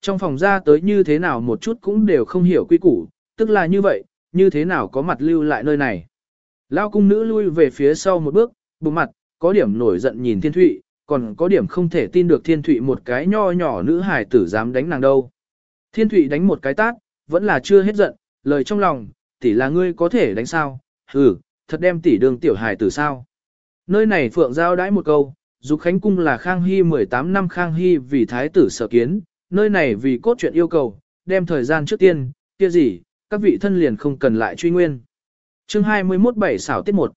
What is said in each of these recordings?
Trong phòng ra tới như thế nào một chút cũng đều không hiểu quy củ, tức là như vậy, như thế nào có mặt lưu lại nơi này. Lao cung nữ lui về phía sau một bước, bụng mặt, có điểm nổi giận nhìn thiên thụy, còn có điểm không thể tin được thiên thụy một cái nho nhỏ nữ hài tử dám đánh nàng đâu. Thiên thụy đánh một cái tát, vẫn là chưa hết giận, lời trong lòng, tỷ là ngươi có thể đánh sao, hừ, thật đem tỷ đường tiểu hài tử sao. Nơi này phượng giao đãi một câu, Dục Khánh Cung là Khang Hy 18 năm Khang Hy vì thái tử sở kiến, nơi này vì cốt truyện yêu cầu, đem thời gian trước tiên, kia gì, các vị thân liền không cần lại truy nguyên. chương 21 bảy xảo tiết 1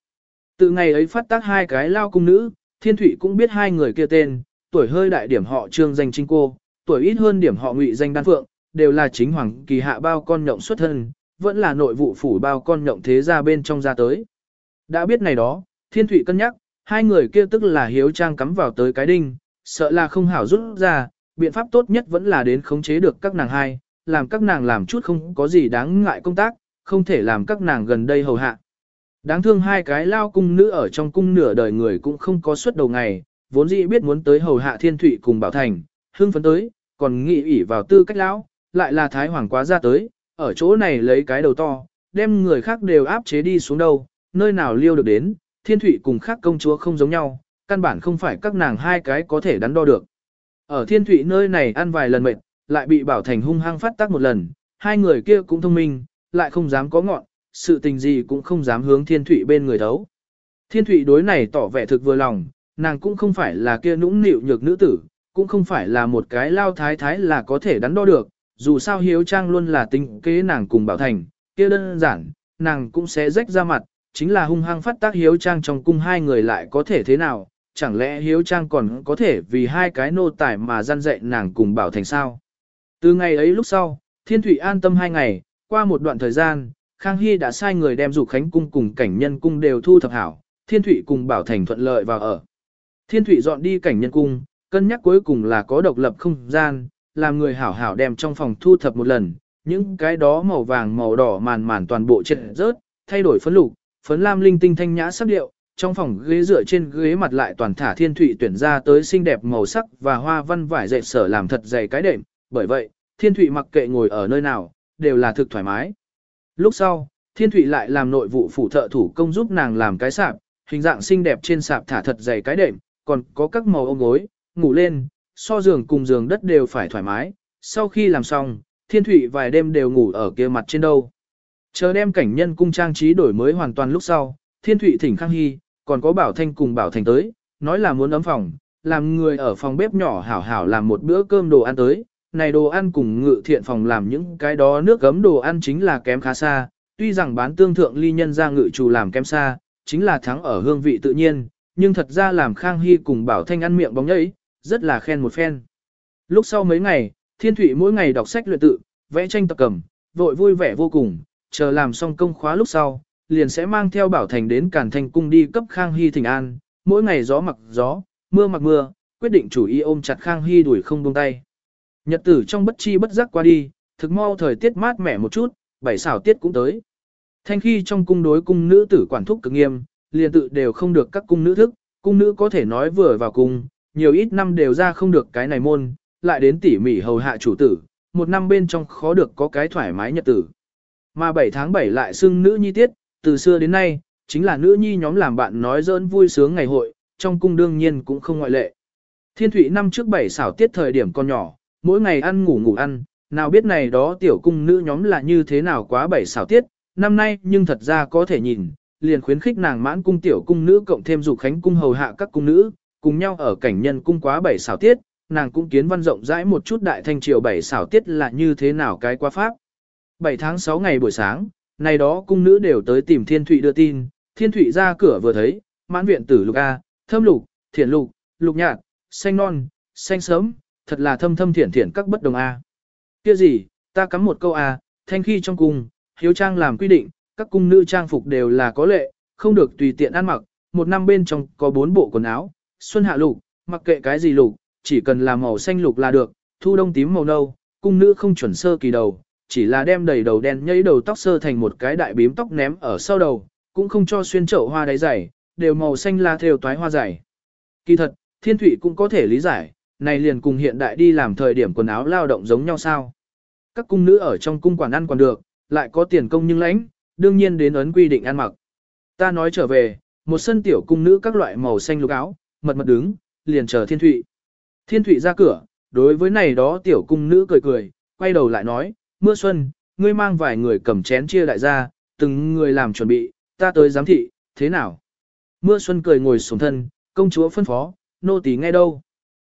Từ ngày ấy phát tác hai cái lao cung nữ, Thiên Thụy cũng biết hai người kia tên, tuổi hơi đại điểm họ trương danh trinh cô, tuổi ít hơn điểm họ ngụy danh đan phượng, đều là chính hoàng kỳ hạ bao con nhộng xuất thân, vẫn là nội vụ phủ bao con nhộng thế ra bên trong ra tới. Đã biết này đó, Thiên Thụy cân nhắc, hai người kia tức là hiếu trang cắm vào tới cái đinh, sợ là không hảo rút ra, biện pháp tốt nhất vẫn là đến khống chế được các nàng hai, làm các nàng làm chút không có gì đáng ngại công tác, không thể làm các nàng gần đây hầu hạ. Đáng thương hai cái lao cung nữ ở trong cung nửa đời người cũng không có suất đầu ngày, vốn dĩ biết muốn tới hầu hạ thiên thụy cùng bảo thành, hưng phấn tới, còn nghĩ ủy vào tư cách lão, lại là thái hoàng quá ra tới, ở chỗ này lấy cái đầu to, đem người khác đều áp chế đi xuống đâu, nơi nào liêu được đến, thiên thụy cùng khác công chúa không giống nhau, căn bản không phải các nàng hai cái có thể đắn đo được. Ở thiên thụy nơi này ăn vài lần mệt, lại bị bảo thành hung hăng phát tác một lần, hai người kia cũng thông minh, lại không dám có ngọn, sự tình gì cũng không dám hướng thiên thụy bên người thấu. Thiên thụy đối này tỏ vẻ thực vừa lòng, nàng cũng không phải là kia nũng nịu nhược nữ tử, cũng không phải là một cái lao thái thái là có thể đắn đo được, dù sao hiếu trang luôn là tính kế nàng cùng bảo thành, kia đơn giản, nàng cũng sẽ rách ra mặt, chính là hung hăng phát tác hiếu trang trong cung hai người lại có thể thế nào, chẳng lẽ hiếu trang còn có thể vì hai cái nô tài mà gian dạy nàng cùng bảo thành sao. Từ ngày ấy lúc sau, thiên thủy an tâm hai ngày, qua một đoạn thời gian, Khang Hy đã sai người đem dục khánh cung cùng cảnh nhân cung đều thu thập hảo, thiên thủy cùng bảo thành thuận lợi vào ở. Thiên thủy dọn đi cảnh nhân cung, cân nhắc cuối cùng là có độc lập không gian, làm người hảo hảo đem trong phòng thu thập một lần, những cái đó màu vàng màu đỏ màn màn toàn bộ chết rớt, thay đổi phấn lục, phấn lam linh tinh thanh nhã sắc điệu, trong phòng ghế dựa trên ghế mặt lại toàn thả thiên thủy tuyển ra tới xinh đẹp màu sắc và hoa văn vải dệt sở làm thật dày cái đệm, bởi vậy, thiên thủy mặc kệ ngồi ở nơi nào, đều là thực thoải mái. Lúc sau, thiên thủy lại làm nội vụ phủ thợ thủ công giúp nàng làm cái sạp, hình dạng xinh đẹp trên sạp thả thật dày cái đệm, còn có các màu ôm gối, ngủ lên, so giường cùng giường đất đều phải thoải mái. Sau khi làm xong, thiên thủy vài đêm đều ngủ ở kia mặt trên đâu. Chờ đem cảnh nhân cung trang trí đổi mới hoàn toàn lúc sau, thiên thụy thỉnh khang hy, còn có bảo thanh cùng bảo thành tới, nói là muốn ấm phòng, làm người ở phòng bếp nhỏ hảo hảo làm một bữa cơm đồ ăn tới. Này đồ ăn cùng ngự thiện phòng làm những cái đó nước gấm đồ ăn chính là kém khá xa, tuy rằng bán tương thượng ly nhân ra ngự chủ làm kém xa, chính là thắng ở hương vị tự nhiên, nhưng thật ra làm Khang Hy cùng Bảo Thanh ăn miệng bóng nhảy, rất là khen một phen. Lúc sau mấy ngày, Thiên Thụy mỗi ngày đọc sách luyện tự, vẽ tranh tập cầm, vội vui vẻ vô cùng, chờ làm xong công khóa lúc sau, liền sẽ mang theo Bảo Thành đến Càn Thành cung đi cấp Khang Hy thỉnh an, mỗi ngày gió mặc gió, mưa mặc mưa, quyết định chủ ý ôm chặt Khang Hy đuổi không buông tay. Nhật tử trong bất chi bất giác qua đi, thực mau thời tiết mát mẻ một chút, bảy xảo tiết cũng tới. Thanh khi trong cung đối cung nữ tử quản thúc cực nghiêm, liền tự đều không được các cung nữ thức, cung nữ có thể nói vừa vào cung, nhiều ít năm đều ra không được cái này môn, lại đến tỉ mỉ hầu hạ chủ tử, một năm bên trong khó được có cái thoải mái nhật tử. Mà 7 tháng 7 lại xưng nữ nhi tiết, từ xưa đến nay, chính là nữ nhi nhóm làm bạn nói dỡn vui sướng ngày hội, trong cung đương nhiên cũng không ngoại lệ. Thiên thủy năm trước bảy xảo tiết thời điểm con nhỏ, mỗi ngày ăn ngủ ngủ ăn, nào biết này đó tiểu cung nữ nhóm là như thế nào quá bảy xảo tiết, năm nay nhưng thật ra có thể nhìn, liền khuyến khích nàng mãn cung tiểu cung nữ cộng thêm dục khánh cung hầu hạ các cung nữ, cùng nhau ở cảnh nhân cung quá bảy xảo tiết, nàng cũng kiến văn rộng rãi một chút đại thanh triều bảy xảo tiết là như thế nào cái quá pháp. 7 tháng 6 ngày buổi sáng, này đó cung nữ đều tới tìm Thiên Thụy đưa tin, Thiên Thụy ra cửa vừa thấy, mãn viện tử lục A, thâm lục, thiển lục, lục nhạt, xanh non, xanh sớm, thật là thâm thâm thiển thiển các bất đồng A. Kia gì, ta cắm một câu A, thanh khi trong cung, hiếu trang làm quy định, các cung nữ trang phục đều là có lệ, không được tùy tiện ăn mặc, một năm bên trong có bốn bộ quần áo, xuân hạ lục, mặc kệ cái gì lục, chỉ cần là màu xanh lục là được, thu đông tím màu nâu, cung nữ không chuẩn sơ kỳ đầu, chỉ là đem đầy đầu đen nhấy đầu tóc sơ thành một cái đại bím tóc ném ở sau đầu, cũng không cho xuyên chậu hoa đáy dày, đều màu xanh la theo toái hoa dày. Kỳ thật, thiên thủy cũng có thể lý giải, này liền cùng hiện đại đi làm thời điểm quần áo lao động giống nhau sao. Các cung nữ ở trong cung quản ăn còn được, lại có tiền công nhưng lãnh, đương nhiên đến ấn quy định ăn mặc. Ta nói trở về, một sân tiểu cung nữ các loại màu xanh lục áo, mật mật đứng, liền chờ thiên thụy. Thiên thụy ra cửa, đối với này đó tiểu cung nữ cười cười, quay đầu lại nói, mưa xuân, ngươi mang vài người cầm chén chia đại gia, từng người làm chuẩn bị, ta tới giám thị, thế nào? Mưa xuân cười ngồi xuống thân, công chúa phân phó, nô tỳ nghe đâu.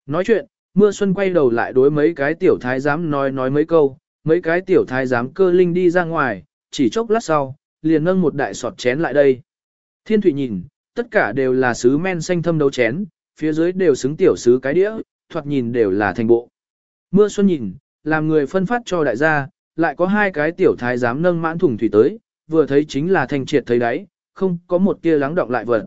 Nói chuyện, mưa xuân quay đầu lại đối mấy cái tiểu thái giám nói nói mấy câu, mấy cái tiểu thái giám cơ linh đi ra ngoài, chỉ chốc lát sau, liền nâng một đại sọt chén lại đây. Thiên Thụy nhìn, tất cả đều là sứ men xanh thâm đấu chén, phía dưới đều xứng tiểu sứ cái đĩa, thoạt nhìn đều là thành bộ. Mưa xuân nhìn, làm người phân phát cho đại gia, lại có hai cái tiểu thái giám nâng mãn thùng thủy tới, vừa thấy chính là thanh triệt thấy đáy, không có một tia lắng động lại vật.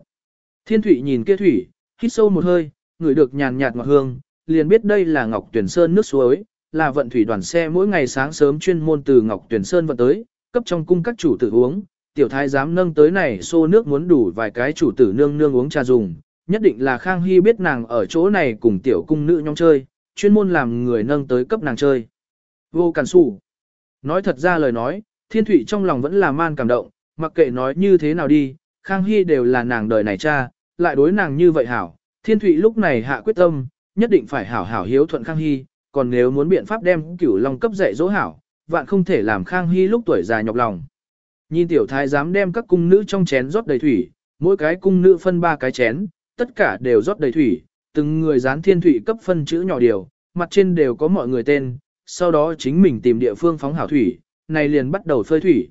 Thiên Thụy nhìn kia thủy, hít sâu một hơi, ngửi được nhàn nhạt ngọt hương, liền biết đây là Ngọc Tuyển Sơn nước suối, là vận thủy đoàn xe mỗi ngày sáng sớm chuyên môn từ Ngọc Tuyển Sơn vận tới, cấp trong cung các chủ tử uống, tiểu thái dám nâng tới này xô nước muốn đủ vài cái chủ tử nương nương uống trà dùng, nhất định là Khang Hy biết nàng ở chỗ này cùng tiểu cung nữ nhóm chơi, chuyên môn làm người nâng tới cấp nàng chơi. Vô cản sủ. Nói thật ra lời nói, thiên Thụy trong lòng vẫn là man cảm động, mặc kệ nói như thế nào đi, Khang Hy đều là nàng đời này cha, lại đối nàng như vậy hảo. Thiên Thụy lúc này hạ quyết tâm, nhất định phải hảo hảo hiếu thuận Khang Hy, còn nếu muốn biện pháp đem cửu long cấp dạy dỗ hảo, vạn không thể làm Khang Hy lúc tuổi già nhọc lòng. Nhìn tiểu thái dám đem các cung nữ trong chén rót đầy thủy, mỗi cái cung nữ phân ba cái chén, tất cả đều rót đầy thủy, từng người dán thiên Thụy cấp phân chữ nhỏ điều, mặt trên đều có mọi người tên, sau đó chính mình tìm địa phương phóng hảo thủy, này liền bắt đầu phơi thủy.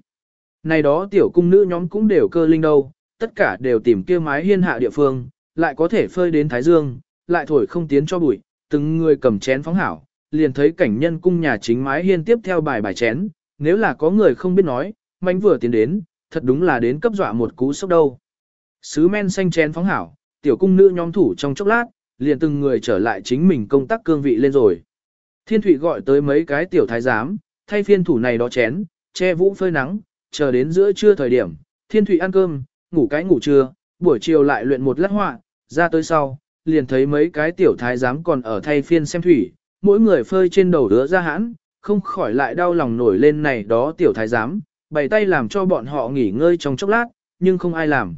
Này đó tiểu cung nữ nhóm cũng đều cơ linh đâu, tất cả đều tìm kia mái hiên hạ địa phương, lại có thể phơi đến thái dương, lại thổi không tiến cho bụi, từng người cầm chén phóng hảo, liền thấy cảnh nhân cung nhà chính mái hiên tiếp theo bài bài chén, nếu là có người không biết nói, mánh vừa tiến đến, thật đúng là đến cấp dọa một cú sốc đâu. Sứ men xanh chén phóng hảo, tiểu cung nữ nhóm thủ trong chốc lát, liền từng người trở lại chính mình công tác cương vị lên rồi. Thiên Thụy gọi tới mấy cái tiểu thái giám, thay phiên thủ này đó chén, che vũ phơi nắng, chờ đến giữa trưa thời điểm, Thiên Thụy ăn cơm, ngủ cái ngủ trưa, buổi chiều lại luyện một lát họa, ra tới sau, liền thấy mấy cái tiểu thái giám còn ở thay phiên xem thủy, mỗi người phơi trên đầu đứa ra hãn, không khỏi lại đau lòng nổi lên này đó tiểu thái giám, bày tay làm cho bọn họ nghỉ ngơi trong chốc lát, nhưng không ai làm.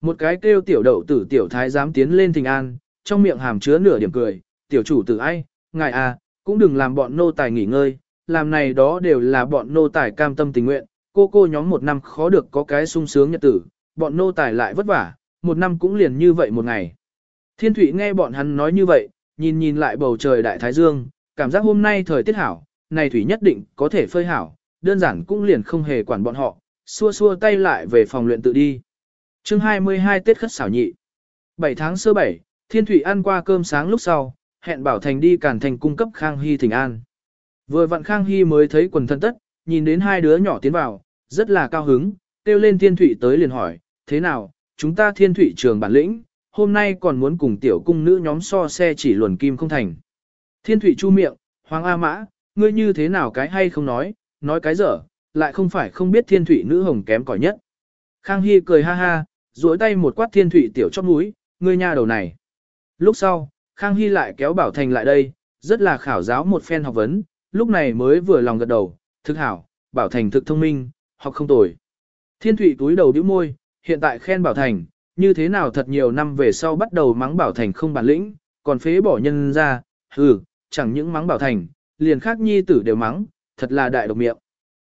Một cái kêu tiểu đậu tử tiểu thái giám tiến lên thình an, trong miệng hàm chứa nửa điểm cười, tiểu chủ tử ai, ngài à, cũng đừng làm bọn nô tài nghỉ ngơi, làm này đó đều là bọn nô tài cam tâm tình nguyện, cô cô nhóm một năm khó được có cái sung sướng nhật tử, bọn nô tài lại vất vả, một năm cũng liền như vậy một ngày. Thiên Thụy nghe bọn hắn nói như vậy, nhìn nhìn lại bầu trời đại thái dương, cảm giác hôm nay thời tiết hảo, này thủy nhất định có thể phơi hảo, đơn giản cũng liền không hề quản bọn họ, xua xua tay lại về phòng luyện tự đi. chương 22 Tết khất xảo nhị. 7 tháng sơ 7, Thiên Thụy ăn qua cơm sáng lúc sau, hẹn Bảo Thành đi cản thành cung cấp Khang Hy thỉnh an. Vừa vặn Khang Hy mới thấy quần thân tất, nhìn đến hai đứa nhỏ tiến vào, rất là cao hứng, kêu lên Thiên Thụy tới liền hỏi, thế nào, chúng ta Thiên Thụy trường bản lĩnh, hôm nay còn muốn cùng tiểu cung nữ nhóm so xe chỉ luồn kim không thành. Thiên Thụy chu miệng, Hoàng A Mã, ngươi như thế nào cái hay không nói, nói cái dở, lại không phải không biết Thiên Thụy nữ hồng kém cỏi nhất. Khang Hy cười ha ha, duỗi tay một quát Thiên Thụy tiểu chóp mũi, ngươi nha đầu này. Lúc sau, Khang Hy lại kéo Bảo Thành lại đây, rất là khảo giáo một phen học vấn, lúc này mới vừa lòng gật đầu, thực hảo, Bảo Thành thực thông minh, học không tồi. Thiên Thụy túi đầu bĩu môi, hiện tại khen Bảo Thành, như thế nào thật nhiều năm về sau bắt đầu mắng Bảo Thành không bản lĩnh, còn phế bỏ nhân ra, hừ, chẳng những mắng Bảo Thành, liền khác nhi tử đều mắng, thật là đại độc miệng.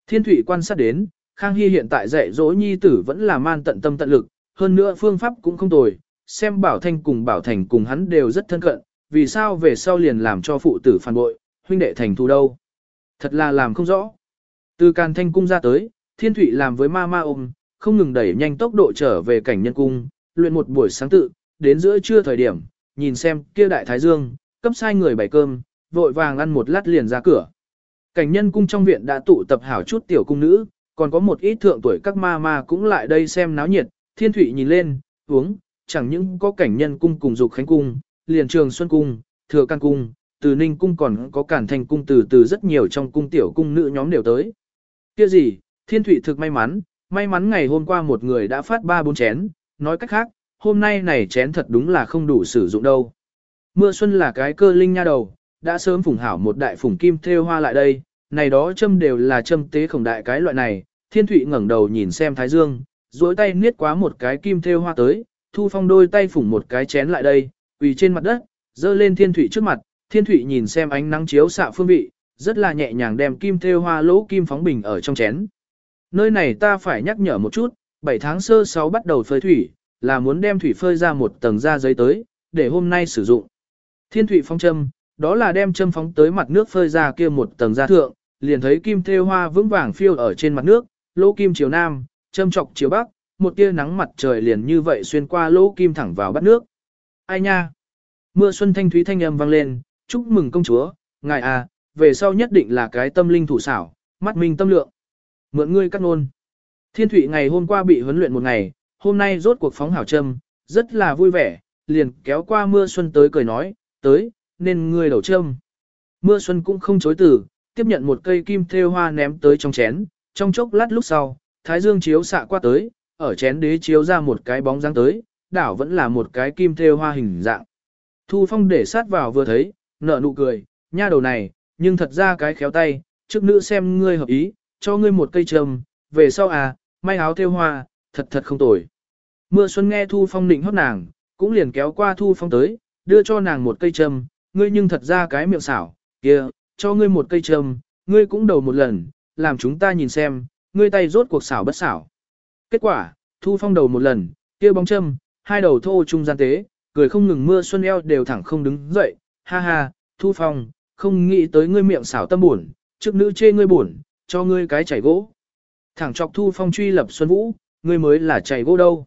Thiên Thụy quan sát đến, Khang Hy hiện tại dạy dỗ nhi tử vẫn là man tận tâm tận lực, hơn nữa phương pháp cũng không tồi, xem Bảo Thanh cùng Bảo Thành cùng hắn đều rất thân cận, vì sao về sau liền làm cho phụ tử phản bội, huynh đệ thành thù đâu. Thật là làm không rõ. Từ Càn Thanh cung ra tới, Thiên Thụy làm với ma ma ôm, không ngừng đẩy nhanh tốc độ trở về cảnh nhân cung, luyện một buổi sáng tự, đến giữa trưa thời điểm, nhìn xem kia đại thái dương, cấp sai người bày cơm, vội vàng ăn một lát liền ra cửa. Cảnh nhân cung trong viện đã tụ tập hảo chút tiểu cung nữ, còn có một ít thượng tuổi các ma ma cũng lại đây xem náo nhiệt, thiên thủy nhìn lên, uống, chẳng những có cảnh nhân cung cùng dục khánh cung, liền trường xuân cung, thừa can cung, từ ninh cung còn có cản thành cung từ từ rất nhiều trong cung tiểu cung nữ nhóm đều tới. Kia gì, thiên thủy thực may mắn, may mắn ngày hôm qua một người đã phát ba bốn chén, nói cách khác, hôm nay này chén thật đúng là không đủ sử dụng đâu. mưa xuân là cái cơ linh nha đầu, đã sớm phủng hảo một đại phủng kim thêu hoa lại đây, này đó châm đều là châm tế khổng đại cái loại này, thiên thụy ngẩng đầu nhìn xem thái dương, duỗi tay niết quá một cái kim thêu hoa tới, thu phong đôi tay phủng một cái chén lại đây, quỳ trên mặt đất, dơ lên thiên thụy trước mặt, thiên thụy nhìn xem ánh nắng chiếu xạ phương vị, rất là nhẹ nhàng đem kim thêu hoa lỗ kim phóng bình ở trong chén. Nơi này ta phải nhắc nhở một chút, 7 tháng sơ 6 bắt đầu phơi thủy, là muốn đem thủy phơi ra một tầng da giấy tới, để hôm nay sử dụng. Thiên thủy phong châm, đó là đem châm phóng tới mặt nước phơi ra kia một tầng da thượng, liền thấy kim thêu hoa vững vàng phiêu ở trên mặt nước, lỗ kim chiều nam, châm trọc chiều bắc, một tia nắng mặt trời liền như vậy xuyên qua lỗ kim thẳng vào bát nước. Ai nha? Mưa xuân thanh thúy thanh âm vang lên, chúc mừng công chúa, ngài à, về sau nhất định là cái tâm linh thủ xảo, mắt minh tâm lượng. Mượn ngươi cắt nôn. Thiên thủy ngày hôm qua bị huấn luyện một ngày, hôm nay rốt cuộc phóng hảo châm, rất là vui vẻ, liền kéo qua mưa xuân tới cười nói, tới, nên ngươi đầu châm. Mưa xuân cũng không chối từ, tiếp nhận một cây kim thêu hoa ném tới trong chén, trong chốc lát lúc sau, thái dương chiếu xạ qua tới, ở chén đế chiếu ra một cái bóng dáng tới, đảo vẫn là một cái kim thêu hoa hình dạng. Thu Phong để sát vào vừa thấy, nở nụ cười, nha đầu này, nhưng thật ra cái khéo tay, trước nữ xem ngươi hợp ý, cho ngươi một cây trầm, về sau à, may áo thêu hoa, thật thật không tồi. Mưa xuân nghe Thu Phong định hót nàng, cũng liền kéo qua Thu Phong tới, đưa cho nàng một cây trầm, ngươi nhưng thật ra cái miệng xảo, kia, cho ngươi một cây trầm, ngươi cũng đầu một lần, làm chúng ta nhìn xem, ngươi tay rốt cuộc xảo bất xảo. Kết quả, Thu Phong đầu một lần, kia bóng châm, hai đầu thô trung gian tế, cười không ngừng mưa xuân eo đều thẳng không đứng dậy, ha ha, Thu Phong, không nghĩ tới ngươi miệng xảo tâm buồn, trước nữ chê ngươi buồn, cho ngươi cái chảy gỗ. Thẳng chọc Thu Phong truy lập Xuân Vũ, ngươi mới là chảy gỗ đâu.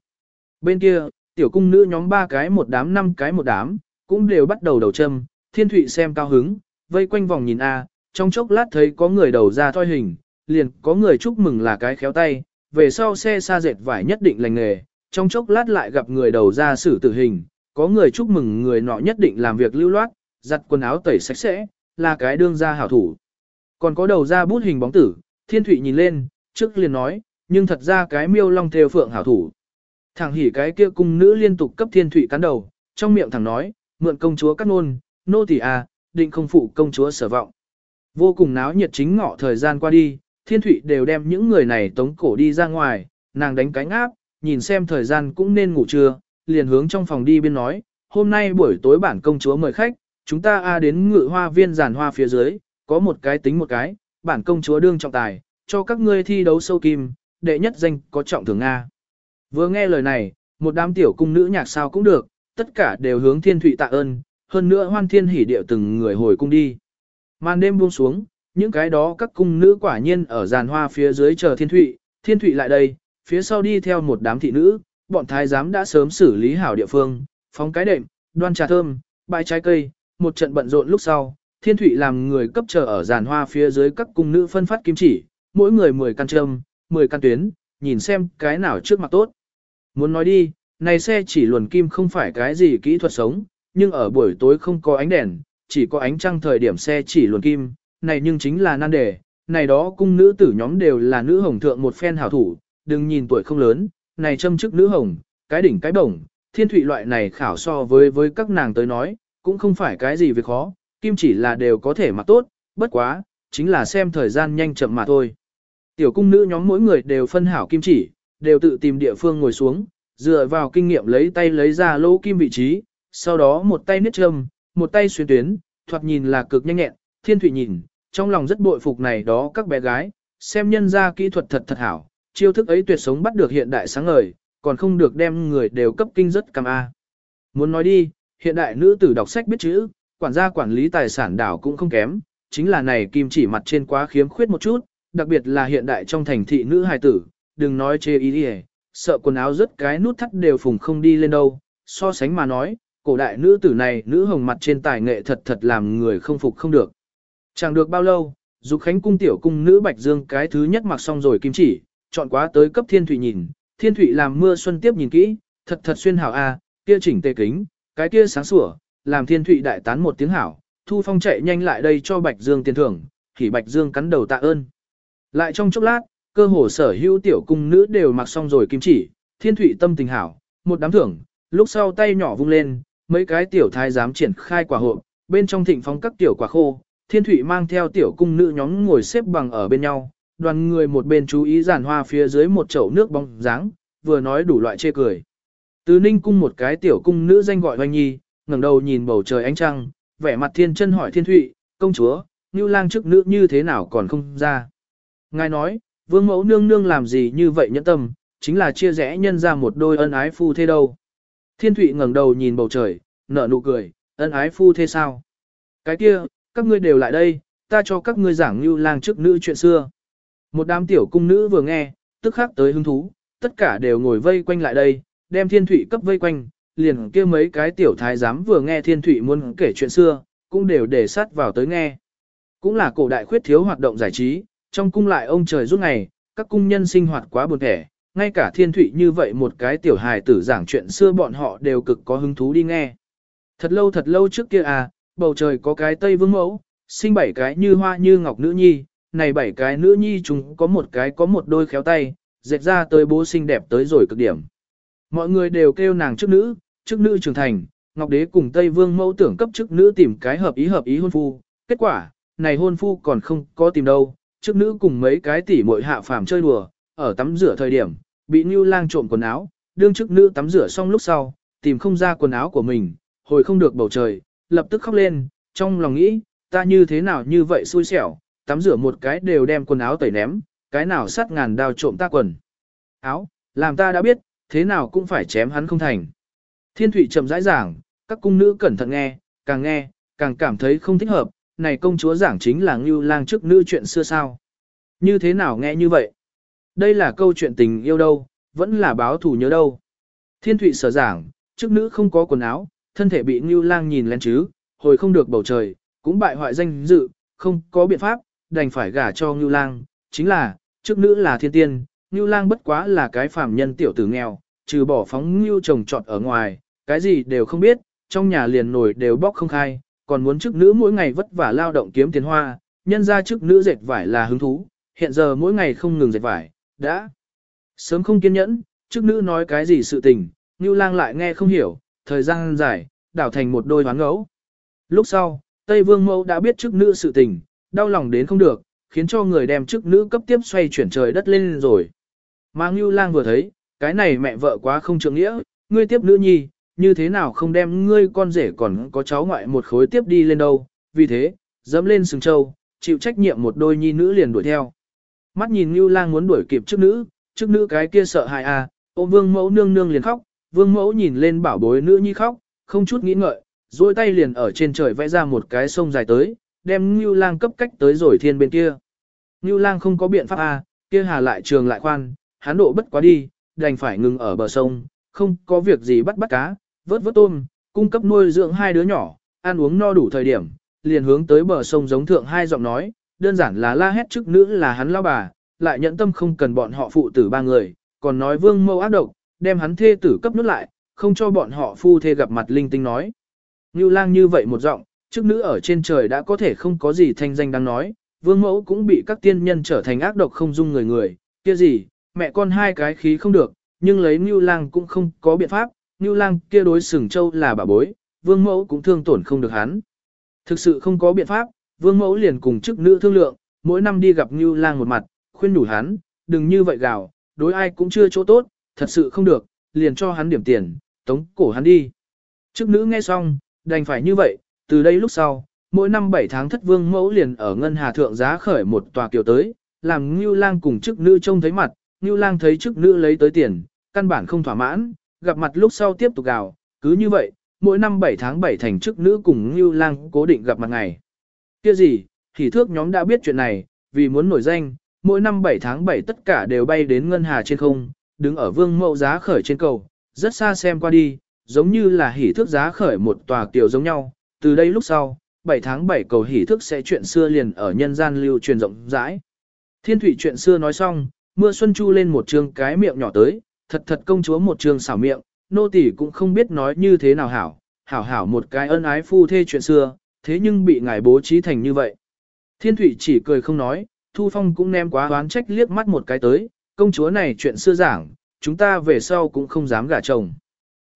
Bên kia, tiểu cung nữ nhóm ba cái một đám năm cái một đám, cũng đều bắt đầu đầu châm, thiên thụy xem cao hứng, vây quanh vòng nhìn A, trong chốc lát thấy có người đầu ra thoi hình, liền có người chúc mừng là cái khéo tay, về sau xe xa dệt vải nhất định lành nghề, trong chốc lát lại gặp người đầu ra xử tử hình, có người chúc mừng người nọ nhất định làm việc lưu loát, giặt quần áo tẩy sạch sẽ, là cái đương gia hảo thủ. Còn có đầu ra bút hình bóng tử, thiên thủy nhìn lên, trước liền nói, nhưng thật ra cái miêu long theo phượng hảo thủ. Thẳng hỉ cái kia cung nữ liên tục cấp thiên thủy cắn đầu, trong miệng thẳng nói, mượn công chúa cắt nôn, nô tỳ à, định không phụ công chúa sở vọng. Vô cùng náo nhiệt chính ngọ thời gian qua đi, thiên thụy đều đem những người này tống cổ đi ra ngoài, nàng đánh cánh áp, nhìn xem thời gian cũng nên ngủ trưa, liền hướng trong phòng đi bên nói, hôm nay buổi tối bản công chúa mời khách, chúng ta a đến ngự hoa viên giàn hoa phía dưới, có một cái tính một cái, bản công chúa đương trọng tài, cho các ngươi thi đấu sâu kim, đệ nhất danh có trọng thưởng A. Vừa nghe lời này, một đám tiểu cung nữ nhạc sao cũng được, tất cả đều hướng thiên thụy tạ ơn, hơn nữa hoan thiên hỉ điệu từng người hồi cung đi. Màn đêm buông xuống, những cái đó các cung nữ quả nhiên ở giàn hoa phía dưới chờ thiên thụy, thiên thụy lại đây, phía sau đi theo một đám thị nữ, bọn thái giám đã sớm xử lý hảo địa phương, phóng cái đệm, đoan trà thơm, bãi trái cây, một trận bận rộn lúc sau, thiên thụy làm người cấp chờ ở giàn hoa phía dưới các cung nữ phân phát kim chỉ, mỗi người 10 căn trâm, 10 căn tuyến, nhìn xem cái nào trước mặt tốt. Muốn nói đi, này xe chỉ luồn kim không phải cái gì kỹ thuật sống, nhưng ở buổi tối không có ánh đèn, chỉ có ánh trăng thời điểm xe chỉ luồn kim, này nhưng chính là nan đề, này đó cung nữ tử nhóm đều là nữ hồng thượng một phen hảo thủ, đừng nhìn tuổi không lớn, này châm chức nữ hồng, cái đỉnh cái bổng, thiên thụy loại này khảo so với với các nàng tới nói, cũng không phải cái gì việc khó, kim chỉ là đều có thể mặc tốt, bất quá, chính là xem thời gian nhanh chậm mà thôi. Tiểu cung nữ nhóm mỗi người đều phân hảo kim chỉ, đều tự tìm địa phương ngồi xuống, dựa vào kinh nghiệm lấy tay lấy ra lỗ kim vị trí, sau đó một tay niết châm, một tay xuyên tuyến, thoạt nhìn là cực nhanh nhẹn, thiên Thụy nhìn, trong lòng rất bội phục này đó các bé gái, xem nhân ra kỹ thuật thật thật hảo, chiêu thức ấy tuyệt sống bắt được hiện đại sáng ngời, còn không được đem người đều cấp kinh rất cam A. Muốn nói đi, hiện đại nữ tử đọc sách biết chữ, quản gia quản lý tài sản đảo cũng không kém, chính là này kim chỉ mặt trên quá khiếm khuyết một chút, đặc biệt là hiện đại trong thành thị nữ hài tử, đừng nói chê ý đi sợ quần áo rất cái nút thắt đều phùng không đi lên đâu, so sánh mà nói, cổ đại nữ tử này nữ hồng mặt trên tài nghệ thật thật làm người không phục không được. Chẳng được bao lâu, Dục Khánh cung tiểu cung nữ Bạch Dương cái thứ nhất mặc xong rồi kim chỉ, chọn quá tới cấp Thiên Thụy nhìn, Thiên Thụy làm mưa xuân tiếp nhìn kỹ, thật thật xuyên hảo a, kia chỉnh tề kính, cái kia sáng sủa, làm Thiên Thụy đại tán một tiếng hảo, Thu Phong chạy nhanh lại đây cho Bạch Dương tiền thưởng, thì Bạch Dương cắn đầu tạ ơn. Lại trong chốc lát, cơ hồ sở hữu tiểu cung nữ đều mặc xong rồi kim chỉ, Thiên Thụy tâm tình hảo, một đám thưởng, lúc sau tay nhỏ vung lên, mấy cái tiểu thái giám triển khai quả hộp, bên trong thịnh phóng các tiểu quả khô, thiên thủy mang theo tiểu cung nữ nhóm ngồi xếp bằng ở bên nhau, đoàn người một bên chú ý giàn hoa phía dưới một chậu nước bóng dáng, vừa nói đủ loại chê cười. Từ ninh cung một cái tiểu cung nữ danh gọi hoanh nhi, ngẩng đầu nhìn bầu trời ánh trăng, vẻ mặt thiên chân hỏi thiên thụy, công chúa, như lang chức nữ như thế nào còn không ra. Ngài nói, vương mẫu nương nương làm gì như vậy nhẫn tâm, chính là chia rẽ nhân ra một đôi ân ái phu thế đâu. Thiên thụy ngẩng đầu nhìn bầu trời, nở nụ cười, ân ái phu thế sao? Cái kia, các ngươi đều lại đây, ta cho các ngươi giảng như lang trước nữ chuyện xưa. Một đám tiểu cung nữ vừa nghe, tức khắc tới hứng thú, tất cả đều ngồi vây quanh lại đây, đem thiên thủy cấp vây quanh, liền kia mấy cái tiểu thái giám vừa nghe thiên thủy muốn kể chuyện xưa, cũng đều để sát vào tới nghe. Cũng là cổ đại khuyết thiếu hoạt động giải trí, trong cung lại ông trời rút ngày, các cung nhân sinh hoạt quá buồn thẻ, ngay cả thiên thủy như vậy một cái tiểu hài tử giảng chuyện xưa bọn họ đều cực có hứng thú đi nghe. Thật lâu thật lâu trước kia à, bầu trời có cái tây vương mẫu, sinh bảy cái như hoa như ngọc nữ nhi, này bảy cái nữ nhi chúng có một cái có một đôi khéo tay, dệt ra tới bố xinh đẹp tới rồi cực điểm. Mọi người đều kêu nàng chức nữ, chức nữ trưởng thành, Ngọc Đế cùng Tây Vương mẫu tưởng cấp chức nữ tìm cái hợp ý hợp ý hôn phu. Kết quả, này hôn phu còn không có tìm đâu, chức nữ cùng mấy cái tỷ muội hạ phàm chơi đùa, ở tắm rửa thời điểm, bị Nưu Lang trộm quần áo, đương chức nữ tắm rửa xong lúc sau, tìm không ra quần áo của mình, hồi không được bầu trời, lập tức khóc lên, trong lòng nghĩ, ta như thế nào như vậy xui xẻo, tắm rửa một cái đều đem quần áo tẩy ném, cái nào sát ngàn đao trộm ta quần. Áo, làm ta đã biết, thế nào cũng phải chém hắn không thành. Thiên thủy chậm rãi giảng, các cung nữ cẩn thận nghe, càng nghe, càng cảm thấy không thích hợp, này công chúa giảng chính là ngưu lang trước nữ chuyện xưa sao. Như thế nào nghe như vậy? Đây là câu chuyện tình yêu đâu, vẫn là báo thù nhớ đâu. Thiên thủy sở giảng, trước nữ không có quần áo, thân thể bị ngưu lang nhìn lên chứ, hồi không được bầu trời, cũng bại hoại danh dự, không có biện pháp, đành phải gả cho ngưu lang, chính là, trước nữ là thiên tiên, ngưu lang bất quá là cái phàm nhân tiểu tử nghèo, trừ bỏ phóng ngưu trồng trọt ở ngoài, cái gì đều không biết, trong nhà liền nổi đều bóc không khai, còn muốn chức nữ mỗi ngày vất vả lao động kiếm tiền hoa, nhân ra chức nữ dệt vải là hứng thú, hiện giờ mỗi ngày không ngừng dệt vải, đã. Sớm không kiên nhẫn, chức nữ nói cái gì sự tình, Ngưu Lang lại nghe không hiểu, thời gian dài, đảo thành một đôi hoán ngẫu. Lúc sau, Tây Vương Mẫu đã biết chức nữ sự tình, đau lòng đến không được, khiến cho người đem chức nữ cấp tiếp xoay chuyển trời đất lên rồi. Mà Ngưu Lang vừa thấy, cái này mẹ vợ quá không trượng nghĩa, ngươi tiếp nữ nhi, như thế nào không đem ngươi con rể còn có cháu ngoại một khối tiếp đi lên đâu, vì thế, dẫm lên sừng châu, chịu trách nhiệm một đôi nhi nữ liền đuổi theo. Mắt nhìn Ngưu Lang muốn đuổi kịp trước nữ, trước nữ cái kia sợ hại à, ôm vương mẫu nương nương liền khóc, vương mẫu nhìn lên bảo bối nữ nhi khóc, không chút nghĩ ngợi, duỗi tay liền ở trên trời vẽ ra một cái sông dài tới, đem Ngưu Lang cấp cách tới rồi thiên bên kia. Ngưu Lang không có biện pháp à, kia hà lại trường lại khoan, hắn độ bất quá đi, đành phải ngừng ở bờ sông, không có việc gì bắt bắt cá, vớt vớt tôm, cung cấp nuôi dưỡng hai đứa nhỏ, ăn uống no đủ thời điểm, liền hướng tới bờ sông giống thượng hai giọng nói, đơn giản là la hét trước nữ là hắn lao bà, lại nhận tâm không cần bọn họ phụ tử ba người, còn nói vương mâu ác độc, đem hắn thê tử cấp nút lại, không cho bọn họ phu thê gặp mặt linh tinh nói. Như lang như vậy một giọng, chức nữ ở trên trời đã có thể không có gì thanh danh đang nói, vương mẫu cũng bị các tiên nhân trở thành ác độc không dung người người, kia gì, mẹ con hai cái khí không được, nhưng lấy Ngưu Lang cũng không có biện pháp, Ngưu Lang kia đối sừng châu là bà bối, vương mẫu cũng thương tổn không được hắn. Thực sự không có biện pháp, vương mẫu liền cùng chức nữ thương lượng, mỗi năm đi gặp Ngưu Lang một mặt, khuyên đủ hắn, đừng như vậy gào, đối ai cũng chưa chỗ tốt, thật sự không được, liền cho hắn điểm tiền, tống cổ hắn đi. Chức nữ nghe xong, đành phải như vậy, từ đây lúc sau, mỗi năm 7 tháng thất vương mẫu liền ở ngân hà thượng giá khởi một tòa kiều tới, làm Ngưu Lang cùng chức nữ trông thấy mặt, Ngưu Lang thấy chức nữ lấy tới tiền, căn bản không thỏa mãn, gặp mặt lúc sau tiếp tục gào, cứ như vậy, mỗi năm 7 tháng 7 thành chức nữ cùng Ngưu Lang cố định gặp mặt ngày. Kia gì, thì thước nhóm đã biết chuyện này, vì muốn nổi danh, mỗi năm 7 tháng 7 tất cả đều bay đến ngân hà trên không, đứng ở vương mẫu giá khởi trên cầu, rất xa xem qua đi, giống như là hỉ thước giá khởi một tòa kiều giống nhau. Từ đây lúc sau, 7 tháng 7 cầu hỉ thước sẽ chuyện xưa liền ở nhân gian lưu truyền rộng rãi. Thiên thủy chuyện xưa nói xong, mưa xuân chu lên một trường cái miệng nhỏ tới, thật thật công chúa một trường xảo miệng, nô tỳ cũng không biết nói như thế nào hảo, hảo hảo một cái ân ái phu thê chuyện xưa, thế nhưng bị ngài bố trí thành như vậy. Thiên thủy chỉ cười không nói, Thu Phong cũng ném quá oán trách liếc mắt một cái tới, công chúa này chuyện xưa giảng, chúng ta về sau cũng không dám gả chồng.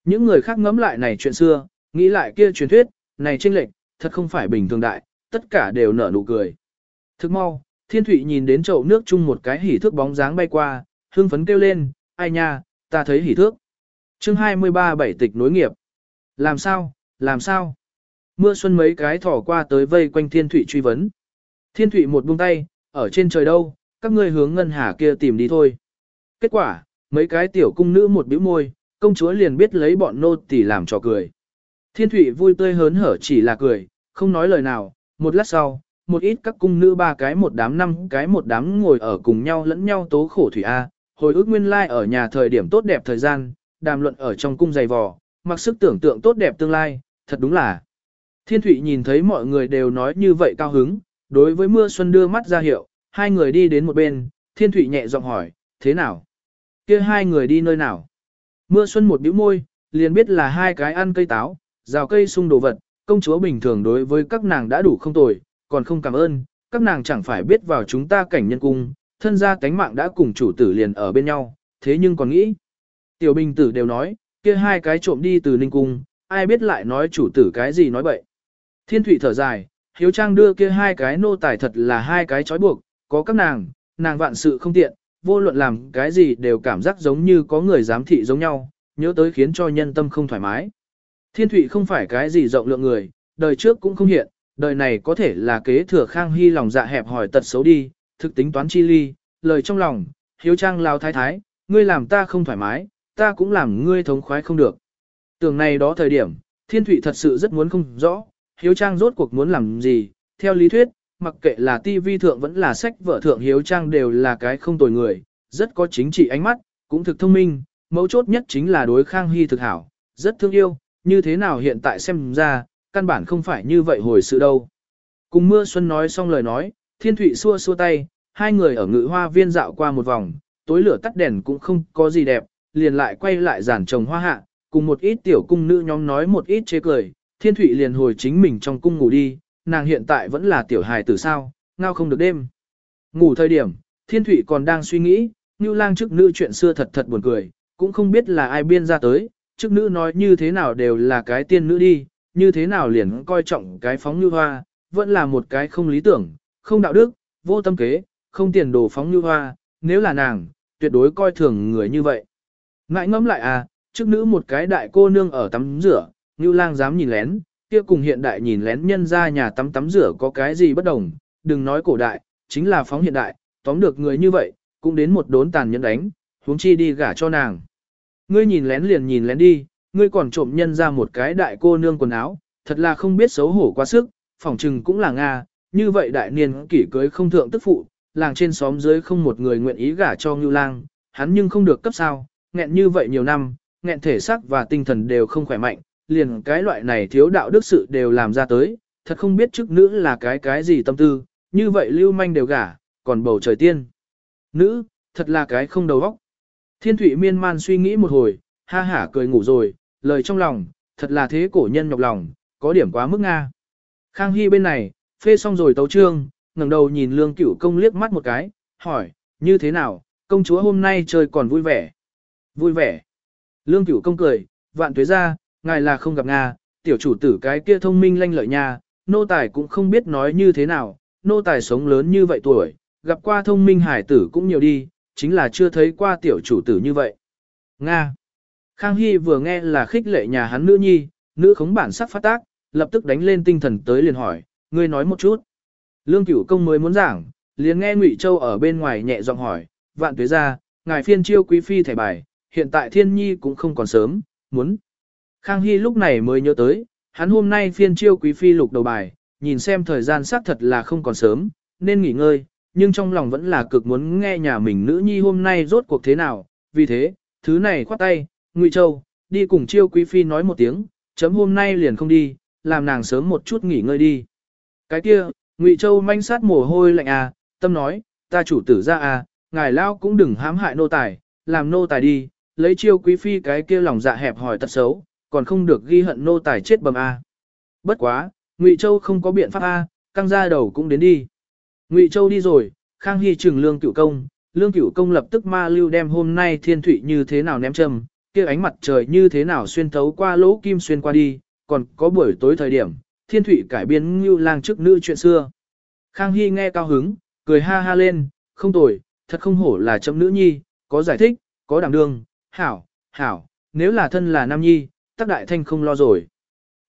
Những người khác ngẫm lại này chuyện xưa, nghĩ lại kia truyền thuyết, này tranh lệch, thật không phải bình thường đại, tất cả đều nở nụ cười. Thức mau, Thiên Thụy nhìn đến chậu nước chung một cái hỉ thước bóng dáng bay qua, hưng phấn kêu lên, ai nha, ta thấy hỉ thước. chương 23 bảy tịch nối nghiệp. Làm sao, làm sao? Mưa xuân mấy cái thỏ qua tới vây quanh Thiên Thụy truy vấn. Thiên Thụy một buông tay, ở trên trời đâu, các ngươi hướng ngân hà kia tìm đi thôi. Kết quả, mấy cái tiểu cung nữ một bĩu môi, công chúa liền biết lấy bọn nô tỳ làm trò cười. Thiên Thụy vui tươi hớn hở chỉ là cười, không nói lời nào, một lát sau, một ít các cung nữ ba cái một đám năm cái một đám ngồi ở cùng nhau lẫn nhau tố khổ thủy A, hồi ức nguyên lai like ở nhà thời điểm tốt đẹp thời gian, đàm luận ở trong cung dày vò, mặc sức tưởng tượng tốt đẹp tương lai, thật đúng là. Thiên Thụy nhìn thấy mọi người đều nói như vậy cao hứng, đối với mưa xuân đưa mắt ra hiệu, hai người đi đến một bên, Thiên Thụy nhẹ giọng hỏi, thế nào? kia hai người đi nơi nào? Mưa xuân một bĩu môi, liền biết là hai cái ăn cây táo, rào cây sung đồ vật, công chúa bình thường đối với các nàng đã đủ không tồi, còn không cảm ơn, các nàng chẳng phải biết vào chúng ta cảnh nhân cung, thân gia cánh mạng đã cùng chủ tử liền ở bên nhau, thế nhưng còn nghĩ. Tiểu bình tử đều nói, kia hai cái trộm đi từ ninh cung, ai biết lại nói chủ tử cái gì nói bậy. Thiên thủy thở dài, hiếu trang đưa kia hai cái nô tài thật là hai cái trói buộc, có các nàng, nàng vạn sự không tiện, vô luận làm cái gì đều cảm giác giống như có người giám thị giống nhau, nhớ tới khiến cho nhân tâm không thoải mái. Thiên Thụy không phải cái gì rộng lượng người, đời trước cũng không hiện, đời này có thể là kế thừa khang hy lòng dạ hẹp hỏi tật xấu đi, thực tính toán chi ly, lời trong lòng, hiếu trang lao thái thái, ngươi làm ta không thoải mái, ta cũng làm ngươi thống khoái không được. Tưởng này đó thời điểm, thiên Thụy thật sự rất muốn không rõ, hiếu trang rốt cuộc muốn làm gì, theo lý thuyết, mặc kệ là tivi thượng vẫn là sách vợ thượng hiếu trang đều là cái không tồi người, rất có chính trị ánh mắt, cũng thực thông minh, mấu chốt nhất chính là đối khang hy thực hảo, rất thương yêu, như thế nào hiện tại xem ra, căn bản không phải như vậy hồi sự đâu. Cùng mưa xuân nói xong lời nói, thiên thụy xua xua tay, hai người ở ngự hoa viên dạo qua một vòng, tối lửa tắt đèn cũng không có gì đẹp, liền lại quay lại giản trồng hoa hạ, cùng một ít tiểu cung nữ nhóm nói một ít chế cười, thiên thụy liền hồi chính mình trong cung ngủ đi, nàng hiện tại vẫn là tiểu hài tử sao, ngao không được đêm. Ngủ thời điểm, thiên thụy còn đang suy nghĩ, như lang chức nữ chuyện xưa thật thật buồn cười, cũng không biết là ai biên ra tới, chức nữ nói như thế nào đều là cái tiên nữ đi, như thế nào liền coi trọng cái phóng như hoa, vẫn là một cái không lý tưởng, không đạo đức, vô tâm kế, không tiền đồ phóng như hoa, nếu là nàng, tuyệt đối coi thường người như vậy. Ngại ngẫm lại à, chức nữ một cái đại cô nương ở tắm rửa, như lang dám nhìn lén, kia cùng hiện đại nhìn lén nhân ra nhà tắm tắm rửa có cái gì bất đồng, đừng nói cổ đại, chính là phóng hiện đại, tóm được người như vậy, cũng đến một đốn tàn nhẫn đánh, huống chi đi gả cho nàng. Ngươi nhìn lén liền nhìn lén đi, ngươi còn trộm nhân ra một cái đại cô nương quần áo, thật là không biết xấu hổ quá sức, phỏng trừng cũng là Nga, như vậy đại niên kỷ cưới không thượng tức phụ, làng trên xóm dưới không một người nguyện ý gả cho Ngưu Lang, hắn nhưng không được cấp sao, nghẹn như vậy nhiều năm, nghẹn thể xác và tinh thần đều không khỏe mạnh, liền cái loại này thiếu đạo đức sự đều làm ra tới, thật không biết chức nữ là cái cái gì tâm tư, như vậy lưu manh đều gả, còn bầu trời tiên. Nữ, thật là cái không đầu óc. Thiên thủy miên man suy nghĩ một hồi, ha hả cười ngủ rồi, lời trong lòng, thật là thế cổ nhân nhọc lòng, có điểm quá mức Nga. Khang Hy bên này, phê xong rồi tấu trương, ngẩng đầu nhìn lương cửu công liếc mắt một cái, hỏi, như thế nào, công chúa hôm nay chơi còn vui vẻ. Vui vẻ. Lương cửu công cười, vạn tuế ra, ngài là không gặp Nga, tiểu chủ tử cái kia thông minh lanh lợi nha, nô tài cũng không biết nói như thế nào, nô tài sống lớn như vậy tuổi, gặp qua thông minh hải tử cũng nhiều đi, chính là chưa thấy qua tiểu chủ tử như vậy. Nga. Khang Hy vừa nghe là khích lệ nhà hắn nữ nhi, nữ khống bản sắc phát tác, lập tức đánh lên tinh thần tới liền hỏi, ngươi nói một chút. Lương cửu công mới muốn giảng, liền nghe Ngụy Châu ở bên ngoài nhẹ giọng hỏi, vạn tuế ra, ngài phiên chiêu quý phi thẻ bài, hiện tại thiên nhi cũng không còn sớm, muốn. Khang Hy lúc này mới nhớ tới, hắn hôm nay phiên chiêu quý phi lục đầu bài, nhìn xem thời gian xác thật là không còn sớm, nên nghỉ ngơi, nhưng trong lòng vẫn là cực muốn nghe nhà mình nữ nhi hôm nay rốt cuộc thế nào, vì thế, thứ này khoát tay, Ngụy Châu, đi cùng chiêu quý phi nói một tiếng, chấm hôm nay liền không đi, làm nàng sớm một chút nghỉ ngơi đi. Cái kia, Ngụy Châu manh sát mồ hôi lạnh à, tâm nói, ta chủ tử ra à, ngài lao cũng đừng hãm hại nô tài, làm nô tài đi, lấy chiêu quý phi cái kia lòng dạ hẹp hỏi tật xấu, còn không được ghi hận nô tài chết bầm a. Bất quá, Ngụy Châu không có biện pháp a, căng ra đầu cũng đến đi. Ngụy Châu đi rồi, Khang Hy trừng lương cửu công, lương cửu công lập tức ma lưu đem hôm nay thiên thủy như thế nào ném châm, kia ánh mặt trời như thế nào xuyên thấu qua lỗ kim xuyên qua đi, còn có buổi tối thời điểm, thiên thủy cải biến như lang trước nữ chuyện xưa. Khang Hy nghe cao hứng, cười ha ha lên, không tồi, thật không hổ là chấm nữ nhi, có giải thích, có đảm đương, hảo, hảo, nếu là thân là nam nhi, tắc đại thanh không lo rồi.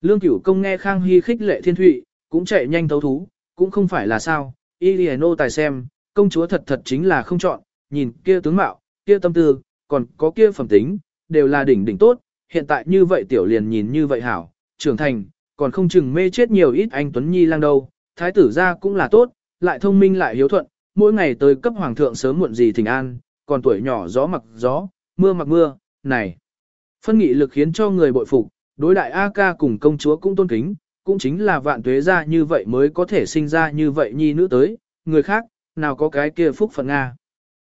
Lương cửu công nghe Khang Hy khích lệ thiên thụy, cũng chạy nhanh thấu thú, cũng không phải là sao, y nô tài xem, công chúa thật thật chính là không chọn, nhìn kia tướng mạo, kia tâm tư, còn có kia phẩm tính, đều là đỉnh đỉnh tốt, hiện tại như vậy tiểu liền nhìn như vậy hảo, trưởng thành, còn không chừng mê chết nhiều ít anh Tuấn Nhi lang đâu, thái tử ra cũng là tốt, lại thông minh lại hiếu thuận, mỗi ngày tới cấp hoàng thượng sớm muộn gì thỉnh an, còn tuổi nhỏ gió mặc gió, mưa mặc mưa, này. Phân nghị lực khiến cho người bội phục, đối đại A ca cùng công chúa cũng tôn kính, cũng chính là vạn tuế ra như vậy mới có thể sinh ra như vậy nhi nữ tới, người khác, nào có cái kia phúc phận Nga.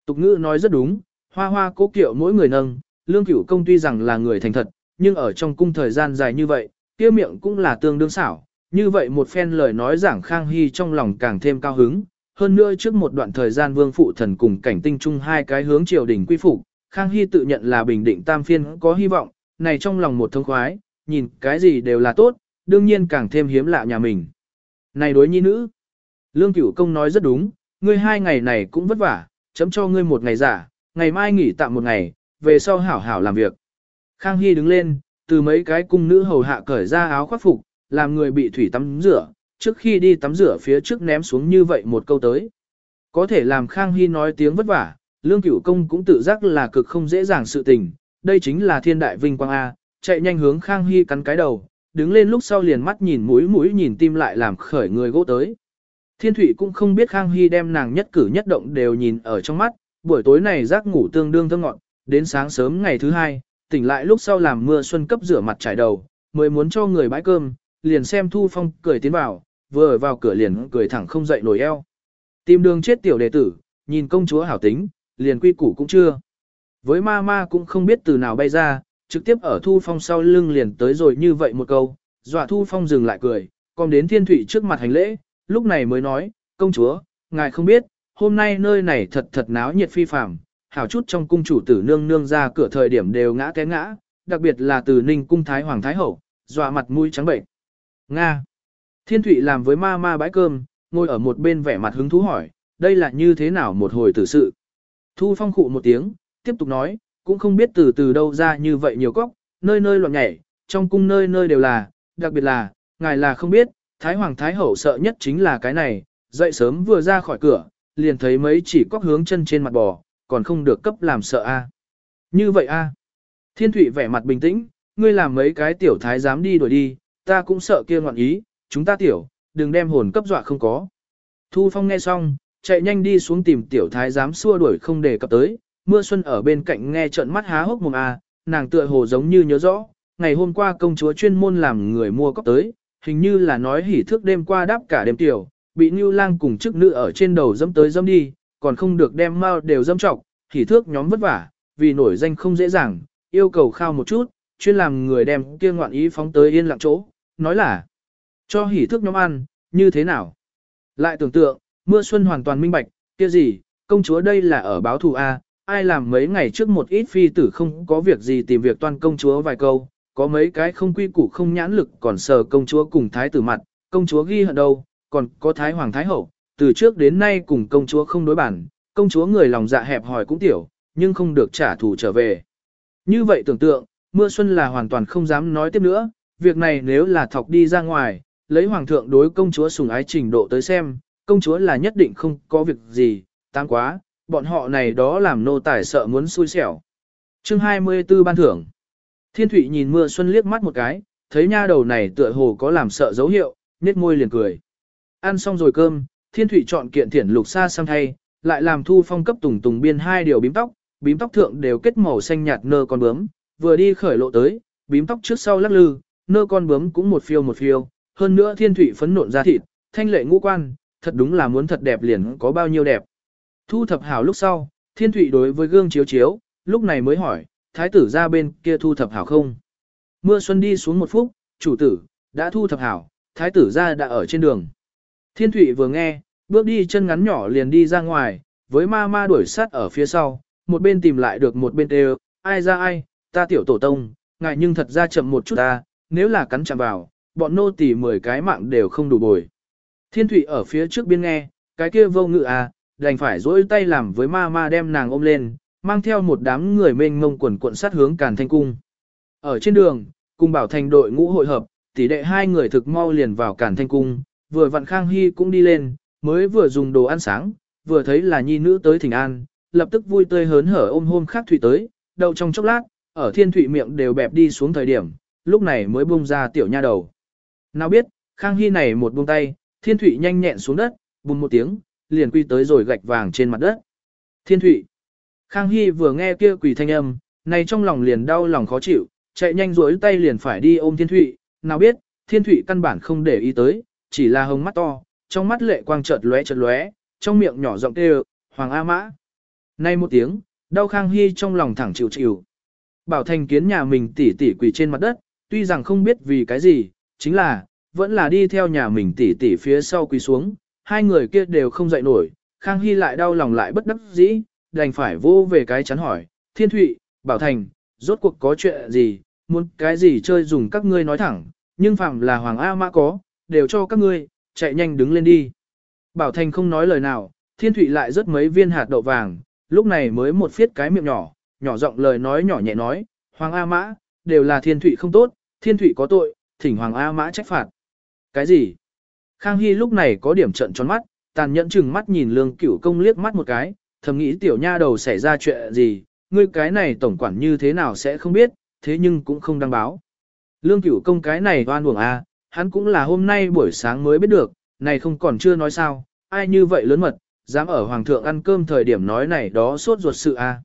Tục ngữ nói rất đúng, hoa hoa cố kiệu mỗi người nâng, lương cửu công tuy rằng là người thành thật, nhưng ở trong cung thời gian dài như vậy, kia miệng cũng là tương đương xảo, như vậy một phen lời nói giảng Khang Hy trong lòng càng thêm cao hứng, hơn nữa trước một đoạn thời gian vương phụ thần cùng cảnh tinh chung hai cái hướng triều đình quy phục, Khang Hy tự nhận là bình định tam phiên có hy vọng, này trong lòng một thông khoái, nhìn cái gì đều là tốt, đương nhiên càng thêm hiếm lạ nhà mình. Này đối nhi nữ, Lương Cửu Công nói rất đúng, ngươi hai ngày này cũng vất vả, chấm cho ngươi một ngày giả, ngày mai nghỉ tạm một ngày, về sau hảo hảo làm việc. Khang Hy đứng lên, từ mấy cái cung nữ hầu hạ cởi ra áo khoác phục, làm người bị thủy tắm rửa, trước khi đi tắm rửa phía trước ném xuống như vậy một câu tới. Có thể làm Khang Hy nói tiếng vất vả, Lương Cửu Công cũng tự giác là cực không dễ dàng sự tình, đây chính là thiên đại vinh quang A, chạy nhanh hướng Khang Hy cắn cái đầu, đứng lên lúc sau liền mắt nhìn mũi mũi nhìn tim lại làm khởi người gỗ tới. Thiên Thụy cũng không biết Khang Hy đem nàng nhất cử nhất động đều nhìn ở trong mắt, buổi tối này giác ngủ tương đương thơ ngọn, đến sáng sớm ngày thứ hai, tỉnh lại lúc sau làm mưa xuân cấp rửa mặt trải đầu, mới muốn cho người bãi cơm, liền xem Thu Phong cười tiến vào, vừa vào cửa liền cười thẳng không dậy nổi eo. Tìm đường chết tiểu đệ tử, nhìn công chúa hảo tính, liền quy củ cũng chưa. Với ma ma cũng không biết từ nào bay ra, trực tiếp ở Thu Phong sau lưng liền tới rồi như vậy một câu, dọa Thu Phong dừng lại cười, còn đến thiên thủy trước mặt hành lễ, lúc này mới nói, công chúa, ngài không biết, hôm nay nơi này thật thật náo nhiệt phi phàm, hảo chút trong cung chủ tử nương nương ra cửa thời điểm đều ngã té ngã, đặc biệt là từ ninh cung thái hoàng thái hậu, dọa mặt mũi trắng bệnh. Nga. Thiên thủy làm với ma ma bãi cơm, ngồi ở một bên vẻ mặt hứng thú hỏi, đây là như thế nào một hồi tử sự. Thu phong khụ một tiếng, tiếp tục nói, cũng không biết từ từ đâu ra như vậy nhiều góc, nơi nơi loạn nhảy, trong cung nơi nơi đều là, đặc biệt là, ngài là không biết, Thái Hoàng Thái Hậu sợ nhất chính là cái này, dậy sớm vừa ra khỏi cửa, liền thấy mấy chỉ cóc hướng chân trên mặt bò, còn không được cấp làm sợ a. Như vậy a. Thiên Thụy vẻ mặt bình tĩnh, ngươi làm mấy cái tiểu thái dám đi đuổi đi, ta cũng sợ kia ngoạn ý, chúng ta tiểu, đừng đem hồn cấp dọa không có. Thu Phong nghe xong, chạy nhanh đi xuống tìm tiểu thái dám xua đuổi không để cập tới, mưa xuân ở bên cạnh nghe trợn mắt há hốc mồm a, nàng tựa hồ giống như nhớ rõ, ngày hôm qua công chúa chuyên môn làm người mua cốc tới, hình như là nói hỉ thước đêm qua đáp cả đêm tiểu, bị Nưu Lang cùng chức nữ ở trên đầu dẫm tới dẫm đi, còn không được đem mao đều dâm trọng, hỉ thước nhóm vất vả, vì nổi danh không dễ dàng, yêu cầu khao một chút, chuyên làm người đem kia ngoạn ý phóng tới yên lặng chỗ, nói là cho hỉ thước nhóm ăn, như thế nào? Lại tưởng tượng, mưa xuân hoàn toàn minh bạch, kia gì, công chúa đây là ở báo thù A, ai làm mấy ngày trước một ít phi tử không có việc gì tìm việc toàn công chúa vài câu, có mấy cái không quy củ không nhãn lực còn sờ công chúa cùng thái tử mặt, công chúa ghi hận đâu, còn có thái hoàng thái hậu, từ trước đến nay cùng công chúa không đối bản, công chúa người lòng dạ hẹp hỏi cũng tiểu, nhưng không được trả thù trở về. Như vậy tưởng tượng, mưa xuân là hoàn toàn không dám nói tiếp nữa, việc này nếu là thọc đi ra ngoài, lấy hoàng thượng đối công chúa sùng ái trình độ tới xem, công chúa là nhất định không có việc gì, tăng quá, bọn họ này đó làm nô tài sợ muốn xui xẻo. Chương 24 ban thưởng. Thiên Thụy nhìn mưa xuân liếc mắt một cái, thấy nha đầu này tựa hồ có làm sợ dấu hiệu, nét môi liền cười. Ăn xong rồi cơm, Thiên Thụy chọn kiện thiển lục xa sang thay, lại làm thu phong cấp tùng tùng biên hai điều bím tóc, bím tóc thượng đều kết màu xanh nhạt nơ con bướm, vừa đi khởi lộ tới, bím tóc trước sau lắc lư, nơ con bướm cũng một phiêu một phiêu, hơn nữa Thiên Thụy phấn nộn ra thịt, thanh lệ ngũ quan, thật đúng là muốn thật đẹp liền có bao nhiêu đẹp. Thu thập hảo lúc sau, Thiên Thụy đối với gương chiếu chiếu, lúc này mới hỏi, thái tử ra bên kia thu thập hảo không? Mưa xuân đi xuống một phút, chủ tử, đã thu thập hảo, thái tử ra đã ở trên đường. Thiên Thụy vừa nghe, bước đi chân ngắn nhỏ liền đi ra ngoài, với ma ma đuổi sát ở phía sau, một bên tìm lại được một bên đều, ai ra ai, ta tiểu tổ tông, ngại nhưng thật ra chậm một chút ta, nếu là cắn chạm vào, bọn nô tỳ 10 cái mạng đều không đủ bồi. Thiên Thụy ở phía trước biên nghe, cái kia vô ngự à, đành phải dỗi tay làm với ma ma đem nàng ôm lên, mang theo một đám người mênh mông quần cuộn sát hướng Càn Thanh Cung. Ở trên đường, cùng bảo thành đội ngũ hội hợp, tỷ đệ hai người thực mau liền vào Càn Thanh Cung, vừa vặn Khang Hy cũng đi lên, mới vừa dùng đồ ăn sáng, vừa thấy là nhi nữ tới thỉnh an, lập tức vui tươi hớn hở ôm hôm khác Thụy tới, đầu trong chốc lát, ở thiên thụy miệng đều bẹp đi xuống thời điểm, lúc này mới bung ra tiểu nha đầu. Nào biết, Khang Hy này một buông tay, thiên thụy nhanh nhẹn xuống đất, bùm một tiếng, liền quy tới rồi gạch vàng trên mặt đất. Thiên thụy. Khang Hy vừa nghe kia quỳ thanh âm, này trong lòng liền đau lòng khó chịu, chạy nhanh rối tay liền phải đi ôm thiên thụy, nào biết, thiên thụy căn bản không để ý tới, chỉ là hồng mắt to, trong mắt lệ quang chợt lóe chợt lóe, trong miệng nhỏ giọng kêu, Hoàng A Mã. Nay một tiếng, đau Khang Hy trong lòng thẳng chịu chịu. Bảo Thành kiến nhà mình tỉ tỉ quỳ trên mặt đất, tuy rằng không biết vì cái gì, chính là, vẫn là đi theo nhà mình tỉ tỉ phía sau quỳ xuống, hai người kia đều không dậy nổi, Khang Hy lại đau lòng lại bất đắc dĩ, đành phải vô về cái chắn hỏi, Thiên Thụy, Bảo Thành, rốt cuộc có chuyện gì, muốn cái gì chơi dùng các ngươi nói thẳng, nhưng phạm là Hoàng A Mã có, đều cho các ngươi, chạy nhanh đứng lên đi. Bảo Thành không nói lời nào, Thiên Thụy lại rớt mấy viên hạt đậu vàng, lúc này mới một phiết cái miệng nhỏ, nhỏ giọng lời nói nhỏ nhẹ nói, Hoàng A Mã, đều là Thiên Thụy không tốt, Thiên Thụy có tội, thỉnh Hoàng A Mã trách phạt. Cái gì? Khang Hy lúc này có điểm trận tròn mắt, tàn nhẫn chừng mắt nhìn lương cửu công liếc mắt một cái, thầm nghĩ tiểu nha đầu xảy ra chuyện gì, ngươi cái này tổng quản như thế nào sẽ không biết, thế nhưng cũng không đăng báo. Lương cửu công cái này oan uổng a, hắn cũng là hôm nay buổi sáng mới biết được, này không còn chưa nói sao, ai như vậy lớn mật, dám ở hoàng thượng ăn cơm thời điểm nói này đó sốt ruột sự a.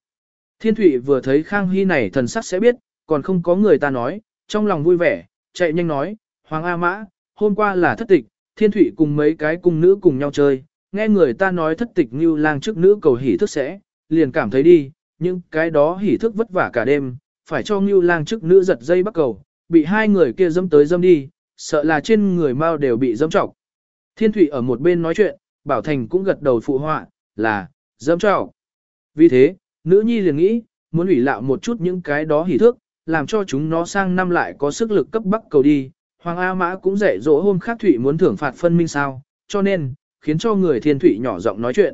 Thiên Thụy vừa thấy Khang Hy này thần sắc sẽ biết, còn không có người ta nói, trong lòng vui vẻ, chạy nhanh nói, Hoàng A Mã, hôm qua là thất tịch, Thiên Thụy cùng mấy cái cung nữ cùng nhau chơi, nghe người ta nói thất tịch như lang trước nữ cầu hỉ thức sẽ, liền cảm thấy đi, nhưng cái đó hỉ thức vất vả cả đêm, phải cho như lang trước nữ giật dây bắt cầu, bị hai người kia dâm tới dâm đi, sợ là trên người mau đều bị dâm trọc. Thiên Thụy ở một bên nói chuyện, Bảo Thành cũng gật đầu phụ họa, là, dâm trọc. Vì thế, nữ nhi liền nghĩ, muốn ủy lạo một chút những cái đó hỉ thức, làm cho chúng nó sang năm lại có sức lực cấp bắc cầu đi. Hoàng A Mã cũng dạy dỗ hôm khác Thụy muốn thưởng phạt phân minh sao, cho nên, khiến cho người thiên thụy nhỏ giọng nói chuyện.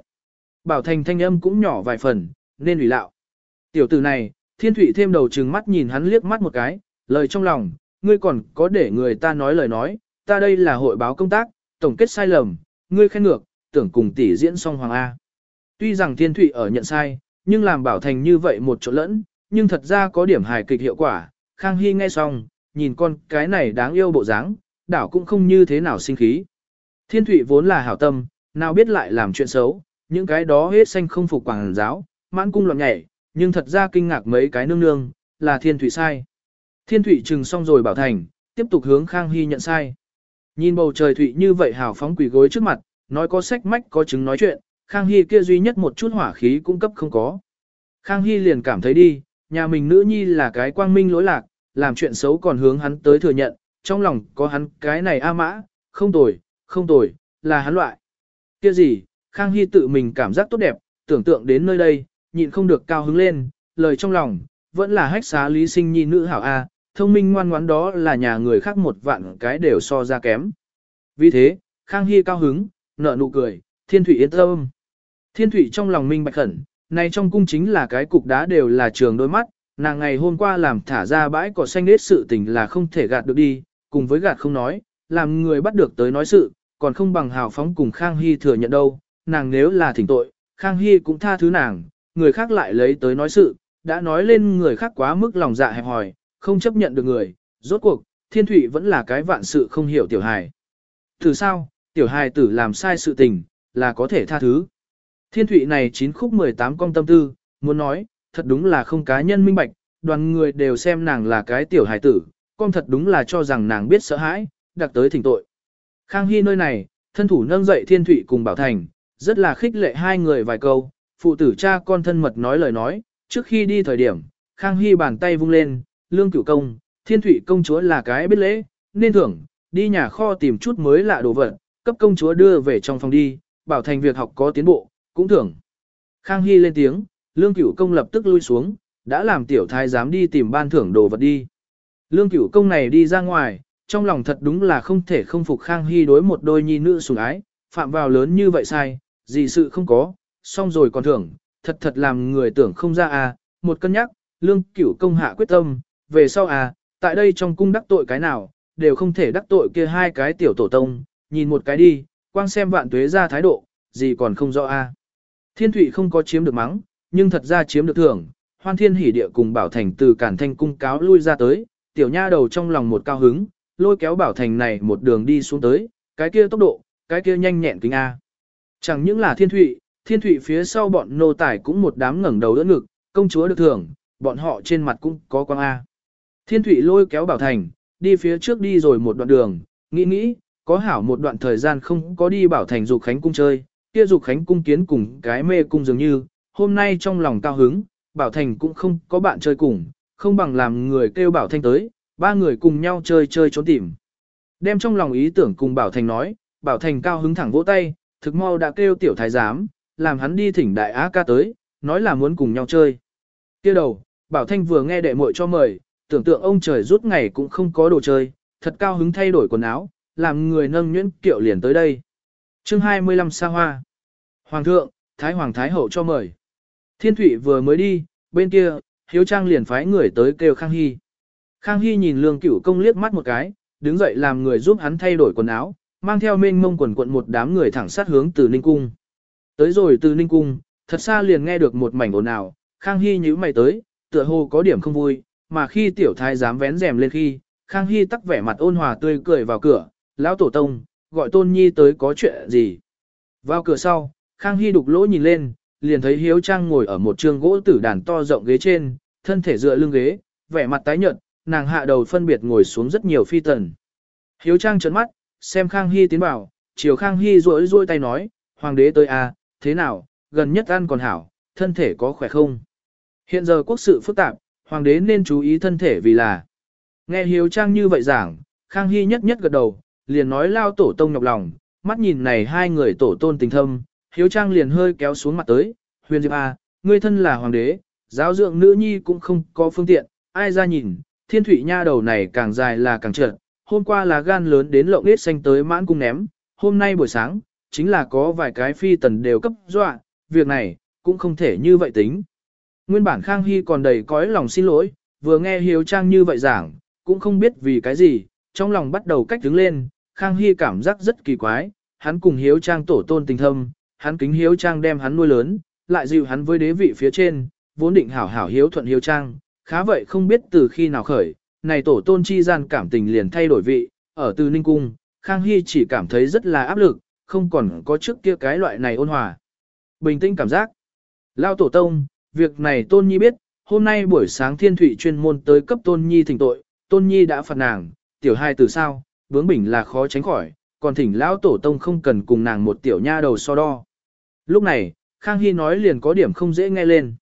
Bảo thành thanh âm cũng nhỏ vài phần, nên ủy lạo. Tiểu tử này, thiên thụy thêm đầu trừng mắt nhìn hắn liếc mắt một cái, lời trong lòng, ngươi còn có để người ta nói lời nói, ta đây là hội báo công tác, tổng kết sai lầm, ngươi khen ngược, tưởng cùng tỷ diễn song hoàng A. Tuy rằng thiên thụy ở nhận sai, nhưng làm bảo thành như vậy một chỗ lẫn, nhưng thật ra có điểm hài kịch hiệu quả. Khang Hy nghe xong, nhìn con cái này đáng yêu bộ dáng, đảo cũng không như thế nào sinh khí. Thiên Thụy vốn là hảo tâm, nào biết lại làm chuyện xấu, những cái đó hết xanh không phục quảng giáo, mãn cung loạn nhảy, nhưng thật ra kinh ngạc mấy cái nương nương, là Thiên Thụy sai. Thiên Thụy chừng xong rồi bảo thành, tiếp tục hướng Khang Hy nhận sai. Nhìn bầu trời Thụy như vậy hào phóng quỷ gối trước mặt, nói có sách mách có chứng nói chuyện, Khang Hy kia duy nhất một chút hỏa khí cung cấp không có. Khang Hy liền cảm thấy đi, nhà mình nữ nhi là cái quang minh lỗi lạc, làm chuyện xấu còn hướng hắn tới thừa nhận, trong lòng có hắn cái này a mã, không tồi, không tồi, là hắn loại. Kia gì, Khang Hy tự mình cảm giác tốt đẹp, tưởng tượng đến nơi đây, nhịn không được cao hứng lên, lời trong lòng, vẫn là hách xá lý sinh nhi nữ hảo A, thông minh ngoan ngoãn đó là nhà người khác một vạn cái đều so ra kém. Vì thế, Khang Hy cao hứng, nở nụ cười, thiên thủy yên tâm. Thiên thủy trong lòng minh bạch khẩn, này trong cung chính là cái cục đá đều là trường đôi mắt, nàng ngày hôm qua làm thả ra bãi cỏ xanh nết sự tình là không thể gạt được đi, cùng với gạt không nói, làm người bắt được tới nói sự, còn không bằng hào phóng cùng Khang Hy thừa nhận đâu, nàng nếu là thỉnh tội, Khang Hy cũng tha thứ nàng, người khác lại lấy tới nói sự, đã nói lên người khác quá mức lòng dạ hẹp hòi, không chấp nhận được người, rốt cuộc, thiên thủy vẫn là cái vạn sự không hiểu tiểu hài. Thử sao, tiểu hài tử làm sai sự tình, là có thể tha thứ. Thiên thủy này chín khúc 18 công tâm tư, muốn nói, thật đúng là không cá nhân minh bạch, đoàn người đều xem nàng là cái tiểu hài tử, con thật đúng là cho rằng nàng biết sợ hãi, đặc tới thỉnh tội. Khang Hy nơi này, thân thủ nâng dậy Thiên Thụy cùng Bảo Thành, rất là khích lệ hai người vài câu, phụ tử cha con thân mật nói lời nói, trước khi đi thời điểm, Khang Hy bàn tay vung lên, lương cửu công, Thiên Thụy công chúa là cái biết lễ, nên thưởng, đi nhà kho tìm chút mới lạ đồ vật, cấp công chúa đưa về trong phòng đi, Bảo Thành việc học có tiến bộ, cũng thưởng. Khang Hy lên tiếng, lương cửu công lập tức lui xuống, đã làm tiểu thái dám đi tìm ban thưởng đồ vật đi. Lương cửu công này đi ra ngoài, trong lòng thật đúng là không thể không phục Khang Hy đối một đôi nhi nữ sủng ái, phạm vào lớn như vậy sai, gì sự không có, xong rồi còn thưởng, thật thật làm người tưởng không ra à, một cân nhắc, lương cửu công hạ quyết tâm, về sau à, tại đây trong cung đắc tội cái nào, đều không thể đắc tội kia hai cái tiểu tổ tông, nhìn một cái đi, quang xem vạn tuế ra thái độ, gì còn không rõ a. Thiên Thụy không có chiếm được mắng, nhưng thật ra chiếm được thưởng, hoan thiên hỉ địa cùng Bảo Thành từ cản thanh cung cáo lui ra tới, tiểu nha đầu trong lòng một cao hứng, lôi kéo Bảo Thành này một đường đi xuống tới, cái kia tốc độ, cái kia nhanh nhẹn kính A. Chẳng những là thiên thụy, thiên thụy phía sau bọn nô tài cũng một đám ngẩng đầu đỡ ngực, công chúa được thưởng, bọn họ trên mặt cũng có quang A. Thiên thụy lôi kéo Bảo Thành, đi phía trước đi rồi một đoạn đường, nghĩ nghĩ, có hảo một đoạn thời gian không có đi Bảo Thành dục khánh cung chơi, kia dục khánh cung kiến cùng cái mê cung dường như, hôm nay trong lòng cao hứng, Bảo Thành cũng không có bạn chơi cùng, không bằng làm người kêu Bảo Thanh tới, ba người cùng nhau chơi chơi trốn tìm. Đem trong lòng ý tưởng cùng Bảo Thành nói, Bảo Thành cao hứng thẳng vỗ tay, thực mau đã kêu tiểu thái giám, làm hắn đi thỉnh đại á ca tới, nói là muốn cùng nhau chơi. kia đầu, Bảo Thanh vừa nghe đệ muội cho mời, tưởng tượng ông trời rút ngày cũng không có đồ chơi, thật cao hứng thay đổi quần áo, làm người nâng nhuyễn kiệu liền tới đây. chương 25 xa hoa. Hoàng thượng, Thái Hoàng Thái Hậu cho mời. Thiên Thụy vừa mới đi, bên kia, Hiếu Trang liền phái người tới kêu Khang Hy. Khang Hy nhìn lương cửu công liếc mắt một cái, đứng dậy làm người giúp hắn thay đổi quần áo, mang theo mênh mông quần quận một đám người thẳng sát hướng từ Ninh Cung. Tới rồi từ Ninh Cung, thật xa liền nghe được một mảnh ồn ào, Khang Hy nhíu mày tới, tựa hồ có điểm không vui, mà khi tiểu thái dám vén rèm lên khi, Khang Hy tắc vẻ mặt ôn hòa tươi cười vào cửa, lão tổ tông, gọi tôn nhi tới có chuyện gì. Vào cửa sau, Khang Hy đục lỗ nhìn lên, liền thấy Hiếu Trang ngồi ở một trường gỗ tử đàn to rộng ghế trên, thân thể dựa lưng ghế, vẻ mặt tái nhợt, nàng hạ đầu phân biệt ngồi xuống rất nhiều phi tần. Hiếu Trang trấn mắt, xem Khang Hy tiến vào, chiều Khang Hy rỗi rỗi tay nói, Hoàng đế tới à, thế nào, gần nhất ăn còn hảo, thân thể có khỏe không? Hiện giờ quốc sự phức tạp, Hoàng đế nên chú ý thân thể vì là. Nghe Hiếu Trang như vậy giảng, Khang Hy nhất nhất gật đầu, liền nói lao tổ tông nhọc lòng, mắt nhìn này hai người tổ tôn tình thâm, Hiếu Trang liền hơi kéo xuống mặt tới, huyền diệp à, ngươi thân là hoàng đế, giáo dưỡng nữ nhi cũng không có phương tiện, ai ra nhìn, thiên thủy nha đầu này càng dài là càng trợn, hôm qua là gan lớn đến lộng nết xanh tới mãn cung ném, hôm nay buổi sáng, chính là có vài cái phi tần đều cấp dọa, việc này, cũng không thể như vậy tính. Nguyên bản Khang Hy còn đầy cõi lòng xin lỗi, vừa nghe Hiếu Trang như vậy giảng, cũng không biết vì cái gì, trong lòng bắt đầu cách đứng lên, Khang Hy cảm giác rất kỳ quái, hắn cùng Hiếu Trang tổ tôn tình thâm, hắn kính Hiếu Trang đem hắn nuôi lớn, lại dịu hắn với đế vị phía trên, vốn định hảo hảo hiếu thuận Hiếu Trang, khá vậy không biết từ khi nào khởi, này tổ tôn chi gian cảm tình liền thay đổi vị, ở từ Ninh Cung, Khang Hy chỉ cảm thấy rất là áp lực, không còn có trước kia cái loại này ôn hòa. Bình tĩnh cảm giác. Lao tổ tông, việc này tôn nhi biết, hôm nay buổi sáng thiên thủy chuyên môn tới cấp tôn nhi thỉnh tội, tôn nhi đã phạt nàng, tiểu hai từ sao, bướng bỉnh là khó tránh khỏi, còn thỉnh lão tổ tông không cần cùng nàng một tiểu nha đầu so đo. Lúc này, Khang Hy nói liền có điểm không dễ nghe lên.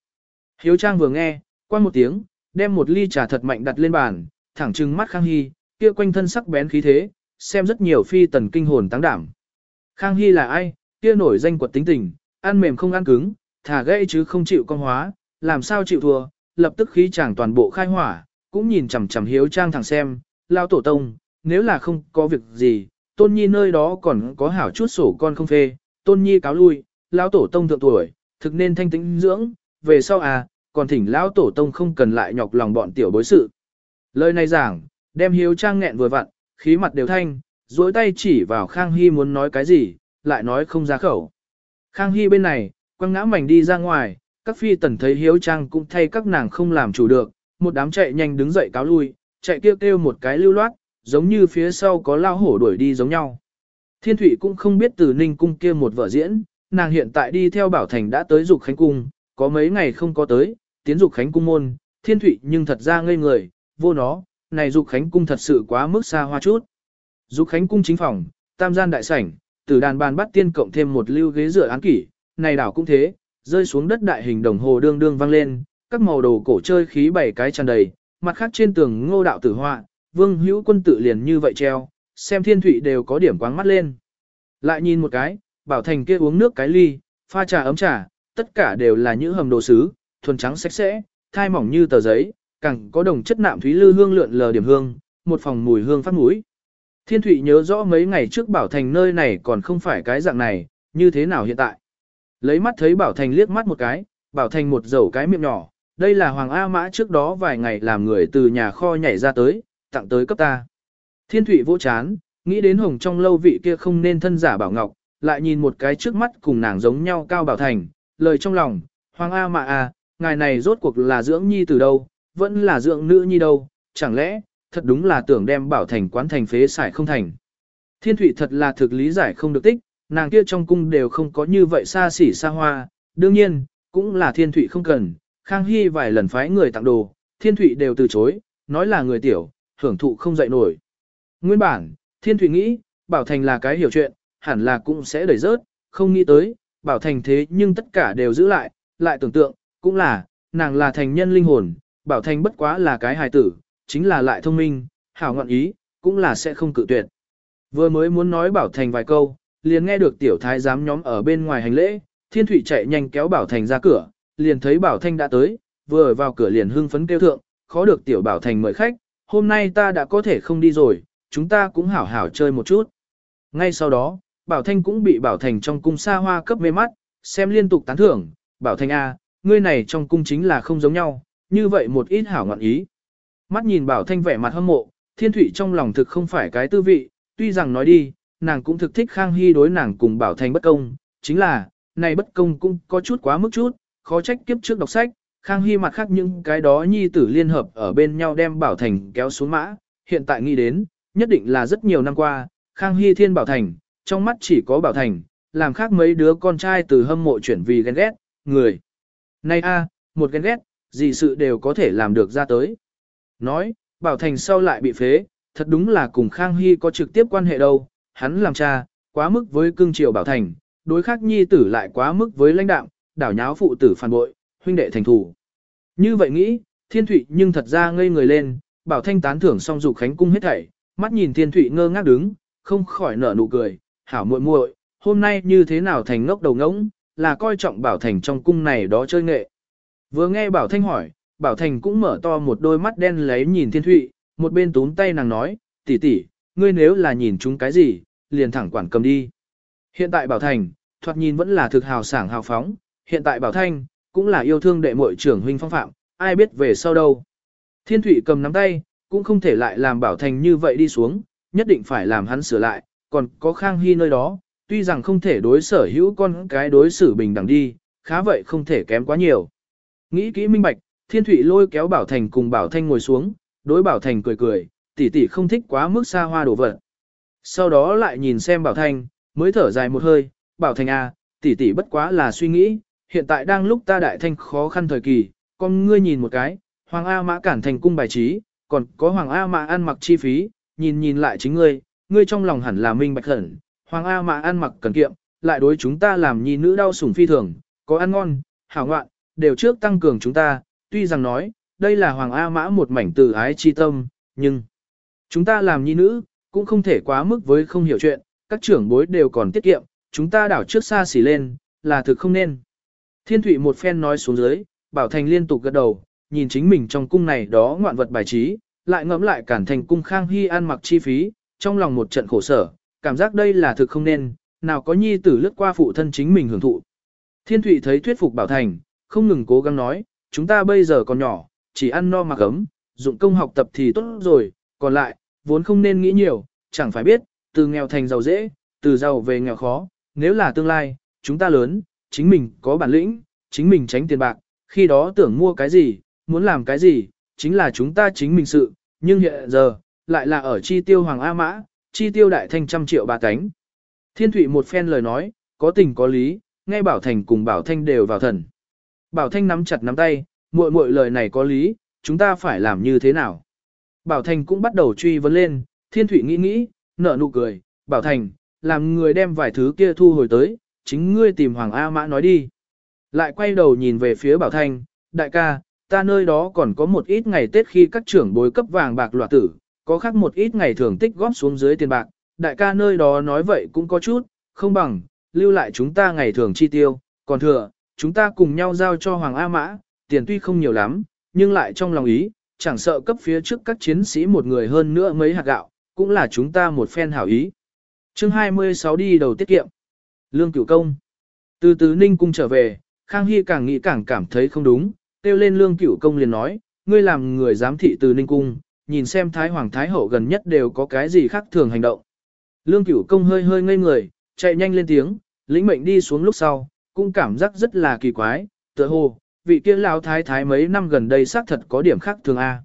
Hiếu Trang vừa nghe, qua một tiếng, đem một ly trà thật mạnh đặt lên bàn, thẳng trừng mắt Khang Hy, kia quanh thân sắc bén khí thế, xem rất nhiều phi tần kinh hồn tăng đảm. Khang Hy là ai, kia nổi danh quật tính tình, ăn mềm không ăn cứng, thả gây chứ không chịu con hóa, làm sao chịu thua, lập tức khí chàng toàn bộ khai hỏa, cũng nhìn chằm chằm hiếu trang thẳng xem, lao tổ tông, nếu là không có việc gì, tôn nhi nơi đó còn có hảo chút sổ con không phê, tôn nhi cáo lui, lão tổ tông thượng tuổi, thực nên thanh tĩnh dưỡng, về sau à, còn thỉnh lão tổ tông không cần lại nhọc lòng bọn tiểu bối sự. Lời này giảng, đem hiếu trang nghẹn vừa vặn, khí mặt đều thanh, duỗi tay chỉ vào Khang Hy muốn nói cái gì, lại nói không ra khẩu. Khang Hy bên này, quăng ngã mảnh đi ra ngoài, các phi tần thấy hiếu trang cũng thay các nàng không làm chủ được, một đám chạy nhanh đứng dậy cáo lui, chạy kêu kêu một cái lưu loát, giống như phía sau có lao hổ đuổi đi giống nhau. Thiên thủy cũng không biết từ Ninh Cung kia một vở diễn, nàng hiện tại đi theo Bảo Thành đã tới Dục Khánh Cung, có mấy ngày không có tới, tiến Dục Khánh Cung môn, Thiên Thụy nhưng thật ra ngây người, vô nó, này Dục Khánh Cung thật sự quá mức xa hoa chút. Dục Khánh Cung chính phòng, tam gian đại sảnh, từ đàn bàn bắt tiên cộng thêm một lưu ghế rửa án kỷ, này đảo cũng thế, rơi xuống đất đại hình đồng hồ đương đương vang lên, các màu đồ cổ chơi khí bảy cái tràn đầy, mặt khác trên tường ngô đạo tử họa, vương hữu quân tự liền như vậy treo, xem thiên thụy đều có điểm quáng mắt lên. Lại nhìn một cái, bảo thành kia uống nước cái ly, pha trà ấm trà, tất cả đều là những hầm đồ sứ, thuần trắng sạch sẽ, thai mỏng như tờ giấy, càng có đồng chất nạm thúy lư hương lượn lờ điểm hương, một phòng mùi hương phát mũi. Thiên Thụy nhớ rõ mấy ngày trước Bảo Thành nơi này còn không phải cái dạng này, như thế nào hiện tại. Lấy mắt thấy Bảo Thành liếc mắt một cái, Bảo Thành một dầu cái miệng nhỏ, đây là Hoàng A Mã trước đó vài ngày làm người từ nhà kho nhảy ra tới, tặng tới cấp ta. Thiên Thụy vỗ chán, nghĩ đến hồng trong lâu vị kia không nên thân giả Bảo Ngọc, lại nhìn một cái trước mắt cùng nàng giống nhau cao Bảo Thành, lời trong lòng, Hoàng A mà A, ngài này rốt cuộc là dưỡng nhi từ đâu, vẫn là dưỡng nữ nhi đâu, chẳng lẽ, thật đúng là tưởng đem Bảo Thành quán thành phế xài không thành. Thiên Thụy thật là thực lý giải không được tích, nàng kia trong cung đều không có như vậy xa xỉ xa hoa, đương nhiên, cũng là Thiên Thụy không cần, Khang Hy vài lần phái người tặng đồ, Thiên Thụy đều từ chối, nói là người tiểu, hưởng thụ không dậy nổi. Nguyên bản, Thiên Thụy nghĩ, Bảo Thành là cái hiểu chuyện, hẳn là cũng sẽ đẩy rớt, không nghĩ tới, Bảo Thành thế nhưng tất cả đều giữ lại, lại tưởng tượng, cũng là, nàng là thành nhân linh hồn, Bảo Thành bất quá là cái hài tử, chính là lại thông minh, hảo ngọn ý, cũng là sẽ không cự tuyệt. Vừa mới muốn nói Bảo Thành vài câu, liền nghe được tiểu thái giám nhóm ở bên ngoài hành lễ, Thiên thủy chạy nhanh kéo Bảo Thành ra cửa, liền thấy Bảo Thanh đã tới, vừa vào cửa liền hưng phấn kêu thượng, khó được tiểu Bảo Thành mời khách, hôm nay ta đã có thể không đi rồi, chúng ta cũng hảo hảo chơi một chút. Ngay sau đó, Bảo Thanh cũng bị Bảo Thành trong cung xa hoa cấp mê mắt, xem liên tục tán thưởng, Bảo Thanh A, à, ngươi này trong cung chính là không giống nhau, như vậy một ít hảo ngọn ý. Mắt nhìn Bảo Thanh vẻ mặt hâm mộ, Thiên Thụy trong lòng thực không phải cái tư vị, tuy rằng nói đi, nàng cũng thực thích Khang Hy đối nàng cùng Bảo Thanh bất công, chính là, này bất công cũng có chút quá mức chút, khó trách kiếp trước đọc sách, Khang Hy mặt khác những cái đó nhi tử liên hợp ở bên nhau đem Bảo Thành kéo xuống mã, hiện tại nghĩ đến, nhất định là rất nhiều năm qua, Khang Hy thiên Bảo Thành, trong mắt chỉ có Bảo Thành, làm khác mấy đứa con trai từ hâm mộ chuyển vì ghen ghét, người. Này a, một ghen ghét, gì sự đều có thể làm được ra tới. Nói, Bảo Thành sau lại bị phế, thật đúng là cùng Khang Hy có trực tiếp quan hệ đâu, hắn làm cha, quá mức với cương triều Bảo Thành, đối khác nhi tử lại quá mức với lãnh đạo, đảo nháo phụ tử phản bội, huynh đệ thành thủ. Như vậy nghĩ, thiên thụy nhưng thật ra ngây người lên, bảo thanh tán thưởng xong dục khánh cung hết thảy, mắt nhìn thiên thụy ngơ ngác đứng, không khỏi nở nụ cười, hảo muội muội, hôm nay như thế nào thành ngốc đầu ngỗng, là coi trọng bảo thành trong cung này đó chơi nghệ. Vừa nghe bảo thanh hỏi, bảo thành cũng mở to một đôi mắt đen lấy nhìn thiên thụy, một bên túm tay nàng nói, tỷ tỷ, ngươi nếu là nhìn chúng cái gì, liền thẳng quản cầm đi. Hiện tại bảo thành, thoạt nhìn vẫn là thực hào sảng hào phóng, hiện tại Bảo Thanh, cũng là yêu thương đệ muội trưởng huynh phong phạm, ai biết về sau đâu. Thiên Thụy cầm nắm tay, cũng không thể lại làm Bảo Thành như vậy đi xuống, nhất định phải làm hắn sửa lại, còn có Khang Hy nơi đó, tuy rằng không thể đối sở hữu con cái đối xử bình đẳng đi, khá vậy không thể kém quá nhiều. Nghĩ kỹ minh bạch, Thiên Thụy lôi kéo Bảo Thành cùng Bảo Thanh ngồi xuống, đối Bảo Thành cười cười, tỷ tỷ không thích quá mức xa hoa đổ vật. Sau đó lại nhìn xem Bảo Thanh, mới thở dài một hơi, Bảo Thành à, tỷ tỷ bất quá là suy nghĩ, hiện tại đang lúc ta đại thanh khó khăn thời kỳ, con ngươi nhìn một cái, Hoàng A Mã cản thành cung bài trí, còn có Hoàng A Mã ăn mặc chi phí, nhìn nhìn lại chính ngươi, ngươi trong lòng hẳn là minh bạch khẩn, Hoàng A Mã ăn mặc cần kiệm, lại đối chúng ta làm nhi nữ đau sủng phi thường, có ăn ngon, hảo ngoạn, đều trước tăng cường chúng ta, tuy rằng nói, đây là Hoàng A Mã một mảnh từ ái chi tâm, nhưng chúng ta làm nhi nữ, cũng không thể quá mức với không hiểu chuyện, các trưởng bối đều còn tiết kiệm, chúng ta đảo trước xa xỉ lên, là thực không nên. Thiên Thụy một phen nói xuống dưới, Bảo Thành liên tục gật đầu, nhìn chính mình trong cung này đó ngoạn vật bài trí, lại ngẫm lại cản thành cung Khang Hy ăn mặc chi phí, trong lòng một trận khổ sở, cảm giác đây là thực không nên, nào có nhi tử lướt qua phụ thân chính mình hưởng thụ. Thiên Thụy thấy thuyết phục Bảo Thành, không ngừng cố gắng nói, chúng ta bây giờ còn nhỏ, chỉ ăn no mặc ấm, dụng công học tập thì tốt rồi, còn lại, vốn không nên nghĩ nhiều, chẳng phải biết, từ nghèo thành giàu dễ, từ giàu về nghèo khó, nếu là tương lai, chúng ta lớn, chính mình có bản lĩnh, chính mình tránh tiền bạc, khi đó tưởng mua cái gì, muốn làm cái gì, chính là chúng ta chính mình sự, nhưng hiện giờ, lại là ở chi tiêu hoàng A mã, chi tiêu đại thanh trăm triệu bà cánh. Thiên Thụy một phen lời nói, có tình có lý, nghe Bảo Thành cùng Bảo Thanh đều vào thần. Bảo Thanh nắm chặt nắm tay, muội muội lời này có lý, chúng ta phải làm như thế nào? Bảo Thành cũng bắt đầu truy vấn lên, Thiên Thụy nghĩ nghĩ, nở nụ cười, Bảo Thành, làm người đem vài thứ kia thu hồi tới, chính ngươi tìm Hoàng A Mã nói đi. Lại quay đầu nhìn về phía Bảo Thanh, đại ca, ta nơi đó còn có một ít ngày Tết khi các trưởng bối cấp vàng bạc loạt tử, có khác một ít ngày thường tích góp xuống dưới tiền bạc, đại ca nơi đó nói vậy cũng có chút, không bằng, lưu lại chúng ta ngày thường chi tiêu, còn thừa, chúng ta cùng nhau giao cho Hoàng A Mã, tiền tuy không nhiều lắm, nhưng lại trong lòng ý, chẳng sợ cấp phía trước các chiến sĩ một người hơn nữa mấy hạt gạo, cũng là chúng ta một phen hảo ý. chương 26 đi đầu tiết kiệm. Lương cửu công. Từ từ Ninh Cung trở về, Khang Hy càng nghĩ càng cảm thấy không đúng, kêu lên lương cửu công liền nói, ngươi làm người giám thị từ Ninh Cung, nhìn xem Thái Hoàng Thái Hậu gần nhất đều có cái gì khác thường hành động. Lương cửu công hơi hơi ngây người, chạy nhanh lên tiếng, lĩnh mệnh đi xuống lúc sau, cũng cảm giác rất là kỳ quái, tựa hồ, vị kia lão thái thái mấy năm gần đây xác thật có điểm khác thường A.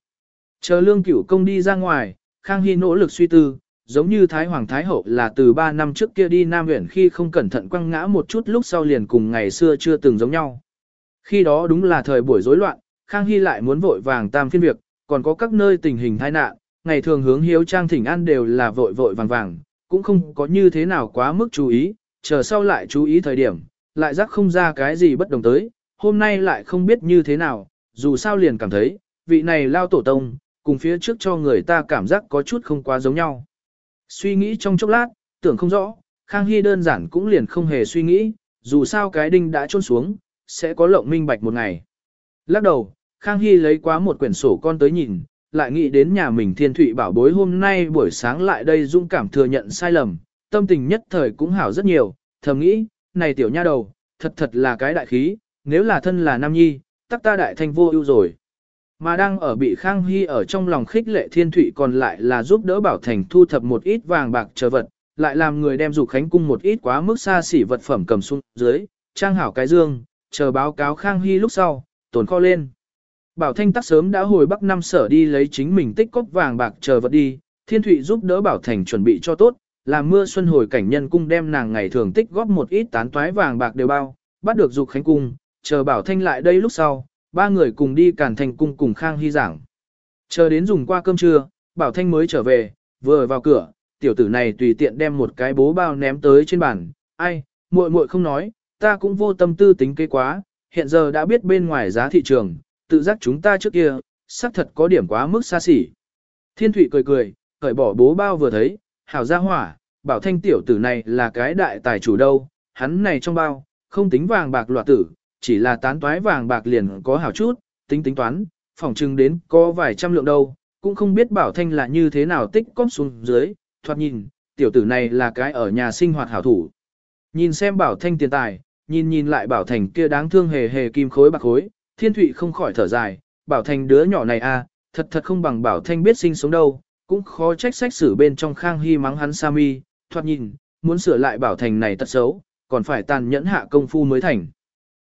Chờ lương cửu công đi ra ngoài, Khang Hy nỗ lực suy tư, giống như Thái Hoàng Thái Hậu là từ 3 năm trước kia đi Nam Uyển khi không cẩn thận quăng ngã một chút lúc sau liền cùng ngày xưa chưa từng giống nhau. Khi đó đúng là thời buổi rối loạn, Khang Hy lại muốn vội vàng tam phiên việc, còn có các nơi tình hình tai nạn, ngày thường hướng hiếu trang thỉnh an đều là vội vội vàng vàng, cũng không có như thế nào quá mức chú ý, chờ sau lại chú ý thời điểm, lại rắc không ra cái gì bất đồng tới, hôm nay lại không biết như thế nào, dù sao liền cảm thấy, vị này lao tổ tông, cùng phía trước cho người ta cảm giác có chút không quá giống nhau. Suy nghĩ trong chốc lát, tưởng không rõ, Khang Hy đơn giản cũng liền không hề suy nghĩ, dù sao cái đinh đã trôn xuống, sẽ có lộng minh bạch một ngày. Lắc đầu, Khang Hy lấy quá một quyển sổ con tới nhìn, lại nghĩ đến nhà mình thiên thụy bảo bối hôm nay buổi sáng lại đây dung cảm thừa nhận sai lầm, tâm tình nhất thời cũng hảo rất nhiều, thầm nghĩ, này tiểu nha đầu, thật thật là cái đại khí, nếu là thân là nam nhi, tắc ta đại thanh vô ưu rồi. Mà đang ở bị Khang Hy ở trong lòng khích lệ thiên thụy còn lại là giúp đỡ Bảo Thành thu thập một ít vàng bạc chờ vật, lại làm người đem dục khánh cung một ít quá mức xa xỉ vật phẩm cầm xuống dưới, trang hảo cái dương, chờ báo cáo Khang Hy lúc sau, tồn kho lên. Bảo Thanh tắc sớm đã hồi Bắc Năm sở đi lấy chính mình tích cốc vàng bạc chờ vật đi, Thiên Thụy giúp đỡ Bảo Thành chuẩn bị cho tốt, làm mưa xuân hồi cảnh nhân cung đem nàng ngày thường tích góp một ít tán toái vàng bạc đều bao, bắt được dục khánh cung, chờ Bảo Thanh lại đây lúc sau, ba người cùng đi cản thành cung cùng Khang Hy giảng. Chờ đến dùng qua cơm trưa, Bảo Thanh mới trở về, vừa vào cửa, tiểu tử này tùy tiện đem một cái bố bao ném tới trên bàn, ai, muội muội không nói, ta cũng vô tâm tư tính kế quá, hiện giờ đã biết bên ngoài giá thị trường, tự giác chúng ta trước kia, xác thật có điểm quá mức xa xỉ. Thiên Thụy cười cười, cởi bỏ bố bao vừa thấy, hảo ra hỏa, bảo thanh tiểu tử này là cái đại tài chủ đâu, hắn này trong bao, không tính vàng bạc loạt tử, chỉ là tán toái vàng bạc liền có hảo chút, tính tính toán, phỏng chừng đến có vài trăm lượng đâu, cũng không biết bảo thanh là như thế nào tích cóp xuống dưới, thoạt nhìn, tiểu tử này là cái ở nhà sinh hoạt hảo thủ. Nhìn xem bảo thanh tiền tài, nhìn nhìn lại bảo thành kia đáng thương hề hề kim khối bạc khối, thiên thụy không khỏi thở dài, bảo thành đứa nhỏ này a, à, thật thật không bằng bảo thanh biết sinh sống đâu, cũng khó trách sách sử bên trong khang hy mắng hắn sa mi, thoạt nhìn, muốn sửa lại bảo thành này tật xấu, còn phải tàn nhẫn hạ công phu mới thành.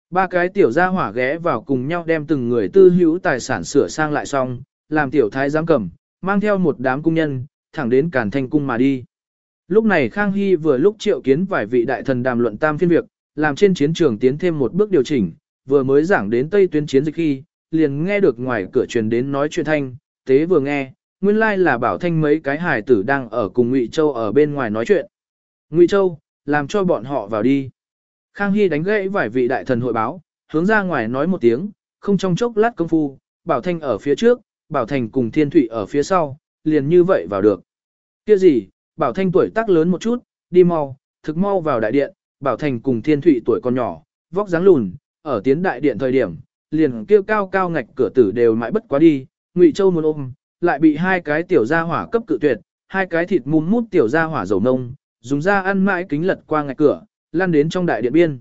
Ba cái tiểu gia hỏa ghé vào cùng nhau đem từng người tư hữu tài sản sửa sang lại xong, làm tiểu thái giám cầm, mang theo một đám cung nhân, thẳng đến cản thanh cung mà đi. Lúc này Khang Hy vừa lúc triệu kiến vài vị đại thần đàm luận tam phiên việc, làm trên chiến trường tiến thêm một bước điều chỉnh, vừa mới giảng đến tây tuyến chiến dịch khi, liền nghe được ngoài cửa truyền đến nói chuyện thanh, tế vừa nghe, nguyên lai là bảo thanh mấy cái hải tử đang ở cùng Ngụy Châu ở bên ngoài nói chuyện. Ngụy Châu, làm cho bọn họ vào đi. Khang Hy đánh gãy vài vị đại thần hội báo, hướng ra ngoài nói một tiếng, không trong chốc lát công phu, bảo thanh ở phía trước, bảo thành cùng thiên thủy ở phía sau, liền như vậy vào được. Kia gì, bảo thanh tuổi tác lớn một chút, đi mau, thực mau vào đại điện, bảo thành cùng thiên thủy tuổi còn nhỏ, vóc dáng lùn, ở tiến đại điện thời điểm, liền kêu cao cao ngạch cửa tử đều mãi bất quá đi, Ngụy Châu muốn ôm, lại bị hai cái tiểu gia hỏa cấp cự tuyệt, hai cái thịt mum mút tiểu gia hỏa dầu nông, dùng ra ăn mãi kính lật qua ngạch cửa, lăn đến trong đại điện biên.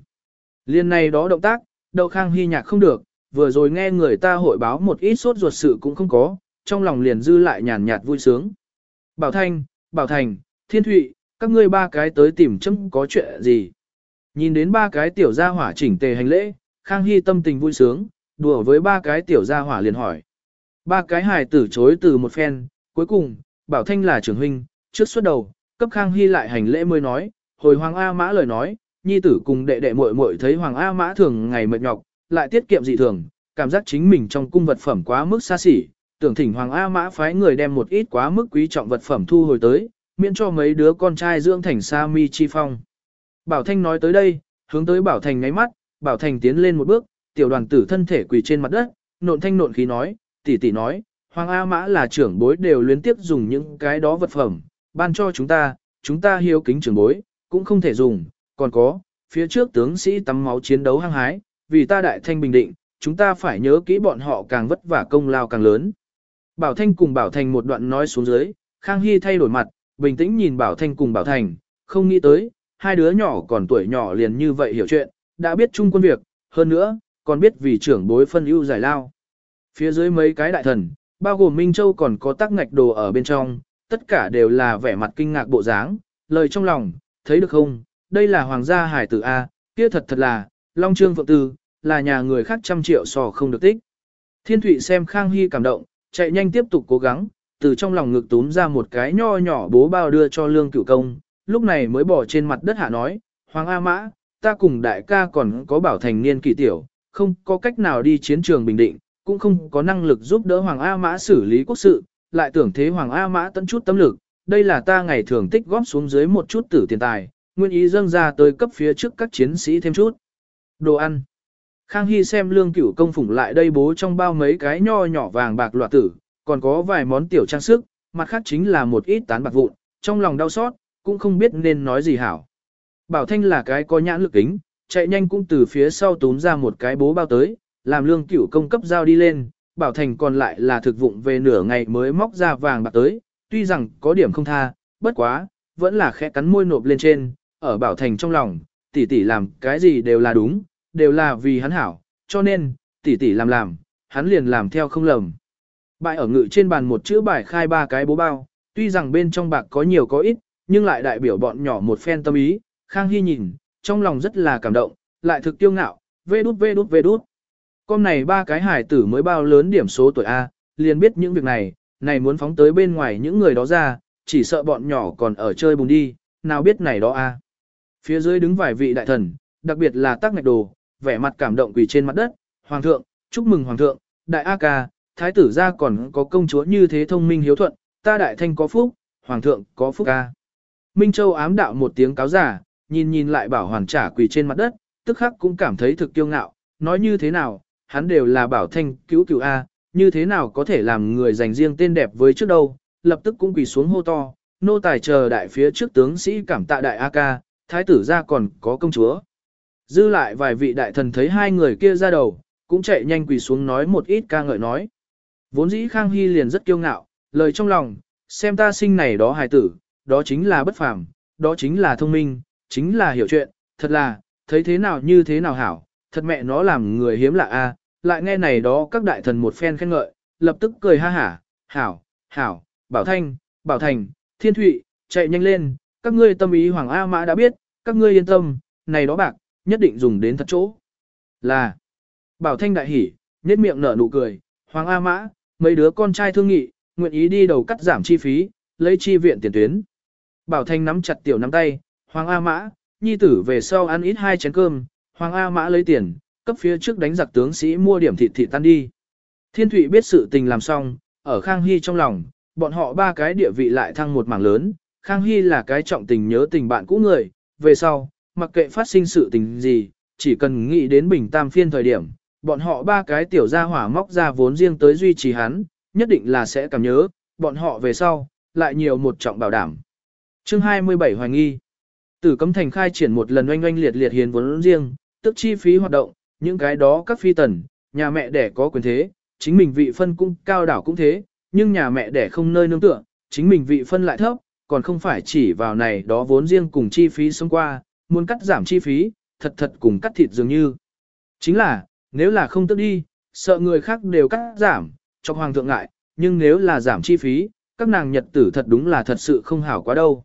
Liên này đó động tác, đậu khang hy nhạc không được, vừa rồi nghe người ta hội báo một ít sốt ruột sự cũng không có, trong lòng liền dư lại nhàn nhạt vui sướng. Bảo Thanh, Bảo Thành, Thiên Thụy, các ngươi ba cái tới tìm chấm có chuyện gì. Nhìn đến ba cái tiểu gia hỏa chỉnh tề hành lễ, Khang Hy tâm tình vui sướng, đùa với ba cái tiểu gia hỏa liền hỏi. Ba cái hài tử chối từ một phen, cuối cùng, Bảo Thanh là trưởng huynh, trước suốt đầu, cấp Khang Hy lại hành lễ mới nói, hồi Hoàng A Mã lời nói, nhi tử cùng đệ đệ muội muội thấy Hoàng A Mã thường ngày mệt nhọc, lại tiết kiệm dị thường, cảm giác chính mình trong cung vật phẩm quá mức xa xỉ, tưởng thỉnh Hoàng A Mã phái người đem một ít quá mức quý trọng vật phẩm thu hồi tới, miễn cho mấy đứa con trai dưỡng thành sa mi chi phong. Bảo Thanh nói tới đây, hướng tới Bảo Thành ngáy mắt, Bảo Thành tiến lên một bước, tiểu đoàn tử thân thể quỳ trên mặt đất, nộn thanh nộn khí nói, tỷ tỷ nói, Hoàng A Mã là trưởng bối đều liên tiếp dùng những cái đó vật phẩm, ban cho chúng ta, chúng ta hiếu kính trưởng bối, cũng không thể dùng, còn có, phía trước tướng sĩ tắm máu chiến đấu hăng hái, vì ta đại thanh bình định, chúng ta phải nhớ kỹ bọn họ càng vất vả công lao càng lớn. Bảo Thanh cùng Bảo Thành một đoạn nói xuống dưới, Khang Hy thay đổi mặt, bình tĩnh nhìn Bảo Thanh cùng Bảo Thành, không nghĩ tới, hai đứa nhỏ còn tuổi nhỏ liền như vậy hiểu chuyện, đã biết chung quân việc, hơn nữa, còn biết vì trưởng bối phân ưu giải lao. Phía dưới mấy cái đại thần, bao gồm Minh Châu còn có tác ngạch đồ ở bên trong, tất cả đều là vẻ mặt kinh ngạc bộ dáng, lời trong lòng, thấy được không, đây là hoàng gia hải tử A, kia thật thật là, Long Trương Phượng Tư, là nhà người khác trăm triệu sò không được tích. Thiên Thụy xem Khang Hy cảm động, chạy nhanh tiếp tục cố gắng, từ trong lòng ngực túm ra một cái nho nhỏ bố bao đưa cho lương cửu công, lúc này mới bỏ trên mặt đất hạ nói, Hoàng A Mã, ta cùng đại ca còn có bảo thành niên kỳ tiểu, không có cách nào đi chiến trường bình định, cũng không có năng lực giúp đỡ Hoàng A Mã xử lý quốc sự, lại tưởng thế Hoàng A Mã tận chút tâm lực, đây là ta ngày thường tích góp xuống dưới một chút tử tiền tài, nguyên ý dâng ra tới cấp phía trước các chiến sĩ thêm chút. Đồ ăn. Khang Hy xem lương cửu công phủng lại đây bố trong bao mấy cái nho nhỏ vàng bạc loạt tử, còn có vài món tiểu trang sức, mặt khác chính là một ít tán bạc vụn, trong lòng đau xót, cũng không biết nên nói gì hảo. Bảo Thanh là cái có nhãn lực kính, chạy nhanh cũng từ phía sau túm ra một cái bố bao tới, làm lương cửu công cấp giao đi lên, Bảo Thành còn lại là thực vụng về nửa ngày mới móc ra vàng bạc tới, tuy rằng có điểm không tha, bất quá, vẫn là khẽ cắn môi nộp lên trên, ở Bảo Thành trong lòng, tỷ tỷ làm cái gì đều là đúng, đều là vì hắn hảo, cho nên, tỷ tỷ làm làm, hắn liền làm theo không lầm. Bại ở ngự trên bàn một chữ bài khai ba cái bố bao, tuy rằng bên trong bạc có nhiều có ít, nhưng lại đại biểu bọn nhỏ một phen tâm ý, Khang Hy nhìn, trong lòng rất là cảm động, lại thực tiêu ngạo, vê đút vê đút vê đút. Con này ba cái hải tử mới bao lớn điểm số tuổi A, liền biết những việc này, này muốn phóng tới bên ngoài những người đó ra, chỉ sợ bọn nhỏ còn ở chơi bùng đi, nào biết này đó A. Phía dưới đứng vài vị đại thần, đặc biệt là tác ngạch đồ, vẻ mặt cảm động quỳ trên mặt đất, Hoàng thượng, chúc mừng Hoàng thượng, đại A ca, thái tử gia còn có công chúa như thế thông minh hiếu thuận, ta đại thanh có phúc, Hoàng thượng có phúc ca. Minh Châu ám đạo một tiếng cáo giả, nhìn nhìn lại bảo hoàn trả quỳ trên mặt đất, tức khắc cũng cảm thấy thực kiêu ngạo, nói như thế nào, hắn đều là bảo thanh cứu cứu A, như thế nào có thể làm người dành riêng tên đẹp với trước đâu, lập tức cũng quỳ xuống hô to, nô tài chờ đại phía trước tướng sĩ cảm tạ đại A ca, thái tử ra còn có công chúa. Dư lại vài vị đại thần thấy hai người kia ra đầu, cũng chạy nhanh quỳ xuống nói một ít ca ngợi nói. Vốn dĩ Khang Hy liền rất kiêu ngạo, lời trong lòng, xem ta sinh này đó hài tử, đó chính là bất phàm, đó chính là thông minh, chính là hiểu chuyện, thật là, thấy thế nào như thế nào hảo, thật mẹ nó làm người hiếm lạ a, lại nghe này đó các đại thần một phen khen ngợi, lập tức cười ha hả, hảo, hảo, bảo thanh, bảo thành, thiên thụy, chạy nhanh lên, các ngươi tâm ý Hoàng A Mã đã biết, các ngươi yên tâm, này đó bạc, nhất định dùng đến thật chỗ. Là, bảo thanh đại hỉ, nhếch miệng nở nụ cười, Hoàng A Mã, mấy đứa con trai thương nghị, nguyện ý đi đầu cắt giảm chi phí, lấy chi viện tiền tuyến. Bảo thanh nắm chặt tiểu nắm tay, Hoàng A Mã, nhi tử về sau ăn ít hai chén cơm, Hoàng A Mã lấy tiền, cấp phía trước đánh giặc tướng sĩ mua điểm thịt thịt tan đi. Thiên Thụy biết sự tình làm xong, ở Khang Hy trong lòng, bọn họ ba cái địa vị lại thăng một mảng lớn, Khang Hy là cái trọng tình nhớ tình bạn cũ người, về sau, mặc kệ phát sinh sự tình gì, chỉ cần nghĩ đến bình tam phiên thời điểm, bọn họ ba cái tiểu gia hỏa móc ra vốn riêng tới duy trì hắn, nhất định là sẽ cảm nhớ, bọn họ về sau, lại nhiều một trọng bảo đảm. Chương 27 Hoài nghi Tử cấm thành khai triển một lần oanh oanh liệt liệt hiến vốn riêng, tức chi phí hoạt động, những cái đó các phi tần, nhà mẹ đẻ có quyền thế, chính mình vị phân cũng cao đảo cũng thế, nhưng nhà mẹ đẻ không nơi nương tựa, chính mình vị phân lại thấp, còn không phải chỉ vào này đó vốn riêng cùng chi phí xông qua, muốn cắt giảm chi phí, thật thật cùng cắt thịt dường như. Chính là, nếu là không tức đi, sợ người khác đều cắt giảm, cho hoàng thượng ngại, nhưng nếu là giảm chi phí, các nàng nhật tử thật đúng là thật sự không hảo quá đâu.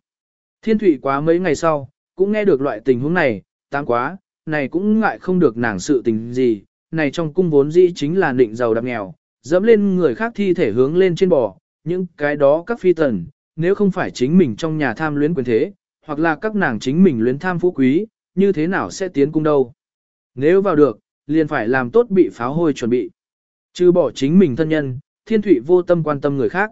Thiên thủy quá mấy ngày sau, cũng nghe được loại tình huống này, tăng quá, này cũng ngại không được nàng sự tình gì, này trong cung vốn dĩ chính là định giàu đạp nghèo, dẫm lên người khác thi thể hướng lên trên bò, những cái đó các phi tần, nếu không phải chính mình trong nhà tham luyến quyền thế, hoặc là các nàng chính mình luyến tham phú quý, như thế nào sẽ tiến cung đâu. Nếu vào được, liền phải làm tốt bị pháo hôi chuẩn bị. Chứ bỏ chính mình thân nhân, thiên thủy vô tâm quan tâm người khác.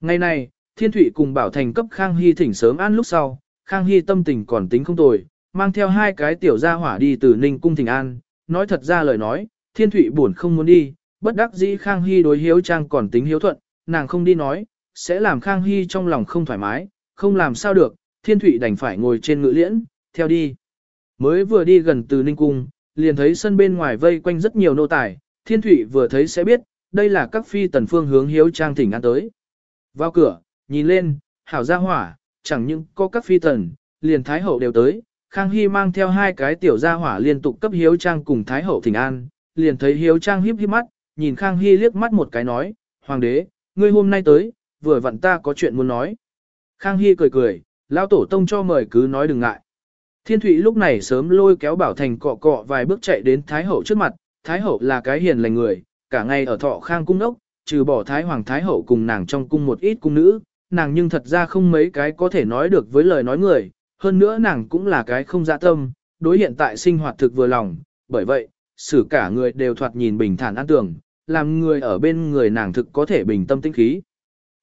Ngày này, thiên Thụy cùng bảo thành cấp Khang Hy thỉnh sớm ăn lúc sau, Khang Hy tâm tình còn tính không tồi, mang theo hai cái tiểu gia hỏa đi từ Ninh cung thỉnh an, nói thật ra lời nói, thiên Thụy buồn không muốn đi, bất đắc dĩ Khang Hy đối hiếu trang còn tính hiếu thuận, nàng không đi nói, sẽ làm Khang Hy trong lòng không thoải mái, không làm sao được, thiên Thụy đành phải ngồi trên ngự liễn, theo đi. Mới vừa đi gần từ Ninh cung, liền thấy sân bên ngoài vây quanh rất nhiều nô tài, thiên Thụy vừa thấy sẽ biết, đây là các phi tần phương hướng hiếu trang thỉnh an tới. Vào cửa, nhìn lên, hảo gia hỏa, chẳng những có các phi tần, liền thái hậu đều tới, Khang Hy mang theo hai cái tiểu gia hỏa liên tục cấp hiếu trang cùng thái hậu thỉnh an, liền thấy hiếu trang híp híp mắt, nhìn Khang Hy liếc mắt một cái nói, Hoàng đế, ngươi hôm nay tới, vừa vặn ta có chuyện muốn nói. Khang Hy cười cười, lão tổ tông cho mời cứ nói đừng ngại. Thiên Thụy lúc này sớm lôi kéo Bảo Thành cọ cọ vài bước chạy đến Thái Hậu trước mặt, Thái Hậu là cái hiền lành người, cả ngày ở thọ khang cung ốc, trừ bỏ Thái Hoàng Thái Hậu cùng nàng trong cung một ít cung nữ, nàng nhưng thật ra không mấy cái có thể nói được với lời nói người, hơn nữa nàng cũng là cái không dạ tâm, đối hiện tại sinh hoạt thực vừa lòng, bởi vậy, xử cả người đều thoạt nhìn bình thản an tường, làm người ở bên người nàng thực có thể bình tâm tinh khí.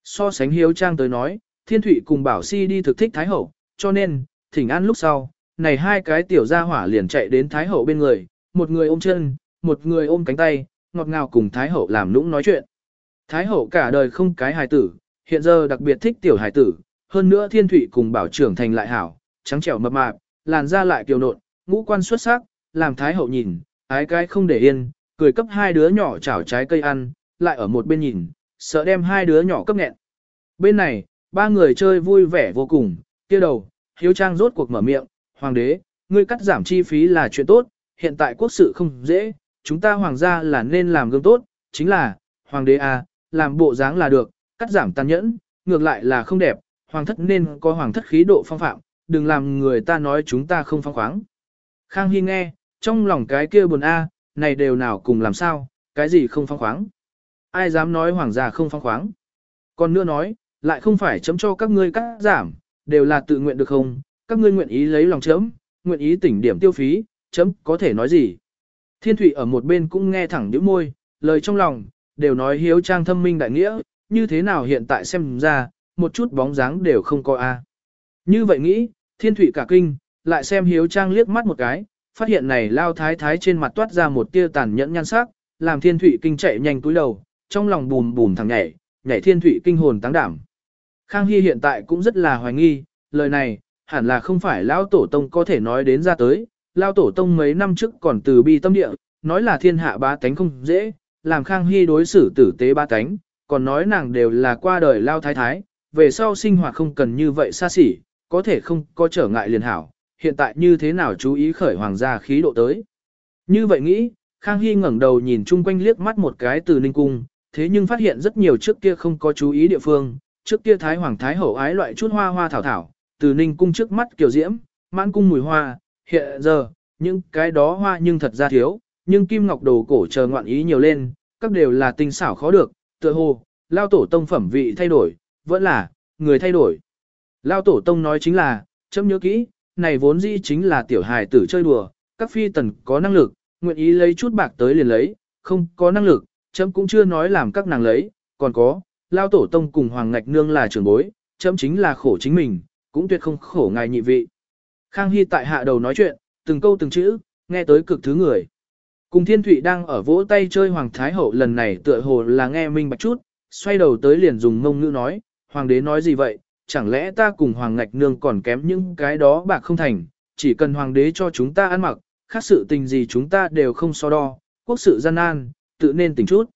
So sánh hiếu trang tới nói, thiên thụy cùng bảo si đi thực thích Thái Hậu, cho nên, thỉnh an lúc sau, này hai cái tiểu gia hỏa liền chạy đến Thái Hậu bên người, một người ôm chân, một người ôm cánh tay, ngọt ngào cùng Thái Hậu làm nũng nói chuyện. Thái Hậu cả đời không cái hài tử, hiện giờ đặc biệt thích tiểu hải tử, hơn nữa thiên thủy cùng bảo trưởng thành lại hảo, trắng trẻo mập mạp, làn da lại kiều nộn, ngũ quan xuất sắc, làm Thái Hậu nhìn, ái cái không để yên, cười cấp hai đứa nhỏ chảo trái cây ăn, lại ở một bên nhìn, sợ đem hai đứa nhỏ cấp nghẹn. Bên này, ba người chơi vui vẻ vô cùng, kia đầu, hiếu trang rốt cuộc mở miệng, hoàng đế, ngươi cắt giảm chi phí là chuyện tốt, hiện tại quốc sự không dễ, chúng ta hoàng gia là nên làm gương tốt, chính là, hoàng đế à, làm bộ dáng là được, cắt giảm tàn nhẫn, ngược lại là không đẹp, hoàng thất nên có hoàng thất khí độ phong phạm, đừng làm người ta nói chúng ta không phong khoáng. Khang Hy nghe, trong lòng cái kia buồn a, này đều nào cùng làm sao, cái gì không phong khoáng. Ai dám nói hoàng gia không phong khoáng. Còn nữa nói, lại không phải chấm cho các ngươi cắt giảm, đều là tự nguyện được không, các ngươi nguyện ý lấy lòng chấm, nguyện ý tỉnh điểm tiêu phí, chấm có thể nói gì. Thiên thủy ở một bên cũng nghe thẳng nhíu môi, lời trong lòng, đều nói hiếu trang thâm minh đại nghĩa, như thế nào hiện tại xem ra, một chút bóng dáng đều không có a. Như vậy nghĩ, Thiên Thụy cả kinh, lại xem hiếu trang liếc mắt một cái, phát hiện này lao thái thái trên mặt toát ra một tia tàn nhẫn nhan sắc, làm Thiên Thụy kinh chạy nhanh túi đầu, trong lòng bùm bùm thằng nhảy, nhảy Thiên Thụy kinh hồn táng đảm. Khang Hy hiện tại cũng rất là hoài nghi, lời này, hẳn là không phải Lao Tổ Tông có thể nói đến ra tới. Lao Tổ Tông mấy năm trước còn từ bi tâm địa, nói là thiên hạ ba tánh không dễ, làm Khang Hy đối xử tử tế ba tánh, còn nói nàng đều là qua đời Lao Thái Thái, về sau sinh hoạt không cần như vậy xa xỉ, có thể không có trở ngại liền hảo, hiện tại như thế nào chú ý khởi hoàng gia khí độ tới. Như vậy nghĩ, Khang Hy ngẩng đầu nhìn chung quanh liếc mắt một cái từ Ninh Cung, thế nhưng phát hiện rất nhiều trước kia không có chú ý địa phương, trước kia Thái Hoàng Thái Hậu ái loại chút hoa hoa thảo thảo, từ ninh cung trước mắt kiểu diễm, mãn cung mùi hoa, hiện giờ, những cái đó hoa nhưng thật ra thiếu, nhưng kim ngọc đồ cổ chờ ngoạn ý nhiều lên, các đều là tinh xảo khó được, tựa hồ, lao tổ tông phẩm vị thay đổi, vẫn là, người thay đổi. Lao tổ tông nói chính là, chấm nhớ kỹ, này vốn dĩ chính là tiểu hài tử chơi đùa, các phi tần có năng lực, nguyện ý lấy chút bạc tới liền lấy, không có năng lực, chấm cũng chưa nói làm các nàng lấy, còn có, lao tổ tông cùng hoàng ngạch nương là trưởng bối, chấm chính là khổ chính mình, cũng tuyệt không khổ ngài nhị vị. Khang Hy tại hạ đầu nói chuyện, từng câu từng chữ, nghe tới cực thứ người. Cùng Thiên Thụy đang ở vỗ tay chơi Hoàng Thái Hậu lần này tựa hồ là nghe minh bạch chút, xoay đầu tới liền dùng ngông ngữ nói, Hoàng đế nói gì vậy, chẳng lẽ ta cùng Hoàng Ngạch Nương còn kém những cái đó bạc không thành, chỉ cần Hoàng đế cho chúng ta ăn mặc, khác sự tình gì chúng ta đều không so đo, quốc sự gian nan, tự nên tỉnh chút.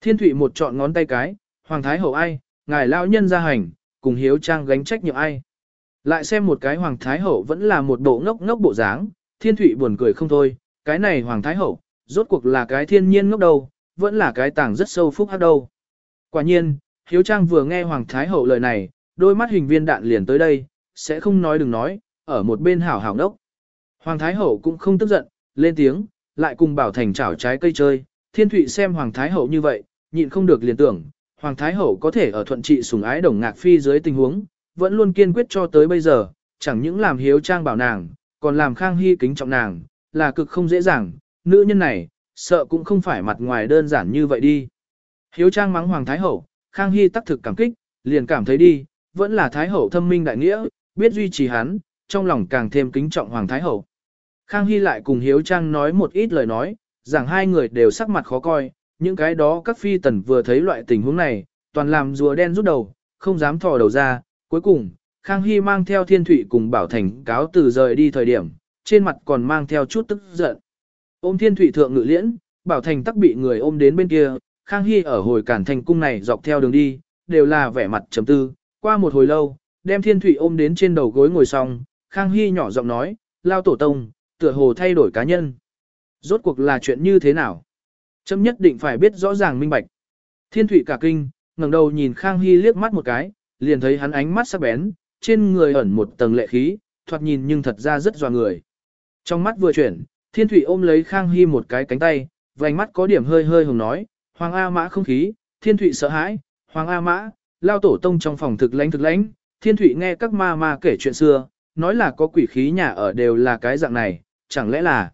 Thiên Thụy một chọn ngón tay cái, Hoàng Thái Hậu ai, ngài lão nhân ra hành, cùng hiếu trang gánh trách nhiệm ai. Lại xem một cái Hoàng Thái Hậu vẫn là một bộ ngốc ngốc bộ dáng, thiên thụy buồn cười không thôi, cái này Hoàng Thái Hậu, rốt cuộc là cái thiên nhiên ngốc đầu, vẫn là cái tảng rất sâu phúc hát đâu. Quả nhiên, Hiếu Trang vừa nghe Hoàng Thái Hậu lời này, đôi mắt hình viên đạn liền tới đây, sẽ không nói đừng nói, ở một bên hảo hảo đốc. Hoàng Thái Hậu cũng không tức giận, lên tiếng, lại cùng Bảo Thành chảo trái cây chơi, thiên thụy xem Hoàng Thái Hậu như vậy, nhịn không được liền tưởng, Hoàng Thái Hậu có thể ở thuận trị sủng ái đồng ngạc phi dưới tình huống, vẫn luôn kiên quyết cho tới bây giờ, chẳng những làm hiếu trang bảo nàng, còn làm khang hy kính trọng nàng, là cực không dễ dàng, nữ nhân này, sợ cũng không phải mặt ngoài đơn giản như vậy đi. Hiếu trang mắng Hoàng Thái Hậu, khang hy tắc thực cảm kích, liền cảm thấy đi, vẫn là Thái Hậu thâm minh đại nghĩa, biết duy trì hắn, trong lòng càng thêm kính trọng Hoàng Thái Hậu. Khang Hy lại cùng Hiếu Trang nói một ít lời nói, rằng hai người đều sắc mặt khó coi, những cái đó các phi tần vừa thấy loại tình huống này, toàn làm rùa đen rút đầu, không dám thò đầu ra, Cuối cùng, Khang Hy mang theo Thiên Thụy cùng Bảo Thành cáo từ rời đi thời điểm, trên mặt còn mang theo chút tức giận. Ôm Thiên Thụy thượng ngự liễn, Bảo Thành tắc bị người ôm đến bên kia, Khang Hy ở hồi cản thành cung này dọc theo đường đi, đều là vẻ mặt trầm tư, qua một hồi lâu, đem Thiên Thụy ôm đến trên đầu gối ngồi xong, Khang Hy nhỏ giọng nói, lao tổ tông, tựa hồ thay đổi cá nhân. Rốt cuộc là chuyện như thế nào? Chấm nhất định phải biết rõ ràng minh bạch. Thiên Thụy cả kinh, ngẩng đầu nhìn Khang Hy liếc mắt một cái, liền thấy hắn ánh mắt sắc bén, trên người ẩn một tầng lệ khí, thoạt nhìn nhưng thật ra rất dò người. Trong mắt vừa chuyển, Thiên Thụy ôm lấy Khang Hy một cái cánh tay, vành mắt có điểm hơi hơi hồng nói, Hoàng A Mã không khí, Thiên Thụy sợ hãi, Hoàng A Mã, lao tổ tông trong phòng thực lãnh thực lãnh, Thiên Thụy nghe các ma ma kể chuyện xưa, nói là có quỷ khí nhà ở đều là cái dạng này, chẳng lẽ là...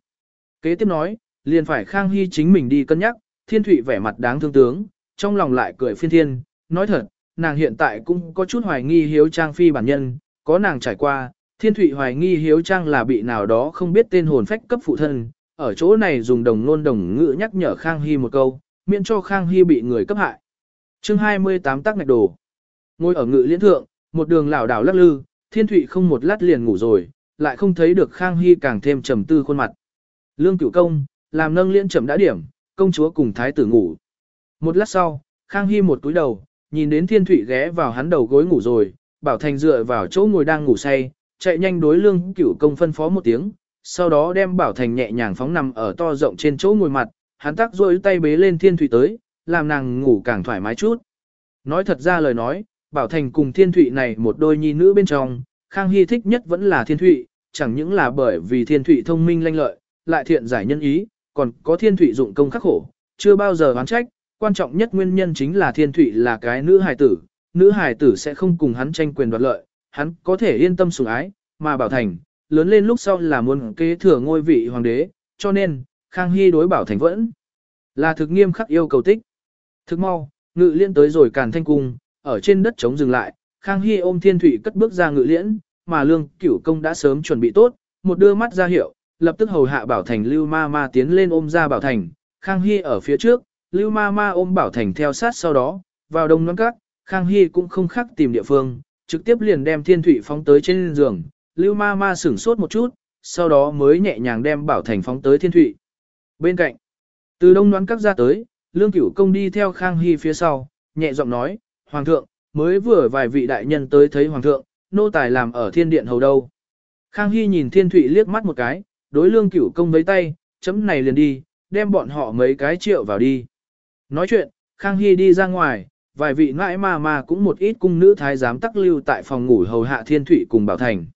Kế tiếp nói, liền phải Khang Hy chính mình đi cân nhắc, Thiên Thụy vẻ mặt đáng thương tướng, trong lòng lại cười phiên thiên, nói thật, nàng hiện tại cũng có chút hoài nghi hiếu trang phi bản nhân, có nàng trải qua, Thiên Thụy hoài nghi hiếu trang là bị nào đó không biết tên hồn phách cấp phụ thân, ở chỗ này dùng đồng nôn đồng ngữ nhắc nhở Khang Hy một câu, miễn cho Khang Hy bị người cấp hại. chương 28 tác ngạch đồ. Ngồi ở ngự liễn thượng, một đường lảo đảo lắc lư, Thiên Thụy không một lát liền ngủ rồi, lại không thấy được Khang Hy càng thêm trầm tư khuôn mặt. Lương cửu công, làm nâng liễn trầm đã điểm, công chúa cùng thái tử ngủ. Một lát sau, Khang Hy một túi đầu, nhìn đến Thiên Thụy ghé vào hắn đầu gối ngủ rồi, Bảo Thành dựa vào chỗ ngồi đang ngủ say, chạy nhanh đối lương cửu công phân phó một tiếng, sau đó đem Bảo Thành nhẹ nhàng phóng nằm ở to rộng trên chỗ ngồi mặt, hắn tác rôi tay bế lên Thiên Thụy tới, làm nàng ngủ càng thoải mái chút. Nói thật ra lời nói, Bảo Thành cùng Thiên Thụy này một đôi nhi nữ bên trong, Khang Hy thích nhất vẫn là Thiên Thụy, chẳng những là bởi vì Thiên Thụy thông minh lanh lợi, lại thiện giải nhân ý, còn có Thiên Thụy dụng công khắc khổ, chưa bao giờ oán trách, quan trọng nhất nguyên nhân chính là Thiên Thụy là cái nữ hài tử, nữ hài tử sẽ không cùng hắn tranh quyền đoạt lợi, hắn có thể yên tâm sủng ái, mà Bảo Thành, lớn lên lúc sau là muốn kế thừa ngôi vị hoàng đế, cho nên, Khang Hy đối Bảo Thành vẫn là thực nghiêm khắc yêu cầu tích. Thực mau, ngự liên tới rồi càn thanh cung, ở trên đất trống dừng lại, Khang Hy ôm Thiên Thụy cất bước ra ngự liễn, mà Lương Cửu Công đã sớm chuẩn bị tốt, một đưa mắt ra hiệu, lập tức hầu hạ Bảo Thành Lưu Ma Ma tiến lên ôm ra Bảo Thành, Khang Hy ở phía trước, Lưu Ma Ma ôm Bảo Thành theo sát sau đó, vào đông nón cát, Khang Hy cũng không khắc tìm địa phương, trực tiếp liền đem Thiên Thụy phóng tới trên giường, Lưu Ma Ma sửng sốt một chút, sau đó mới nhẹ nhàng đem Bảo Thành phóng tới Thiên Thụy. Bên cạnh, từ đông đoán các ra tới, Lương Cửu Công đi theo Khang Hy phía sau, nhẹ giọng nói, Hoàng thượng, mới vừa vài vị đại nhân tới thấy Hoàng thượng, nô tài làm ở thiên điện hầu đâu. Khang Hy nhìn Thiên Thụy liếc mắt một cái, đối Lương Cửu Công với tay, chấm này liền đi, đem bọn họ mấy cái triệu vào đi. Nói chuyện, Khang Hy đi ra ngoài, vài vị nãi ma ma cũng một ít cung nữ thái giám tắc lưu tại phòng ngủ hầu hạ Thiên Thụy cùng Bảo Thành.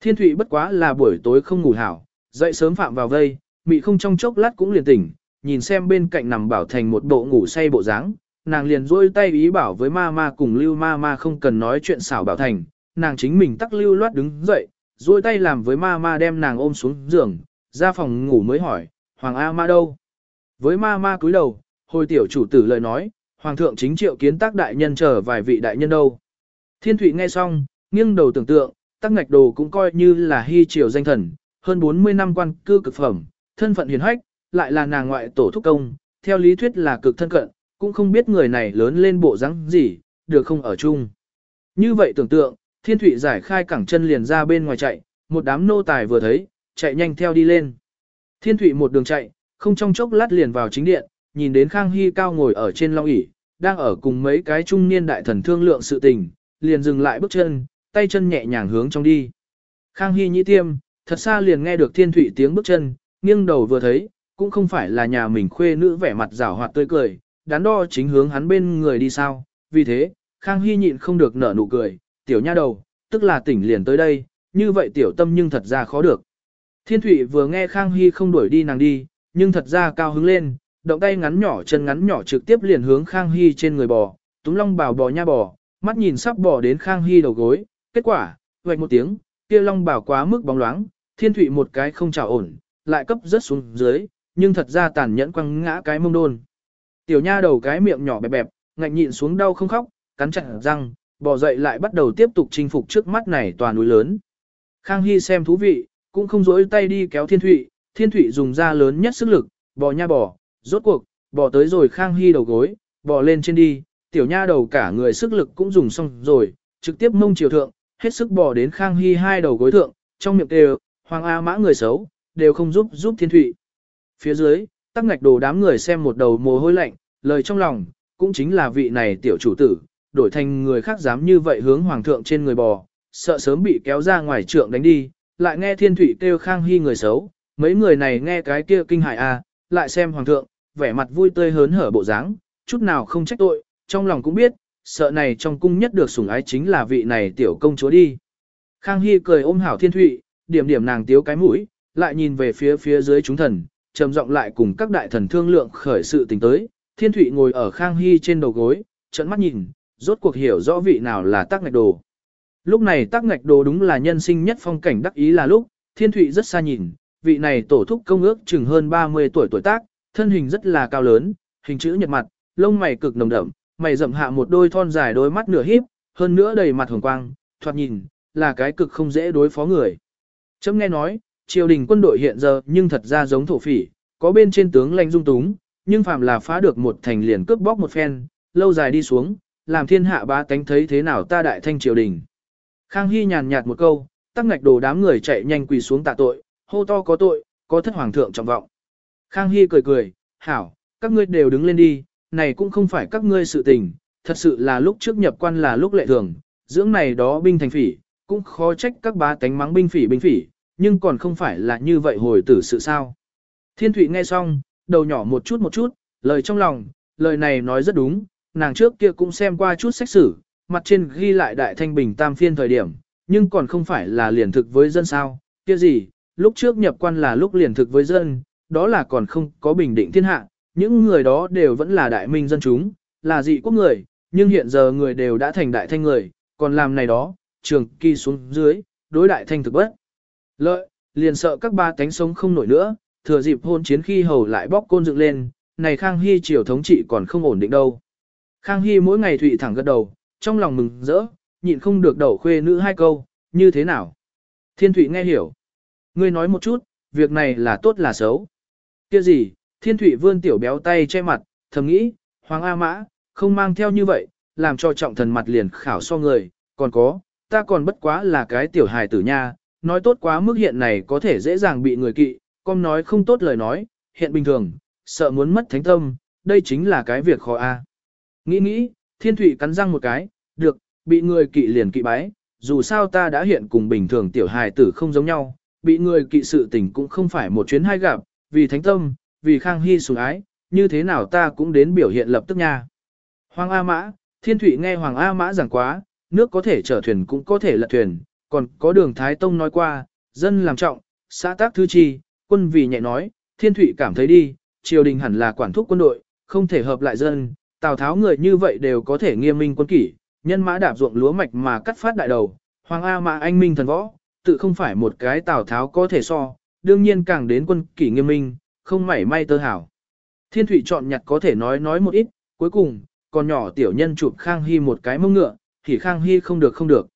Thiên Thụy bất quá là buổi tối không ngủ hảo, dậy sớm phạm vào vây, mị không trong chốc lát cũng liền tỉnh, nhìn xem bên cạnh nằm Bảo Thành một bộ ngủ say bộ dáng, nàng liền rôi tay ý bảo với ma ma cùng lưu ma ma không cần nói chuyện xảo Bảo Thành, nàng chính mình tắc lưu loát đứng dậy, rôi tay làm với ma ma đem nàng ôm xuống giường, ra phòng ngủ mới hỏi, Hoàng A ma đâu? Với ma ma cúi đầu, hồi tiểu chủ tử lời nói, Hoàng thượng chính triệu kiến tác đại nhân chờ vài vị đại nhân đâu. Thiên Thụy nghe xong, nghiêng đầu tưởng tượng, tác ngạch đồ cũng coi như là hy triều danh thần, hơn 40 năm quan cư cực phẩm, thân phận hiền hách, lại là nàng ngoại tổ thúc công, theo lý thuyết là cực thân cận, cũng không biết người này lớn lên bộ dáng gì, được không ở chung. Như vậy tưởng tượng, Thiên Thụy giải khai cẳng chân liền ra bên ngoài chạy, một đám nô tài vừa thấy, chạy nhanh theo đi lên. Thiên Thụy một đường chạy, không trong chốc lát liền vào chính điện, nhìn đến Khang Hy cao ngồi ở trên long ỷ, đang ở cùng mấy cái trung niên đại thần thương lượng sự tình, liền dừng lại bước chân, tay chân nhẹ nhàng hướng trong đi. Khang Hy nhĩ tiêm, thật xa liền nghe được Thiên Thụy tiếng bước chân, nghiêng đầu vừa thấy, cũng không phải là nhà mình khuê nữ vẻ mặt rảo hoạt tươi cười, đắn đo chính hướng hắn bên người đi sao, vì thế, Khang Hy nhịn không được nở nụ cười, tiểu nha đầu, tức là tỉnh liền tới đây, như vậy tiểu tâm nhưng thật ra khó được. Thiên Thụy vừa nghe Khang Hy không đuổi đi nàng đi, nhưng thật ra cao hứng lên, động tay ngắn nhỏ chân ngắn nhỏ trực tiếp liền hướng Khang Hy trên người bò, túm long bảo bò nha bò, mắt nhìn sắp bò đến Khang Hy đầu gối, kết quả, vạch một tiếng, kia long bảo quá mức bóng loáng, Thiên Thụy một cái không chào ổn, lại cấp rất xuống dưới, nhưng thật ra tàn nhẫn quăng ngã cái mông đôn. Tiểu nha đầu cái miệng nhỏ bẹp bẹp, ngạnh nhịn xuống đau không khóc, cắn chặt răng, bò dậy lại bắt đầu tiếp tục chinh phục trước mắt này tòa núi lớn. Khang Hy xem thú vị, cũng không dối tay đi kéo Thiên Thụy, Thiên Thụy dùng ra lớn nhất sức lực, bò nha bò, rốt cuộc, bò tới rồi Khang Hy đầu gối, bò lên trên đi, tiểu nha đầu cả người sức lực cũng dùng xong rồi, trực tiếp mông chiều thượng, hết sức bò đến Khang Hy hai đầu gối thượng, trong miệng đều, hoàng A mã người xấu, đều không giúp giúp Thiên Thụy. Phía dưới, tắc ngạch đồ đám người xem một đầu mồ hôi lạnh, lời trong lòng, cũng chính là vị này tiểu chủ tử, đổi thành người khác dám như vậy hướng hoàng thượng trên người bò, sợ sớm bị kéo ra ngoài trượng đánh đi, lại nghe thiên thủy kêu khang hy người xấu, mấy người này nghe cái kia kinh hại a, lại xem hoàng thượng, vẻ mặt vui tươi hớn hở bộ dáng, chút nào không trách tội, trong lòng cũng biết, sợ này trong cung nhất được sủng ái chính là vị này tiểu công chúa đi. Khang Hy cười ôm hảo thiên thụy, điểm điểm nàng tiếu cái mũi, lại nhìn về phía phía dưới chúng thần, trầm giọng lại cùng các đại thần thương lượng khởi sự tình tới. Thiên thụy ngồi ở Khang Hy trên đầu gối, trận mắt nhìn, rốt cuộc hiểu rõ vị nào là tác ngạch đồ. Lúc này tác ngạch đồ đúng là nhân sinh nhất phong cảnh đắc ý là lúc, thiên thụy rất xa nhìn, vị này tổ thúc công ước chừng hơn 30 tuổi tuổi tác, thân hình rất là cao lớn, hình chữ nhật mặt, lông mày cực nồng đậm, mày rậm hạ một đôi thon dài đôi mắt nửa híp, hơn nữa đầy mặt hồng quang, thoạt nhìn, là cái cực không dễ đối phó người. Chấm nghe nói, triều đình quân đội hiện giờ nhưng thật ra giống thổ phỉ, có bên trên tướng lãnh dung túng, nhưng phạm là phá được một thành liền cướp bóc một phen, lâu dài đi xuống, làm thiên hạ ba tánh thấy thế nào ta đại thanh triều đình. Khang Hy nhàn nhạt một câu, tắc ngạch đồ đám người chạy nhanh quỳ xuống tạ tội, hô to có tội, có thất hoàng thượng trọng vọng. Khang Hy cười cười, hảo, các ngươi đều đứng lên đi, này cũng không phải các ngươi sự tình, thật sự là lúc trước nhập quan là lúc lệ thường, dưỡng này đó binh thành phỉ, cũng khó trách các bá tánh mắng binh phỉ binh phỉ, nhưng còn không phải là như vậy hồi tử sự sao. Thiên Thụy nghe xong, đầu nhỏ một chút một chút, lời trong lòng, lời này nói rất đúng, nàng trước kia cũng xem qua chút sách sử, mặt trên ghi lại đại thanh bình tam phiên thời điểm, nhưng còn không phải là liền thực với dân sao, kia gì, lúc trước nhập quan là lúc liền thực với dân, đó là còn không có bình định thiên hạ, những người đó đều vẫn là đại minh dân chúng, là dị quốc người, nhưng hiện giờ người đều đã thành đại thanh người, còn làm này đó, trường kỳ xuống dưới, đối đại thanh thực bất. Lợi, liền sợ các ba cánh sống không nổi nữa, thừa dịp hôn chiến khi hầu lại bóc côn dựng lên, này Khang Hy triều thống trị còn không ổn định đâu. Khang Hy mỗi ngày thụy thẳng gật đầu, trong lòng mừng rỡ, nhịn không được đầu khuê nữ hai câu, như thế nào? Thiên Thụy nghe hiểu. Ngươi nói một chút, việc này là tốt là xấu. Kia gì, Thiên thủy vươn tiểu béo tay che mặt, thầm nghĩ, Hoàng A Mã, không mang theo như vậy, làm cho trọng thần mặt liền khảo so người, còn có, ta còn bất quá là cái tiểu hài tử nha, nói tốt quá mức hiện này có thể dễ dàng bị người kỵ, con nói không tốt lời nói, hiện bình thường, sợ muốn mất thánh tâm, đây chính là cái việc khó a. Nghĩ nghĩ, thiên thủy cắn răng một cái, được, bị người kỵ liền kỵ bái, dù sao ta đã hiện cùng bình thường tiểu hài tử không giống nhau, bị người kỵ sự tình cũng không phải một chuyến hai gặp, vì thánh tâm, vì khang hy sủng ái, như thế nào ta cũng đến biểu hiện lập tức nha. Hoàng A Mã, thiên Thụy nghe Hoàng A Mã giảng quá, nước có thể chở thuyền cũng có thể lật thuyền, còn có đường Thái Tông nói qua, dân làm trọng, xã tác thư chi, quân vì nhẹ nói, thiên Thụy cảm thấy đi, triều đình hẳn là quản thúc quân đội, không thể hợp lại dân, Tào Tháo người như vậy đều có thể nghiêm minh quân kỷ, nhân mã đạp ruộng lúa mạch mà cắt phát đại đầu, Hoàng A Mã anh minh thần võ, tự không phải một cái Tào Tháo có thể so, đương nhiên càng đến quân kỷ nghiêm minh, không mảy may tơ hảo. Thiên thủy chọn nhặt có thể nói nói một ít, cuối cùng, còn nhỏ tiểu nhân chụp Khang Hy một cái mông ngựa, thì Khang Hy không được không được.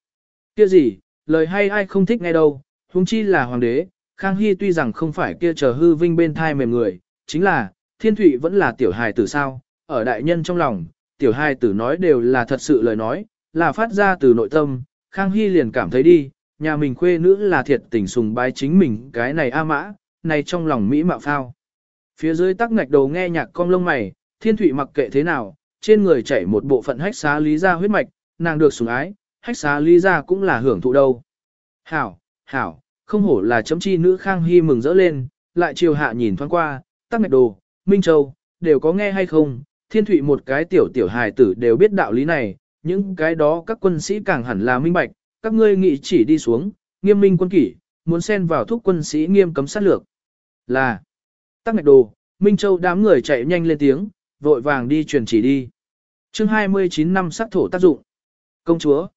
Kia gì, lời hay ai không thích nghe đâu, huống chi là hoàng đế, Khang Hy tuy rằng không phải kia chờ hư vinh bên thai mềm người, chính là, Thiên thủy vẫn là tiểu hài tử sao, ở đại nhân trong lòng, tiểu hài tử nói đều là thật sự lời nói, là phát ra từ nội tâm, Khang Hy liền cảm thấy đi, nhà mình khuê nữ là thiệt tình sùng bái chính mình cái này a mã, này trong lòng Mỹ mạo phao. Phía dưới tắc ngạch đầu nghe nhạc cong lông mày, thiên thủy mặc kệ thế nào, trên người chảy một bộ phận hách xá lý ra huyết mạch, nàng được sủng ái, hách xá lý ra cũng là hưởng thụ đâu. Hảo, hảo, không hổ là chấm chi nữ khang hy mừng rỡ lên, lại chiều hạ nhìn thoáng qua, tắc ngạch đồ, Minh Châu, đều có nghe hay không, thiên thủy một cái tiểu tiểu hài tử đều biết đạo lý này, những cái đó các quân sĩ càng hẳn là minh bạch, các ngươi nghị chỉ đi xuống, nghiêm minh quân kỷ, muốn xen vào thúc quân sĩ nghiêm cấm sát lược. Là, tắc ngạch đồ, Minh Châu đám người chạy nhanh lên tiếng, vội vàng đi truyền chỉ đi. chương 29 năm sát thổ tác dụng. Công chúa,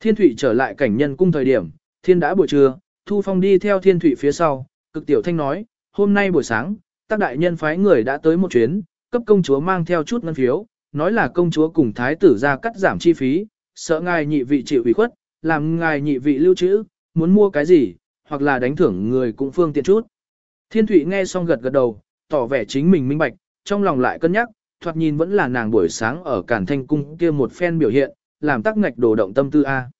thiên thủy trở lại cảnh nhân cung thời điểm, thiên đã buổi trưa, thu phong đi theo thiên thủy phía sau, cực tiểu thanh nói, hôm nay buổi sáng, tác đại nhân phái người đã tới một chuyến, cấp công chúa mang theo chút ngân phiếu, nói là công chúa cùng thái tử ra cắt giảm chi phí, sợ ngài nhị vị chịu ủy khuất, làm ngài nhị vị lưu trữ, muốn mua cái gì, hoặc là đánh thưởng người cũng phương tiện chút. Thiên Thụy nghe xong gật gật đầu, tỏ vẻ chính mình minh bạch, trong lòng lại cân nhắc, thoạt nhìn vẫn là nàng buổi sáng ở Cản Thanh Cung kia một phen biểu hiện, làm tắc ngạch đồ động tâm tư A.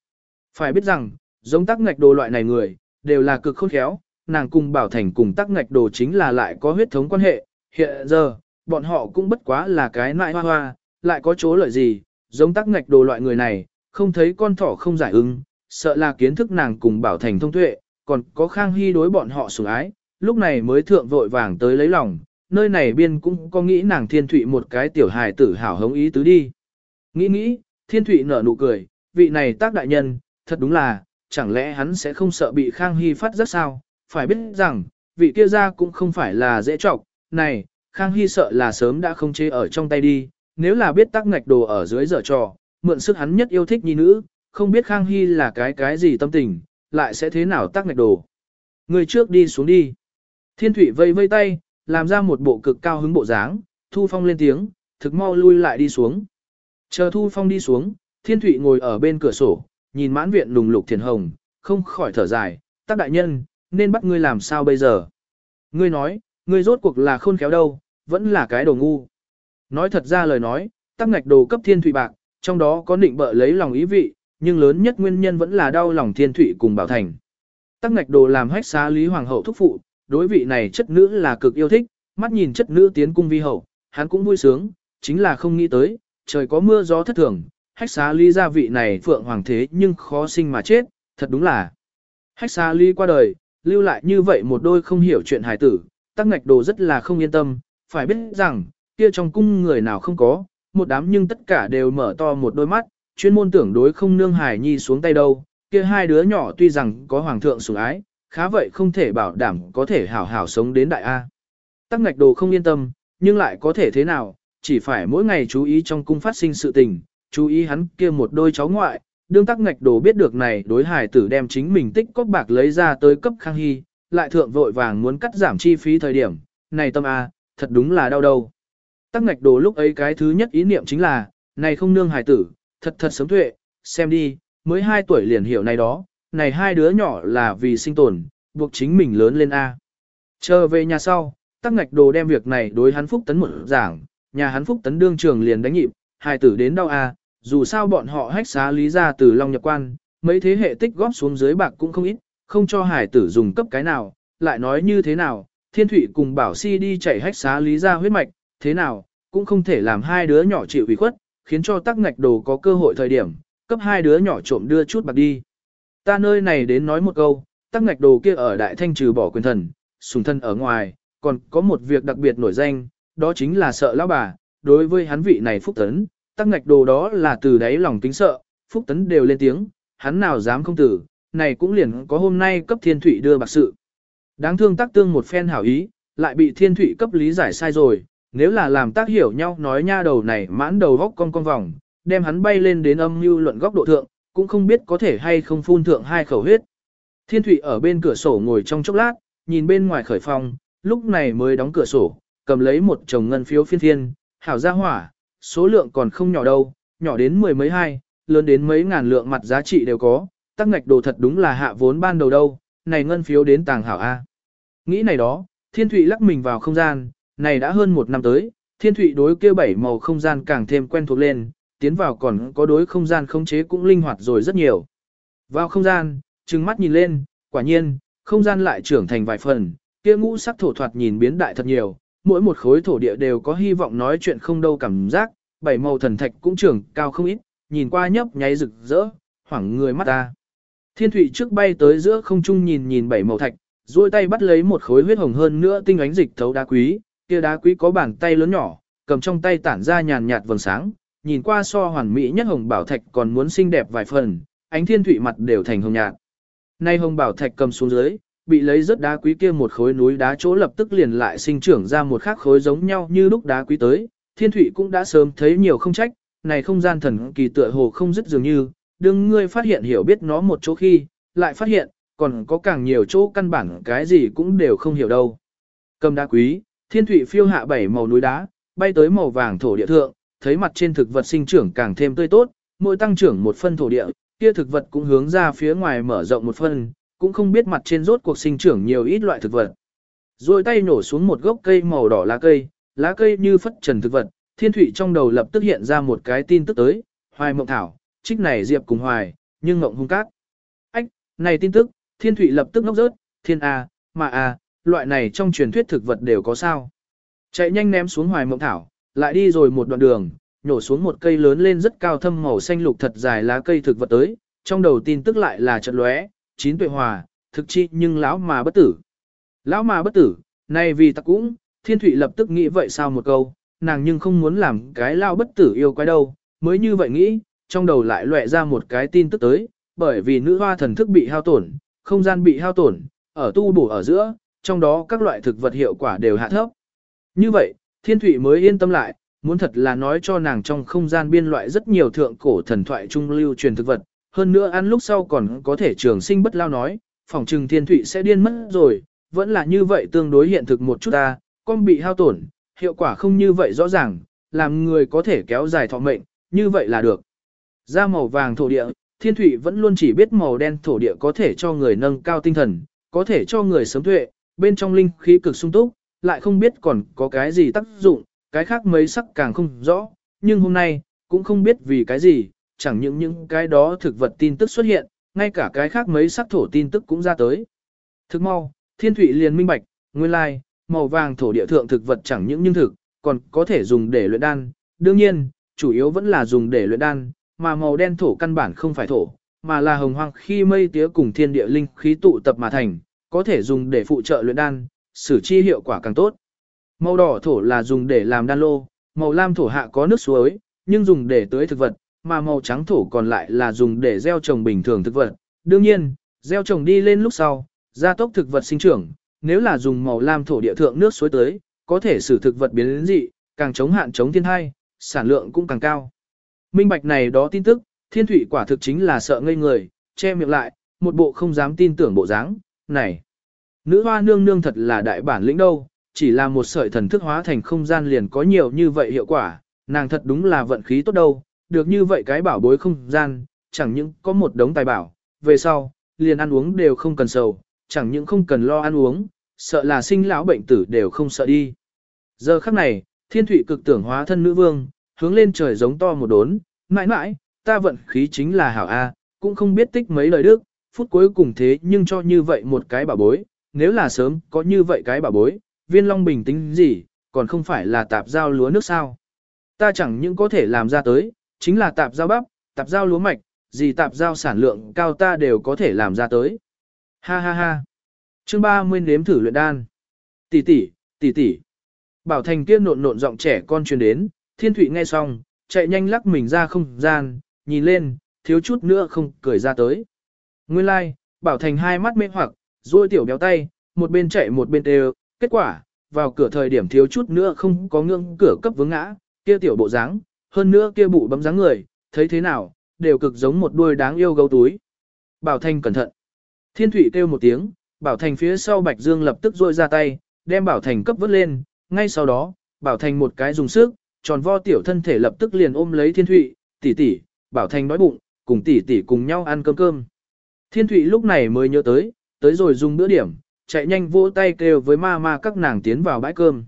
Phải biết rằng, giống tắc ngạch đồ loại này người, đều là cực khôn khéo, nàng cùng bảo thành cùng tắc ngạch đồ chính là lại có huyết thống quan hệ, hiện giờ, bọn họ cũng bất quá là cái nại hoa hoa, lại có chỗ lợi gì, giống tắc ngạch đồ loại người này, không thấy con thỏ không giải ứng, sợ là kiến thức nàng cùng bảo thành thông tuệ, còn có khang hy đối bọn họ sủng ái, lúc này mới thượng vội vàng tới lấy lòng, nơi này biên cũng có nghĩ nàng thiên thụy một cái tiểu hài tử hảo hống ý tứ đi. Nghĩ nghĩ, thiên thụy nở nụ cười, vị này tác đại nhân, thật đúng là, chẳng lẽ hắn sẽ không sợ bị khang hy phát rất sao, phải biết rằng, vị kia ra cũng không phải là dễ trọc, này, khang hy sợ là sớm đã không chế ở trong tay đi, nếu là biết tác ngạch đồ ở dưới dở trò, mượn sức hắn nhất yêu thích nhi nữ, không biết khang hy là cái cái gì tâm tình, lại sẽ thế nào tác ngạch đồ. Người trước đi xuống đi. Thiên thủy vây vây tay, làm ra một bộ cực cao hứng bộ dáng, Thu Phong lên tiếng, thực mau lui lại đi xuống. Chờ Thu Phong đi xuống, Thiên Thụy ngồi ở bên cửa sổ, nhìn mãn viện lùng lục thiền hồng, không khỏi thở dài, tác đại nhân, nên bắt ngươi làm sao bây giờ? Ngươi nói, ngươi rốt cuộc là khôn khéo đâu, vẫn là cái đồ ngu. Nói thật ra lời nói, tác ngạch đồ cấp Thiên Thụy bạc, trong đó có định bợ lấy lòng ý vị, nhưng lớn nhất nguyên nhân vẫn là đau lòng Thiên thủy cùng Bảo Thành. Tắc ngạch đồ làm hách xá Lý Hoàng hậu thúc phụ, đối vị này chất nữ là cực yêu thích, mắt nhìn chất nữ tiến cung vi hậu, hắn cũng vui sướng, chính là không nghĩ tới, trời có mưa gió thất thường, hách xá ly gia vị này phượng hoàng thế nhưng khó sinh mà chết, thật đúng là. Hách xá ly qua đời, lưu lại như vậy một đôi không hiểu chuyện hài tử, tắc ngạch đồ rất là không yên tâm, phải biết rằng, kia trong cung người nào không có, một đám nhưng tất cả đều mở to một đôi mắt, chuyên môn tưởng đối không nương hài nhi xuống tay đâu, kia hai đứa nhỏ tuy rằng có hoàng thượng sủng ái, khá vậy không thể bảo đảm có thể hảo hảo sống đến đại A. Tắc ngạch đồ không yên tâm, nhưng lại có thể thế nào, chỉ phải mỗi ngày chú ý trong cung phát sinh sự tình, chú ý hắn kia một đôi cháu ngoại, đương tắc ngạch đồ biết được này đối hải tử đem chính mình tích cóp bạc lấy ra tới cấp khang hy, lại thượng vội vàng muốn cắt giảm chi phí thời điểm, này tâm A, thật đúng là đau đầu. Tắc ngạch đồ lúc ấy cái thứ nhất ý niệm chính là, này không nương hải tử, thật thật sớm tuệ, xem đi, mới 2 tuổi liền hiểu này đó, này hai đứa nhỏ là vì sinh tồn, buộc chính mình lớn lên A. Chờ về nhà sau, tắc ngạch đồ đem việc này đối hắn Phúc Tấn một giảng, nhà hắn Phúc Tấn đương trường liền đánh nhịp, hài tử đến đâu A, dù sao bọn họ hách xá lý ra từ Long nhập quan, mấy thế hệ tích góp xuống dưới bạc cũng không ít, không cho hải tử dùng cấp cái nào, lại nói như thế nào, thiên thủy cùng bảo si đi chạy hách xá lý ra huyết mạch, thế nào, cũng không thể làm hai đứa nhỏ chịu ủy khuất, khiến cho tắc ngạch đồ có cơ hội thời điểm, cấp hai đứa nhỏ trộm đưa chút bạc đi. Ta nơi này đến nói một câu, tắc ngạch đồ kia ở đại thanh trừ bỏ quyền thần, sùng thân ở ngoài, còn có một việc đặc biệt nổi danh, đó chính là sợ lão bà, đối với hắn vị này phúc tấn, tắc ngạch đồ đó là từ đáy lòng kính sợ, phúc tấn đều lên tiếng, hắn nào dám không tử, này cũng liền có hôm nay cấp thiên thủy đưa bạc sự. Đáng thương tác tương một phen hảo ý, lại bị thiên thủy cấp lý giải sai rồi, nếu là làm tác hiểu nhau nói nha đầu này mãn đầu góc con con vòng, đem hắn bay lên đến âm mưu luận góc độ thượng, cũng không biết có thể hay không phun thượng hai khẩu huyết. Thiên Thụy ở bên cửa sổ ngồi trong chốc lát, nhìn bên ngoài khởi phòng lúc này mới đóng cửa sổ, cầm lấy một chồng ngân phiếu phiên thiên, hảo ra hỏa, số lượng còn không nhỏ đâu, nhỏ đến mười mấy hai, lớn đến mấy ngàn lượng mặt giá trị đều có, tắc ngạch đồ thật đúng là hạ vốn ban đầu đâu, này ngân phiếu đến tàng hảo A. Nghĩ này đó, Thiên Thụy lắc mình vào không gian, này đã hơn một năm tới, Thiên Thụy đối kia bảy màu không gian càng thêm quen thuộc lên, tiến vào còn có đối không gian khống chế cũng linh hoạt rồi rất nhiều. Vào không gian, trừng mắt nhìn lên, quả nhiên, không gian lại trưởng thành vài phần, kia ngũ sắc thổ thoạt nhìn biến đại thật nhiều, mỗi một khối thổ địa đều có hy vọng nói chuyện không đâu cảm giác, bảy màu thần thạch cũng trưởng cao không ít, nhìn qua nhấp nháy rực rỡ, hoảng người mắt ta. Thiên thủy trước bay tới giữa không trung nhìn nhìn bảy màu thạch, duỗi tay bắt lấy một khối huyết hồng hơn nữa tinh ánh dịch thấu đá quý, kia đá quý có bàn tay lớn nhỏ, cầm trong tay tản ra nhàn nhạt vầng sáng, nhìn qua so hoàn mỹ nhất hồng bảo thạch còn muốn xinh đẹp vài phần, ánh thiên thủy mặt đều thành hồng nhạt. Nay hồng bảo thạch cầm xuống dưới, bị lấy rất đá quý kia một khối núi đá chỗ lập tức liền lại sinh trưởng ra một khác khối giống nhau như lúc đá quý tới, thiên thủy cũng đã sớm thấy nhiều không trách, này không gian thần kỳ tựa hồ không dứt dường như, đừng ngươi phát hiện hiểu biết nó một chỗ khi, lại phát hiện, còn có càng nhiều chỗ căn bản cái gì cũng đều không hiểu đâu. Cầm đá quý, thiên thủy phiêu hạ bảy màu núi đá, bay tới màu vàng thổ địa thượng, thấy mặt trên thực vật sinh trưởng càng thêm tươi tốt, mỗi tăng trưởng một phân thổ địa, kia thực vật cũng hướng ra phía ngoài mở rộng một phân, cũng không biết mặt trên rốt cuộc sinh trưởng nhiều ít loại thực vật. Rồi tay nổ xuống một gốc cây màu đỏ lá cây, lá cây như phất trần thực vật, thiên thủy trong đầu lập tức hiện ra một cái tin tức tới, hoài mộng thảo, trích này diệp cùng hoài, nhưng ngộng hung cát. Ách, này tin tức, thiên thủy lập tức ngốc rớt, thiên A, mà A, loại này trong truyền thuyết thực vật đều có sao. Chạy nhanh ném xuống hoài mộng thảo, lại đi rồi một đoạn đường, nhổ xuống một cây lớn lên rất cao thâm màu xanh lục thật dài lá cây thực vật tới, trong đầu tin tức lại là trận lóe, chín tuệ hòa, thực chi nhưng lão mà bất tử. Lão mà bất tử, này vì ta cũng, thiên thủy lập tức nghĩ vậy sao một câu, nàng nhưng không muốn làm cái lao bất tử yêu quái đâu, mới như vậy nghĩ, trong đầu lại lóe ra một cái tin tức tới, bởi vì nữ hoa thần thức bị hao tổn, không gian bị hao tổn, ở tu bổ ở giữa, trong đó các loại thực vật hiệu quả đều hạ thấp. Như vậy, thiên thủy mới yên tâm lại, muốn thật là nói cho nàng trong không gian biên loại rất nhiều thượng cổ thần thoại trung lưu truyền thực vật, hơn nữa ăn lúc sau còn có thể trường sinh bất lao nói, phòng trừng thiên thủy sẽ điên mất rồi, vẫn là như vậy tương đối hiện thực một chút ta, con bị hao tổn, hiệu quả không như vậy rõ ràng, làm người có thể kéo dài thọ mệnh, như vậy là được. Ra màu vàng thổ địa, thiên thủy vẫn luôn chỉ biết màu đen thổ địa có thể cho người nâng cao tinh thần, có thể cho người sớm tuệ, bên trong linh khí cực sung túc, lại không biết còn có cái gì tác dụng, cái khác mấy sắc càng không rõ, nhưng hôm nay, cũng không biết vì cái gì, chẳng những những cái đó thực vật tin tức xuất hiện, ngay cả cái khác mấy sắc thổ tin tức cũng ra tới. Thực mau, thiên thủy liền minh bạch, nguyên lai, màu vàng thổ địa thượng thực vật chẳng những nhưng thực, còn có thể dùng để luyện đan, đương nhiên, chủ yếu vẫn là dùng để luyện đan, mà màu đen thổ căn bản không phải thổ, mà là hồng hoang khi mây tía cùng thiên địa linh khí tụ tập mà thành, có thể dùng để phụ trợ luyện đan, sử chi hiệu quả càng tốt. Màu đỏ thổ là dùng để làm đan lô, màu lam thổ hạ có nước suối, nhưng dùng để tưới thực vật, mà màu trắng thổ còn lại là dùng để gieo trồng bình thường thực vật. Đương nhiên, gieo trồng đi lên lúc sau, gia tốc thực vật sinh trưởng, nếu là dùng màu lam thổ địa thượng nước suối tưới, có thể sử thực vật biến đến dị, càng chống hạn chống thiên hai, sản lượng cũng càng cao. Minh bạch này đó tin tức, thiên thủy quả thực chính là sợ ngây người, che miệng lại, một bộ không dám tin tưởng bộ dáng, này. Nữ hoa nương nương thật là đại bản lĩnh đâu, chỉ là một sợi thần thức hóa thành không gian liền có nhiều như vậy hiệu quả, nàng thật đúng là vận khí tốt đâu, được như vậy cái bảo bối không gian, chẳng những có một đống tài bảo, về sau, liền ăn uống đều không cần sầu, chẳng những không cần lo ăn uống, sợ là sinh lão bệnh tử đều không sợ đi. Giờ khắc này, thiên thủy cực tưởng hóa thân nữ vương, hướng lên trời giống to một đốn, mãi mãi, ta vận khí chính là hảo A, cũng không biết tích mấy lời đức, phút cuối cùng thế nhưng cho như vậy một cái bảo bối, nếu là sớm có như vậy cái bảo bối, viên long bình tính gì, còn không phải là tạp giao lúa nước sao. Ta chẳng những có thể làm ra tới, chính là tạp giao bắp, tạp giao lúa mạch, gì tạp giao sản lượng cao ta đều có thể làm ra tới. Ha ha ha. Chương 30 nếm thử luyện đan. Tỷ tỷ, tỷ tỷ. Bảo Thành kia nộn nộn giọng trẻ con truyền đến, Thiên Thụy nghe xong, chạy nhanh lắc mình ra không gian, nhìn lên, thiếu chút nữa không cười ra tới. Nguyên lai, like, Bảo Thành hai mắt mê hoặc, rồi tiểu béo tay, một bên chạy một bên đều, kết quả, vào cửa thời điểm thiếu chút nữa không có ngưỡng cửa cấp vướng ngã, kia tiểu bộ dáng, hơn nữa kia bụ bấm dáng người, thấy thế nào, đều cực giống một đuôi đáng yêu gấu túi. Bảo Thành cẩn thận. Thiên Thụy kêu một tiếng, Bảo Thành phía sau Bạch Dương lập tức rôi ra tay, đem Bảo Thành cấp vớt lên, ngay sau đó, Bảo Thành một cái dùng sức, tròn vo tiểu thân thể lập tức liền ôm lấy Thiên Thụy, tỷ tỷ, Bảo Thành đói bụng, cùng tỷ tỷ cùng nhau ăn cơm cơm. Thiên Thụy lúc này mới nhớ tới, tới rồi dùng bữa điểm, chạy nhanh vỗ tay kêu với ma ma các nàng tiến vào bãi cơm.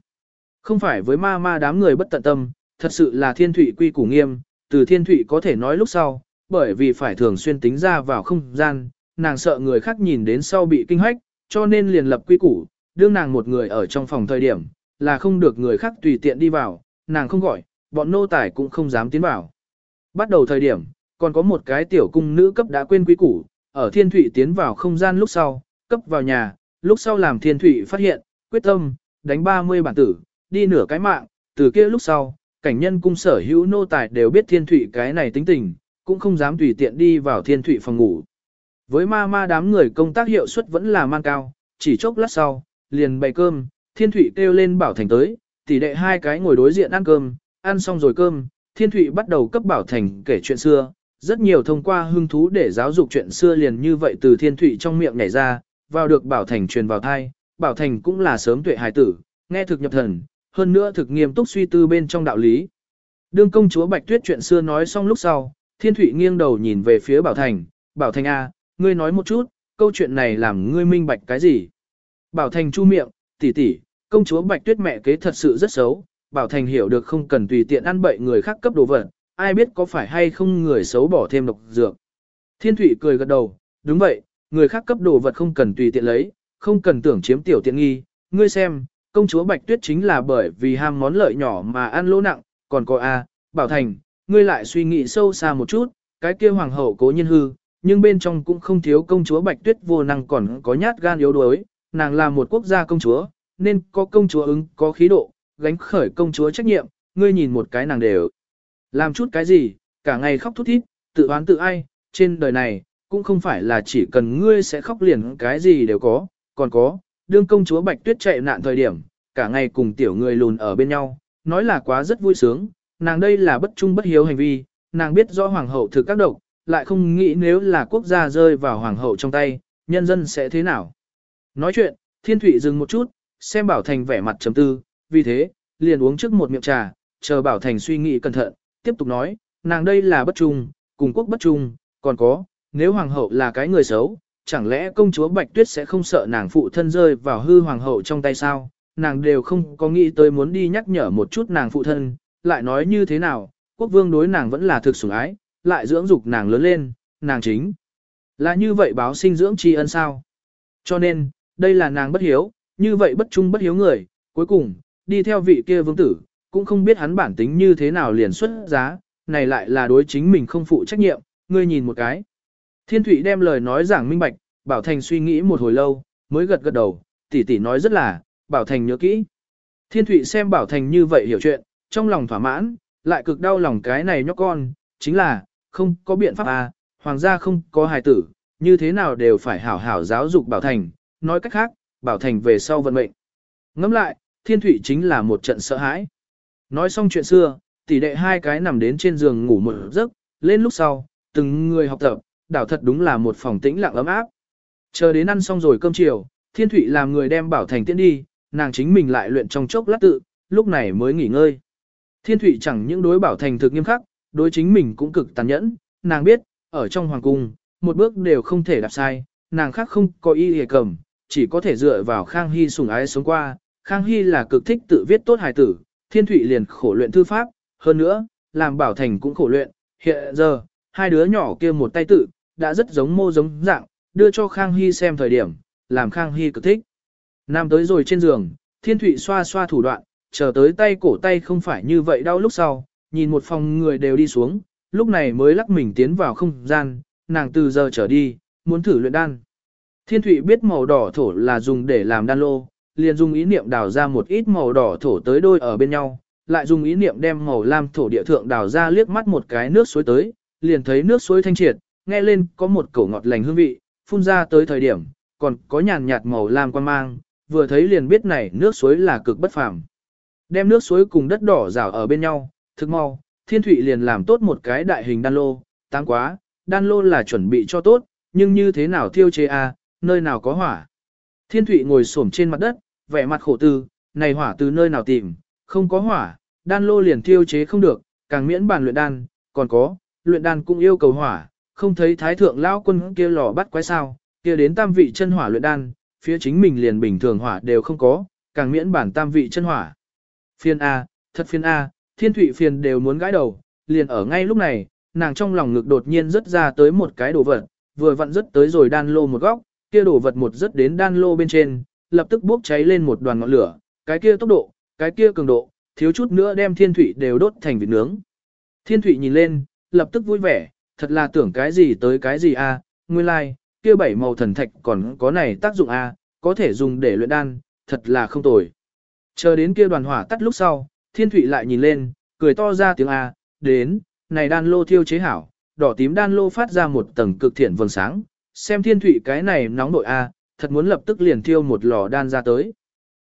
Không phải với ma ma đám người bất tận tâm, thật sự là Thiên thủy quy củ nghiêm, từ Thiên thủy có thể nói lúc sau, bởi vì phải thường xuyên tính ra vào không gian, nàng sợ người khác nhìn đến sau bị kinh hách, cho nên liền lập quy củ, đương nàng một người ở trong phòng thời điểm, là không được người khác tùy tiện đi vào, nàng không gọi, bọn nô tài cũng không dám tiến vào. Bắt đầu thời điểm, còn có một cái tiểu cung nữ cấp đã quên quy củ, ở thiên Thụy tiến vào không gian lúc sau, cấp vào nhà, lúc sau làm thiên Thụy phát hiện, quyết tâm, đánh 30 bản tử, đi nửa cái mạng, từ kia lúc sau, cảnh nhân cung sở hữu nô tài đều biết thiên Thụy cái này tính tình, cũng không dám tùy tiện đi vào thiên Thụy phòng ngủ. Với ma ma đám người công tác hiệu suất vẫn là man cao, chỉ chốc lát sau, liền bày cơm, thiên Thụy kêu lên bảo thành tới, tỷ đệ hai cái ngồi đối diện ăn cơm, ăn xong rồi cơm, thiên Thụy bắt đầu cấp bảo thành kể chuyện xưa, rất nhiều thông qua hưng thú để giáo dục chuyện xưa liền như vậy từ thiên thủy trong miệng nhảy ra, vào được bảo thành truyền vào thai, bảo thành cũng là sớm tuệ hài tử, nghe thực nhập thần, hơn nữa thực nghiêm túc suy tư bên trong đạo lý. Đương công chúa Bạch Tuyết chuyện xưa nói xong lúc sau, thiên thụy nghiêng đầu nhìn về phía bảo thành, bảo thành A, ngươi nói một chút, câu chuyện này làm ngươi minh bạch cái gì? Bảo Thành chu miệng, tỷ tỷ, công chúa Bạch Tuyết mẹ kế thật sự rất xấu, Bảo Thành hiểu được không cần tùy tiện ăn bậy người khác cấp đồ vật, ai biết có phải hay không người xấu bỏ thêm độc dược. Thiên Thụy cười gật đầu, đúng vậy, người khác cấp đồ vật không cần tùy tiện lấy, không cần tưởng chiếm tiểu tiện nghi, ngươi xem, công chúa Bạch Tuyết chính là bởi vì ham món lợi nhỏ mà ăn lỗ nặng, còn có A, Bảo Thành, ngươi lại suy nghĩ sâu xa một chút, cái kia hoàng hậu cố nhiên hư, nhưng bên trong cũng không thiếu công chúa Bạch Tuyết vô năng còn có nhát gan yếu đuối, nàng là một quốc gia công chúa, nên có công chúa ứng, có khí độ, gánh khởi công chúa trách nhiệm, ngươi nhìn một cái nàng đều. Làm chút cái gì, cả ngày khóc thút thít, tự oán tự ai, trên đời này, cũng không phải là chỉ cần ngươi sẽ khóc liền cái gì đều có, còn có, đương công chúa Bạch Tuyết chạy nạn thời điểm, cả ngày cùng tiểu người lùn ở bên nhau, nói là quá rất vui sướng, nàng đây là bất trung bất hiếu hành vi, nàng biết rõ hoàng hậu thực các độc, lại không nghĩ nếu là quốc gia rơi vào hoàng hậu trong tay, nhân dân sẽ thế nào. Nói chuyện, thiên thủy dừng một chút, xem Bảo Thành vẻ mặt trầm tư, vì thế, liền uống trước một miệng trà, chờ Bảo Thành suy nghĩ cẩn thận, tiếp tục nói, nàng đây là bất trung, cùng quốc bất trung, còn có, nếu hoàng hậu là cái người xấu, chẳng lẽ công chúa Bạch Tuyết sẽ không sợ nàng phụ thân rơi vào hư hoàng hậu trong tay sao? Nàng đều không có nghĩ tới muốn đi nhắc nhở một chút nàng phụ thân, lại nói như thế nào, quốc vương đối nàng vẫn là thực sủng ái, lại dưỡng dục nàng lớn lên, nàng chính. Là như vậy báo sinh dưỡng tri ân sao? Cho nên, đây là nàng bất hiếu, như vậy bất trung bất hiếu người, cuối cùng, đi theo vị kia vương tử, cũng không biết hắn bản tính như thế nào liền xuất giá, này lại là đối chính mình không phụ trách nhiệm, ngươi nhìn một cái. Thiên Thụy đem lời nói giảng minh bạch, Bảo Thành suy nghĩ một hồi lâu, mới gật gật đầu, tỷ tỷ nói rất là, Bảo Thành nhớ kỹ. Thiên Thụy xem Bảo Thành như vậy hiểu chuyện, trong lòng thỏa mãn, lại cực đau lòng cái này nhóc con, chính là, không có biện pháp à, hoàng gia không có hài tử, như thế nào đều phải hảo hảo giáo dục Bảo Thành, nói cách khác, Bảo Thành về sau vận mệnh. Ngẫm lại, Thiên Thụy chính là một trận sợ hãi. Nói xong chuyện xưa, tỷ đệ hai cái nằm đến trên giường ngủ một giấc, lên lúc sau, từng người học tập, đảo thật đúng là một phòng tĩnh lặng ấm áp. Chờ đến ăn xong rồi cơm chiều, Thiên Thụy làm người đem Bảo Thành tiễn đi, nàng chính mình lại luyện trong chốc lát tự, lúc này mới nghỉ ngơi. Thiên Thụy chẳng những đối Bảo Thành thực nghiêm khắc, đối chính mình cũng cực tàn nhẫn, nàng biết, ở trong hoàng cung, một bước đều không thể đạp sai, nàng khác không có ý hề cầm, chỉ có thể dựa vào Khang Hy sủng ái sống qua. Khang Hy là cực thích tự viết tốt hài tử, Thiên Thụy liền khổ luyện thư pháp, hơn nữa, làm Bảo Thành cũng khổ luyện, hiện giờ, hai đứa nhỏ kia một tay tự, đã rất giống mô giống dạng, đưa cho Khang Hy xem thời điểm, làm Khang Hy cực thích. Nam tới rồi trên giường, Thiên Thụy xoa xoa thủ đoạn, chờ tới tay cổ tay không phải như vậy đau lúc sau, nhìn một phòng người đều đi xuống, lúc này mới lắc mình tiến vào không gian, nàng từ giờ trở đi, muốn thử luyện đan. Thiên Thụy biết màu đỏ thổ là dùng để làm đan lô, liền dùng ý niệm đào ra một ít màu đỏ thổ tới đôi ở bên nhau, lại dùng ý niệm đem màu lam thổ địa thượng đào ra liếc mắt một cái nước suối tới, liền thấy nước suối thanh triệt, nghe lên có một cổ ngọt lành hương vị, phun ra tới thời điểm, còn có nhàn nhạt màu lam quan mang, vừa thấy liền biết này nước suối là cực bất phàm. Đem nước suối cùng đất đỏ rào ở bên nhau, thực mau, thiên thủy liền làm tốt một cái đại hình đan lô, tăng quá, đan lô là chuẩn bị cho tốt, nhưng như thế nào thiêu chế a, nơi nào có hỏa. Thiên thủy ngồi xổm trên mặt đất, vẻ mặt khổ tư, này hỏa từ nơi nào tìm, không có hỏa, đan lô liền thiêu chế không được, càng miễn bàn luyện đan, còn có, luyện đan cũng yêu cầu hỏa, không thấy thái thượng lão quân kia lò bắt quái sao, kia đến tam vị chân hỏa luyện đan, phía chính mình liền bình thường hỏa đều không có, càng miễn bản tam vị chân hỏa. Phiên A, thật phiên A, thiên thủy phiền đều muốn gãi đầu, liền ở ngay lúc này, nàng trong lòng ngực đột nhiên rớt ra tới một cái đồ vật, vừa vặn rớt tới rồi đan lô một góc, kia đồ vật một rớt đến đan lô bên trên, lập tức bốc cháy lên một đoàn ngọn lửa, cái kia tốc độ, cái kia cường độ, thiếu chút nữa đem thiên thụy đều đốt thành vịt nướng. Thiên thụy nhìn lên, lập tức vui vẻ, thật là tưởng cái gì tới cái gì a, nguyên lai, like, kia bảy màu thần thạch còn có này tác dụng a, có thể dùng để luyện đan, thật là không tồi. Chờ đến kia đoàn hỏa tắt lúc sau, thiên thụy lại nhìn lên, cười to ra tiếng a, đến, này đan lô thiêu chế hảo, đỏ tím đan lô phát ra một tầng cực thiện vầng sáng, xem thiên thụy cái này nóng nội a, thật muốn lập tức liền thiêu một lò đan ra tới.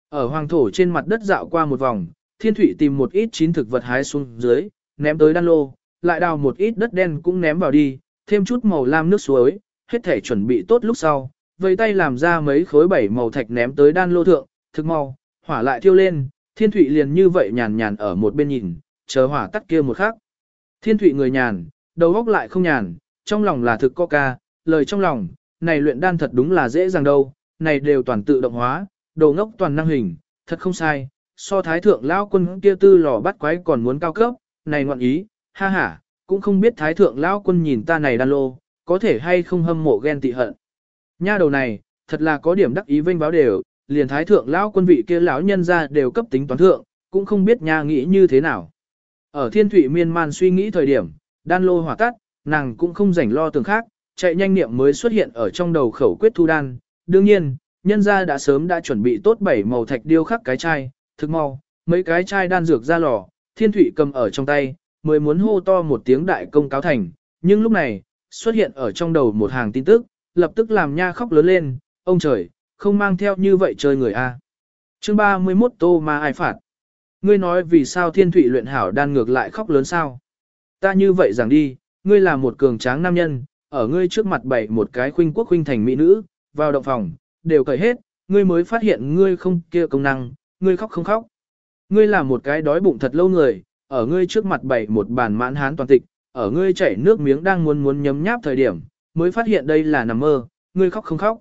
Ở hoàng thổ trên mặt đất dạo qua một vòng, thiên thủy tìm một ít chín thực vật hái xuống dưới, ném tới đan lô, lại đào một ít đất đen cũng ném vào đi, thêm chút màu lam nước suối, hết thể chuẩn bị tốt lúc sau, vây tay làm ra mấy khối bảy màu thạch ném tới đan lô thượng, thực mau, hỏa lại thiêu lên, thiên thủy liền như vậy nhàn nhàn ở một bên nhìn, chờ hỏa tắt kia một khắc. Thiên thủy người nhàn, đầu óc lại không nhàn, trong lòng là thực coca, lời trong lòng, này luyện đan thật đúng là dễ dàng đâu, này đều toàn tự động hóa, đồ ngốc toàn năng hình, thật không sai, so thái thượng lão quân kia tư lò bắt quái còn muốn cao cấp, này ngoạn ý, ha ha, cũng không biết thái thượng lão quân nhìn ta này đan lô, có thể hay không hâm mộ ghen tị hận. Nha đầu này, thật là có điểm đắc ý vinh báo đều, liền thái thượng lão quân vị kia lão nhân ra đều cấp tính toán thượng, cũng không biết nha nghĩ như thế nào. Ở thiên thủy miên man suy nghĩ thời điểm, đan lô hỏa tắt, nàng cũng không rảnh lo tường khác, chạy nhanh niệm mới xuất hiện ở trong đầu khẩu quyết thu đan. Đương nhiên, nhân gia đã sớm đã chuẩn bị tốt bảy màu thạch điêu khắc cái chai, thực mau, mấy cái chai đan dược ra lò, thiên thủy cầm ở trong tay, mới muốn hô to một tiếng đại công cáo thành, nhưng lúc này, xuất hiện ở trong đầu một hàng tin tức, lập tức làm nha khóc lớn lên, ông trời, không mang theo như vậy chơi người a. Chương 31 Tô Ma ai phạt? Ngươi nói vì sao thiên thủy luyện hảo đan ngược lại khóc lớn sao? Ta như vậy rằng đi, ngươi là một cường tráng nam nhân, ở ngươi trước mặt bày một cái khuynh quốc khuynh thành mỹ nữ, vào động phòng, đều cởi hết, ngươi mới phát hiện ngươi không kia công năng, ngươi khóc không khóc. Ngươi là một cái đói bụng thật lâu người, ở ngươi trước mặt bày một bàn mãn hán toàn tịch, ở ngươi chảy nước miếng đang muốn muốn nhấm nháp thời điểm, mới phát hiện đây là nằm mơ, ngươi khóc không khóc.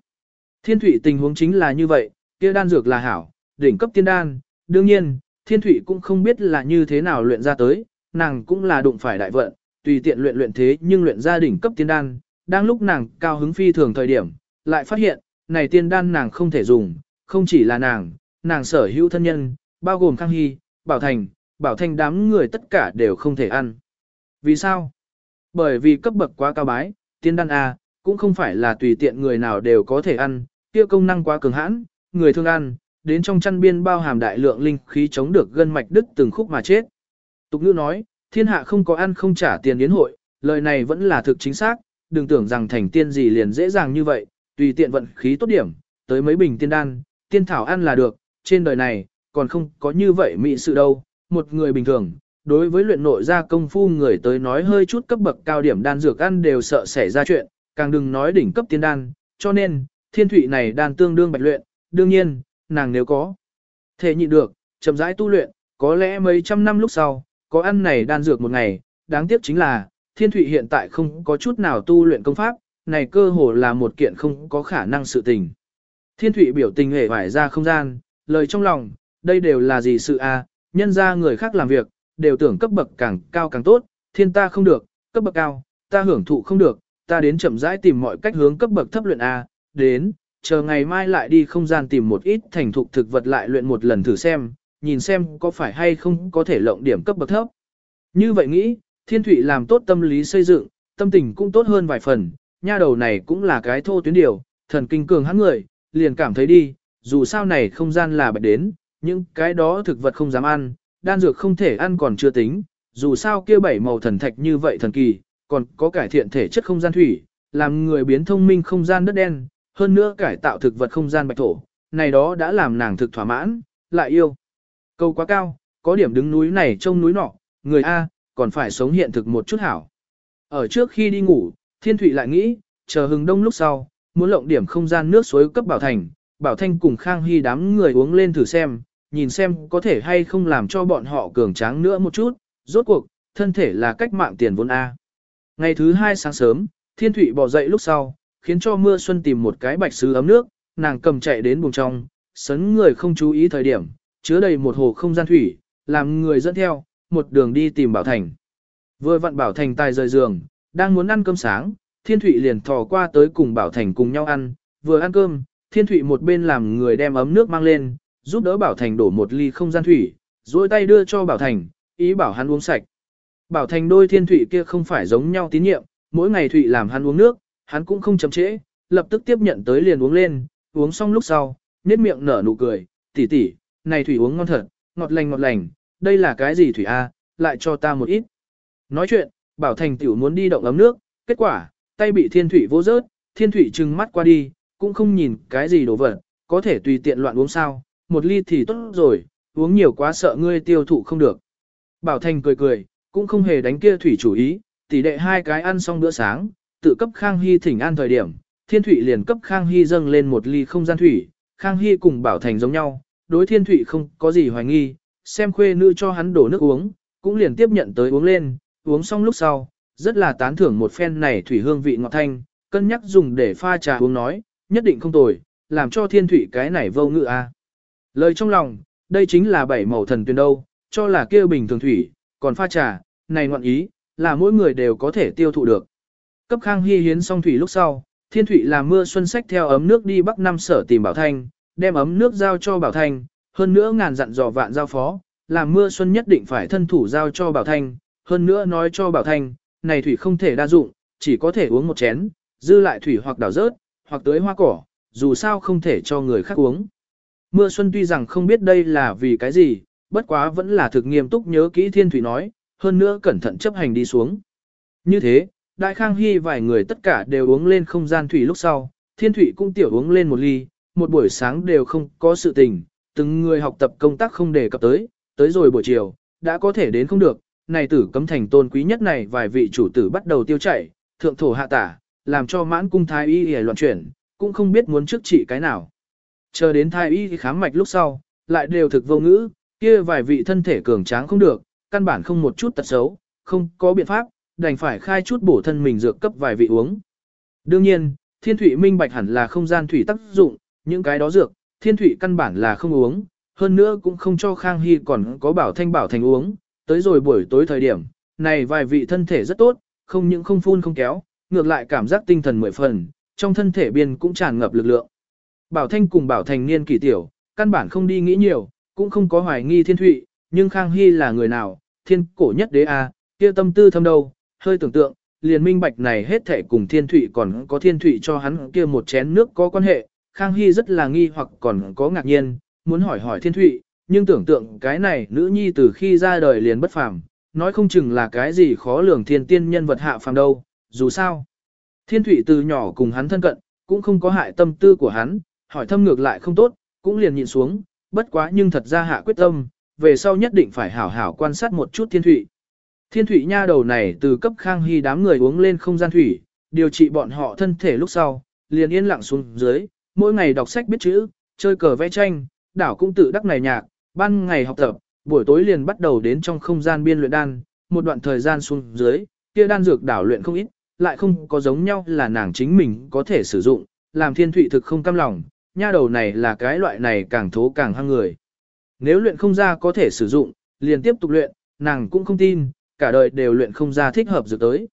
Thiên thủy tình huống chính là như vậy, kia đan dược là hảo, đỉnh cấp tiên đan, đương nhiên, thiên thủy cũng không biết là như thế nào luyện ra tới, nàng cũng là đụng phải đại vận, tùy tiện luyện luyện thế nhưng luyện ra đỉnh cấp tiên đan, đang lúc nàng cao hứng phi thường thời điểm, lại phát hiện, này tiên đan nàng không thể dùng, không chỉ là nàng, nàng sở hữu thân nhân, bao gồm Khang Hy, Bảo Thành, Bảo Thành đám người tất cả đều không thể ăn. Vì sao? Bởi vì cấp bậc quá cao bái, tiên đan A, cũng không phải là tùy tiện người nào đều có thể ăn, kia công năng quá cường hãn, người thương ăn, đến trong chăn biên bao hàm đại lượng linh khí chống được gân mạch đứt từng khúc mà chết. Tục ngữ nói, thiên hạ không có ăn không trả tiền yến hội, lời này vẫn là thực chính xác, đừng tưởng rằng thành tiên gì liền dễ dàng như vậy, tùy tiện vận khí tốt điểm, tới mấy bình tiên đan, tiên thảo ăn là được, trên đời này, còn không có như vậy mỹ sự đâu, một người bình thường, đối với luyện nội gia công phu người tới nói hơi chút cấp bậc cao điểm đan dược ăn đều sợ xảy ra chuyện, càng đừng nói đỉnh cấp tiên đan, cho nên, thiên thủy này đan tương đương bạch luyện, đương nhiên, nàng nếu có thể nhịn được, chậm rãi tu luyện, có lẽ mấy trăm năm lúc sau, có ăn này đan dược một ngày, đáng tiếc chính là, thiên thủy hiện tại không có chút nào tu luyện công pháp, này cơ hồ là một kiện không có khả năng sự tình. Thiên thủy biểu tình hề vải ra không gian, lời trong lòng, đây đều là gì sự a? À? nhân ra người khác làm việc, đều tưởng cấp bậc càng cao càng tốt, thiên ta không được, cấp bậc cao, ta hưởng thụ không được, ta đến chậm rãi tìm mọi cách hướng cấp bậc thấp luyện A, đến, chờ ngày mai lại đi không gian tìm một ít thành thục thực vật lại luyện một lần thử xem, nhìn xem có phải hay không có thể lộng điểm cấp bậc thấp. Như vậy nghĩ, thiên thụy làm tốt tâm lý xây dựng, tâm tình cũng tốt hơn vài phần, nha đầu này cũng là cái thô tuyến điều, thần kinh cường hắn người, liền cảm thấy đi, dù sao này không gian là bạch đến, những cái đó thực vật không dám ăn, đan dược không thể ăn còn chưa tính, dù sao kia bảy màu thần thạch như vậy thần kỳ, còn có cải thiện thể chất không gian thủy, làm người biến thông minh không gian đất đen, hơn nữa cải tạo thực vật không gian bạch thổ, này đó đã làm nàng thực thỏa mãn, lại yêu. Câu quá cao, có điểm đứng núi này trông núi nọ, người A, còn phải sống hiện thực một chút hảo. Ở trước khi đi ngủ, Thiên Thụy lại nghĩ, chờ hừng đông lúc sau, muốn lộng điểm không gian nước suối cấp Bảo Thành, Bảo Thanh cùng Khang Hy đám người uống lên thử xem, nhìn xem có thể hay không làm cho bọn họ cường tráng nữa một chút, rốt cuộc, thân thể là cách mạng tiền vốn A. Ngày thứ hai sáng sớm, Thiên Thụy bỏ dậy lúc sau, khiến cho mưa xuân tìm một cái bạch sứ ấm nước, nàng cầm chạy đến buồng trong, sấn người không chú ý thời điểm, chứa đầy một hồ không gian thủy, làm người dẫn theo, một đường đi tìm Bảo Thành. Vừa vặn Bảo Thành tài rời giường, đang muốn ăn cơm sáng, Thiên Thụy liền thò qua tới cùng Bảo Thành cùng nhau ăn, vừa ăn cơm, Thiên Thụy một bên làm người đem ấm nước mang lên, giúp đỡ Bảo Thành đổ một ly không gian thủy, duỗi tay đưa cho Bảo Thành, ý bảo hắn uống sạch. Bảo Thành đôi Thiên Thụy kia không phải giống nhau tín nhiệm, mỗi ngày Thụy làm hắn uống nước, hắn cũng không chậm trễ, lập tức tiếp nhận tới liền uống lên, uống xong lúc sau, nét miệng nở nụ cười, tỷ tỷ, này thủy uống ngon thật, ngọt lành ngọt lành, đây là cái gì thủy a, lại cho ta một ít. Nói chuyện, Bảo Thành tiểu muốn đi động ấm nước, kết quả, tay bị thiên thủy vô rớt, thiên thủy trừng mắt qua đi, cũng không nhìn cái gì đồ vật, có thể tùy tiện loạn uống sao, một ly thì tốt rồi, uống nhiều quá sợ ngươi tiêu thụ không được. Bảo Thành cười cười, cũng không hề đánh kia thủy chủ ý, tỷ đệ hai cái ăn xong bữa sáng, tự cấp Khang Hy thỉnh an thời điểm, Thiên Thụy liền cấp Khang Hy dâng lên một ly không gian thủy, Khang Hy cùng Bảo Thành giống nhau, đối Thiên Thụy không có gì hoài nghi, xem khuê nữ cho hắn đổ nước uống, cũng liền tiếp nhận tới uống lên, uống xong lúc sau, rất là tán thưởng một phen này thủy hương vị ngọt thanh, cân nhắc dùng để pha trà uống nói, nhất định không tồi, làm cho Thiên Thụy cái này vô ngự a. Lời trong lòng, đây chính là bảy màu thần tuyên đâu, cho là kia bình thường thủy, còn pha trà, này ngoạn ý, là mỗi người đều có thể tiêu thụ được. Cấp Khang Hy hiến xong thủy lúc sau, Thiên Thụy làm mưa xuân sách theo ấm nước đi Bắc Nam sở tìm Bảo Thanh, đem ấm nước giao cho Bảo Thanh, hơn nữa ngàn dặn dò vạn giao phó, làm mưa xuân nhất định phải thân thủ giao cho Bảo Thanh, hơn nữa nói cho Bảo Thanh, này thủy không thể đa dụng, chỉ có thể uống một chén, dư lại thủy hoặc đảo rớt, hoặc tưới hoa cỏ, dù sao không thể cho người khác uống. Mưa xuân tuy rằng không biết đây là vì cái gì, bất quá vẫn là thực nghiêm túc nhớ kỹ thiên thủy nói, hơn nữa cẩn thận chấp hành đi xuống. Như thế, Đại Khang Hy vài người tất cả đều uống lên không gian thủy lúc sau, thiên thủy cũng tiểu uống lên một ly, một buổi sáng đều không có sự tình, từng người học tập công tác không đề cập tới, tới rồi buổi chiều, đã có thể đến không được, này tử cấm thành tôn quý nhất này vài vị chủ tử bắt đầu tiêu chảy, thượng thổ hạ tả, làm cho mãn cung thái y hề loạn chuyển, cũng không biết muốn trước trị cái nào. Chờ đến thái y khám mạch lúc sau, lại đều thực vô ngữ, kia vài vị thân thể cường tráng không được, căn bản không một chút tật xấu, không có biện pháp, đành phải khai chút bổ thân mình dược cấp vài vị uống. Đương nhiên, thiên thủy minh bạch hẳn là không gian thủy tác dụng, những cái đó dược, thiên thủy căn bản là không uống, hơn nữa cũng không cho Khang Hy còn có bảo thanh bảo thành uống, tới rồi buổi tối thời điểm, này vài vị thân thể rất tốt, không những không phun không kéo, ngược lại cảm giác tinh thần mười phần, trong thân thể biên cũng tràn ngập lực lượng. Bảo Thanh cùng Bảo Thành niên kỳ tiểu, căn bản không đi nghĩ nhiều, cũng không có hoài nghi thiên thụy, nhưng Khang Hy là người nào, thiên cổ nhất đế a, à, kia tâm tư thâm đâu, hơi tưởng tượng, liền minh bạch này hết thể cùng thiên thụy còn có thiên thụy cho hắn kia một chén nước có quan hệ, Khang Hy rất là nghi hoặc còn có ngạc nhiên, muốn hỏi hỏi thiên thụy, nhưng tưởng tượng cái này nữ nhi từ khi ra đời liền bất phàm, nói không chừng là cái gì khó lường thiên tiên nhân vật hạ phàm đâu, dù sao. Thiên thụy từ nhỏ cùng hắn thân cận, cũng không có hại tâm tư của hắn, hỏi thâm ngược lại không tốt, cũng liền nhịn xuống, bất quá nhưng thật ra hạ quyết tâm, về sau nhất định phải hảo hảo quan sát một chút thiên thụy. Thiên thụy nha đầu này từ cấp khang hy đám người uống lên không gian thủy, điều trị bọn họ thân thể lúc sau, liền yên lặng xuống dưới, mỗi ngày đọc sách biết chữ, chơi cờ vẽ tranh, đảo cũng tự đắc này nhạc, ban ngày học tập, buổi tối liền bắt đầu đến trong không gian biên luyện đan, một đoạn thời gian xuống dưới, kia đan dược đảo luyện không ít, lại không có giống nhau là nàng chính mình có thể sử dụng, làm thiên thụy thực không cam lòng, nha đầu này là cái loại này càng thố càng hăng người. Nếu luyện không ra có thể sử dụng, liền tiếp tục luyện, nàng cũng không tin, cả đời đều luyện không ra thích hợp dược tới.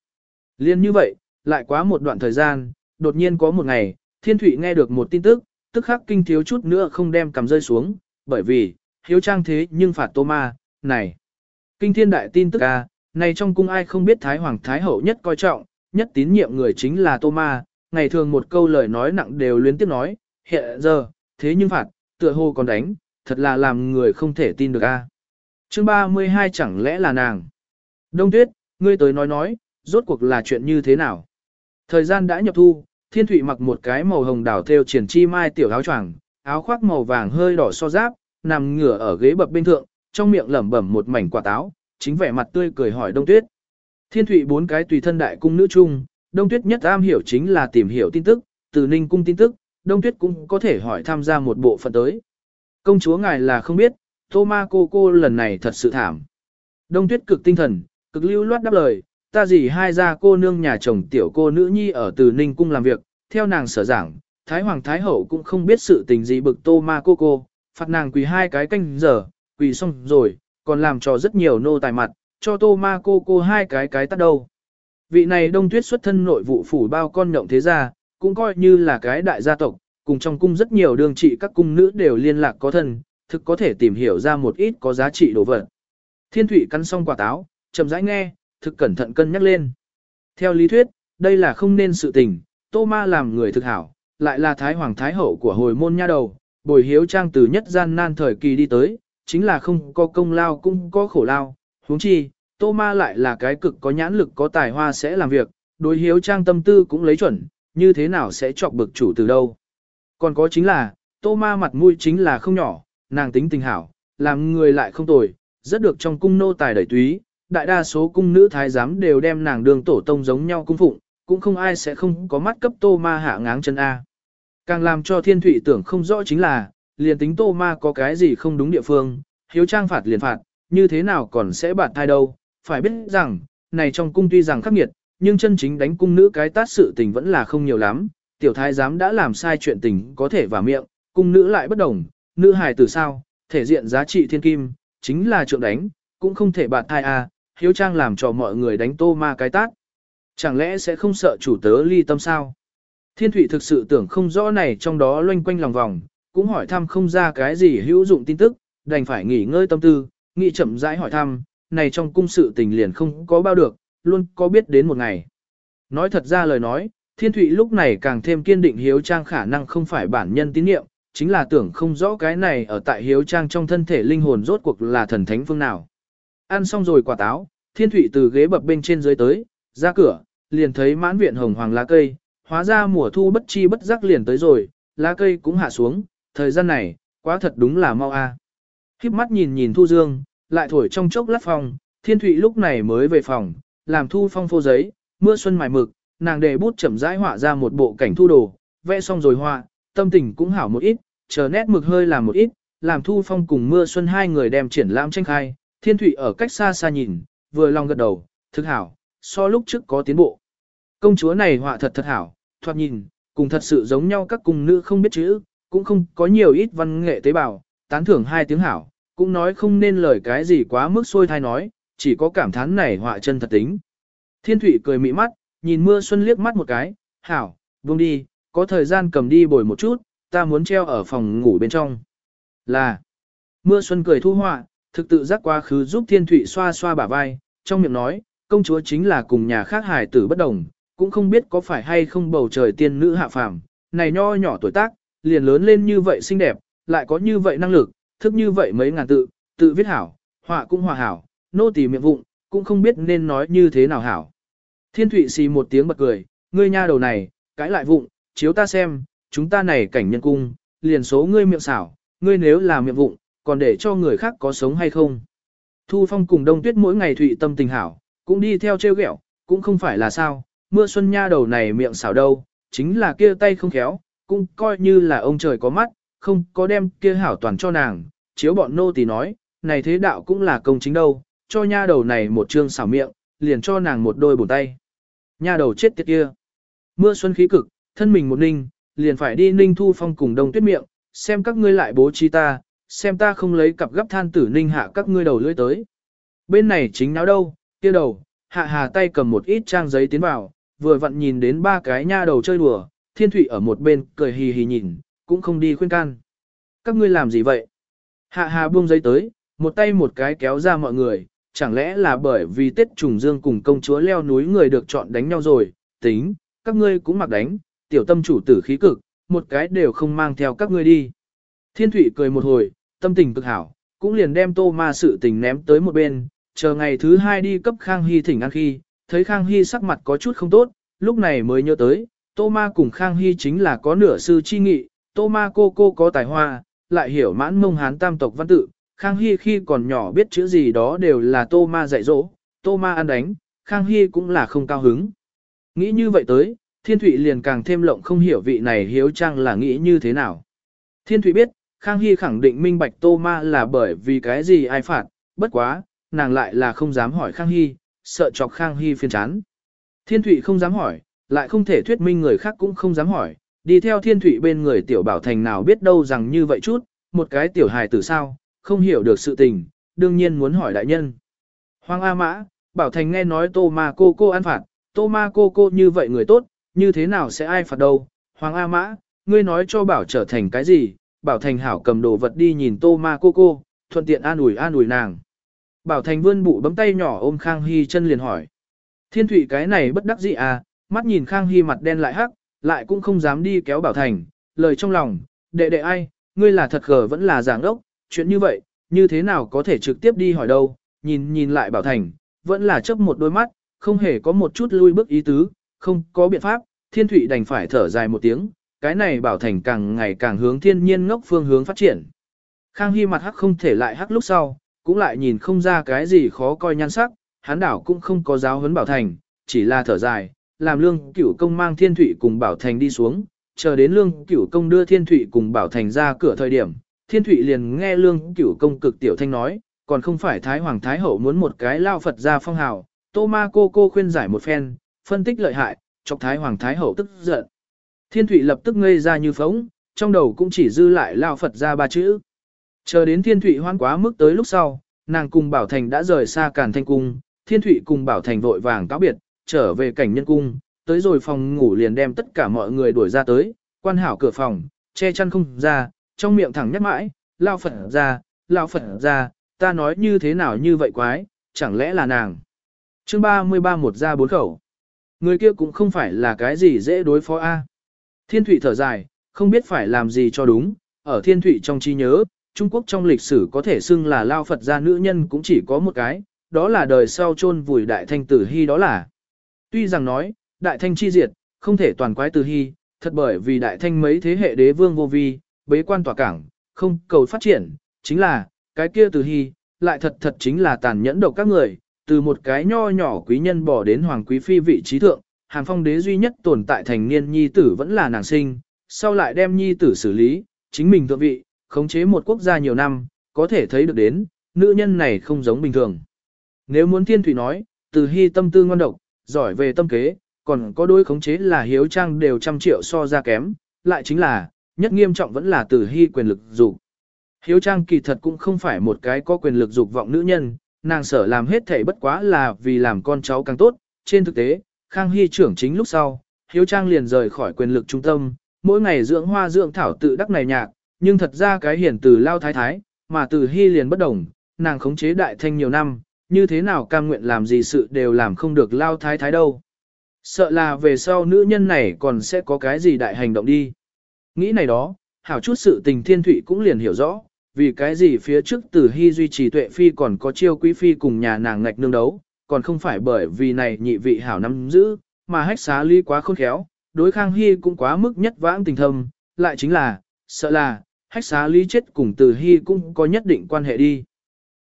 Liên như vậy, lại quá một đoạn thời gian, đột nhiên có một ngày, thiên thụy nghe được một tin tức, tức khắc kinh thiếu chút nữa không đem cầm rơi xuống, bởi vì, hiếu trang thế nhưng phạt tô ma, này. Kinh thiên đại tin tức à, này trong cung ai không biết Thái Hoàng Thái Hậu nhất coi trọng, nhất tín nhiệm người chính là tô ma, ngày thường một câu lời nói nặng đều luyến tiếp nói, hiện giờ, thế nhưng phạt, tựa hồ còn đánh, thật là làm người không thể tin được a. À. Chương 32 chẳng lẽ là nàng? Đông Tuyết, ngươi tới nói nói, rốt cuộc là chuyện như thế nào? Thời gian đã nhập thu, Thiên Thụy mặc một cái màu hồng đảo theo triển chi mai tiểu áo choàng, áo khoác màu vàng hơi đỏ so giáp, nằm ngửa ở ghế bập bên thượng, trong miệng lẩm bẩm một mảnh quả táo, chính vẻ mặt tươi cười hỏi Đông Tuyết. Thiên Thụy bốn cái tùy thân đại cung nữ chung, Đông Tuyết nhất am hiểu chính là tìm hiểu tin tức, từ Ninh cung tin tức, Đông Tuyết cũng có thể hỏi tham gia một bộ phận tới. Công chúa ngài là không biết, Tô Ma cô cô lần này thật sự thảm. Đông Tuyết cực tinh thần, cực lưu loát đáp lời, ta gì hai gia cô nương nhà chồng tiểu cô nữ nhi ở từ Ninh cung làm việc, theo nàng sở giảng, Thái Hoàng Thái Hậu cũng không biết sự tình gì bực Tô Ma cô cô, phạt nàng quỳ hai cái canh giờ, quỳ xong rồi, còn làm cho rất nhiều nô tài mặt, cho Tô Ma cô cô hai cái cái tắt đầu. Vị này Đông Tuyết xuất thân nội vụ phủ bao con nhộng thế gia, cũng coi như là cái đại gia tộc, cùng trong cung rất nhiều đường trị các cung nữ đều liên lạc có thân, thực có thể tìm hiểu ra một ít có giá trị đồ vật. Thiên thủy cắn xong quả táo, chậm rãi nghe, thực cẩn thận cân nhắc lên. Theo lý thuyết, đây là không nên sự tình, Tô Ma làm người thực hảo, lại là Thái Hoàng Thái Hậu của hồi môn nha đầu, bồi hiếu trang từ nhất gian nan thời kỳ đi tới, chính là không có công lao cũng có khổ lao, huống chi, Tô Ma lại là cái cực có nhãn lực có tài hoa sẽ làm việc, đối hiếu trang tâm tư cũng lấy chuẩn, như thế nào sẽ chọc bực chủ từ đâu. Còn có chính là, Tô Ma mặt mũi chính là không nhỏ, nàng tính tình hảo, làm người lại không tồi, rất được trong cung nô tài đẩy túy, đại đa số cung nữ thái giám đều đem nàng đường tổ tông giống nhau cung phụng, cũng không ai sẽ không có mắt cấp Tô Ma hạ ngáng chân A. Càng làm cho thiên thủy tưởng không rõ chính là, liền tính Tô Ma có cái gì không đúng địa phương, hiếu trang phạt liền phạt, như thế nào còn sẽ bạt thai đâu, phải biết rằng, này trong cung tuy rằng khắc nghiệt, nhưng chân chính đánh cung nữ cái tát sự tình vẫn là không nhiều lắm, tiểu thái giám đã làm sai chuyện tình có thể vào miệng, cung nữ lại bất đồng, nữ hài từ sao, thể diện giá trị thiên kim, chính là trượng đánh, cũng không thể bạt thai a, hiếu trang làm cho mọi người đánh tô ma cái tát. Chẳng lẽ sẽ không sợ chủ tớ ly tâm sao? Thiên thủy thực sự tưởng không rõ này trong đó loanh quanh lòng vòng, cũng hỏi thăm không ra cái gì hữu dụng tin tức, đành phải nghỉ ngơi tâm tư, nghĩ chậm rãi hỏi thăm, này trong cung sự tình liền không có bao được, luôn có biết đến một ngày. Nói thật ra lời nói, Thiên Thụy lúc này càng thêm kiên định Hiếu Trang khả năng không phải bản nhân tín nhiệm, chính là tưởng không rõ cái này ở tại Hiếu Trang trong thân thể linh hồn rốt cuộc là thần thánh phương nào. Ăn xong rồi quả táo, Thiên Thụy từ ghế bập bên trên dưới tới, ra cửa, liền thấy mãn viện hồng hoàng lá cây, hóa ra mùa thu bất chi bất giác liền tới rồi, lá cây cũng hạ xuống, thời gian này, quá thật đúng là mau a. À. Khiếp mắt nhìn nhìn Thu Dương, lại thổi trong chốc lát phòng, Thiên Thụy lúc này mới về phòng, làm thu phong phô giấy, mưa xuân mài mực, nàng để bút chậm rãi họa ra một bộ cảnh thu đồ, vẽ xong rồi họa, tâm tình cũng hảo một ít, chờ nét mực hơi làm một ít, làm thu phong cùng mưa xuân hai người đem triển lãm tranh khai, Thiên Thụy ở cách xa xa nhìn, vừa lòng gật đầu, thực hảo, so lúc trước có tiến bộ. Công chúa này họa thật thật hảo, thoạt nhìn, cùng thật sự giống nhau các cung nữ không biết chữ, cũng không có nhiều ít văn nghệ tế bào, tán thưởng hai tiếng hảo, cũng nói không nên lời cái gì quá mức xôi thai nói, chỉ có cảm thán này họa chân thật tính. Thiên Thụy cười mị mắt, nhìn mưa xuân liếc mắt một cái, hảo, buông đi, có thời gian cầm đi bồi một chút, ta muốn treo ở phòng ngủ bên trong. Là, mưa xuân cười thu họa, thực tự giác quá khứ giúp Thiên Thụy xoa xoa bả vai, trong miệng nói, công chúa chính là cùng nhà khác hài tử bất đồng, cũng không biết có phải hay không bầu trời tiên nữ hạ phàm, này nho nhỏ tuổi tác, liền lớn lên như vậy xinh đẹp, lại có như vậy năng lực, thức như vậy mấy ngàn tự, tự viết hảo, họa cũng hòa hảo, nô tỳ miệng vụng, cũng không biết nên nói như thế nào hảo. Thiên Thụy xì một tiếng bật cười, ngươi nha đầu này, cãi lại vụng, chiếu ta xem, chúng ta này cảnh nhân cung, liền số ngươi miệng xảo, ngươi nếu là miệng vụng, còn để cho người khác có sống hay không. Thu Phong cùng Đông Tuyết mỗi ngày Thụy tâm tình hảo, cũng đi theo treo ghẹo, cũng không phải là sao, mưa xuân nha đầu này miệng xảo đâu, chính là kia tay không khéo, cũng coi như là ông trời có mắt, không có đem kia hảo toàn cho nàng, chiếu bọn nô tỳ nói, này thế đạo cũng là công chính đâu, cho nha đầu này một trương xảo miệng, liền cho nàng một đôi bổ tay. Nha đầu chết tiệt kia. Mưa xuân khí cực, thân mình một ninh, liền phải đi ninh thu phong cùng đông tuyết miệng, xem các ngươi lại bố trí ta, xem ta không lấy cặp gấp than tử ninh hạ các ngươi đầu lưỡi tới. Bên này chính náo đâu, kia đầu, hạ hà tay cầm một ít trang giấy tiến vào, vừa vặn nhìn đến ba cái nha đầu chơi đùa, thiên thủy ở một bên cười hì hì nhìn, cũng không đi khuyên can. Các ngươi làm gì vậy? Hạ hà buông giấy tới, một tay một cái kéo ra mọi người, chẳng lẽ là bởi vì Tết trùng dương cùng công chúa leo núi người được chọn đánh nhau rồi, tính, các ngươi cũng mặc đánh, tiểu tâm chủ tử khí cực, một cái đều không mang theo các ngươi đi. Thiên Thụy cười một hồi, tâm tình cực hảo, cũng liền đem tô ma sự tình ném tới một bên, chờ ngày thứ hai đi cấp Khang Hy thỉnh ăn khi, thấy Khang Hy sắc mặt có chút không tốt, lúc này mới nhớ tới, tô ma cùng Khang Hy chính là có nửa sư chi nghị, tô ma cô cô có tài hoa, lại hiểu mãn mông hán tam tộc văn tự, Khang Hy khi còn nhỏ biết chữ gì đó đều là tô ma dạy dỗ, tô ma ăn đánh, Khang Hy cũng là không cao hứng. Nghĩ như vậy tới, Thiên Thụy liền càng thêm lộng không hiểu vị này hiếu trang là nghĩ như thế nào. Thiên Thụy biết, Khang Hy khẳng định minh bạch tô ma là bởi vì cái gì ai phạt, bất quá, nàng lại là không dám hỏi Khang Hy, sợ chọc Khang Hy phiền chán. Thiên Thụy không dám hỏi, lại không thể thuyết minh người khác cũng không dám hỏi, đi theo Thiên Thụy bên người tiểu bảo thành nào biết đâu rằng như vậy chút, một cái tiểu hài tử sao, không hiểu được sự tình, đương nhiên muốn hỏi đại nhân. Hoàng A Mã, Bảo Thành nghe nói Tô Ma cô cô ăn phạt, Tô Ma cô cô như vậy người tốt, như thế nào sẽ ai phạt đâu? Hoàng A Mã, ngươi nói cho Bảo trở thành cái gì? Bảo Thành hảo cầm đồ vật đi nhìn Tô Ma cô cô, thuận tiện an ủi an ủi nàng. Bảo Thành vươn bụ bấm tay nhỏ ôm Khang Hy chân liền hỏi. Thiên Thụy cái này bất đắc dĩ à, mắt nhìn Khang Hy mặt đen lại hắc, lại cũng không dám đi kéo Bảo Thành, lời trong lòng, đệ đệ ai, ngươi là thật gờ vẫn là giảng ốc, chuyện như vậy, như thế nào có thể trực tiếp đi hỏi đâu, nhìn nhìn lại Bảo Thành, vẫn là chấp một đôi mắt, không hề có một chút lui bước ý tứ, không có biện pháp, Thiên Thụy đành phải thở dài một tiếng, cái này Bảo Thành càng ngày càng hướng thiên nhiên ngốc phương hướng phát triển. Khang Hy mặt hắc không thể lại hắc lúc sau, cũng lại nhìn không ra cái gì khó coi nhan sắc, hắn đảo cũng không có giáo huấn Bảo Thành, chỉ là thở dài, làm lương cửu công mang Thiên Thụy cùng Bảo Thành đi xuống, chờ đến lương cửu công đưa Thiên Thụy cùng Bảo Thành ra cửa thời điểm, Thiên Thụy liền nghe lương cửu công cực tiểu thanh nói, còn không phải Thái Hoàng Thái Hậu muốn một cái lao Phật ra phong hào, Tô Ma cô cô khuyên giải một phen, phân tích lợi hại, chọc Thái Hoàng Thái Hậu tức giận. Thiên Thụy lập tức ngây ra như phóng, trong đầu cũng chỉ dư lại lao Phật ra ba chữ. Chờ đến Thiên Thụy hoan quá mức tới lúc sau, nàng cùng Bảo Thành đã rời xa Càn Thanh Cung, Thiên Thụy cùng Bảo Thành vội vàng cáo biệt, trở về cảnh nhân cung, tới rồi phòng ngủ liền đem tất cả mọi người đuổi ra tới, quan hảo cửa phòng, che chăn không ra, trong miệng thẳng nhắc mãi, lao Phật ra, lao Phật ra, ta nói như thế nào như vậy quái, chẳng lẽ là nàng. chương 33 một ra bốn khẩu. Người kia cũng không phải là cái gì dễ đối phó A. Thiên Thụy thở dài, không biết phải làm gì cho đúng, ở Thiên Thụy trong trí nhớ, Trung Quốc trong lịch sử có thể xưng là lao Phật gia nữ nhân cũng chỉ có một cái, đó là đời sau chôn vùi đại thanh tử hy đó là. Tuy rằng nói, đại thanh chi diệt, không thể toàn quái tử hy, thật bởi vì đại thanh mấy thế hệ đế vương vô vi, bế quan tỏa cảng, không cầu phát triển, chính là, cái kia tử hy, lại thật thật chính là tàn nhẫn độc các người, từ một cái nho nhỏ quý nhân bỏ đến hoàng quý phi vị trí thượng, hàng phong đế duy nhất tồn tại thành niên nhi tử vẫn là nàng sinh, sau lại đem nhi tử xử lý, chính mình thượng vị, khống chế một quốc gia nhiều năm, có thể thấy được đến, nữ nhân này không giống bình thường. Nếu muốn thiên thủy nói, từ hy tâm tư ngon độc, giỏi về tâm kế, còn có đôi khống chế là hiếu trang đều trăm triệu so ra kém, lại chính là, nhất nghiêm trọng vẫn là từ hy quyền lực dục. Hiếu trang kỳ thật cũng không phải một cái có quyền lực dục vọng nữ nhân, nàng sở làm hết thảy bất quá là vì làm con cháu càng tốt, trên thực tế, Khang Hy trưởng chính lúc sau, Hiếu Trang liền rời khỏi quyền lực trung tâm, mỗi ngày dưỡng hoa dưỡng thảo tự đắc này nhạc, nhưng thật ra cái hiển từ lao thái thái, mà từ Hy liền bất đồng, nàng khống chế đại thanh nhiều năm, như thế nào cam nguyện làm gì sự đều làm không được lao thái thái đâu. Sợ là về sau nữ nhân này còn sẽ có cái gì đại hành động đi. Nghĩ này đó, hảo chút sự tình thiên thủy cũng liền hiểu rõ, vì cái gì phía trước Từ hy duy trì tuệ phi còn có chiêu quý phi cùng nhà nàng ngạch nương đấu, còn không phải bởi vì này nhị vị hảo nắm giữ, mà hách xá ly quá khôn khéo, đối khang hy cũng quá mức nhất vãng tình thâm, lại chính là, sợ là, hách xá ly chết cùng tử hy cũng có nhất định quan hệ đi.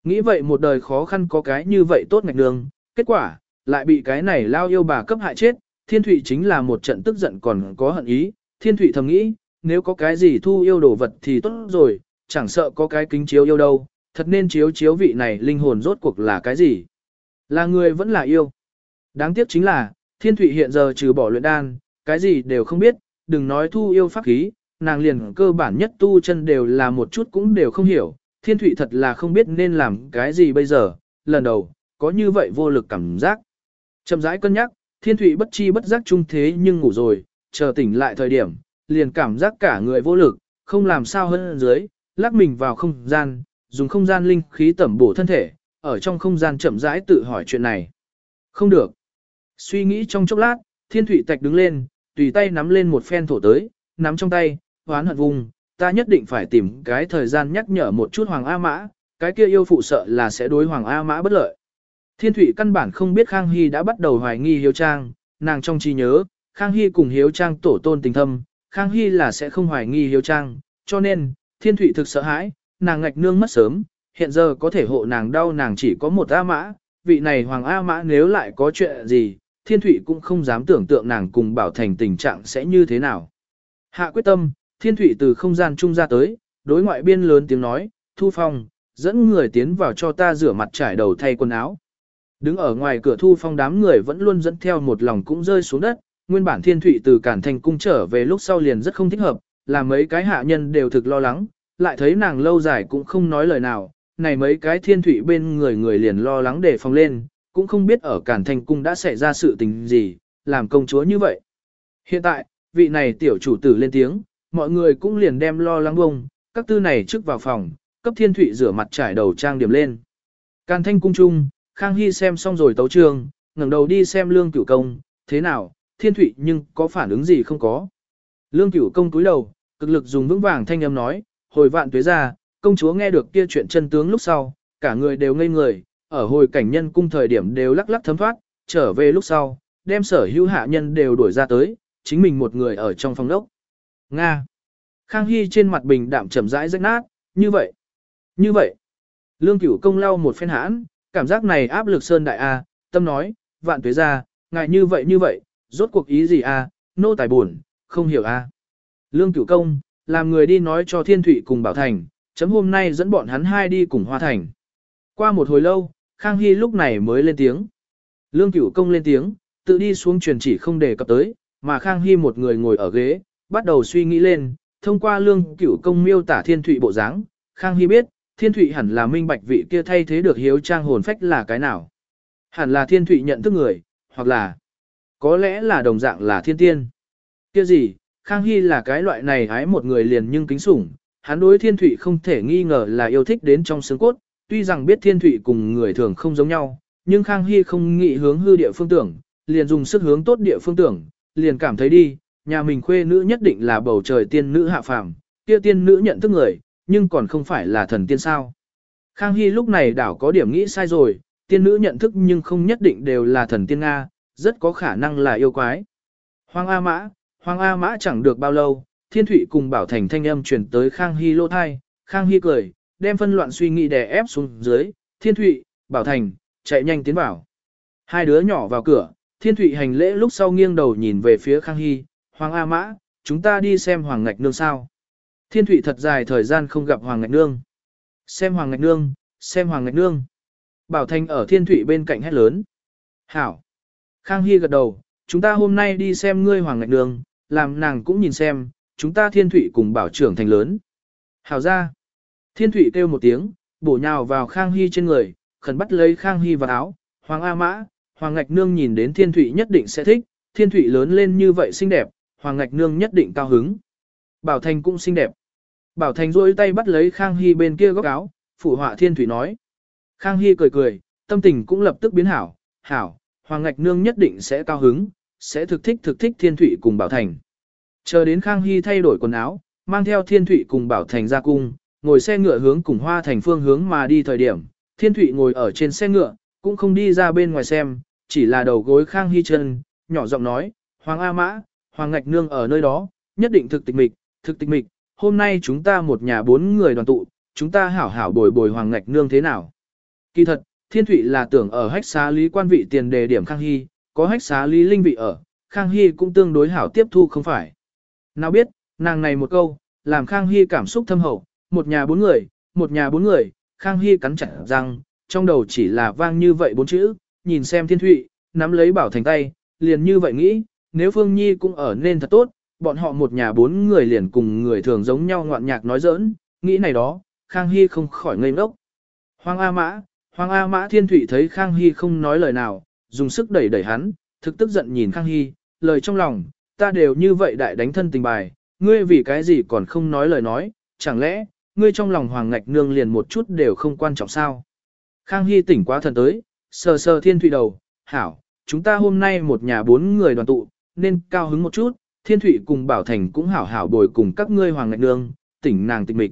Nghĩ vậy một đời khó khăn có cái như vậy tốt ngạch đường, kết quả, lại bị cái này lao yêu bà cấp hại chết, thiên thủy chính là một trận tức giận còn có hận ý, thiên thủy thầm nghĩ, nếu có cái gì thu yêu đồ vật thì tốt rồi, chẳng sợ có cái kính chiếu yêu đâu, thật nên chiếu chiếu vị này linh hồn rốt cuộc là cái gì. Là người vẫn là yêu. Đáng tiếc chính là, thiên thủy hiện giờ trừ bỏ luyện đan, cái gì đều không biết, đừng nói thu yêu pháp khí, nàng liền cơ bản nhất tu chân đều là một chút cũng đều không hiểu, thiên thủy thật là không biết nên làm cái gì bây giờ, lần đầu, có như vậy vô lực cảm giác. Chậm rãi cân nhắc, thiên thủy bất chi bất giác trung thế nhưng ngủ rồi, chờ tỉnh lại thời điểm, liền cảm giác cả người vô lực, không làm sao hơn dưới, lắc mình vào không gian, dùng không gian linh khí tẩm bổ thân thể, ở trong không gian chậm rãi tự hỏi chuyện này. Không được. Suy nghĩ trong chốc lát, thiên thủy tạch đứng lên, tùy tay nắm lên một phen thổ tới, nắm trong tay, hoán hận vùng, ta nhất định phải tìm cái thời gian nhắc nhở một chút Hoàng A Mã, cái kia yêu phụ sợ là sẽ đối Hoàng A Mã bất lợi. Thiên thủy căn bản không biết Khang Hy đã bắt đầu hoài nghi Hiếu Trang, nàng trong trí nhớ, Khang Hy cùng Hiếu Trang tổ tôn tình thâm, Khang Hy là sẽ không hoài nghi Hiếu Trang, cho nên, Thiên Thụy thực sợ hãi, nàng ngạch nương mất sớm, hiện giờ có thể hộ nàng đau nàng chỉ có một A Mã, vị này Hoàng A Mã nếu lại có chuyện gì, Thiên Thụy cũng không dám tưởng tượng nàng cùng Bảo Thành tình trạng sẽ như thế nào. Hạ quyết tâm, Thiên Thụy từ không gian trung ra tới, đối ngoại biên lớn tiếng nói, Thu Phong, dẫn người tiến vào cho ta rửa mặt trải đầu thay quần áo. Đứng ở ngoài cửa Thu Phong đám người vẫn luôn dẫn theo một lòng cũng rơi xuống đất, nguyên bản Thiên Thụy từ Cản Thành cung trở về lúc sau liền rất không thích hợp, là mấy cái hạ nhân đều thực lo lắng, lại thấy nàng lâu dài cũng không nói lời nào, này mấy cái thiên thủy bên người người liền lo lắng để phòng lên, cũng không biết ở Cản Thành Cung đã xảy ra sự tình gì, làm công chúa như vậy. Hiện tại, vị này tiểu chủ tử lên tiếng, mọi người cũng liền đem lo lắng bông, các tư này trước vào phòng, cấp thiên thủy rửa mặt trải đầu trang điểm lên. Càn Thanh Cung chung, Khang Hy xem xong rồi tấu trường, ngẩng đầu đi xem lương cửu công, thế nào, thiên thủy nhưng có phản ứng gì không có. Lương cửu công cúi đầu, cực lực dùng vững vàng thanh âm nói, hồi vạn tuế ra, công chúa nghe được kia chuyện chân tướng lúc sau, cả người đều ngây người, ở hồi cảnh nhân cung thời điểm đều lắc lắc thấm thoát, trở về lúc sau, đem sở hữu hạ nhân đều đuổi ra tới, chính mình một người ở trong phòng đốc. Nga. Khang Hy trên mặt bình đạm chậm rãi rách nát, như vậy. Như vậy. Lương cửu công lau một phen hãn, cảm giác này áp lực sơn đại A, tâm nói, vạn tuế ra, ngại như vậy như vậy, rốt cuộc ý gì A, nô tài buồn, không hiểu A. Lương cửu công, làm người đi nói cho Thiên Thụy cùng Bảo Thành, chấm hôm nay dẫn bọn hắn hai đi cùng Hoa Thành. Qua một hồi lâu, Khang Hy lúc này mới lên tiếng. Lương cửu công lên tiếng, tự đi xuống truyền chỉ không đề cập tới, mà Khang Hy một người ngồi ở ghế, bắt đầu suy nghĩ lên, thông qua lương cửu công miêu tả Thiên Thụy bộ dáng, Khang Hy biết, Thiên Thụy hẳn là minh bạch vị kia thay thế được hiếu trang hồn phách là cái nào. Hẳn là Thiên Thụy nhận thức người, hoặc là có lẽ là đồng dạng là thiên tiên. Kia gì, Khang Hy là cái loại này hái một người liền nhưng kính sủng, hắn đối thiên thủy không thể nghi ngờ là yêu thích đến trong xương cốt, tuy rằng biết thiên thủy cùng người thường không giống nhau, nhưng Khang Hy không nghĩ hướng hư địa phương tưởng, liền dùng sức hướng tốt địa phương tưởng, liền cảm thấy đi, nhà mình khuê nữ nhất định là bầu trời tiên nữ hạ phàm, kia tiên nữ nhận thức người, nhưng còn không phải là thần tiên sao. Khang Hy lúc này đảo có điểm nghĩ sai rồi, tiên nữ nhận thức nhưng không nhất định đều là thần tiên Nga, rất có khả năng là yêu quái. Hoàng A Mã, Hoàng A Mã chẳng được bao lâu, Thiên Thụy cùng Bảo Thành thanh âm truyền tới Khang Hy lô thai, Khang Hy cười, đem phân loạn suy nghĩ đè ép xuống dưới, Thiên Thụy, Bảo Thành, chạy nhanh tiến vào. Hai đứa nhỏ vào cửa, Thiên Thụy hành lễ lúc sau nghiêng đầu nhìn về phía Khang Hy, Hoàng A Mã, chúng ta đi xem Hoàng Ngạch Nương sao. Thiên Thụy thật dài thời gian không gặp Hoàng Ngạch Nương. Xem Hoàng Ngạch Nương, xem Hoàng Ngạch Nương. Bảo Thành ở Thiên Thụy bên cạnh hét lớn. Hảo. Khang Hy gật đầu, chúng ta hôm nay đi xem ngươi Hoàng Ngạch Nương, làm nàng cũng nhìn xem, chúng ta Thiên Thụy cùng bảo trưởng thành lớn. Hảo ra. Thiên Thụy kêu một tiếng, bổ nhào vào Khang Hy trên người, khẩn bắt lấy Khang Hy vào áo. Hoàng A Mã, Hoàng Ngạch Nương nhìn đến Thiên Thụy nhất định sẽ thích, Thiên Thụy lớn lên như vậy xinh đẹp, Hoàng Ngạch Nương nhất định cao hứng. Bảo Thành cũng xinh đẹp. Bảo Thành rôi tay bắt lấy Khang Hy bên kia góc áo, phụ họa Thiên Thụy nói. Khang Hy cười cười, tâm tình cũng lập tức biến hảo, hảo, Hoàng Ngạch Nương nhất định sẽ cao hứng, sẽ thực thích thực thích Thiên Thụy cùng Bảo Thành. Chờ đến Khang Hy thay đổi quần áo, mang theo Thiên Thụy cùng Bảo Thành ra cung, ngồi xe ngựa hướng cùng Hoa Thành phương hướng mà đi thời điểm, Thiên Thụy ngồi ở trên xe ngựa, cũng không đi ra bên ngoài xem, chỉ là đầu gối Khang Hy chân, nhỏ giọng nói, Hoàng A Mã, Hoàng Ngạch Nương ở nơi đó, nhất định thực tịch mịch, thực tịch mịch, hôm nay chúng ta một nhà bốn người đoàn tụ, chúng ta hảo hảo bồi bồi Hoàng Ngạch Nương thế nào. Kỳ thật, Thiên Thụy là tưởng ở hách xá lý quan vị tiền đề điểm Khang Hy, có hách xá lý linh vị ở, Khang Hy cũng tương đối hảo tiếp thu không phải. Nào biết, nàng này một câu, làm Khang Hy cảm xúc thâm hậu, một nhà bốn người, một nhà bốn người, Khang Hy cắn chặt răng, trong đầu chỉ là vang như vậy bốn chữ, nhìn xem Thiên Thụy, nắm lấy bảo thành tay, liền như vậy nghĩ, nếu Phương Nhi cũng ở nên thật tốt, bọn họ một nhà bốn người liền cùng người thường giống nhau ngoạn nhạc nói giỡn, nghĩ này đó, Khang Hy không khỏi ngây ngốc. Hoàng A Mã, Hoàng A Mã Thiên Thụy thấy Khang Hy không nói lời nào, dùng sức đẩy đẩy hắn, thực tức giận nhìn Khang Hy, lời trong lòng, ta đều như vậy đại đánh thân tình bài, ngươi vì cái gì còn không nói lời nói, chẳng lẽ, ngươi trong lòng Hoàng Ngạch Nương liền một chút đều không quan trọng sao? Khang Hy tỉnh quá thần tới, sờ sờ Thiên thủy đầu, hảo, chúng ta hôm nay một nhà bốn người đoàn tụ, nên cao hứng một chút, Thiên thủy cùng Bảo Thành cũng hảo hảo bồi cùng các ngươi Hoàng Ngạch Nương, tỉnh nàng tịch mịch.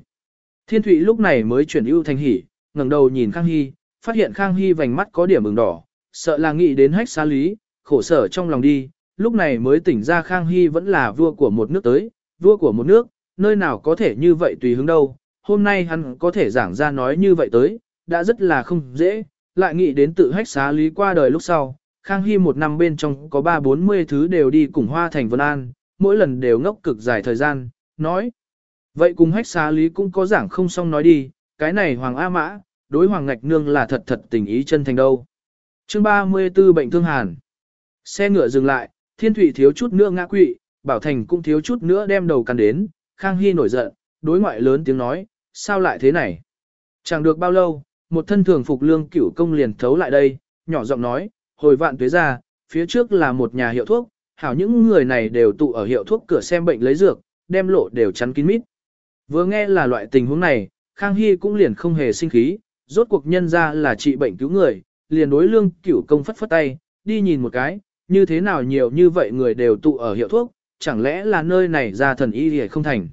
Thiên thủy lúc này mới chuyển ưu thành hỉ, ngẩng đầu nhìn Khang Hy, phát hiện Khang Hy vành mắt có điểm ửng đỏ, sợ là nghĩ đến hách xa lý, khổ sở trong lòng đi, lúc này mới tỉnh ra Khang Hy vẫn là vua của một nước tới, vua của một nước, nơi nào có thể như vậy tùy hứng đâu, hôm nay hắn có thể giảng ra nói như vậy tới, đã rất là không dễ, lại nghĩ đến tự hách xá lý qua đời lúc sau, Khang Hy một năm bên trong có ba bốn mươi thứ đều đi cùng Hoa Thành Vân An, mỗi lần đều ngốc cực dài thời gian, nói. Vậy cùng hách xá lý cũng có giảng không xong nói đi, cái này Hoàng A Mã, đối Hoàng Ngạch Nương là thật thật tình ý chân thành đâu. chương 34 bệnh thương hàn. Xe ngựa dừng lại, Thiên Thụy thiếu chút nữa ngã quỵ, Bảo Thành cũng thiếu chút nữa đem đầu cắn đến, Khang Hy nổi giận, đối ngoại lớn tiếng nói, sao lại thế này? Chẳng được bao lâu, một thân thường phục lương cửu công liền thấu lại đây, nhỏ giọng nói, hồi vạn tuế ra, phía trước là một nhà hiệu thuốc, hảo những người này đều tụ ở hiệu thuốc cửa xem bệnh lấy dược, đem lộ đều chắn kín mít. Vừa nghe là loại tình huống này, Khang Hy cũng liền không hề sinh khí, rốt cuộc nhân ra là trị bệnh cứu người, liền đối lương cửu công phất phất tay, đi nhìn một cái, như thế nào nhiều như vậy người đều tụ ở hiệu thuốc, chẳng lẽ là nơi này ra thần y thì không thành.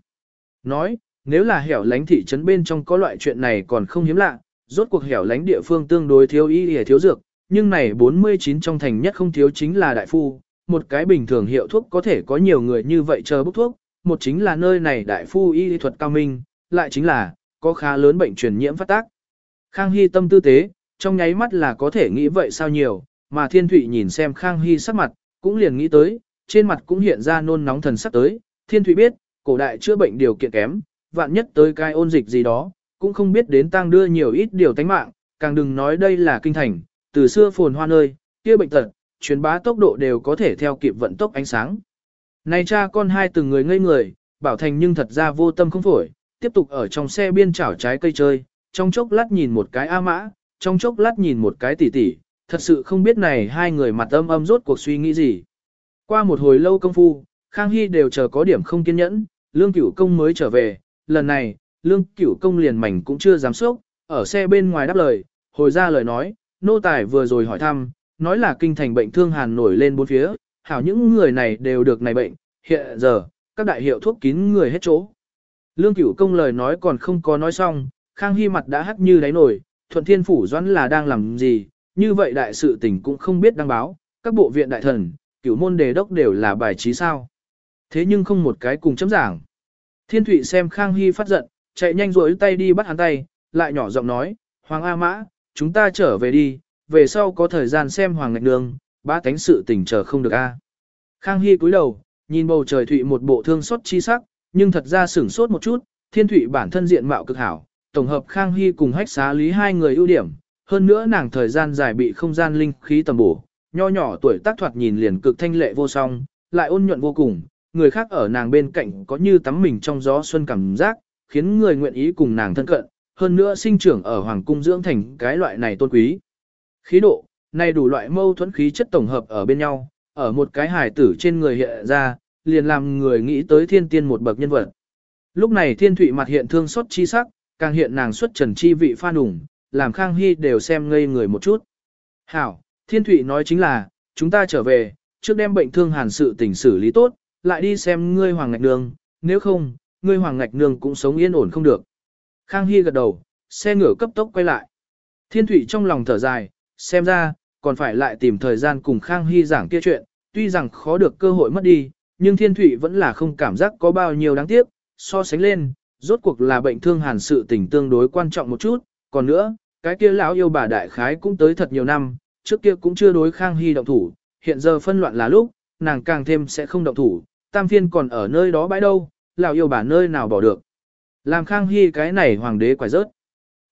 Nói, nếu là hẻo lánh thị trấn bên trong có loại chuyện này còn không hiếm lạ, rốt cuộc hẻo lánh địa phương tương đối thiếu y thì thiếu dược, nhưng này 49 trong thành nhất không thiếu chính là đại phu, một cái bình thường hiệu thuốc có thể có nhiều người như vậy chờ bốc thuốc, một chính là nơi này đại phu y thuật cao minh, lại chính là, có khá lớn bệnh truyền nhiễm phát tác. Khang Hy tâm tư tế, trong nháy mắt là có thể nghĩ vậy sao nhiều, mà Thiên Thụy nhìn xem Khang Hy sắc mặt, cũng liền nghĩ tới, trên mặt cũng hiện ra nôn nóng thần sắc tới, Thiên Thụy biết, cổ đại chữa bệnh điều kiện kém, vạn nhất tới cái ôn dịch gì đó, cũng không biết đến tăng đưa nhiều ít điều tánh mạng, càng đừng nói đây là kinh thành, từ xưa phồn hoa nơi, kia bệnh tật, truyền bá tốc độ đều có thể theo kịp vận tốc ánh sáng. Này cha con hai từng người ngây người, bảo thành nhưng thật ra vô tâm không phổi, tiếp tục ở trong xe biên chảo trái cây chơi, trong chốc lát nhìn một cái A mã, trong chốc lát nhìn một cái tỷ tỷ, thật sự không biết này hai người mặt âm âm rốt cuộc suy nghĩ gì. Qua một hồi lâu công phu, Khang Hy đều chờ có điểm không kiên nhẫn, lương cửu công mới trở về, lần này, lương cửu công liền mảnh cũng chưa dám sốc, ở xe bên ngoài đáp lời, hồi ra lời nói, nô tài vừa rồi hỏi thăm, nói là kinh thành bệnh thương hàn nổi lên bốn phía, hảo những người này đều được này bệnh, hiện giờ, các đại hiệu thuốc kín người hết chỗ. Lương cửu công lời nói còn không có nói xong, Khang Hy mặt đã hắt như đáy nổi, thuận thiên phủ doãn là đang làm gì, như vậy đại sự tình cũng không biết đăng báo, các bộ viện đại thần, cửu môn đề đốc đều là bài trí sao. Thế nhưng không một cái cùng chấm giảng. Thiên Thụy xem Khang Hy phát giận, chạy nhanh rối tay đi bắt hắn tay, lại nhỏ giọng nói, Hoàng A Mã, chúng ta trở về đi, về sau có thời gian xem Hoàng Ngạch Nương, ba tánh sự tình chờ không được a. Khang Hy cúi đầu, nhìn bầu trời Thụy một bộ thương xót chi sắc, nhưng thật ra sửng sốt một chút, Thiên Thụy bản thân diện mạo cực hảo, tổng hợp Khang Hy cùng hách xá lý hai người ưu điểm, hơn nữa nàng thời gian dài bị không gian linh khí tầm bổ, nho nhỏ tuổi tác thoạt nhìn liền cực thanh lệ vô song, lại ôn nhuận vô cùng, người khác ở nàng bên cạnh có như tắm mình trong gió xuân cảm giác, khiến người nguyện ý cùng nàng thân cận, hơn nữa sinh trưởng ở hoàng cung dưỡng thành cái loại này tôn quý. Khí độ, này đủ loại mâu thuẫn khí chất tổng hợp ở bên nhau, ở một cái hài tử trên người hiện ra, liền làm người nghĩ tới thiên tiên một bậc nhân vật. Lúc này thiên thụy mặt hiện thương xót chi sắc, càng hiện nàng xuất trần chi vị pha đủng, làm Khang Hy đều xem ngây người một chút. Hảo, thiên thụy nói chính là, chúng ta trở về, trước đem bệnh thương hàn sự tình xử lý tốt, lại đi xem ngươi hoàng ngạch nương, nếu không, ngươi hoàng ngạch nương cũng sống yên ổn không được. Khang Hy gật đầu, xe ngựa cấp tốc quay lại. Thiên thụy trong lòng thở dài, xem ra, còn phải lại tìm thời gian cùng Khang Hy giảng kia chuyện, tuy rằng khó được cơ hội mất đi, nhưng Thiên Thụy vẫn là không cảm giác có bao nhiêu đáng tiếc, so sánh lên, rốt cuộc là bệnh thương hàn sự tình tương đối quan trọng một chút, còn nữa, cái kia lão yêu bà đại khái cũng tới thật nhiều năm, trước kia cũng chưa đối Khang Hy động thủ, hiện giờ phân loạn là lúc, nàng càng thêm sẽ không động thủ, tam phiên còn ở nơi đó bãi đâu, lão yêu bà nơi nào bỏ được. Làm Khang Hy cái này hoàng đế quải rớt.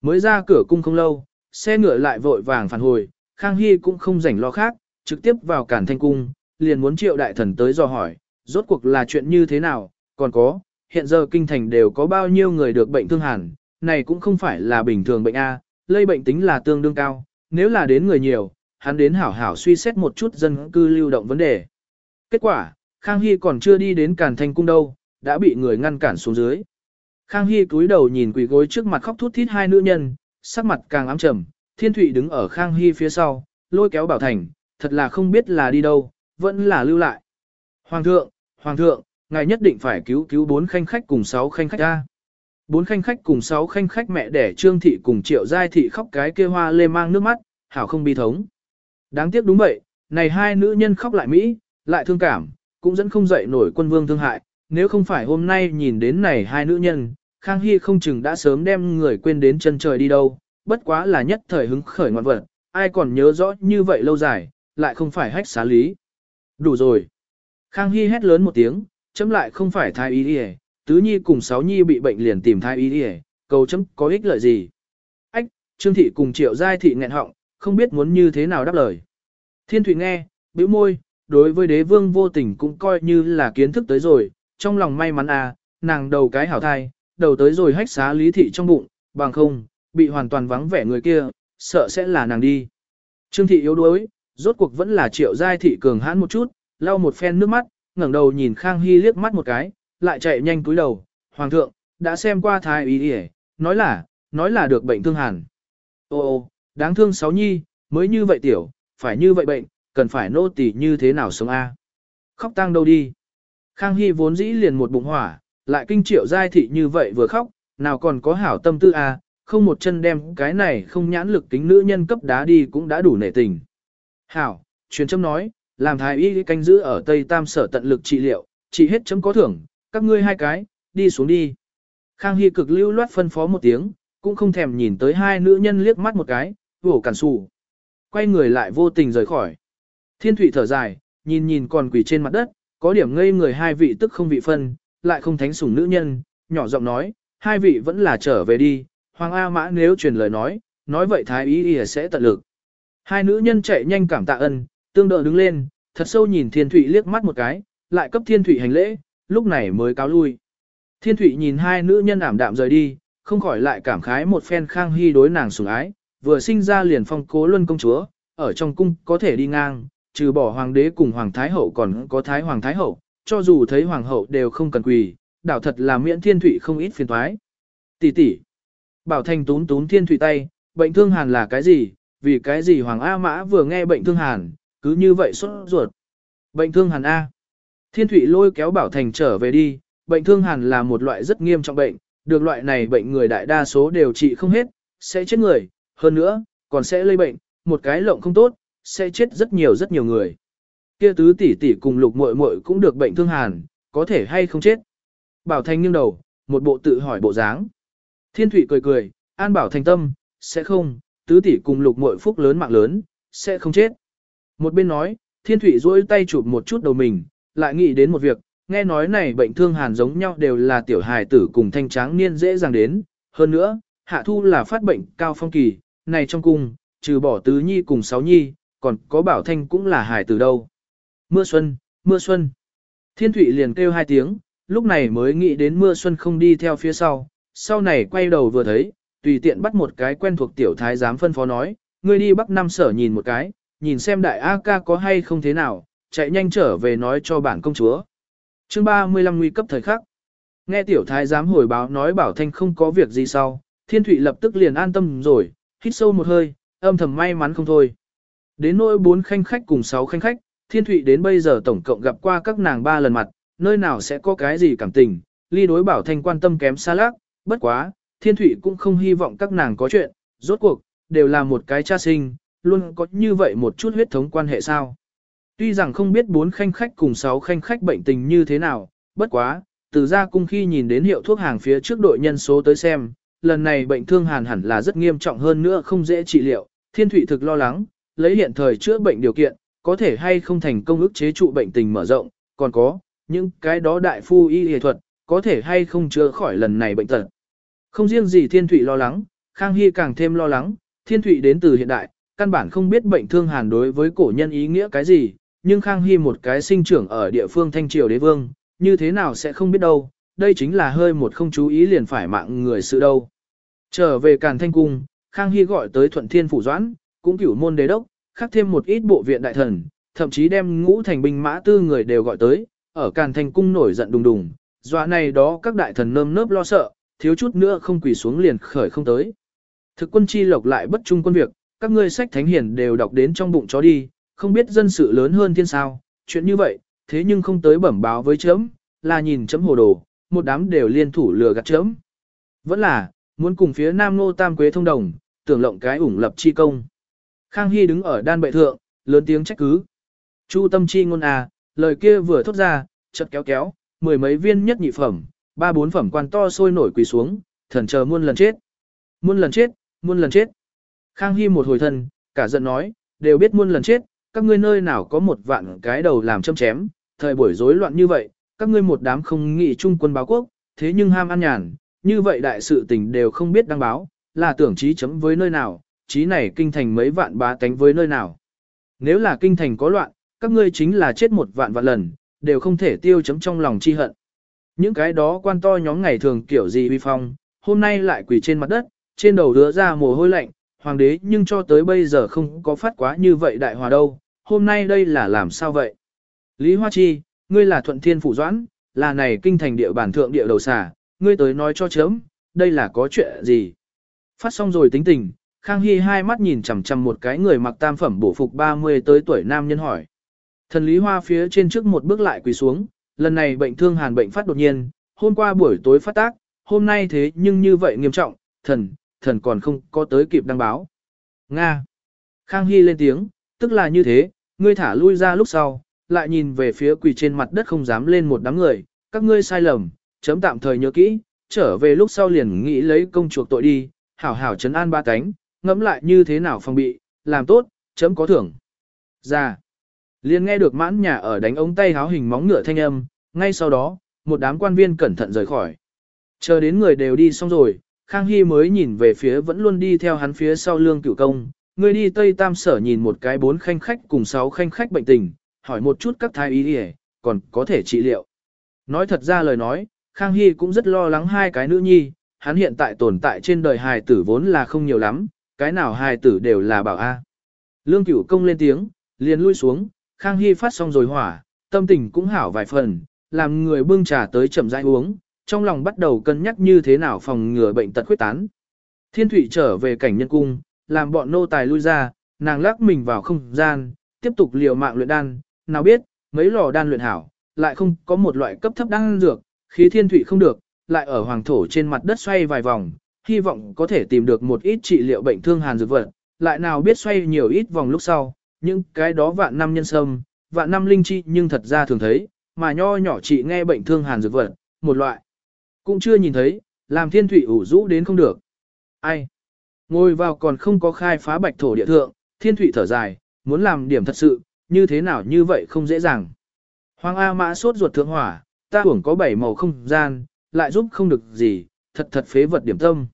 Mới ra cửa cung không lâu, xe ngựa lại vội vàng phản hồi, Khang Hy cũng không rảnh lo khác, trực tiếp vào cản thanh cung, liền muốn triệu đại thần tới dò hỏi, rốt cuộc là chuyện như thế nào, còn có, hiện giờ kinh thành đều có bao nhiêu người được bệnh thương hàn, này cũng không phải là bình thường bệnh A, lây bệnh tính là tương đương cao, nếu là đến người nhiều, hắn đến hảo hảo suy xét một chút dân cư lưu động vấn đề. Kết quả, Khang Hy còn chưa đi đến Càn thanh cung đâu, đã bị người ngăn cản xuống dưới. Khang Hy cúi đầu nhìn quỷ gối trước mặt khóc thút thít hai nữ nhân, sắc mặt càng ám trầm, Thiên Thụy đứng ở Khang Hy phía sau, lôi kéo Bảo Thành, thật là không biết là đi đâu, vẫn là lưu lại. Hoàng thượng, Hoàng thượng, ngài nhất định phải cứu cứu bốn khanh khách cùng sáu khanh khách ra. Bốn khanh khách cùng sáu khanh khách mẹ đẻ Trương Thị cùng Triệu Giai Thị khóc cái kia hoa lê mang nước mắt, hảo không bi thống. Đáng tiếc đúng vậy, này hai nữ nhân khóc lại Mỹ, lại thương cảm, cũng dẫn không dậy nổi quân vương thương hại. Nếu không phải hôm nay nhìn đến này hai nữ nhân, Khang Hy không chừng đã sớm đem người quên đến chân trời đi đâu, bất quá là nhất thời hứng khởi ngoạn vật, ai còn nhớ rõ như vậy lâu dài, lại không phải hách xá lý. Đủ rồi. Khang Hy hét lớn một tiếng, chấm lại không phải thái ý đi tứ nhi cùng sáu nhi bị bệnh liền tìm thai Y đi cầu chấm có ích lợi gì. Ách, Trương Thị cùng Triệu Giai Thị nghẹn họng, không biết muốn như thế nào đáp lời. Thiên Thụy nghe, bĩu môi, đối với đế vương vô tình cũng coi như là kiến thức tới rồi, trong lòng may mắn à, nàng đầu cái hảo thai, đầu tới rồi hách xá lý thị trong bụng, bằng không, bị hoàn toàn vắng vẻ người kia, sợ sẽ là nàng đi. Trương thị yếu đuối, rốt cuộc vẫn là triệu giai thị cường hãn một chút, lau một phen nước mắt, ngẩng đầu nhìn Khang Hy liếc mắt một cái, lại chạy nhanh cúi đầu, Hoàng thượng, đã xem qua thái y đi nói là, nói là được bệnh thương hàn. Ô ô, đáng thương sáu nhi, mới như vậy tiểu, phải như vậy bệnh, cần phải nô tỳ như thế nào sống a? Khóc tang đâu đi. Khang Hy vốn dĩ liền một bụng hỏa, lại kinh triệu giai thị như vậy vừa khóc, nào còn có hảo tâm tư a, không một chân đem cái này không nhãn lực tính nữ nhân cấp đá đi cũng đã đủ nể tình. Hảo, truyền châm nói, làm thái y canh giữ ở Tây Tam sở tận lực trị liệu, trị hết chấm có thưởng, các ngươi hai cái, đi xuống đi. Khang Hy cực lưu loát phân phó một tiếng, cũng không thèm nhìn tới hai nữ nhân liếc mắt một cái, vổ cản sụ. Quay người lại vô tình rời khỏi. Thiên thủy thở dài, nhìn nhìn còn quỷ trên mặt đất, có điểm ngây người hai vị tức không vị phân, lại không thánh sủng nữ nhân, nhỏ giọng nói, hai vị vẫn là trở về đi, Hoàng A Mã nếu truyền lời nói, nói vậy Thái ý Y sẽ tận lực. Hai nữ nhân chạy nhanh cảm tạ ân, tương đỡ đứng lên, thật sâu nhìn Thiên Thụy liếc mắt một cái, lại cấp Thiên Thụy hành lễ, lúc này mới cáo lui. Thiên Thụy nhìn hai nữ nhân ảm đạm rời đi, không khỏi lại cảm khái một phen khang hy đối nàng sủng ái, vừa sinh ra liền phong cố luân công chúa, ở trong cung có thể đi ngang, trừ bỏ hoàng đế cùng hoàng thái hậu còn có thái hoàng thái hậu, cho dù thấy hoàng hậu đều không cần quỳ, đảo thật là miễn thiên thụy không ít phiền toái. Tỷ tỷ. Bảo Thành tún tún Thiên Thụy tay, bệnh thương hàn là cái gì, vì cái gì Hoàng A Mã vừa nghe bệnh thương hàn, cứ như vậy xuất ruột. Bệnh thương hàn A. Thiên Thụy lôi kéo Bảo Thành trở về đi, bệnh thương hàn là một loại rất nghiêm trọng bệnh, được loại này bệnh người đại đa số đều trị không hết, sẽ chết người, hơn nữa, còn sẽ lây bệnh, một cái lộng không tốt, sẽ chết rất nhiều rất nhiều người. Kia tứ tỷ tỷ cùng lục muội muội cũng được bệnh thương hàn, có thể hay không chết. Bảo Thành nghiêng đầu, một bộ tự hỏi bộ dáng. Thiên Thụy cười cười, an bảo thành tâm, sẽ không, tứ tỷ cùng lục muội phúc lớn mạng lớn, sẽ không chết. Một bên nói, Thiên Thụy duỗi tay chụp một chút đầu mình, lại nghĩ đến một việc, nghe nói này bệnh thương hàn giống nhau đều là tiểu hài tử cùng thanh tráng niên dễ dàng đến. Hơn nữa, hạ thu là phát bệnh cao phong kỳ, này trong cung, trừ bỏ tứ nhi cùng sáu nhi, còn có bảo thanh cũng là hài tử đâu. Mưa xuân, mưa xuân. Thiên Thụy liền kêu hai tiếng, lúc này mới nghĩ đến mưa xuân không đi theo phía sau, sau này quay đầu vừa thấy, tùy tiện bắt một cái quen thuộc tiểu thái giám phân phó nói, ngươi đi bắc năm sở nhìn một cái, nhìn xem đại A ca có hay không thế nào, chạy nhanh trở về nói cho bản công chúa. chương 35 nguy cấp thời khắc. Nghe tiểu thái giám hồi báo nói bảo thanh không có việc gì sau, thiên thụy lập tức liền an tâm rồi, hít sâu một hơi, âm thầm may mắn không thôi. Đến nỗi bốn khanh khách cùng sáu khanh khách, thiên thụy đến bây giờ tổng cộng gặp qua các nàng ba lần mặt, nơi nào sẽ có cái gì cảm tình, ly đối bảo thanh quan tâm kém xa lác, bất quá, thiên thụy cũng không hy vọng các nàng có chuyện, rốt cuộc, đều là một cái cha sinh, luôn có như vậy một chút huyết thống quan hệ sao. Tuy rằng không biết bốn khanh khách cùng sáu khanh khách bệnh tình như thế nào, bất quá, từ ra cung khi nhìn đến hiệu thuốc hàng phía trước đội nhân số tới xem, lần này bệnh thương hàn hẳn là rất nghiêm trọng hơn nữa không dễ trị liệu, thiên thụy thực lo lắng, lấy hiện thời chữa bệnh điều kiện, có thể hay không thành công ức chế trụ bệnh tình mở rộng, còn có, những cái đó đại phu y y thuật, có thể hay không chữa khỏi lần này bệnh tật. Không riêng gì Thiên Thụy lo lắng, Khang Hy càng thêm lo lắng, Thiên Thụy đến từ hiện đại, căn bản không biết bệnh thương hàn đối với cổ nhân ý nghĩa cái gì, nhưng Khang Hy một cái sinh trưởng ở địa phương Thanh Triều đế vương, như thế nào sẽ không biết đâu, đây chính là hơi một không chú ý liền phải mạng người sự đâu. Trở về Càn Thanh Cung, Khang Hy gọi tới Thuận Thiên Phủ Doãn, cũng cửu môn đế đốc, khắc thêm một ít bộ viện đại thần, thậm chí đem ngũ thành binh mã tư người đều gọi tới, ở Càn Thanh Cung nổi giận đùng đùng, dọa này đó các đại thần nơm nớp lo sợ, thiếu chút nữa không quỳ xuống liền khởi không tới. Thực quân chi lộc lại bất trung quân việc, các ngươi sách thánh hiền đều đọc đến trong bụng chó đi, không biết dân sự lớn hơn thiên sao, chuyện như vậy, thế nhưng không tới bẩm báo với chấm, là nhìn chấm hồ đồ, một đám đều liên thủ lừa gạt chấm. Vẫn là, muốn cùng phía Nam Nô Tam Quế thông đồng, tưởng lộng cái ủng lập chi công. Khang Hy đứng ở đan bệ thượng, lớn tiếng trách cứ. Chu tâm chi ngôn à, lời kia vừa thốt ra, chợt kéo kéo, mười mấy viên nhất nhị phẩm, ba bốn phẩm quan to sôi nổi quỳ xuống, thần chờ muôn lần chết. Muôn lần chết, muôn lần chết. Khang Hy một hồi thần cả giận nói, đều biết muôn lần chết, các ngươi nơi nào có một vạn cái đầu làm châm chém, thời buổi rối loạn như vậy, các ngươi một đám không nghị trung quân báo quốc, thế nhưng ham ăn nhàn, như vậy đại sự tình đều không biết đăng báo, là tưởng trí chấm với nơi nào, trí này kinh thành mấy vạn bá tánh với nơi nào. Nếu là kinh thành có loạn, các ngươi chính là chết một vạn vạn lần, đều không thể tiêu chấm trong lòng chi hận. Những cái đó quan to nhóm ngày thường kiểu gì uy phong, hôm nay lại quỳ trên mặt đất, trên đầu đứa ra mồ hôi lạnh, hoàng đế nhưng cho tới bây giờ không có phát quá như vậy đại hòa đâu, hôm nay đây là làm sao vậy? Lý Hoa Chi, ngươi là thuận thiên phủ doãn, là này kinh thành địa bản thượng địa đầu xà, ngươi tới nói cho chớm, đây là có chuyện gì? Phát xong rồi tính tình, Khang Hy hai mắt nhìn chằm chằm một cái người mặc tam phẩm bổ phục 30 tới tuổi nam nhân hỏi. Thần Lý Hoa phía trên trước một bước lại quỳ xuống, lần này bệnh thương hàn bệnh phát đột nhiên, hôm qua buổi tối phát tác, hôm nay thế nhưng như vậy nghiêm trọng, thần, thần còn không có tới kịp đăng báo. Nga. Khang Hy lên tiếng, tức là như thế, ngươi thả lui ra lúc sau, lại nhìn về phía quỳ trên mặt đất không dám lên một đám người, các ngươi sai lầm, chấm tạm thời nhớ kỹ, trở về lúc sau liền nghĩ lấy công chuộc tội đi, hảo hảo chấn an ba cánh, ngẫm lại như thế nào phòng bị, làm tốt, chấm có thưởng. Ra. liền nghe được mãn nhà ở đánh ống tay háo hình móng ngựa thanh âm, ngay sau đó, một đám quan viên cẩn thận rời khỏi. Chờ đến người đều đi xong rồi, Khang Hy mới nhìn về phía vẫn luôn đi theo hắn phía sau lương cửu công, người đi Tây Tam Sở nhìn một cái bốn khanh khách cùng sáu khanh khách bệnh tình, hỏi một chút các thái y đi còn có thể trị liệu. Nói thật ra lời nói, Khang Hy cũng rất lo lắng hai cái nữ nhi, hắn hiện tại tồn tại trên đời hài tử vốn là không nhiều lắm, cái nào hài tử đều là bảo A. Lương cửu công lên tiếng, liền lui xuống, Khang Hy phát xong rồi hỏa, tâm tình cũng hảo vài phần, làm người bưng trà tới chậm rãi uống, trong lòng bắt đầu cân nhắc như thế nào phòng ngừa bệnh tật khuyết tán. Thiên Thụy trở về cảnh nhân cung, làm bọn nô tài lui ra, nàng lắc mình vào không gian, tiếp tục liều mạng luyện đan, nào biết, mấy lò đan luyện hảo, lại không có một loại cấp thấp đan dược, khí thiên thủy không được, lại ở hoàng thổ trên mặt đất xoay vài vòng, hy vọng có thể tìm được một ít trị liệu bệnh thương hàn dược vật, lại nào biết xoay nhiều ít vòng lúc sau, những cái đó vạn năm nhân sâm, vạn năm linh chi nhưng thật ra thường thấy, mà nho nhỏ chỉ nghe bệnh thương hàn dược vật, một loại. Cũng chưa nhìn thấy, làm thiên thủy ủ rũ đến không được. Ai? Ngồi vào còn không có khai phá bạch thổ địa thượng, thiên thủy thở dài, muốn làm điểm thật sự, như thế nào như vậy không dễ dàng. Hoàng A mã sốt ruột thượng hỏa, ta hưởng có bảy màu không gian, lại giúp không được gì, thật thật phế vật điểm tâm.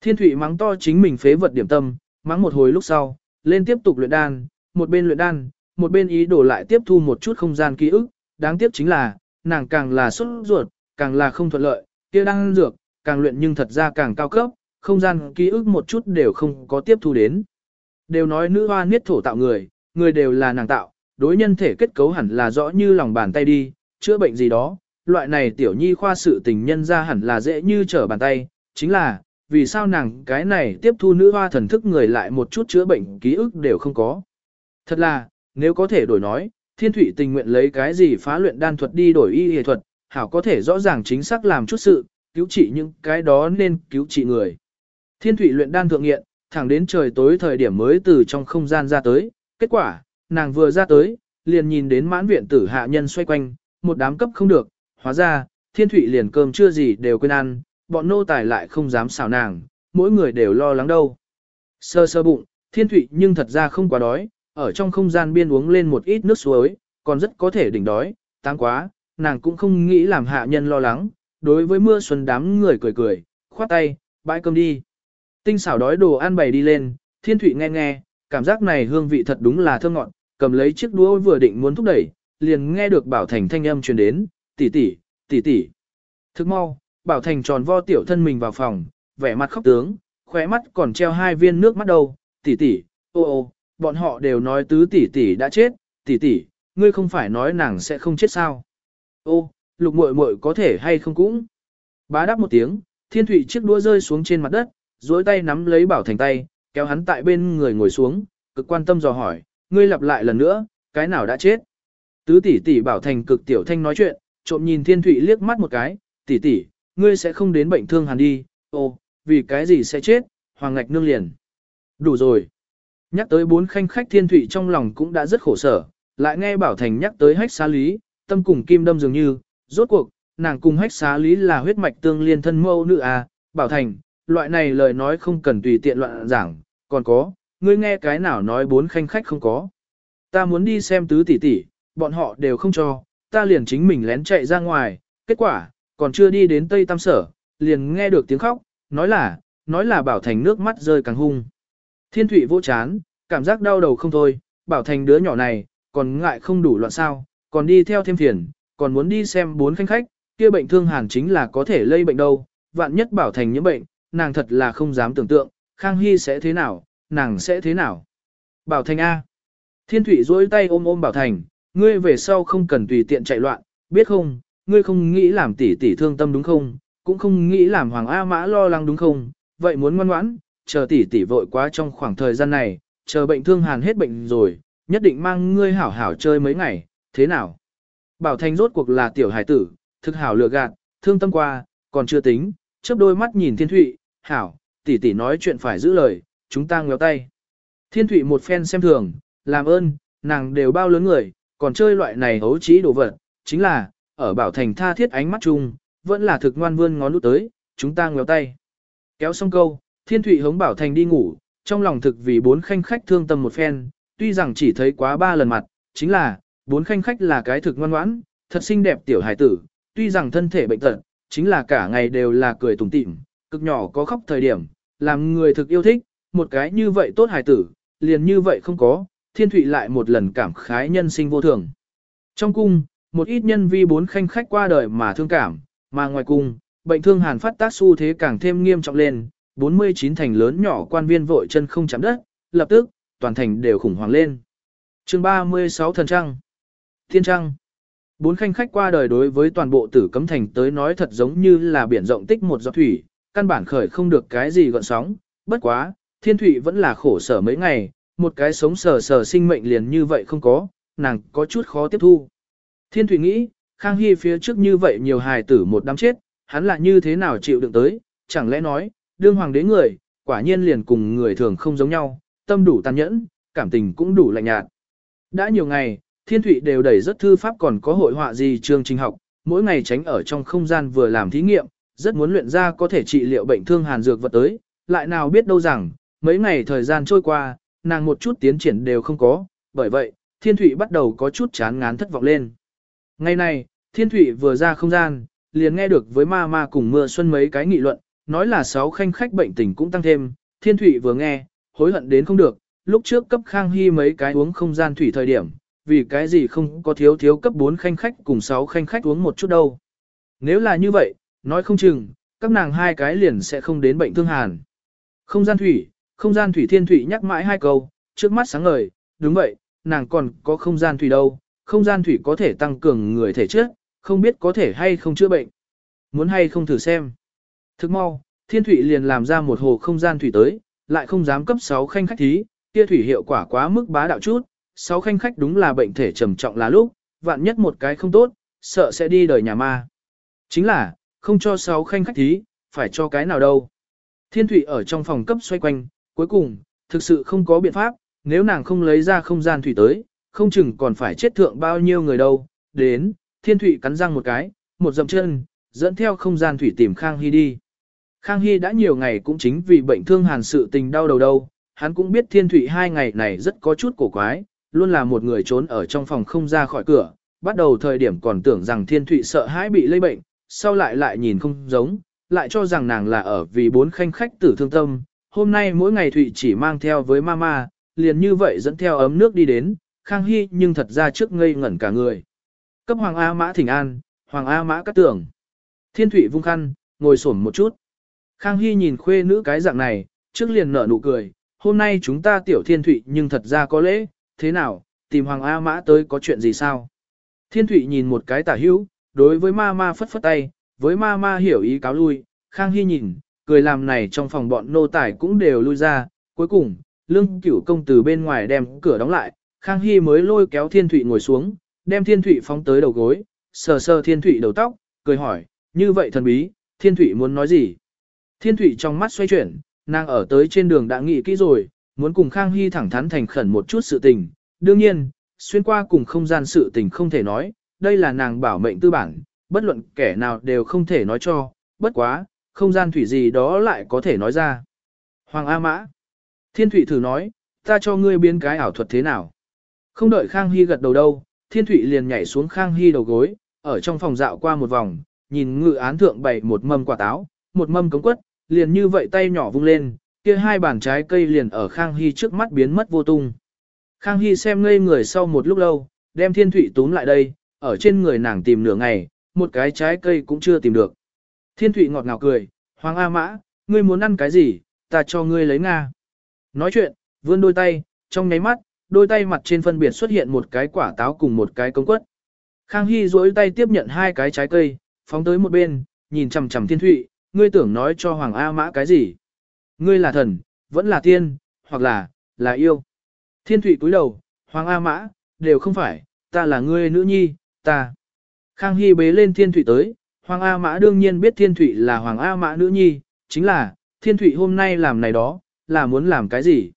Thiên thủy mắng to chính mình phế vật điểm tâm, mắng một hồi lúc sau, lên tiếp tục luyện đan, một bên luyện đan, một bên ý đồ lại tiếp thu một chút không gian ký ức, đáng tiếc chính là, nàng càng là sốt ruột, càng là không thuận lợi, kia đang dược, càng luyện nhưng thật ra càng cao cấp, không gian ký ức một chút đều không có tiếp thu đến. Đều nói nữ hoa niết thổ tạo người, người đều là nàng tạo, đối nhân thể kết cấu hẳn là rõ như lòng bàn tay đi, chữa bệnh gì đó, loại này tiểu nhi khoa sự tình nhân ra hẳn là dễ như trở bàn tay, chính là, vì sao nàng cái này tiếp thu nữ hoa thần thức người lại một chút chữa bệnh ký ức đều không có. Thật là, nếu có thể đổi nói, thiên thủy tình nguyện lấy cái gì phá luyện đan thuật đi đổi y y thuật, hảo có thể rõ ràng chính xác làm chút sự, cứu trị những cái đó nên cứu trị người. Thiên thủy luyện đan thượng nghiện, thẳng đến trời tối thời điểm mới từ trong không gian ra tới, kết quả, nàng vừa ra tới, liền nhìn đến mãn viện tử hạ nhân xoay quanh, một đám cấp không được, hóa ra, thiên thủy liền cơm chưa gì đều quên ăn, bọn nô tài lại không dám xào nàng, mỗi người đều lo lắng đâu. Sơ sơ bụng, thiên thủy nhưng thật ra không quá đói, ở trong không gian biên uống lên một ít nước suối, còn rất có thể đỉnh đói, tăng quá, nàng cũng không nghĩ làm hạ nhân lo lắng, đối với mưa xuân đám người cười cười, khoát tay, bãi cơm đi. Tinh xảo đói đồ ăn bày đi lên, thiên thủy nghe nghe, cảm giác này hương vị thật đúng là thơm ngọt, cầm lấy chiếc đũa vừa định muốn thúc đẩy, liền nghe được Bảo Thành thanh âm truyền đến, tỷ tỷ, tỷ tỷ. Thức mau, Bảo Thành tròn vo tiểu thân mình vào phòng, vẻ mặt khóc tướng, khóe mắt còn treo hai viên nước mắt đầu, tỷ tỷ, ô ô, bọn họ đều nói tứ tỷ tỷ đã chết, tỷ tỷ, ngươi không phải nói nàng sẽ không chết sao? Ô, lục muội muội có thể hay không cũng? Bá đáp một tiếng, thiên thủy chiếc đũa rơi xuống trên mặt đất, duỗi tay nắm lấy Bảo Thành tay, kéo hắn tại bên người ngồi xuống, cực quan tâm dò hỏi, ngươi lặp lại lần nữa, cái nào đã chết? Tứ tỷ tỷ bảo thành cực tiểu thanh nói chuyện, trộm nhìn thiên thụy liếc mắt một cái, tỷ tỷ, ngươi sẽ không đến bệnh thương hàn đi, ô, vì cái gì sẽ chết, hoàng ngạch nương liền. Đủ rồi. Nhắc tới bốn khanh khách thiên thụy trong lòng cũng đã rất khổ sở, lại nghe bảo thành nhắc tới hách xá lý, tâm cùng kim đâm dường như, rốt cuộc, nàng cùng hách xá lý là huyết mạch tương liên thân mâu nữ à, bảo thành, loại này lời nói không cần tùy tiện loạn giảng, còn có, ngươi nghe cái nào nói bốn khanh khách không có. Ta muốn đi xem tứ tỷ tỷ, bọn họ đều không cho, ta liền chính mình lén chạy ra ngoài, kết quả, còn chưa đi đến Tây Tam Sở, liền nghe được tiếng khóc, nói là, nói là Bảo Thành nước mắt rơi càng hung. Thiên thủy vô chán, cảm giác đau đầu không thôi, Bảo Thành đứa nhỏ này, còn ngại không đủ loạn sao, còn đi theo thêm phiền, còn muốn đi xem bốn khanh khách, kia bệnh thương hàn chính là có thể lây bệnh đâu, vạn nhất Bảo Thành nhiễm bệnh, nàng thật là không dám tưởng tượng, Khang Hy sẽ thế nào, nàng sẽ thế nào? Bảo Thành A. Thiên Thụy duỗi tay ôm ôm Bảo Thành, ngươi về sau không cần tùy tiện chạy loạn, biết không? Ngươi không nghĩ làm tỷ tỷ thương tâm đúng không? Cũng không nghĩ làm Hoàng A Mã lo lắng đúng không? Vậy muốn ngoan ngoãn, chờ tỷ tỷ vội quá trong khoảng thời gian này, chờ bệnh thương hàn hết bệnh rồi, nhất định mang ngươi hảo hảo chơi mấy ngày, thế nào? Bảo Thành rốt cuộc là tiểu hải tử, thực hảo lừa gạt, thương tâm qua, còn chưa tính, chớp đôi mắt nhìn Thiên Thụy, hảo, tỷ tỷ nói chuyện phải giữ lời, chúng ta ngéo tay. Thiên Thụy một phen xem thường, làm ơn, nàng đều bao lớn người, còn chơi loại này hấu trí đồ vật, chính là, ở bảo thành tha thiết ánh mắt chung, vẫn là thực ngoan vươn ngón út tới, chúng ta ngéo tay. Kéo xong câu, Thiên Thụy hống bảo thành đi ngủ, trong lòng thực vì bốn khanh khách thương tâm một phen, tuy rằng chỉ thấy quá ba lần mặt, chính là, bốn khanh khách là cái thực ngoan ngoãn, thật xinh đẹp tiểu hải tử, tuy rằng thân thể bệnh tật, chính là cả ngày đều là cười tủm tỉm, cực nhỏ có khóc thời điểm, làm người thực yêu thích, một cái như vậy tốt hài tử, liền như vậy không có, thiên thụy lại một lần cảm khái nhân sinh vô thường. Trong cung, một ít nhân vi bốn khanh khách qua đời mà thương cảm, mà ngoài cung, bệnh thương hàn phát tác xu thế càng thêm nghiêm trọng lên, 49 thành lớn nhỏ quan viên vội chân không chạm đất, lập tức, toàn thành đều khủng hoảng lên. chương 36 thần trăng. Thiên trăng. Bốn khanh khách qua đời đối với toàn bộ tử cấm thành tới nói thật giống như là biển rộng tích một giọt thủy, căn bản khởi không được cái gì gọn sóng, bất quá, thiên thủy vẫn là khổ sở mấy ngày, một cái sống sờ sờ sinh mệnh liền như vậy không có, nàng có chút khó tiếp thu. Thiên thủy nghĩ, Khang Hy phía trước như vậy nhiều hài tử một đám chết, hắn là như thế nào chịu đựng tới, chẳng lẽ nói, đương hoàng đế người, quả nhiên liền cùng người thường không giống nhau, tâm đủ tàn nhẫn, cảm tình cũng đủ lạnh nhạt. Đã nhiều ngày, Thiên Thụy đều đẩy rất thư pháp còn có hội họa gì chương trình học, mỗi ngày tránh ở trong không gian vừa làm thí nghiệm, rất muốn luyện ra có thể trị liệu bệnh thương hàn dược vật tới, lại nào biết đâu rằng, mấy ngày thời gian trôi qua, nàng một chút tiến triển đều không có, bởi vậy, Thiên Thụy bắt đầu có chút chán ngán thất vọng lên. Ngày này, Thiên Thụy vừa ra không gian, liền nghe được với ma ma cùng mưa xuân mấy cái nghị luận, nói là sáu khanh khách bệnh tình cũng tăng thêm, Thiên Thụy vừa nghe, hối hận đến không được, lúc trước cấp Khang Hy mấy cái uống không gian thủy thời điểm, vì cái gì không có thiếu thiếu cấp 4 khanh khách cùng 6 khanh khách uống một chút đâu. Nếu là như vậy, nói không chừng, các nàng hai cái liền sẽ không đến bệnh thương hàn. Không gian thủy, không gian thủy thiên thủy nhắc mãi hai câu, trước mắt sáng ngời, đúng vậy, nàng còn có không gian thủy đâu, không gian thủy có thể tăng cường người thể chất, không biết có thể hay không chữa bệnh. Muốn hay không thử xem. Thức mau, thiên thủy liền làm ra một hồ không gian thủy tới, lại không dám cấp 6 khanh khách thí, kia thủy hiệu quả quá mức bá đạo chút, sáu khanh khách đúng là bệnh thể trầm trọng là lúc, vạn nhất một cái không tốt, sợ sẽ đi đời nhà ma. Chính là, không cho sáu khanh khách thí, phải cho cái nào đâu. Thiên thủy ở trong phòng cấp xoay quanh, cuối cùng, thực sự không có biện pháp, nếu nàng không lấy ra không gian thủy tới, không chừng còn phải chết thượng bao nhiêu người đâu. Đến, thiên thủy cắn răng một cái, một dậm chân, dẫn theo không gian thủy tìm Khang Hy đi. Khang Hy đã nhiều ngày cũng chính vì bệnh thương hàn sự tình đau đầu đâu, hắn cũng biết thiên thủy hai ngày này rất có chút cổ quái, luôn là một người trốn ở trong phòng không ra khỏi cửa, bắt đầu thời điểm còn tưởng rằng thiên thụy sợ hãi bị lây bệnh, sau lại lại nhìn không giống, lại cho rằng nàng là ở vì bốn khanh khách tử thương tâm, hôm nay mỗi ngày thụy chỉ mang theo với mama, liền như vậy dẫn theo ấm nước đi đến, Khang Hy nhưng thật ra trước ngây ngẩn cả người. Cấp Hoàng A Mã thỉnh an, Hoàng A Mã cắt tưởng. Thiên thụy vung khăn, ngồi xổm một chút. Khang Hy nhìn khuê nữ cái dạng này, trước liền nở nụ cười, hôm nay chúng ta tiểu thiên thụy nhưng thật ra có lễ, thế nào, tìm Hoàng A Mã tới có chuyện gì sao? Thiên Thụy nhìn một cái tả hữu, đối với ma ma phất phất tay, với ma ma hiểu ý cáo lui, Khang Hy nhìn, cười làm này trong phòng bọn nô tài cũng đều lui ra, cuối cùng, lương cửu công từ bên ngoài đem cửa đóng lại, Khang Hy mới lôi kéo Thiên Thụy ngồi xuống, đem Thiên Thụy phóng tới đầu gối, sờ sờ Thiên Thụy đầu tóc, cười hỏi, như vậy thần bí, Thiên Thụy muốn nói gì? Thiên Thụy trong mắt xoay chuyển, nàng ở tới trên đường đã nghĩ kỹ rồi, muốn cùng Khang Hy thẳng thắn thành khẩn một chút sự tình. Đương nhiên, xuyên qua cùng không gian sự tình không thể nói, đây là nàng bảo mệnh tư bản, bất luận kẻ nào đều không thể nói cho, bất quá, không gian thủy gì đó lại có thể nói ra. Hoàng A Mã. Thiên Thụy thử nói, ta cho ngươi biến cái ảo thuật thế nào. Không đợi Khang Hy gật đầu đâu, Thiên Thụy liền nhảy xuống Khang Hy đầu gối, ở trong phòng dạo qua một vòng, nhìn ngự án thượng bày một mâm quả táo, một mâm cống quất, liền như vậy tay nhỏ vung lên, kia hai bàn trái cây liền ở Khang Hy trước mắt biến mất vô tung. Khang Hy xem ngây người sau một lúc lâu, đem thiên thủy túm lại đây, ở trên người nàng tìm nửa ngày, một cái trái cây cũng chưa tìm được. Thiên thủy ngọt ngào cười, Hoàng A Mã, ngươi muốn ăn cái gì, ta cho ngươi lấy Nga. Nói chuyện, vươn đôi tay, trong nháy mắt, đôi tay mặt trên phân biệt xuất hiện một cái quả táo cùng một cái công quất. Khang Hy duỗi tay tiếp nhận hai cái trái cây, phóng tới một bên, nhìn chằm chằm thiên thụy, ngươi tưởng nói cho Hoàng A Mã cái gì. Ngươi là thần, vẫn là tiên, hoặc là, là yêu. Thiên thủy cúi đầu, Hoàng A Mã, đều không phải, ta là ngươi nữ nhi, ta. Khang Hy bế lên thiên thủy tới, Hoàng A Mã đương nhiên biết thiên thủy là Hoàng A Mã nữ nhi, chính là, thiên thủy hôm nay làm này đó, là muốn làm cái gì.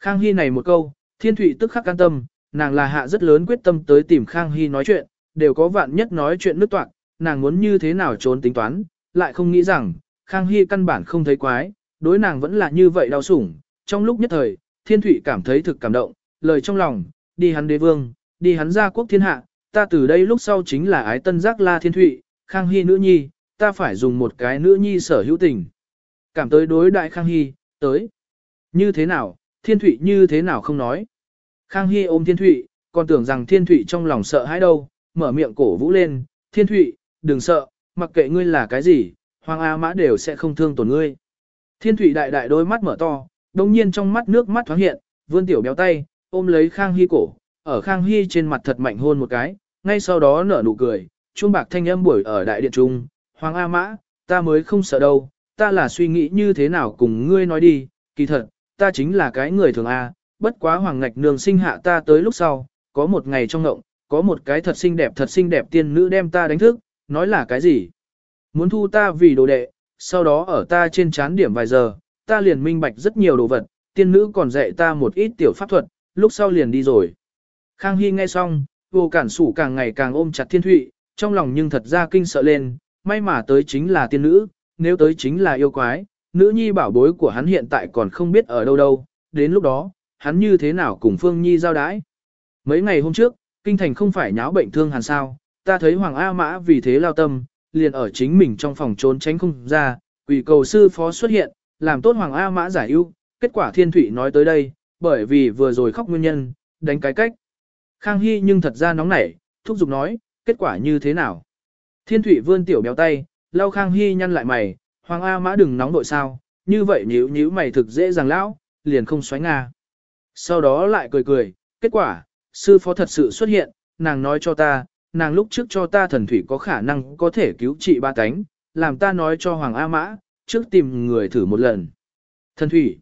Khang Hy này một câu, thiên thủy tức khắc can tâm, nàng là hạ rất lớn quyết tâm tới tìm Khang Hy nói chuyện, đều có vạn nhất nói chuyện nước toạc, nàng muốn như thế nào trốn tính toán, lại không nghĩ rằng, Khang Hy căn bản không thấy quái, đối nàng vẫn là như vậy đau sủng. Trong lúc nhất thời, thiên thủy cảm thấy thực cảm động, lời trong lòng, đi hắn đế vương, đi hắn gia quốc thiên hạ, ta từ đây lúc sau chính là ái tân giác la thiên thụy, khang hy nữ nhi, ta phải dùng một cái nữ nhi sở hữu tình. Cảm tới đối đại khang hy, tới. Như thế nào, thiên thụy như thế nào không nói. Khang hy ôm thiên thụy, còn tưởng rằng thiên thụy trong lòng sợ hãi đâu, mở miệng cổ vũ lên, thiên thụy, đừng sợ, mặc kệ ngươi là cái gì, hoàng A mã đều sẽ không thương tổn ngươi. Thiên thủy đại đại đôi mắt mở to, đồng nhiên trong mắt nước mắt thoáng hiện, vươn tiểu béo tay, ôm lấy Khang Hy cổ, ở Khang Hy trên mặt thật mạnh hôn một cái, ngay sau đó nở nụ cười, chuông bạc thanh âm buổi ở đại điện trung, Hoàng A Mã, ta mới không sợ đâu, ta là suy nghĩ như thế nào cùng ngươi nói đi, kỳ thật, ta chính là cái người thường A, bất quá Hoàng Ngạch Nương sinh hạ ta tới lúc sau, có một ngày trong ngộng, có một cái thật xinh đẹp thật xinh đẹp tiên nữ đem ta đánh thức, nói là cái gì? Muốn thu ta vì đồ đệ, sau đó ở ta trên chán điểm vài giờ, ta liền minh bạch rất nhiều đồ vật, tiên nữ còn dạy ta một ít tiểu pháp thuật, lúc sau liền đi rồi. Khang Hy nghe xong, vô cản sủ càng ngày càng ôm chặt thiên thụy, trong lòng nhưng thật ra kinh sợ lên, may mà tới chính là tiên nữ, nếu tới chính là yêu quái, nữ nhi bảo bối của hắn hiện tại còn không biết ở đâu đâu, đến lúc đó, hắn như thế nào cùng Phương Nhi giao đái. Mấy ngày hôm trước, kinh thành không phải nháo bệnh thương hàn sao, ta thấy Hoàng A Mã vì thế lao tâm, liền ở chính mình trong phòng trốn tránh không ra, quỷ cầu sư phó xuất hiện, làm tốt Hoàng A Mã giải ưu, kết quả Thiên Thụy nói tới đây, bởi vì vừa rồi khóc nguyên nhân, đánh cái cách. Khang Hy nhưng thật ra nóng nảy, thúc giục nói, kết quả như thế nào? Thiên Thụy vươn tiểu béo tay, lau Khang Hy nhăn lại mày, Hoàng A Mã đừng nóng đội sao, như vậy nhíu nhíu mày thực dễ dàng lão, liền không xoáy nga. Sau đó lại cười cười, kết quả, sư phó thật sự xuất hiện, nàng nói cho ta, nàng lúc trước cho ta thần thủy có khả năng có thể cứu trị ba cánh, làm ta nói cho Hoàng A Mã, trước tìm người thử một lần. Thần thủy.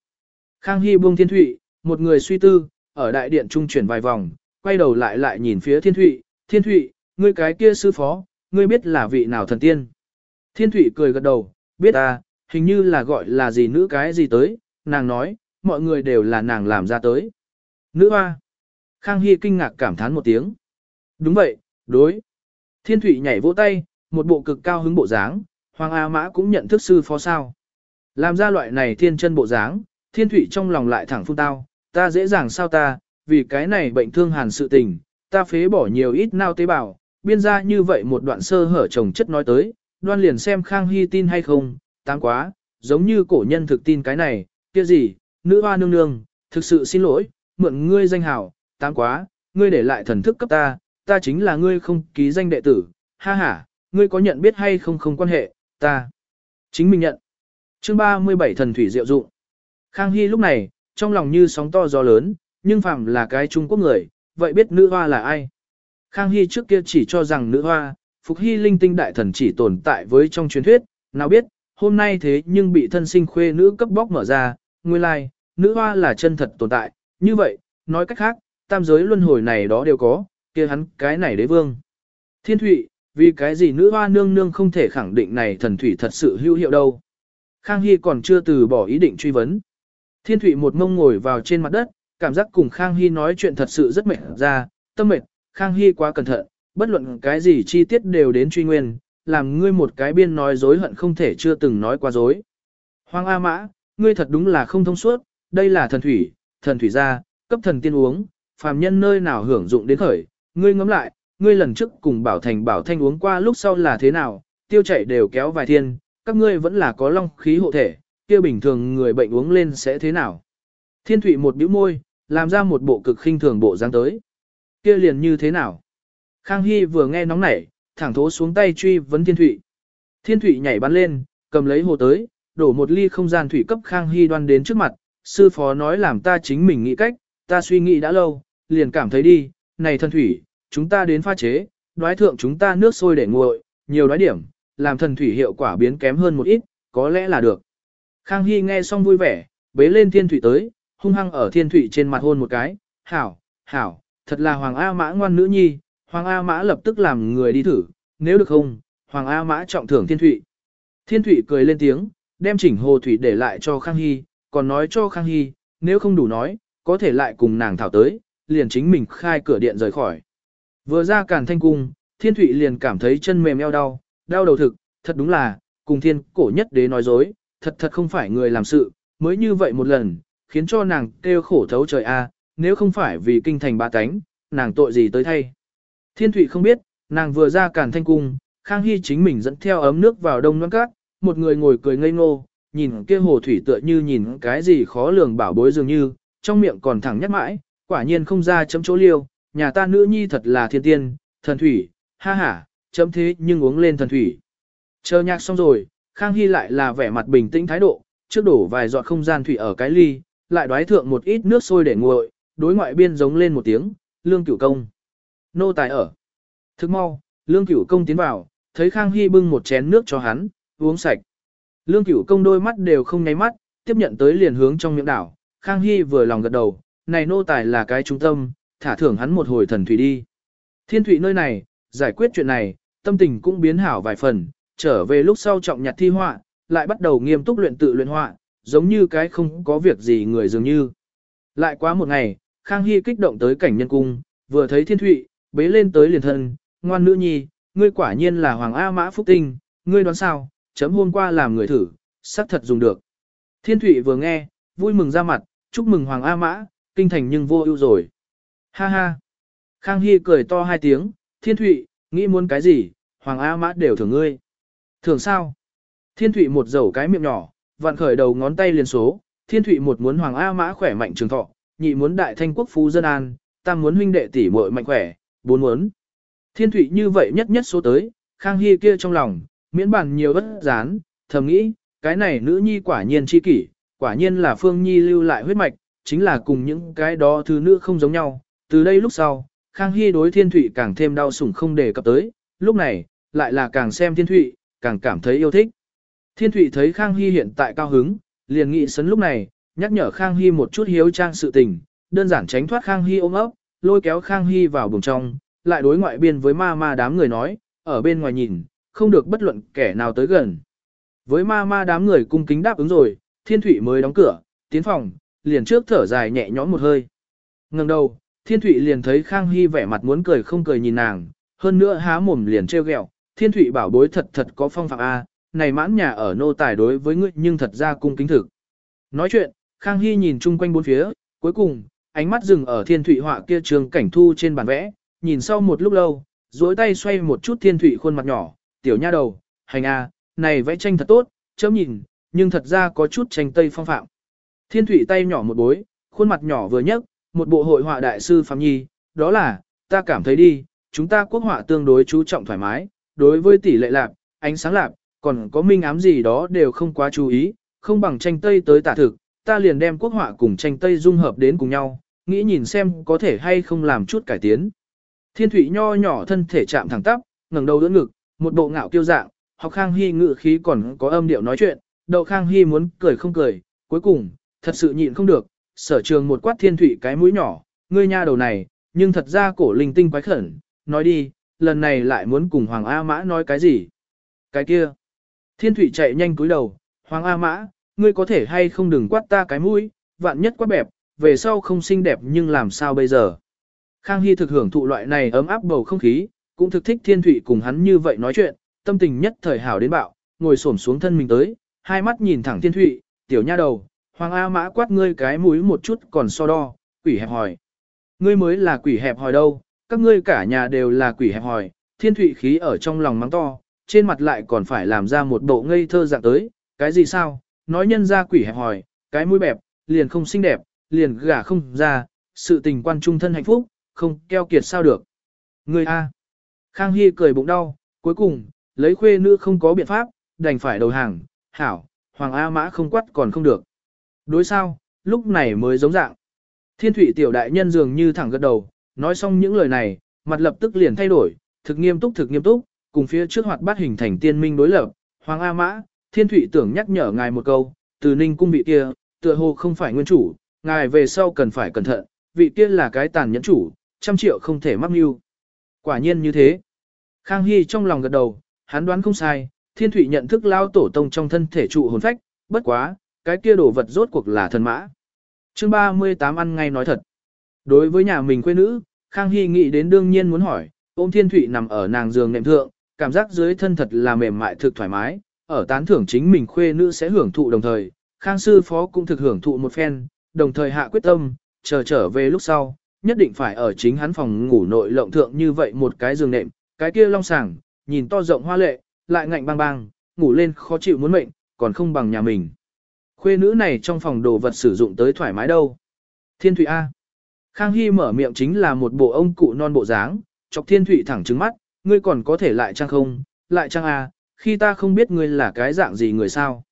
Khang Hy buông thiên thủy, một người suy tư, ở đại điện trung chuyển vài vòng, quay đầu lại lại nhìn phía thiên thủy, thiên thủy, ngươi cái kia sư phó, ngươi biết là vị nào thần tiên. Thiên thủy cười gật đầu, biết ta, hình như là gọi là gì nữ cái gì tới, nàng nói, mọi người đều là nàng làm ra tới. Nữ hoa. Khang Hy kinh ngạc cảm thán một tiếng. Đúng vậy, đối. Thiên Thụy nhảy vỗ tay, một bộ cực cao hứng bộ dáng, Hoàng A Mã cũng nhận thức sư phó sao. Làm ra loại này thiên chân bộ dáng, Thiên Thụy trong lòng lại thẳng phun tao, ta dễ dàng sao ta, vì cái này bệnh thương hàn sự tình, ta phế bỏ nhiều ít nao tế bào, biên ra như vậy một đoạn sơ hở chồng chất nói tới, đoan liền xem Khang Hy tin hay không, tăng quá, giống như cổ nhân thực tin cái này, kia gì, nữ hoa nương nương, thực sự xin lỗi, mượn ngươi danh hào, tăng quá, ngươi để lại thần thức cấp ta, ta chính là ngươi không ký danh đệ tử, ha ha, ngươi có nhận biết hay không không quan hệ, ta chính mình nhận. Chương 37 thần thủy diệu dụng. Khang Hy lúc này, trong lòng như sóng to gió lớn, nhưng phàm là cái Trung Quốc người, vậy biết nữ hoa là ai? Khang Hy trước kia chỉ cho rằng nữ hoa, Phục Hy linh tinh đại thần chỉ tồn tại với trong truyền thuyết, nào biết, hôm nay thế nhưng bị thân sinh khuê nữ cấp bóc mở ra, nguyên lai, like, nữ hoa là chân thật tồn tại, như vậy, nói cách khác, tam giới luân hồi này đó đều có, kia hắn cái này đế vương. Thiên thủy, vì cái gì nữ hoa nương nương không thể khẳng định này thần thủy thật sự hữu hiệu đâu. Khang Hy còn chưa từ bỏ ý định truy vấn. Thiên thủy một mông ngồi vào trên mặt đất, cảm giác cùng Khang Hy nói chuyện thật sự rất mệt ra, tâm mệt, Khang Hy quá cẩn thận, bất luận cái gì chi tiết đều đến truy nguyên, làm ngươi một cái biên nói dối hận không thể chưa từng nói qua dối. Hoàng A Mã, ngươi thật đúng là không thông suốt, đây là thần thủy, thần thủy ra, cấp thần tiên uống, phàm nhân nơi nào hưởng dụng đến khởi, ngươi ngẫm lại, ngươi lần trước cùng Bảo Thành Bảo Thanh uống qua lúc sau là thế nào, tiêu chảy đều kéo vài thiên, các ngươi vẫn là có long khí hộ thể, kia bình thường người bệnh uống lên sẽ thế nào. Thiên Thụy một bĩu môi, làm ra một bộ cực khinh thường bộ dáng tới. Kia liền như thế nào? Khang Hy vừa nghe nóng nảy, thẳng thố xuống tay truy vấn Thiên Thụy. Thiên Thụy nhảy bắn lên, cầm lấy hồ tới, đổ một ly không gian thủy cấp Khang Hy đoan đến trước mặt, sư phó nói làm ta chính mình nghĩ cách, ta suy nghĩ đã lâu, liền cảm thấy đi, này thần thủy, chúng ta đến pha chế, đoái thượng chúng ta nước sôi để nguội, nhiều đoái điểm, làm thần thủy hiệu quả biến kém hơn một ít, có lẽ là được. Khang Hy nghe xong vui vẻ, bế lên thiên thủy tới, hung hăng ở thiên thủy trên mặt hôn một cái, hảo, hảo, thật là Hoàng A Mã ngoan nữ nhi, Hoàng A Mã lập tức làm người đi thử, nếu được không, Hoàng A Mã trọng thưởng thiên thủy. Thiên thủy cười lên tiếng, đem chỉnh hồ thủy để lại cho Khang Hy, còn nói cho Khang Hy, nếu không đủ nói, có thể lại cùng nàng thảo tới, liền chính mình khai cửa điện rời khỏi. Vừa ra càn thanh cung, thiên thụy liền cảm thấy chân mềm eo đau, đau đầu thực, thật đúng là, cùng thiên cổ nhất đế nói dối, thật thật không phải người làm sự, mới như vậy một lần, khiến cho nàng kêu khổ thấu trời a, nếu không phải vì kinh thành ba cánh, nàng tội gì tới thay. Thiên thụy không biết, nàng vừa ra càn thanh cung, Khang Hy chính mình dẫn theo ấm nước vào đông loan cát, một người ngồi cười ngây ngô, nhìn kia hồ thủy tựa như nhìn cái gì khó lường bảo bối dường như, trong miệng còn thẳng nhắc mãi, quả nhiên không ra chấm chỗ liêu, nhà ta nữ nhi thật là thiên tiên, thần thủy, ha ha, chấm thế nhưng uống lên thần thủy. Chờ nhạc xong rồi, Khang Hy lại là vẻ mặt bình tĩnh thái độ, trước đổ vài giọt không gian thủy ở cái ly, lại đoái thượng một ít nước sôi để nguội, đối ngoại biên giống lên một tiếng, lương cửu công. Nô tài ở. Thức mau, Lương Cửu Công tiến vào, thấy Khang Hy bưng một chén nước cho hắn, uống sạch. Lương Cửu Công đôi mắt đều không nháy mắt, tiếp nhận tới liền hướng trong miệng đảo. Khang Hy vừa lòng gật đầu, này nô tài là cái trung tâm, thả thưởng hắn một hồi thần thủy đi. Thiên thủy nơi này, giải quyết chuyện này, tâm tình cũng biến hảo vài phần, trở về lúc sau trọng nhặt thi họa, lại bắt đầu nghiêm túc luyện tự luyện họa, giống như cái không có việc gì người dường như. Lại quá một ngày, Khang Hy kích động tới cảnh nhân cung, vừa thấy thiên thụy, bế lên tới liền thân, ngoan nữ nhi, ngươi quả nhiên là Hoàng A Mã Phúc Tinh, ngươi đoán sao, chấm hôm qua làm người thử, xác thật dùng được. Thiên thụy vừa nghe, vui mừng ra mặt, chúc mừng Hoàng A Mã, kinh thành nhưng vô ưu rồi. Ha ha. Khang Hy cười to hai tiếng, thiên thụy, nghĩ muốn cái gì, Hoàng A Mã đều thưởng ngươi. Thưởng sao? Thiên thụy một dầu cái miệng nhỏ, vặn khởi đầu ngón tay liền số, thiên thụy một muốn Hoàng A Mã khỏe mạnh trường thọ, nhị muốn đại thanh quốc phú dân an, tam muốn huynh đệ tỷ muội mạnh khỏe, bốn muốn. Thiên thụy như vậy nhất nhất số tới, Khang Hy kia trong lòng, miễn bàn nhiều bất gián, thầm nghĩ, cái này nữ nhi quả nhiên chi kỷ, quả nhiên là Phương Nhi lưu lại huyết mạch, chính là cùng những cái đó thứ nữ không giống nhau. Từ đây lúc sau, Khang Hy đối Thiên Thụy càng thêm đau sủng không đề cập tới, lúc này, lại là càng xem Thiên Thụy, càng cảm thấy yêu thích. Thiên Thụy thấy Khang Hy hiện tại cao hứng, liền nghị sấn lúc này, nhắc nhở Khang Hy một chút hiếu trang sự tình, đơn giản tránh thoát Khang Hy ôm ấp, lôi kéo Khang Hy vào buồng trong, lại đối ngoại biên với ma ma đám người nói, ở bên ngoài nhìn, không được bất luận kẻ nào tới gần. Với ma ma đám người cung kính đáp ứng rồi, Thiên Thụy mới đóng cửa, tiến phòng, liền trước thở dài nhẹ nhõm một hơi. Ngừng đầu, Thiên Thụy liền thấy Khang Hy vẻ mặt muốn cười không cười nhìn nàng, hơn nữa há mồm liền trêu ghẹo. Thiên Thụy bảo bối thật thật có phong phạm A, này mãn nhà ở nô tài đối với ngươi nhưng thật ra cung kính thực. Nói chuyện, Khang Hy nhìn chung quanh bốn phía, cuối cùng, ánh mắt dừng ở Thiên Thụy họa kia trường cảnh thu trên bản vẽ, nhìn sau một lúc lâu, duỗi tay xoay một chút Thiên Thụy khuôn mặt nhỏ, tiểu nha đầu, hành A, này vẽ tranh thật tốt, chấm nhìn, nhưng thật ra có chút tranh tây phong phạm. Thiên thủy tay nhỏ một bối, khuôn mặt nhỏ vừa nhấc, một bộ hội họa đại sư Phạm Nhi, đó là, ta cảm thấy đi, chúng ta quốc họa tương đối chú trọng thoải mái, đối với tỷ lệ lạp, ánh sáng lạp, còn có minh ám gì đó đều không quá chú ý, không bằng tranh tây tới tả thực, ta liền đem quốc họa cùng tranh tây dung hợp đến cùng nhau, nghĩ nhìn xem có thể hay không làm chút cải tiến. Thiên thủy nho nhỏ thân thể chạm thẳng tắp, ngẩng đầu đỡ ngực, một bộ ngạo kiêu dạng, học Khang Hy ngự khí còn có âm điệu nói chuyện, đậu Khang Hy muốn cười không cười, cuối cùng, thật sự nhịn không được, sở trường một quát thiên thủy cái mũi nhỏ, ngươi nha đầu này, nhưng thật ra cổ linh tinh quái khẩn, nói đi, lần này lại muốn cùng Hoàng A Mã nói cái gì? Cái kia. Thiên thủy chạy nhanh cúi đầu, Hoàng A Mã, ngươi có thể hay không đừng quát ta cái mũi, vạn nhất quát bẹp, về sau không xinh đẹp nhưng làm sao bây giờ? Khang Hy thực hưởng thụ loại này ấm áp bầu không khí, cũng thực thích thiên thủy cùng hắn như vậy nói chuyện, tâm tình nhất thời hảo đến bạo, ngồi xổm xuống thân mình tới, hai mắt nhìn thẳng thiên thủy, tiểu nha đầu, hoàng A mã quát ngươi cái mũi một chút còn so đo, quỷ hẹp hỏi. Ngươi mới là quỷ hẹp hỏi đâu, các ngươi cả nhà đều là quỷ hẹp hỏi, thiên thụy khí ở trong lòng mắng to, trên mặt lại còn phải làm ra một bộ ngây thơ dạng tới, cái gì sao, nói nhân ra quỷ hẹp hỏi, cái mũi bẹp, liền không xinh đẹp, liền gả không ra, sự tình quan trung thân hạnh phúc, không keo kiệt sao được. Ngươi A. Khang Hy cười bụng đau, cuối cùng, lấy khuê nữ không có biện pháp, đành phải đầu hàng, hảo, Hoàng A Mã không quắt còn không được. Đối sao, lúc này mới giống dạng. Thiên thủy tiểu đại nhân dường như thẳng gật đầu, nói xong những lời này, mặt lập tức liền thay đổi, thực nghiêm túc thực nghiêm túc, cùng phía trước hoạt bát hình thành tiên minh đối lập. Hoàng A Mã, thiên thủy tưởng nhắc nhở ngài một câu, từ ninh cung vị kia, tựa hồ không phải nguyên chủ, ngài về sau cần phải cẩn thận, vị kia là cái tàn nhẫn chủ, trăm triệu không thể mắc mưu. Quả nhiên như thế. Khang Hy trong lòng gật đầu, hắn đoán không sai, thiên thủy nhận thức lao tổ tông trong thân thể trụ hồn phách, bất quá, cái kia đồ vật rốt cuộc là thần mã. chương 38 ăn ngay nói thật. Đối với nhà mình quê nữ, Khang Hy nghĩ đến đương nhiên muốn hỏi, ôm thiên thủy nằm ở nàng giường nệm thượng, cảm giác dưới thân thật là mềm mại thực thoải mái, ở tán thưởng chính mình khuê nữ sẽ hưởng thụ đồng thời, Khang sư phó cũng thực hưởng thụ một phen, đồng thời hạ quyết tâm, chờ trở về lúc sau, nhất định phải ở chính hắn phòng ngủ nội lộng thượng như vậy một cái giường nệm, cái kia long sàng, nhìn to rộng hoa lệ, lại ngạnh bang bang, ngủ lên khó chịu muốn mệnh, còn không bằng nhà mình. Khuê nữ này trong phòng đồ vật sử dụng tới thoải mái đâu. Thiên Thụy A. Khang Hy mở miệng chính là một bộ ông cụ non bộ dáng, chọc Thiên Thụy thẳng trứng mắt, ngươi còn có thể lại trang không, lại trang A, khi ta không biết ngươi là cái dạng gì người sao.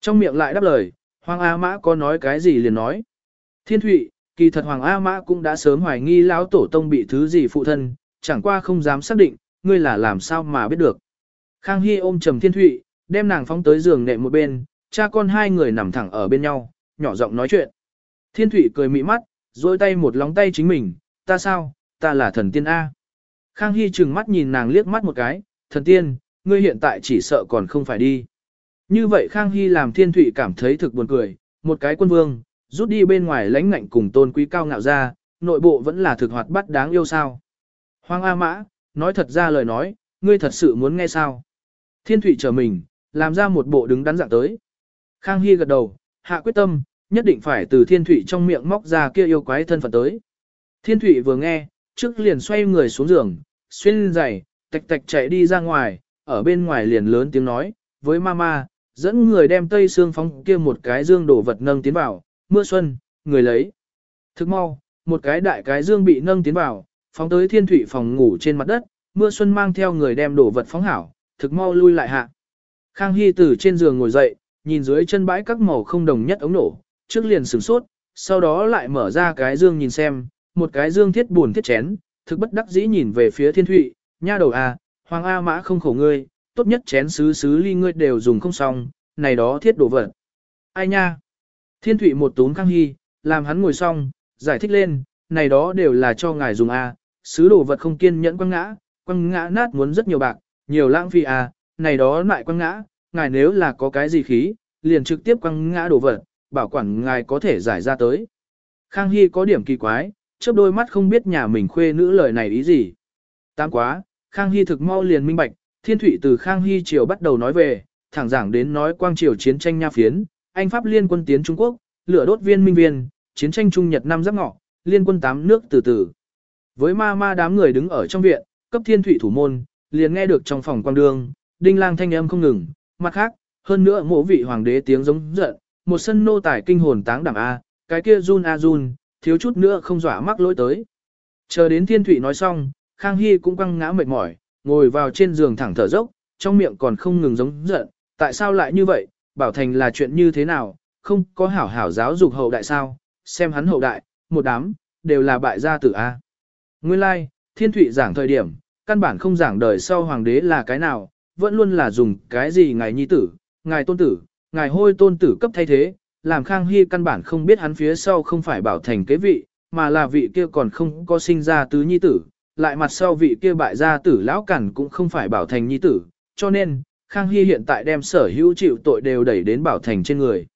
Trong miệng lại đáp lời, Hoàng A Mã có nói cái gì liền nói. Thiên Thụy, kỳ thật Hoàng A Mã cũng đã sớm hoài nghi lão tổ tông bị thứ gì phụ thân, chẳng qua không dám xác định, ngươi là làm sao mà biết được. Khang Hy ôm trầm thiên thụy, đem nàng phóng tới giường nệm một bên, cha con hai người nằm thẳng ở bên nhau, nhỏ giọng nói chuyện. Thiên thụy cười mị mắt, dôi tay một lóng tay chính mình, ta sao, ta là thần tiên A. Khang Hy trừng mắt nhìn nàng liếc mắt một cái, thần tiên, ngươi hiện tại chỉ sợ còn không phải đi. Như vậy Khang Hy làm thiên thụy cảm thấy thực buồn cười, một cái quân vương, rút đi bên ngoài lãnh ngạnh cùng tôn quý cao ngạo ra, nội bộ vẫn là thực hoạt bát đáng yêu sao. Hoàng A Mã, nói thật ra lời nói, ngươi thật sự muốn nghe sao. Thiên thụy chờ mình, làm ra một bộ đứng đắn dạng tới. Khang Hy gật đầu, hạ quyết tâm, nhất định phải từ thiên thụy trong miệng móc ra kia yêu quái thân phận tới. Thiên thụy vừa nghe, trước liền xoay người xuống giường, xuyên giày, tạch tạch chạy đi ra ngoài, ở bên ngoài liền lớn tiếng nói, với mama, dẫn người đem tây xương phóng kia một cái dương đổ vật nâng tiến vào, mưa xuân, người lấy. Thức mau, một cái đại cái dương bị nâng tiến vào, phóng tới thiên thủy phòng ngủ trên mặt đất, mưa xuân mang theo người đem đổ vật phóng hảo, thực mau lui lại hạ. Khang Hy từ trên giường ngồi dậy, nhìn dưới chân bãi các màu không đồng nhất ống nổ, trước liền sửng sốt, sau đó lại mở ra cái dương nhìn xem, một cái dương thiết buồn thiết chén, thực bất đắc dĩ nhìn về phía thiên thụy, nha đầu à, hoàng A mã không khổ ngươi, tốt nhất chén sứ sứ ly ngươi đều dùng không xong, này đó thiết đổ vật. Ai nha? Thiên thụy một tốn khang hy, làm hắn ngồi xong, giải thích lên, này đó đều là cho ngài dùng à, A, sứ đồ vật không kiên nhẫn quăng ngã, quăng ngã nát muốn rất nhiều bạc, nhiều lãng phí A, này đó lại quăng ngã, ngài nếu là có cái gì khí, liền trực tiếp quăng ngã đồ vật, bảo quản ngài có thể giải ra tới. Khang Hy có điểm kỳ quái, chớp đôi mắt không biết nhà mình khuê nữ lời này ý gì. Tam quá, Khang Hy thực mau liền minh bạch, thiên thủy từ Khang Hy triều bắt đầu nói về, thẳng giảng đến nói quang triều chiến tranh nha phiến, Anh Pháp liên quân tiến Trung Quốc, lửa đốt viên minh viên, chiến tranh Trung Nhật năm giáp ngọ, liên quân tám nước từ từ. Với ma ma đám người đứng ở trong viện, cấp thiên thủy thủ môn, liền nghe được trong phòng quang đường, đinh lang thanh âm không ngừng, mặt khác, hơn nữa mộ vị hoàng đế tiếng giống giận, một sân nô tài kinh hồn táng đẳng A, cái kia run a run, thiếu chút nữa không dọa mắc lỗi tới. Chờ đến thiên thủy nói xong, Khang Hy cũng quăng ngã mệt mỏi, ngồi vào trên giường thẳng thở dốc, trong miệng còn không ngừng giống giận, tại sao lại như vậy, bảo thành là chuyện như thế nào, không có hảo hảo giáo dục hậu đại sao, xem hắn hậu đại, một đám, đều là bại gia tử A. Nguyên lai, like, thiên thủy giảng thời điểm, căn bản không giảng đời sau hoàng đế là cái nào, vẫn luôn là dùng cái gì ngài nhi tử, ngài tôn tử, ngài hôi tôn tử cấp thay thế, làm Khang Hy căn bản không biết hắn phía sau không phải bảo thành kế vị, mà là vị kia còn không có sinh ra tứ nhi tử, lại mặt sau vị kia bại gia tử lão cản cũng không phải bảo thành nhi tử, cho nên, Khang Hy hiện tại đem sở hữu chịu tội đều đẩy đến bảo thành trên người.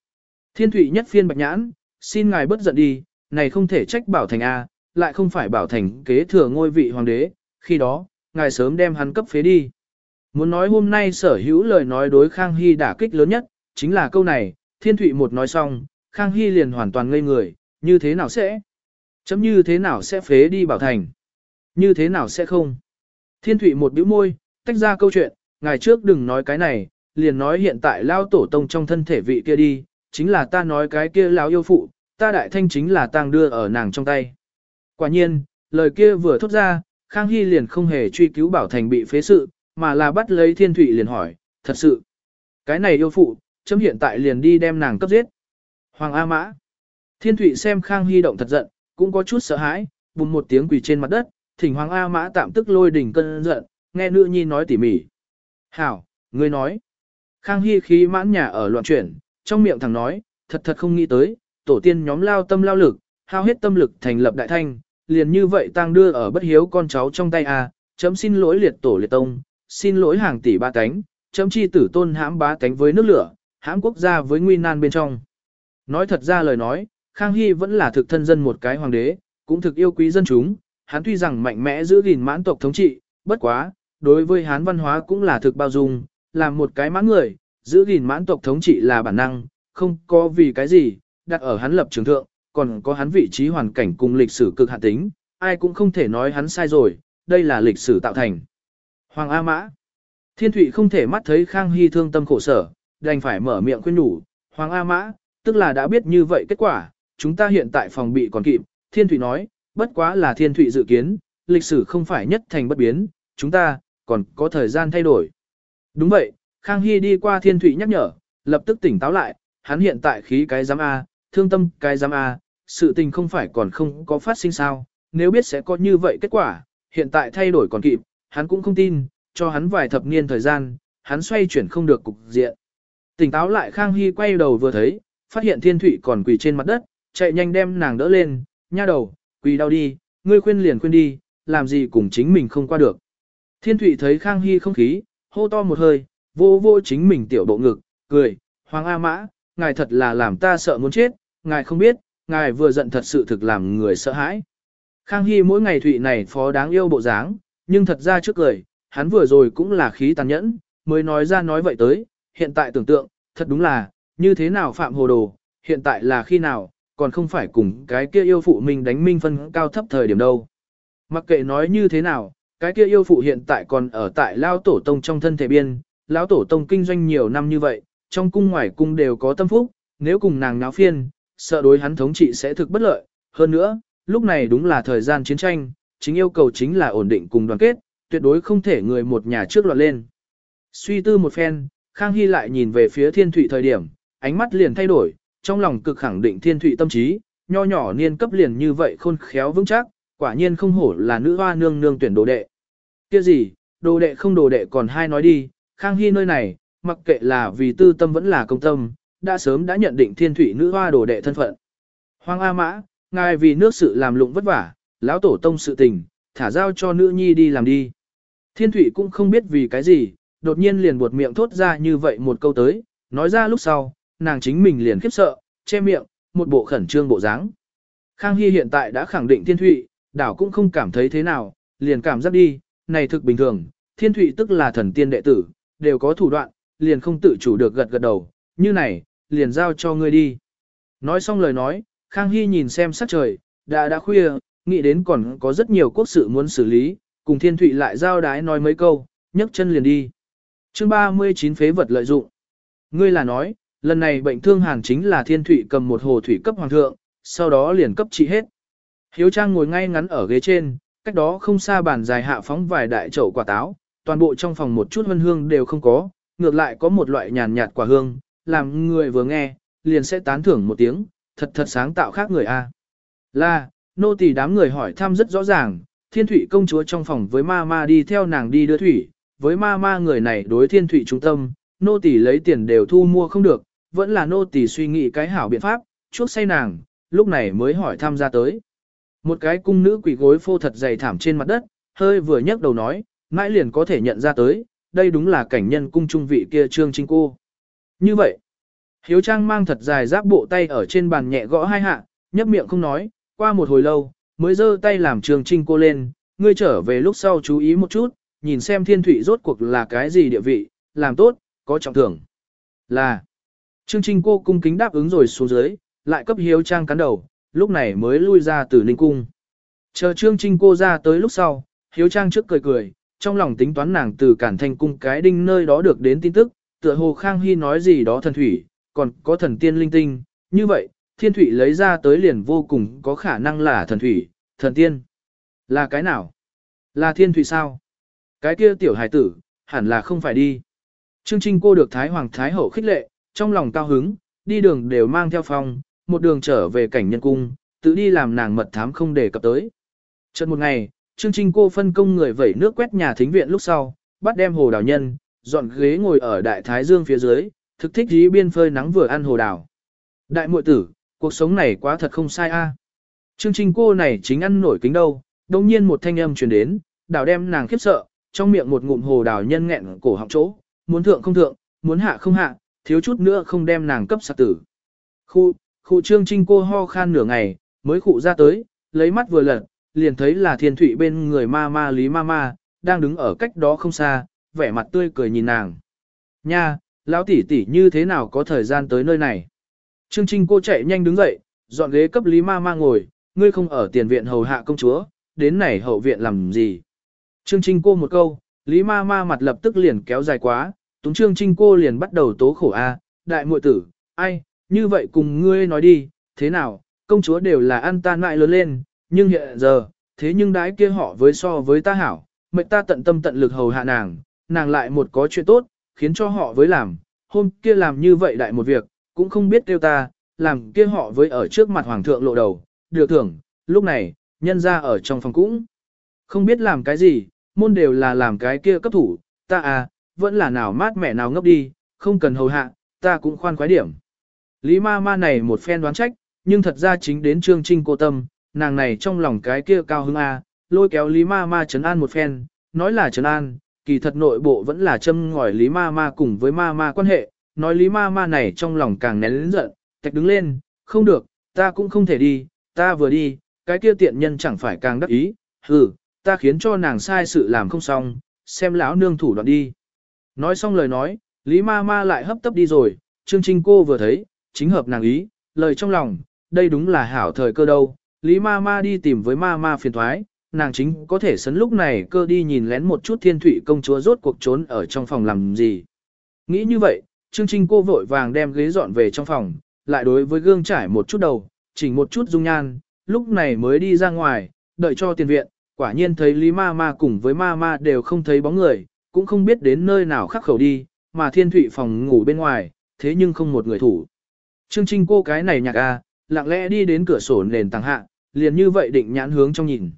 Thiên thủy nhất phiên bạch nhãn, xin ngài bất giận đi, này không thể trách bảo thành A, lại không phải bảo thành kế thừa ngôi vị hoàng đế, khi đó, ngài sớm đem hắn cấp phế đi. Muốn nói hôm nay sở hữu lời nói đối Khang Hy đả kích lớn nhất, chính là câu này, thiên thụy một nói xong, Khang Hy liền hoàn toàn ngây người, như thế nào sẽ? Chấm như thế nào sẽ phế đi bảo thành? Như thế nào sẽ không? Thiên thụy một bĩu môi, tách ra câu chuyện, ngày trước đừng nói cái này, liền nói hiện tại lao tổ tông trong thân thể vị kia đi, chính là ta nói cái kia lão yêu phụ, ta đại thanh chính là tang đưa ở nàng trong tay. Quả nhiên, lời kia vừa thốt ra, Khang Hy liền không hề truy cứu bảo thành bị phế sự, mà là bắt lấy thiên thụy liền hỏi, thật sự, cái này yêu phụ, chấm hiện tại liền đi đem nàng cấp giết. Hoàng A Mã. Thiên Thụy xem Khang Hy động thật giận, cũng có chút sợ hãi, bùng một tiếng quỳ trên mặt đất, thỉnh Hoàng A Mã tạm tức lôi đỉnh cơn giận, nghe nữ nhi nói tỉ mỉ. Hảo, ngươi nói. Khang Hy khí mãn nhà ở loạn chuyển, trong miệng thằng nói, thật thật không nghĩ tới, tổ tiên nhóm lao tâm lao lực, hao hết tâm lực thành lập đại thanh, liền như vậy tang đưa ở bất hiếu con cháu trong tay a, chấm xin lỗi liệt tổ liệt tông, xin lỗi hàng tỷ ba cánh, chấm chi tử tôn hãm bá cánh với nước lửa, hãm quốc gia với nguy nan bên trong. Nói thật ra lời nói, Khang Hy vẫn là thực thân dân một cái hoàng đế, cũng thực yêu quý dân chúng, hắn tuy rằng mạnh mẽ giữ gìn mãn tộc thống trị, bất quá, đối với hán văn hóa cũng là thực bao dung, làm một cái mãn người, giữ gìn mãn tộc thống trị là bản năng, không có vì cái gì, đặt ở hắn lập trường thượng, còn có hắn vị trí hoàn cảnh cùng lịch sử cực hạn tính, ai cũng không thể nói hắn sai rồi, đây là lịch sử tạo thành. Hoàng A Mã Thiên Thụy không thể mắt thấy Khang Hy thương tâm khổ sở, đành phải mở miệng khuyên nhủ, Hoàng A Mã, tức là đã biết như vậy kết quả, chúng ta hiện tại phòng bị còn kịp, Thiên Thụy nói, bất quá là Thiên Thụy dự kiến, lịch sử không phải nhất thành bất biến, chúng ta, còn có thời gian thay đổi. Đúng vậy, Khang Hy đi qua Thiên Thụy nhắc nhở, lập tức tỉnh táo lại, hắn hiện tại khí cái giám A, thương tâm cái giám A, sự tình không phải còn không có phát sinh sao, nếu biết sẽ có như vậy kết quả, hiện tại thay đổi còn kịp, hắn cũng không tin, cho hắn vài thập niên thời gian, hắn xoay chuyển không được cục diện. Tỉnh táo lại Khang Hy quay đầu vừa thấy, phát hiện Thiên Thụy còn quỳ trên mặt đất, chạy nhanh đem nàng đỡ lên, nha đầu, quỳ đau đi, ngươi khuyên liền khuyên đi, làm gì cùng chính mình không qua được. Thiên Thụy thấy Khang Hy không khí, hô to một hơi, vô vô chính mình tiểu bộ ngực, cười, Hoàng A Mã, ngài thật là làm ta sợ muốn chết, ngài không biết, ngài vừa giận thật sự thực làm người sợ hãi. Khang Hy mỗi ngày Thụy này phó đáng yêu bộ dáng, nhưng thật ra trước cười, hắn vừa rồi cũng là khí tàn nhẫn, mới nói ra nói vậy tới, hiện tại tưởng tượng, thật đúng là, như thế nào phạm hồ đồ, hiện tại là khi nào, còn không phải cùng cái kia yêu phụ mình đánh minh phân cao thấp thời điểm đâu. Mặc kệ nói như thế nào, cái kia yêu phụ hiện tại còn ở tại Lao Tổ Tông trong thân thể biên, Lão Tổ Tông kinh doanh nhiều năm như vậy, trong cung ngoài cung đều có tâm phúc, nếu cùng nàng náo phiên, sợ đối hắn thống trị sẽ thực bất lợi. Hơn nữa, lúc này đúng là thời gian chiến tranh, chính yêu cầu chính là ổn định cùng đoàn kết, tuyệt đối không thể người một nhà trước loạn lên. Suy tư một phen, Khang Hy lại nhìn về phía thiên thụy thời điểm, ánh mắt liền thay đổi, trong lòng cực khẳng định thiên thụy tâm trí, nho nhỏ niên cấp liền như vậy khôn khéo vững chắc, quả nhiên không hổ là nữ hoa nương nương tuyển đồ đệ. Kia gì, đồ đệ không đồ đệ còn hai nói đi, Khang Hy nơi này, mặc kệ là vì tư tâm vẫn là công tâm, đã sớm đã nhận định thiên Thụy nữ hoa đồ đệ thân phận. Hoàng A Mã, ngài vì nước sự làm lụng vất vả, lão tổ tông sự tình, thả giao cho nữ nhi đi làm đi. Thiên thủy cũng không biết vì cái gì, đột nhiên liền buột miệng thốt ra như vậy một câu tới, nói ra lúc sau, nàng chính mình liền khiếp sợ, che miệng, một bộ khẩn trương bộ dáng. Khang Hy hiện tại đã khẳng định thiên thủy, đảo cũng không cảm thấy thế nào, liền cảm giác đi, này thực bình thường, thiên thủy tức là thần tiên đệ tử, đều có thủ đoạn, liền không tự chủ được gật gật đầu, như này, liền giao cho ngươi đi. Nói xong lời nói, Khang Hy nhìn xem sắc trời, đã đã khuya, nghĩ đến còn có rất nhiều quốc sự muốn xử lý, cùng thiên thụy lại giao đái nói mấy câu, nhấc chân liền đi. chương 39 phế vật lợi dụng. Ngươi là nói, lần này bệnh thương hàn chính là thiên thụy cầm một hồ thủy cấp hoàng thượng, sau đó liền cấp trị hết. Hiếu Trang ngồi ngay ngắn ở ghế trên, cách đó không xa bàn dài hạ phóng vài đại chậu quả táo, toàn bộ trong phòng một chút hương hương đều không có, ngược lại có một loại nhàn nhạt quả hương, làm người vừa nghe, liền sẽ tán thưởng một tiếng, thật thật sáng tạo khác người a. Là, nô tỳ đám người hỏi thăm rất rõ ràng, thiên thủy công chúa trong phòng với ma ma đi theo nàng đi đưa thủy, với ma ma người này đối thiên thủy trung tâm, nô tỳ lấy tiền đều thu mua không được, vẫn là nô tỳ suy nghĩ cái hảo biện pháp, chuốc say nàng, lúc này mới hỏi thăm ra tới. Một cái cung nữ quỷ gối phô thật dày thảm trên mặt đất, hơi vừa nhấc đầu nói, mãi liền có thể nhận ra tới, đây đúng là cảnh nhân cung trung vị kia trương trinh cô. Như vậy, Hiếu Trang mang thật dài giáp bộ tay ở trên bàn nhẹ gõ hai hạ, nhấp miệng không nói, qua một hồi lâu, mới giơ tay làm trương trinh cô lên, ngươi trở về lúc sau chú ý một chút, nhìn xem thiên thủy rốt cuộc là cái gì địa vị, làm tốt, có trọng thưởng. Là, trương trinh cô cung kính đáp ứng rồi xuống dưới, lại cấp Hiếu Trang cắn đầu, lúc này mới lui ra từ ninh cung. Chờ trương trinh cô ra tới lúc sau, Hiếu Trang trước cười cười, trong lòng tính toán nàng từ cản thành cung cái đinh nơi đó được đến tin tức, tựa hồ Khang Hy nói gì đó thần thủy, còn có thần tiên linh tinh, như vậy, thiên thủy lấy ra tới liền vô cùng có khả năng là thần thủy, thần tiên. Là cái nào? Là thiên thủy sao? Cái kia tiểu hải tử, hẳn là không phải đi. Trương Trinh cô được Thái Hoàng Thái Hậu khích lệ, trong lòng cao hứng, đi đường đều mang theo phong, một đường trở về cảnh nhân cung, tự đi làm nàng mật thám không để cập tới. Chợt một ngày, Trương Trinh cô phân công người vẩy nước quét nhà thính viện lúc sau, bắt đem hồ đào nhân, dọn ghế ngồi ở đại thái dương phía dưới, thực thích dí biên phơi nắng vừa ăn hồ đào. Đại muội tử, cuộc sống này quá thật không sai a. chương trình cô này chính ăn nổi kính đâu, đồng nhiên một thanh âm truyền đến, đào đem nàng khiếp sợ, trong miệng một ngụm hồ đào nhân nghẹn cổ họng chỗ, muốn thượng không thượng, muốn hạ không hạ, thiếu chút nữa không đem nàng cấp sạc tử. Khu, khu Trương Trinh cô ho khan nửa ngày, mới khụ ra tới, lấy mắt vừa lật, liền thấy là thiên thủy bên người ma ma lý ma ma, đang đứng ở cách đó không xa, vẻ mặt tươi cười nhìn nàng. Nha, lão tỷ tỷ như thế nào có thời gian tới nơi này? Trương Trinh cô chạy nhanh đứng dậy, dọn ghế cấp lý ma ma ngồi, ngươi không ở tiền viện hầu hạ công chúa, đến này hậu viện làm gì? Trương Trinh cô một câu, lý ma ma mặt lập tức liền kéo dài quá, túng Trương Trinh cô liền bắt đầu tố khổ a, đại muội tử, ai, như vậy cùng ngươi nói đi, thế nào, công chúa đều là ăn tan mại lớn lên, nhưng hiện giờ, thế nhưng đái kia họ với so với ta hảo, mệnh ta tận tâm tận lực hầu hạ nàng, nàng lại một có chuyện tốt, khiến cho họ với làm, hôm kia làm như vậy đại một việc, cũng không biết kêu ta, làm kia họ với ở trước mặt hoàng thượng lộ đầu, được thưởng, lúc này, nhân ra ở trong phòng cũng không biết làm cái gì, môn đều là làm cái kia cấp thủ, ta à, vẫn là nào mát mẹ nào ngốc đi, không cần hầu hạ, ta cũng khoan khoái điểm. Lý ma ma này một phen đoán trách, nhưng thật ra chính đến trương trinh cô tâm, nàng này trong lòng cái kia cao hứng a, lôi kéo Lý ma ma trấn an một phen, nói là trấn an, kỳ thật nội bộ vẫn là châm ngòi Lý ma ma cùng với ma ma quan hệ, nói Lý ma ma này trong lòng càng nén lớn giận, tạch đứng lên, không được, ta cũng không thể đi, ta vừa đi, cái kia tiện nhân chẳng phải càng đắc ý, hừ, ta khiến cho nàng sai sự làm không xong, xem lão nương thủ đoạn đi. Nói xong lời nói, Lý ma ma lại hấp tấp đi rồi, Trương Trinh cô vừa thấy, chính hợp nàng ý, lời trong lòng, đây đúng là hảo thời cơ đâu. Lý ma ma đi tìm với ma ma phiền thoái, nàng chính có thể sấn lúc này cơ đi nhìn lén một chút thiên thủy công chúa rốt cuộc trốn ở trong phòng làm gì. Nghĩ như vậy, Trương Trinh cô vội vàng đem ghế dọn về trong phòng, lại đối với gương trải một chút đầu, chỉnh một chút dung nhan, lúc này mới đi ra ngoài, đợi cho tiền viện, quả nhiên thấy Lý ma ma cùng với ma ma đều không thấy bóng người, cũng không biết đến nơi nào khắc khẩu đi, mà thiên thủy phòng ngủ bên ngoài, thế nhưng không một người thủ. Trương Trinh cô cái này nhạc a, lặng lẽ đi đến cửa sổ nền tầng hạ, liền như vậy định nhãn hướng trong nhìn.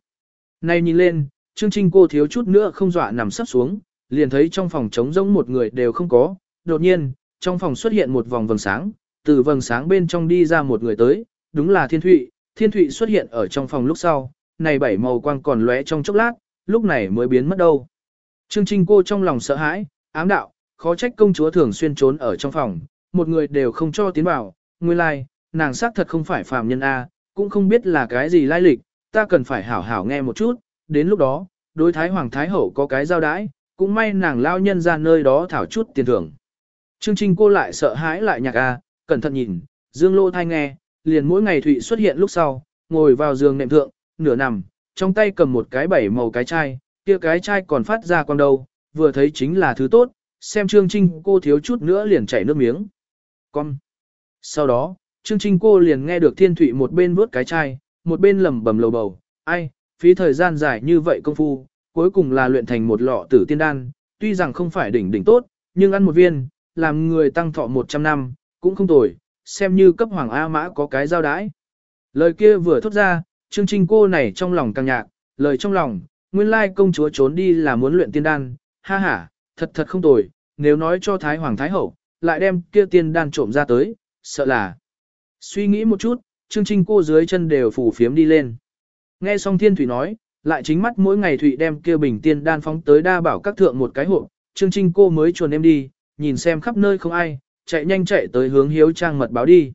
Này nhìn lên, Trương Trinh cô thiếu chút nữa không dọa nằm sắp xuống, liền thấy trong phòng trống rỗng một người đều không có, đột nhiên, trong phòng xuất hiện một vòng vầng sáng, từ vầng sáng bên trong đi ra một người tới, đúng là Thiên Thụy, Thiên Thụy xuất hiện ở trong phòng lúc sau, này bảy màu quang còn lóe trong chốc lát, lúc này mới biến mất đâu. Trương Trinh cô trong lòng sợ hãi, ám đạo, khó trách công chúa thường xuyên trốn ở trong phòng, một người đều không cho tiến vào, nguyên lai, like, nàng xác thật không phải phàm nhân A, cũng không biết là cái gì lai lịch, ta cần phải hảo hảo nghe một chút, đến lúc đó, đối thái hoàng thái hậu có cái giao đãi, cũng may nàng lao nhân ra nơi đó thảo chút tiền thưởng. Trương Trinh cô lại sợ hãi lại nhạc A, cẩn thận nhìn, dương lô thai nghe, liền mỗi ngày Thụy xuất hiện lúc sau, ngồi vào giường nệm thượng, nửa nằm, trong tay cầm một cái bảy màu cái chai, kia cái chai còn phát ra quang đầu, vừa thấy chính là thứ tốt, xem Trương Trinh cô thiếu chút nữa liền chảy nước miếng. Con. Sau đó, Trương Trinh cô liền nghe được Thiên Thụy một bên vuốt cái chai, một bên lẩm bẩm lầu bầu, ai, phí thời gian dài như vậy công phu, cuối cùng là luyện thành một lọ tử tiên đan, tuy rằng không phải đỉnh đỉnh tốt, nhưng ăn một viên, làm người tăng thọ 100 năm, cũng không tồi, xem như cấp hoàng A mã có cái giao đái. Lời kia vừa thốt ra, Trương Trinh cô này trong lòng càng nhạc, lời trong lòng, nguyên lai công chúa trốn đi là muốn luyện tiên đan, ha ha, thật thật không tồi, nếu nói cho Thái Hoàng Thái Hậu, lại đem kia tiên đan trộm ra tới, sợ là. Suy nghĩ một chút, Trương Trinh cô dưới chân đều phủ phiếm đi lên. Nghe xong Thiên Thủy nói, lại chính mắt mỗi ngày Thủy đem kia bình tiên đan phóng tới đa bảo các thượng một cái hộp, Trương Trinh cô mới chuồn em đi, nhìn xem khắp nơi không ai, chạy nhanh chạy tới hướng hiếu trang mật báo đi.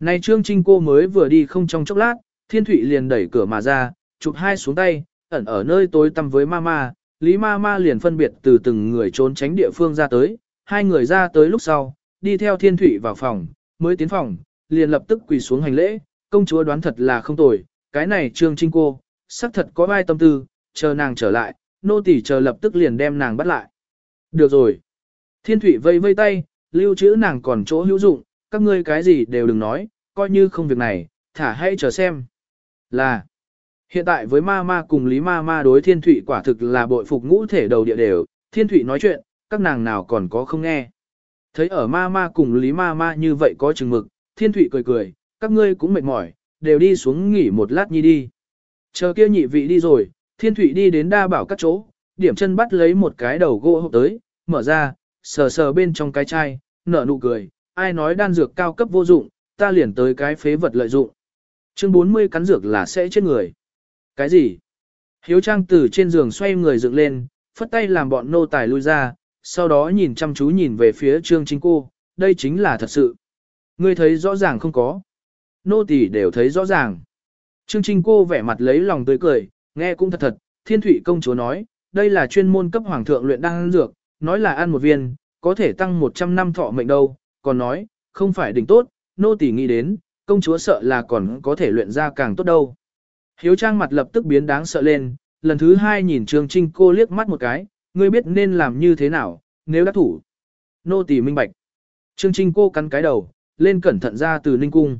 nay Trương Trinh cô mới vừa đi không trong chốc lát, Thiên Thụy liền đẩy cửa mà ra, chụp hai xuống tay, ẩn ở nơi tối tăm với Mama, Lý Mama liền phân biệt từ từng người trốn tránh địa phương ra tới, hai người ra tới lúc sau, đi theo Thiên Thụy vào phòng, mới tiến phòng, liền lập tức quỳ xuống hành lễ, công chúa đoán thật là không tồi, cái này Trương Trinh cô, xác thật có ai tâm tư, chờ nàng trở lại, nô tỳ chờ lập tức liền đem nàng bắt lại. Được rồi. Thiên Thụy vây vây tay, lưu trữ nàng còn chỗ hữu dụng, các ngươi cái gì đều đừng nói, coi như không việc này, thả hay chờ xem. Là, hiện tại với ma ma cùng Lý ma ma đối thiên thủy quả thực là bội phục ngũ thể đầu địa đều, thiên thủy nói chuyện, các nàng nào còn có không nghe. Thấy ở ma ma cùng Lý ma ma như vậy có chừng mực, thiên thủy cười cười, các ngươi cũng mệt mỏi, đều đi xuống nghỉ một lát nhi đi. Chờ kia nhị vị đi rồi, thiên thủy đi đến đa bảo các chỗ, điểm chân bắt lấy một cái đầu gỗ hộp tới, mở ra, sờ sờ bên trong cái chai, nở nụ cười, ai nói đan dược cao cấp vô dụng, ta liền tới cái phế vật lợi dụng. Chương 40 cắn dược là sẽ chết người. Cái gì? Hiếu Trang từ trên giường xoay người dựng lên, phất tay làm bọn nô tài lui ra, sau đó nhìn chăm chú nhìn về phía Trương Chính cô, đây chính là thật sự. Ngươi thấy rõ ràng không có. Nô tỳ đều thấy rõ ràng. Trương Trinh cô vẻ mặt lấy lòng tươi cười, nghe cũng thật thật, thiên Thụy công chúa nói, đây là chuyên môn cấp hoàng thượng luyện đan dược, nói là ăn một viên, có thể tăng 100 năm thọ mệnh đâu, còn nói, không phải đỉnh tốt, nô tỳ nghĩ đến, công chúa sợ là còn có thể luyện ra càng tốt đâu. Hiếu trang mặt lập tức biến đáng sợ lên, lần thứ hai nhìn Trương Trinh cô liếc mắt một cái, ngươi biết nên làm như thế nào, nếu đã thủ. Nô tỳ minh bạch. Trương Trinh cô cắn cái đầu, lên cẩn thận ra từ ninh cung.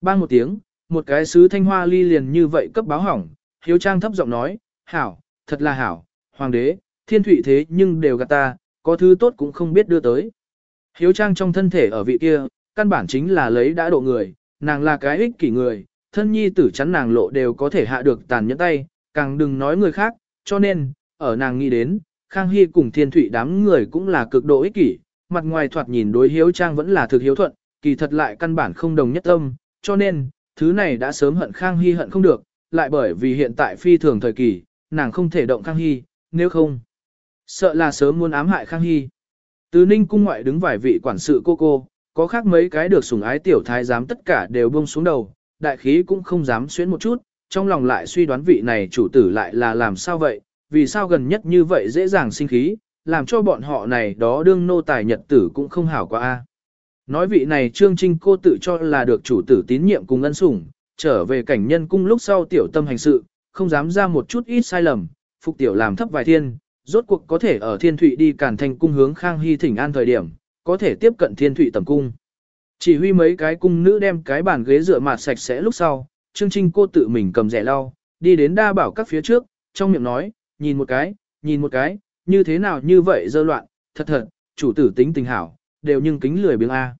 Bang một tiếng, một cái sứ thanh hoa ly liền như vậy cấp báo hỏng, hiếu trang thấp giọng nói, hảo, thật là hảo, hoàng đế, thiên thủy thế nhưng đều gạt ta, có thứ tốt cũng không biết đưa tới. Hiếu trang trong thân thể ở vị kia, căn bản chính là lấy đã độ người, nàng là cái ích kỷ người, thân nhi tử chắn nàng lộ đều có thể hạ được tàn nhẫn tay, càng đừng nói người khác, cho nên, ở nàng nghĩ đến, Khang Hy cùng thiên thủy đám người cũng là cực độ ích kỷ, mặt ngoài thoạt nhìn đối hiếu trang vẫn là thực hiếu thuận, kỳ thật lại căn bản không đồng nhất tâm, cho nên, thứ này đã sớm hận Khang Hy hận không được, lại bởi vì hiện tại phi thường thời kỳ, nàng không thể động Khang Hy, nếu không, sợ là sớm muốn ám hại Khang Hy. Từ Ninh cung ngoại đứng vài vị quản sự cô cô, có khác mấy cái được sủng ái tiểu thái giám tất cả đều buông xuống đầu, đại khí cũng không dám xuyến một chút, trong lòng lại suy đoán vị này chủ tử lại là làm sao vậy, vì sao gần nhất như vậy dễ dàng sinh khí, làm cho bọn họ này đó đương nô tài nhật tử cũng không hảo quá a. Nói vị này Trương Trinh cô tự cho là được chủ tử tín nhiệm cùng ân sủng, trở về cảnh nhân cung lúc sau tiểu tâm hành sự, không dám ra một chút ít sai lầm, phục tiểu làm thấp vài thiên, rốt cuộc có thể ở thiên thụy đi cản thành cung hướng khang hy thỉnh an thời điểm, có thể tiếp cận thiên thụy tầm cung. Chỉ huy mấy cái cung nữ đem cái bàn ghế rửa mặt sạch sẽ lúc sau, Trương Trinh cô tự mình cầm rẻ lau, đi đến đa bảo các phía trước, trong miệng nói, nhìn một cái, nhìn một cái, như thế nào như vậy dơ loạn, thật thật, chủ tử tính tình hảo, đều nhưng kính lười biếng A.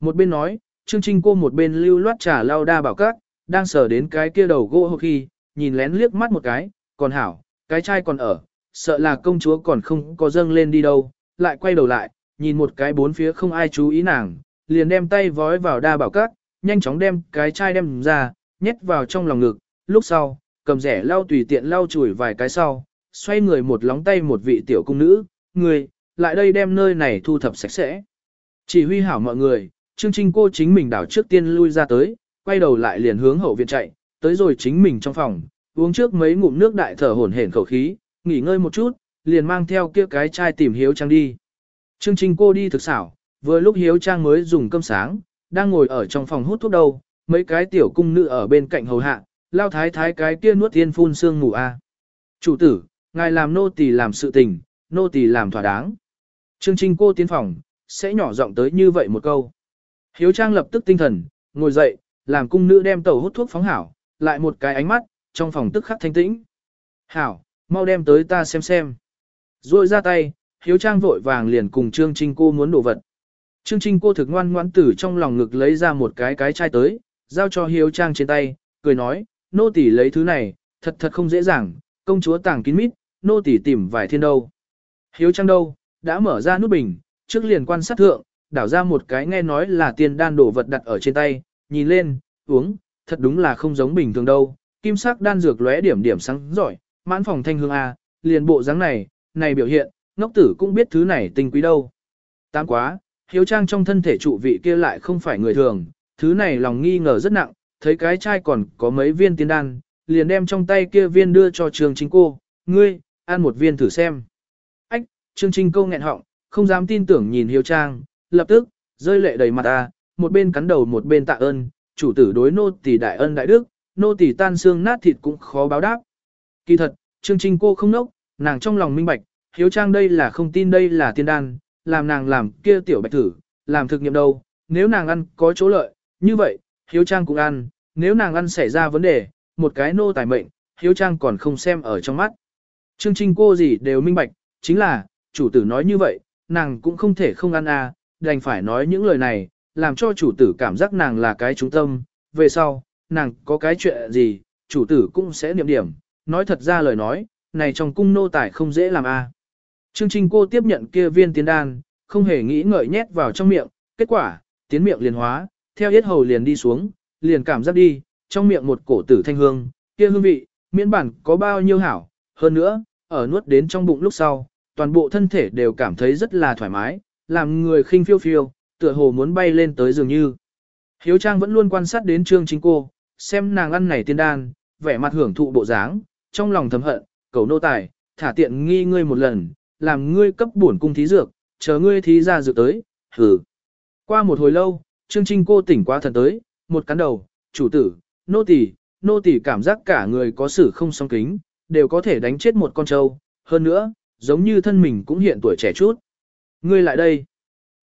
Một bên nói, Trương Trinh cô một bên lưu loát trà lau đa bảo các, đang sờ đến cái kia đầu gỗ hộp khi, nhìn lén liếc mắt một cái, còn hảo, cái chai còn ở, sợ là công chúa còn không có dâng lên đi đâu, lại quay đầu lại, nhìn một cái bốn phía không ai chú ý nàng, liền đem tay vói vào đa bảo cát, nhanh chóng đem cái chai đem ra, nhét vào trong lòng ngực, lúc sau, cầm rẻ lau tùy tiện lau chùi vài cái sau, xoay người một lóng tay một vị tiểu cung nữ, người, lại đây đem nơi này thu thập sạch sẽ. Chỉ huy hảo mọi người, Trương Trinh cô chính mình đảo trước tiên lui ra tới, quay đầu lại liền hướng hậu viện chạy, tới rồi chính mình trong phòng, uống trước mấy ngụm nước đại thở hổn hển khẩu khí, nghỉ ngơi một chút, liền mang theo kia cái chai tìm Hiếu Trang đi. Chương Trình cô đi thực xảo, vừa lúc Hiếu Trang mới dùng cơm sáng, đang ngồi ở trong phòng hút thuốc đâu, mấy cái tiểu cung nữ ở bên cạnh hầu hạ, lao thái thái cái kia nuốt tiên phun sương ngủ a. Chủ tử, ngài làm nô tỳ làm sự tình, nô tỳ làm thỏa đáng. Chương Trình cô tiến phòng, sẽ nhỏ giọng tới như vậy một câu. Hiếu Trang lập tức tinh thần, ngồi dậy, làm cung nữ đem tàu hút thuốc phóng hảo, lại một cái ánh mắt, trong phòng tức khắc thanh tĩnh. Hảo, mau đem tới ta xem xem. Rồi ra tay, Hiếu Trang vội vàng liền cùng Trương Trinh cô muốn đồ vật. Trương Trinh cô thực ngoan ngoãn tử trong lòng ngực lấy ra một cái cái chai tới, giao cho Hiếu Trang trên tay, cười nói, nô tỳ lấy thứ này, thật thật không dễ dàng, công chúa tàng kín mít, nô tỳ tìm vài thiên đâu. Hiếu Trang đâu, đã mở ra nút bình, trước liền quan sát thượng, đảo ra một cái nghe nói là tiền đan đổ vật đặt ở trên tay, nhìn lên, uống, thật đúng là không giống bình thường đâu, kim sắc đan dược lóe điểm điểm sáng giỏi, mãn phòng thanh hương A, liền bộ dáng này, này biểu hiện, ngốc tử cũng biết thứ này tinh quý đâu. Tám quá, hiếu trang trong thân thể trụ vị kia lại không phải người thường, thứ này lòng nghi ngờ rất nặng, thấy cái chai còn có mấy viên tiên đan, liền đem trong tay kia viên đưa cho trường chính cô, ngươi, ăn một viên thử xem. Ách, trương trinh câu nghẹn họng, không dám tin tưởng nhìn hiếu trang, lập tức, rơi lệ đầy mặt ta, một bên cắn đầu một bên tạ ơn, chủ tử đối nô tỳ đại ân đại đức, nô tỳ tan xương nát thịt cũng khó báo đáp. Kỳ thật, Trương Trinh cô không nốc, nàng trong lòng minh bạch, hiếu trang đây là không tin đây là tiên đan, làm nàng làm kia tiểu bạch thử, làm thực nghiệm đâu, nếu nàng ăn có chỗ lợi, như vậy, hiếu trang cũng ăn, nếu nàng ăn xảy ra vấn đề, một cái nô tài mệnh, hiếu trang còn không xem ở trong mắt. Trương Trinh cô gì đều minh bạch, chính là, chủ tử nói như vậy, nàng cũng không thể không ăn à, đành phải nói những lời này, làm cho chủ tử cảm giác nàng là cái trung tâm, về sau, nàng có cái chuyện gì, chủ tử cũng sẽ niệm điểm, nói thật ra lời nói, này trong cung nô tài không dễ làm a. À. Trương Trinh cô tiếp nhận kia viên tiến đan, không hề nghĩ ngợi nhét vào trong miệng, kết quả, tiến miệng liền hóa, theo yết hầu liền đi xuống, liền cảm giác đi, trong miệng một cổ tử thanh hương, kia hương vị, miễn bản có bao nhiêu hảo, hơn nữa, ở nuốt đến trong bụng lúc sau, toàn bộ thân thể đều cảm thấy rất là thoải mái, làm người khinh phiêu phiêu, tựa hồ muốn bay lên tới dường như. Hiếu Trang vẫn luôn quan sát đến Trương Chính cô, xem nàng ăn này tiên đan, vẻ mặt hưởng thụ bộ dáng, trong lòng thầm hận, cầu nô tài, thả tiện nghi ngươi một lần, làm ngươi cấp bổn cung thí dược, chờ ngươi thí ra dược tới, hừ. Qua một hồi lâu, Trương Trinh cô tỉnh qua thần tới, một cắn đầu, chủ tử, nô tỳ, nô tỳ cảm giác cả người có sự không song kính, đều có thể đánh chết một con trâu, hơn nữa, giống như thân mình cũng hiện tuổi trẻ chút. Ngươi lại đây.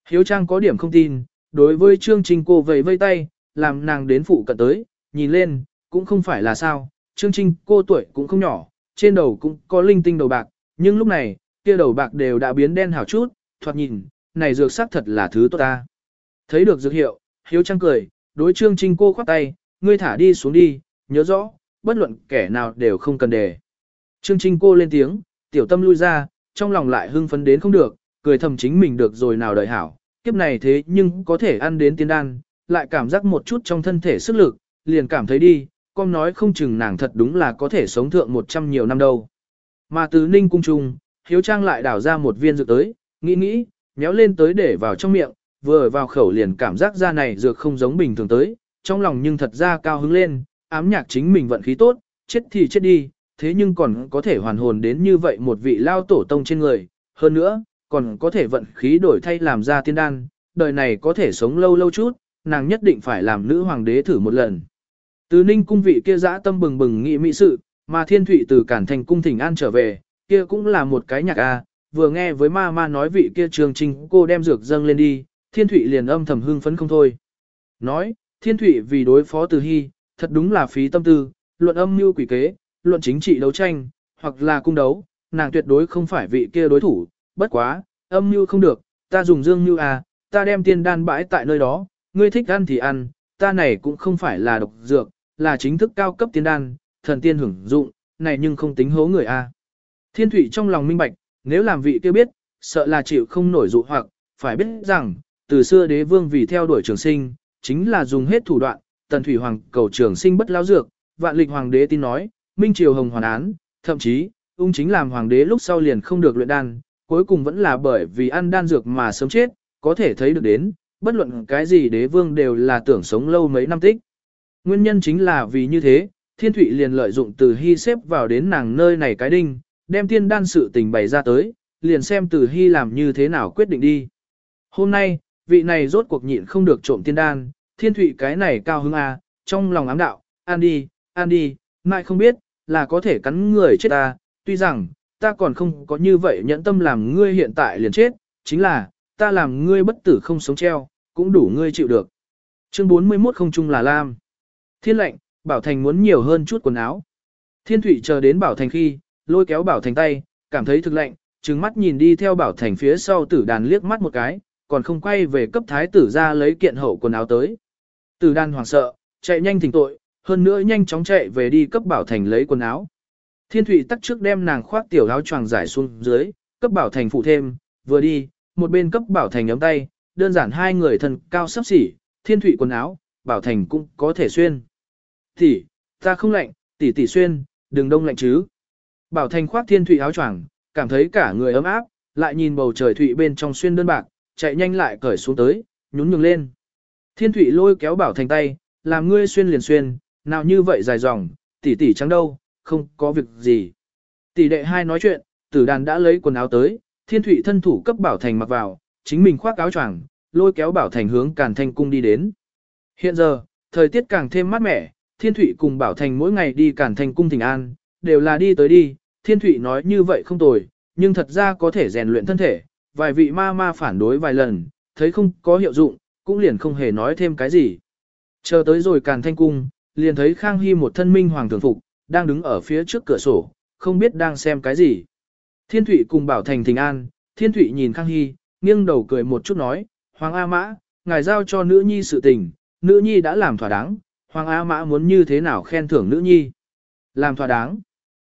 Hiếu Trang có điểm không tin, đối với Trương Trinh cô vẫy vây tay, làm nàng đến phụ cận tới, nhìn lên, cũng không phải là sao, Trương Trinh cô tuổi cũng không nhỏ, trên đầu cũng có linh tinh đầu bạc, nhưng lúc này, kia đầu bạc đều đã biến đen hảo chút, thoạt nhìn, này dược sắc thật là thứ tốt ta. Thấy được dược hiệu, Hiếu Trang cười, đối Trương Trinh cô khoát tay, ngươi thả đi xuống đi, nhớ rõ, bất luận kẻ nào đều không cần đề. Trương Trinh cô lên tiếng, tiểu tâm lui ra, trong lòng lại hưng phấn đến không được, cười thầm chính mình được rồi nào đợi hảo, kiếp này thế nhưng có thể ăn đến tiên đan, lại cảm giác một chút trong thân thể sức lực, liền cảm thấy đi, con nói không chừng nàng thật đúng là có thể sống thượng một trăm nhiều năm đâu. Mà từ ninh cung trung, hiếu trang lại đảo ra một viên dược tới, nghĩ nghĩ, nhéo lên tới để vào trong miệng, vừa vào khẩu liền cảm giác da này dược không giống bình thường tới, trong lòng nhưng thật ra cao hứng lên, ám nhạc chính mình vận khí tốt, chết thì chết đi, thế nhưng còn có thể hoàn hồn đến như vậy một vị lao tổ tông trên người, hơn nữa, còn có thể vận khí đổi thay làm ra tiên đan, đời này có thể sống lâu lâu chút, nàng nhất định phải làm nữ hoàng đế thử một lần. Từ ninh cung vị kia dã tâm bừng bừng nghị mỹ sự, mà thiên thụy từ cản thành cung thỉnh an trở về, kia cũng là một cái nhạc a vừa nghe với ma ma nói vị kia trường trình cô đem dược dâng lên đi, thiên thụy liền âm thầm hưng phấn không thôi. Nói, thiên thụy vì đối phó từ hy, thật đúng là phí tâm tư, luận âm mưu quỷ kế, luận chính trị đấu tranh, hoặc là cung đấu, nàng tuyệt đối không phải vị kia đối thủ, bất quá, âm mưu không được, ta dùng dương mưu à, ta đem tiên đan bãi tại nơi đó, ngươi thích ăn thì ăn, ta này cũng không phải là độc dược, là chính thức cao cấp tiên đan, thần tiên hưởng dụng, này nhưng không tính hố người a. À. Thiên thủy trong lòng minh bạch, nếu làm vị kia biết, sợ là chịu không nổi dụ hoặc, phải biết rằng, từ xưa đế vương vì theo đuổi trường sinh, chính là dùng hết thủ đoạn, tần thủy hoàng cầu trường sinh bất lao dược, vạn lịch hoàng đế tin nói, minh triều hồng hoàn án, thậm chí, ung chính làm hoàng đế lúc sau liền không được luyện đan, cuối cùng vẫn là bởi vì ăn đan dược mà sớm chết, có thể thấy được đến, bất luận cái gì đế vương đều là tưởng sống lâu mấy năm tích. Nguyên nhân chính là vì như thế, thiên thủy liền lợi dụng từ hy xếp vào đến nàng nơi này cái đinh, đem tiên đan sự tình bày ra tới, liền xem từ hy làm như thế nào quyết định đi. Hôm nay, vị này rốt cuộc nhịn không được trộm tiên đan, thiên thủy cái này cao hứng à, trong lòng ám đạo, an đi, an đi, mãi không biết, là có thể cắn người chết ta, tuy rằng, ta còn không có như vậy nhẫn tâm làm ngươi hiện tại liền chết, chính là, ta làm ngươi bất tử không sống treo, cũng đủ ngươi chịu được. Chương 41 không chung là Lam. Thiên lệnh, Bảo Thành muốn nhiều hơn chút quần áo. Thiên Thụy chờ đến Bảo Thành khi, lôi kéo Bảo Thành tay, cảm thấy thực lạnh, trừng mắt nhìn đi theo Bảo Thành phía sau tử đàn liếc mắt một cái, còn không quay về cấp thái tử ra lấy kiện hậu quần áo tới. Tử đàn hoảng sợ, chạy nhanh thỉnh tội, hơn nữa nhanh chóng chạy về đi cấp Bảo Thành lấy quần áo. Thiên Thụy tắt trước đem nàng khoác tiểu áo choàng giải xuống dưới, cấp Bảo Thành phụ thêm, vừa đi, một bên cấp Bảo Thành nhắm tay, đơn giản hai người thân cao sắp xỉ, Thiên Thụy quần áo, Bảo Thành cũng có thể xuyên. Tỷ, ta không lạnh, tỷ tỷ xuyên, đừng đông lạnh chứ. Bảo Thành khoác Thiên Thụy áo choàng, cảm thấy cả người ấm áp, lại nhìn bầu trời thụy bên trong xuyên đơn bạc, chạy nhanh lại cởi xuống tới, nhún nhường lên. Thiên Thụy lôi kéo Bảo Thành tay, làm ngươi xuyên liền xuyên, nào như vậy dài dòng, tỷ tỷ trắng đâu, không có việc gì. Tỷ đệ hai nói chuyện, tử đàn đã lấy quần áo tới, thiên thụy thân thủ cấp bảo thành mặc vào, chính mình khoác áo choàng, lôi kéo bảo thành hướng càn thanh cung đi đến. Hiện giờ, thời tiết càng thêm mát mẻ, thiên thụy cùng bảo thành mỗi ngày đi cản thanh cung thỉnh an, đều là đi tới đi, thiên thụy nói như vậy không tồi, nhưng thật ra có thể rèn luyện thân thể, vài vị ma ma phản đối vài lần, thấy không có hiệu dụng, cũng liền không hề nói thêm cái gì. Chờ tới rồi càn thanh cung, liền thấy Khang Hy một thân minh hoàng thường phục, đang đứng ở phía trước cửa sổ, không biết đang xem cái gì. Thiên Thụy cùng Bảo Thành thình an, Thiên Thụy nhìn Khang Hy, nghiêng đầu cười một chút nói, Hoàng A Mã, ngài giao cho nữ nhi sự tình, nữ nhi đã làm thỏa đáng, Hoàng A Mã muốn như thế nào khen thưởng nữ nhi. Làm thỏa đáng.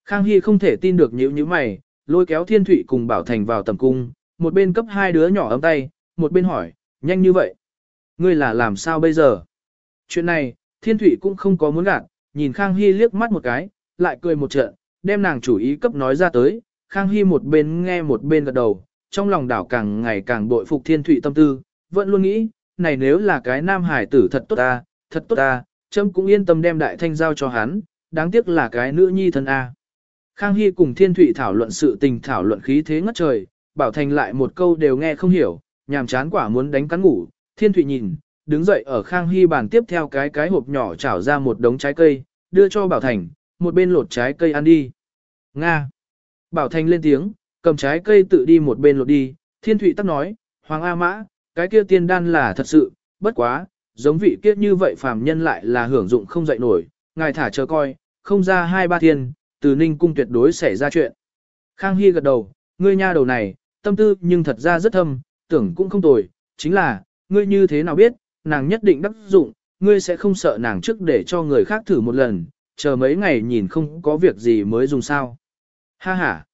Khang Hy không thể tin được nhíu như mày, lôi kéo Thiên Thụy cùng Bảo Thành vào tầm cung, một bên cấp hai đứa nhỏ ấm tay, một bên hỏi, nhanh như vậy. Ngươi là làm sao bây giờ? Chuyện này, Thiên Thụy cũng không có muốn gạt, nhìn Khang Hy liếc mắt một cái, lại cười một trận, đem nàng chủ ý cấp nói ra tới, Khang Hy một bên nghe một bên gật đầu, trong lòng đảo càng ngày càng bội phục thiên thụy tâm tư, vẫn luôn nghĩ, này nếu là cái nam hải tử thật tốt ta, thật tốt ta, Trâm cũng yên tâm đem đại thanh giao cho hắn, đáng tiếc là cái nữ nhi thân A. Khang Hy cùng thiên thụy thảo luận sự tình thảo luận khí thế ngất trời, bảo thành lại một câu đều nghe không hiểu, nhàm chán quả muốn đánh cắn ngủ, thiên thụy nhìn, đứng dậy ở Khang Hy bàn tiếp theo cái cái hộp nhỏ chảo ra một đống trái cây, đưa cho Bảo Thành, một bên lột trái cây ăn đi. Nga. Bảo Thành lên tiếng, cầm trái cây tự đi một bên lột đi, Thiên Thụy tắc nói, Hoàng A Mã, cái kia tiên đan là thật sự, bất quá, giống vị kia như vậy phàm nhân lại là hưởng dụng không dậy nổi, ngài thả chờ coi, không ra hai ba thiên, từ ninh cung tuyệt đối xảy ra chuyện. Khang Hy gật đầu, ngươi nha đầu này, tâm tư nhưng thật ra rất thâm, tưởng cũng không tồi, chính là, ngươi như thế nào biết, nàng nhất định đắc dụng, ngươi sẽ không sợ nàng trước để cho người khác thử một lần, chờ mấy ngày nhìn không có việc gì mới dùng sao. Ha ha.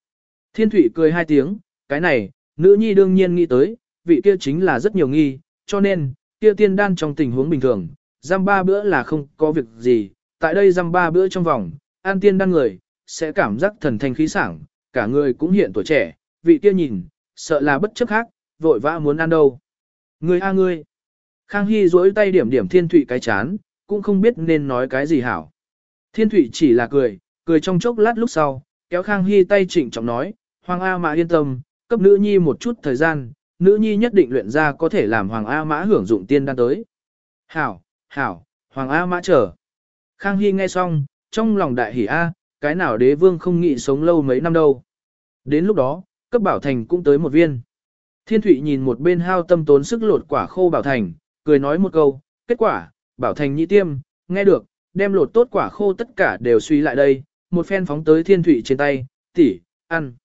Thiên Thụy cười hai tiếng, cái này, nữ nhi đương nhiên nghĩ tới, vị kia chính là rất nhiều nghi, cho nên, kia tiên đan trong tình huống bình thường, giam ba bữa là không có việc gì, tại đây giam ba bữa trong vòng, an tiên đan người, sẽ cảm giác thần thanh khí sảng, cả người cũng hiện tuổi trẻ, vị kia nhìn, sợ là bất chấp khác, vội vã muốn ăn đâu. Ngươi a ngươi. Khang Hy duỗi tay điểm điểm Thiên Thụy cái chán, cũng không biết nên nói cái gì hảo. Thiên Thụy chỉ là cười, cười trong chốc lát lúc sau, kéo Khang Hy tay chỉnh trọng nói, Hoàng A mà yên tâm, cấp nữ nhi một chút thời gian, nữ nhi nhất định luyện ra có thể làm Hoàng A Mã hưởng dụng tiên đan tới. Hảo, hảo, Hoàng A Mã chờ. Khang Hy nghe xong, trong lòng đại hỉ A, cái nào đế vương không nghĩ sống lâu mấy năm đâu. Đến lúc đó, cấp bảo thành cũng tới một viên. Thiên Thụy nhìn một bên hao tâm tốn sức lột quả khô bảo thành, cười nói một câu, kết quả, bảo thành nhị tiêm, nghe được, đem lột tốt quả khô tất cả đều suy lại đây, một phen phóng tới Thiên Thụy trên tay, tỷ, ăn.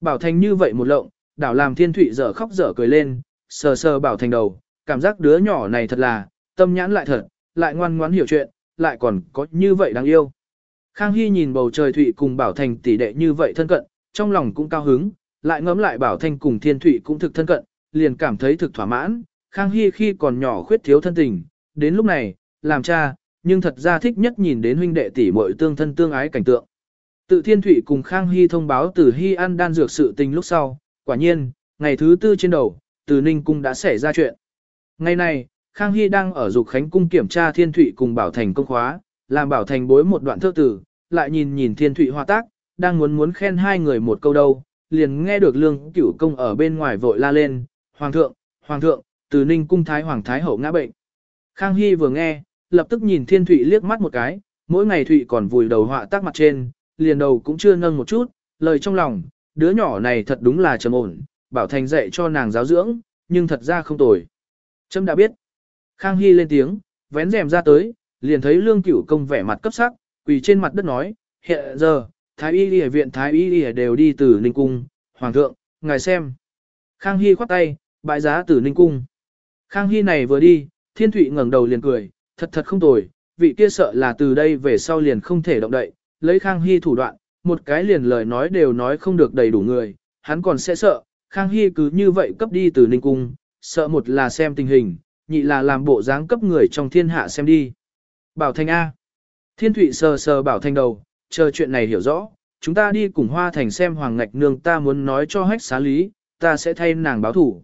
Bảo thành như vậy một lộng, đảo làm Thiên Thụy dở khóc dở cười lên, sờ sờ bảo thành đầu, cảm giác đứa nhỏ này thật là, tâm nhãn lại thật, lại ngoan ngoãn hiểu chuyện, lại còn có như vậy đáng yêu. Khang Hy nhìn bầu trời Thụy cùng Bảo Thành tỷ đệ như vậy thân cận, trong lòng cũng cao hứng, lại ngẫm lại Bảo Thành cùng Thiên Thụy cũng thực thân cận, liền cảm thấy thực thỏa mãn. Khang Hy khi còn nhỏ khuyết thiếu thân tình, đến lúc này, làm cha, nhưng thật ra thích nhất nhìn đến huynh đệ tỷ muội tương thân tương ái cảnh tượng. Tự Thiên Thụy cùng Khang Hy thông báo từ Hy ăn đan dược sự tình lúc sau, quả nhiên, ngày thứ tư trên đầu, từ Ninh Cung đã xảy ra chuyện. Ngày này, Khang Hy đang ở Dục Khánh Cung kiểm tra Thiên Thụy cùng Bảo Thành công khóa, làm Bảo Thành bối một đoạn thơ tử, lại nhìn nhìn Thiên Thụy hoa tác, đang muốn muốn khen hai người một câu đâu, liền nghe được Lương Cửu Công ở bên ngoài vội la lên, Hoàng thượng, Hoàng thượng, từ Ninh Cung Thái Hoàng Thái Hậu ngã bệnh. Khang Hy vừa nghe, lập tức nhìn Thiên Thụy liếc mắt một cái, mỗi ngày Thụy còn vùi đầu họa tác mặt trên, liền đầu cũng chưa nâng một chút, lời trong lòng, đứa nhỏ này thật đúng là trầm ổn, Bảo Thành dạy cho nàng giáo dưỡng, nhưng thật ra không tồi. Trâm đã biết. Khang Hy lên tiếng, vén rèm ra tới, liền thấy Lương Cửu Công vẻ mặt cấp sắc, quỳ trên mặt đất nói, hiện giờ, Thái Y Lìa viện Thái Y Lìa đều đi từ Ninh Cung, Hoàng thượng, ngài xem. Khang Hy khoát tay, bại giá từ Ninh Cung. Khang Hy này vừa đi, Thiên Thụy ngẩng đầu liền cười, thật thật không tồi, vị kia sợ là từ đây về sau liền không thể động đậy, lấy Khang Hy thủ đoạn, một cái liền lời nói đều nói không được đầy đủ người, hắn còn sẽ sợ, Khang Hy cứ như vậy cấp đi từ Ninh Cung, sợ một là xem tình hình, nhị là làm bộ dáng cấp người trong thiên hạ xem đi. Bảo Thành A. Thiên Thụy sờ sờ Bảo Thành đầu, chờ chuyện này hiểu rõ, chúng ta đi cùng Hoa Thành xem Hoàng Ngạch Nương ta muốn nói cho hách xá lý, ta sẽ thay nàng báo thủ.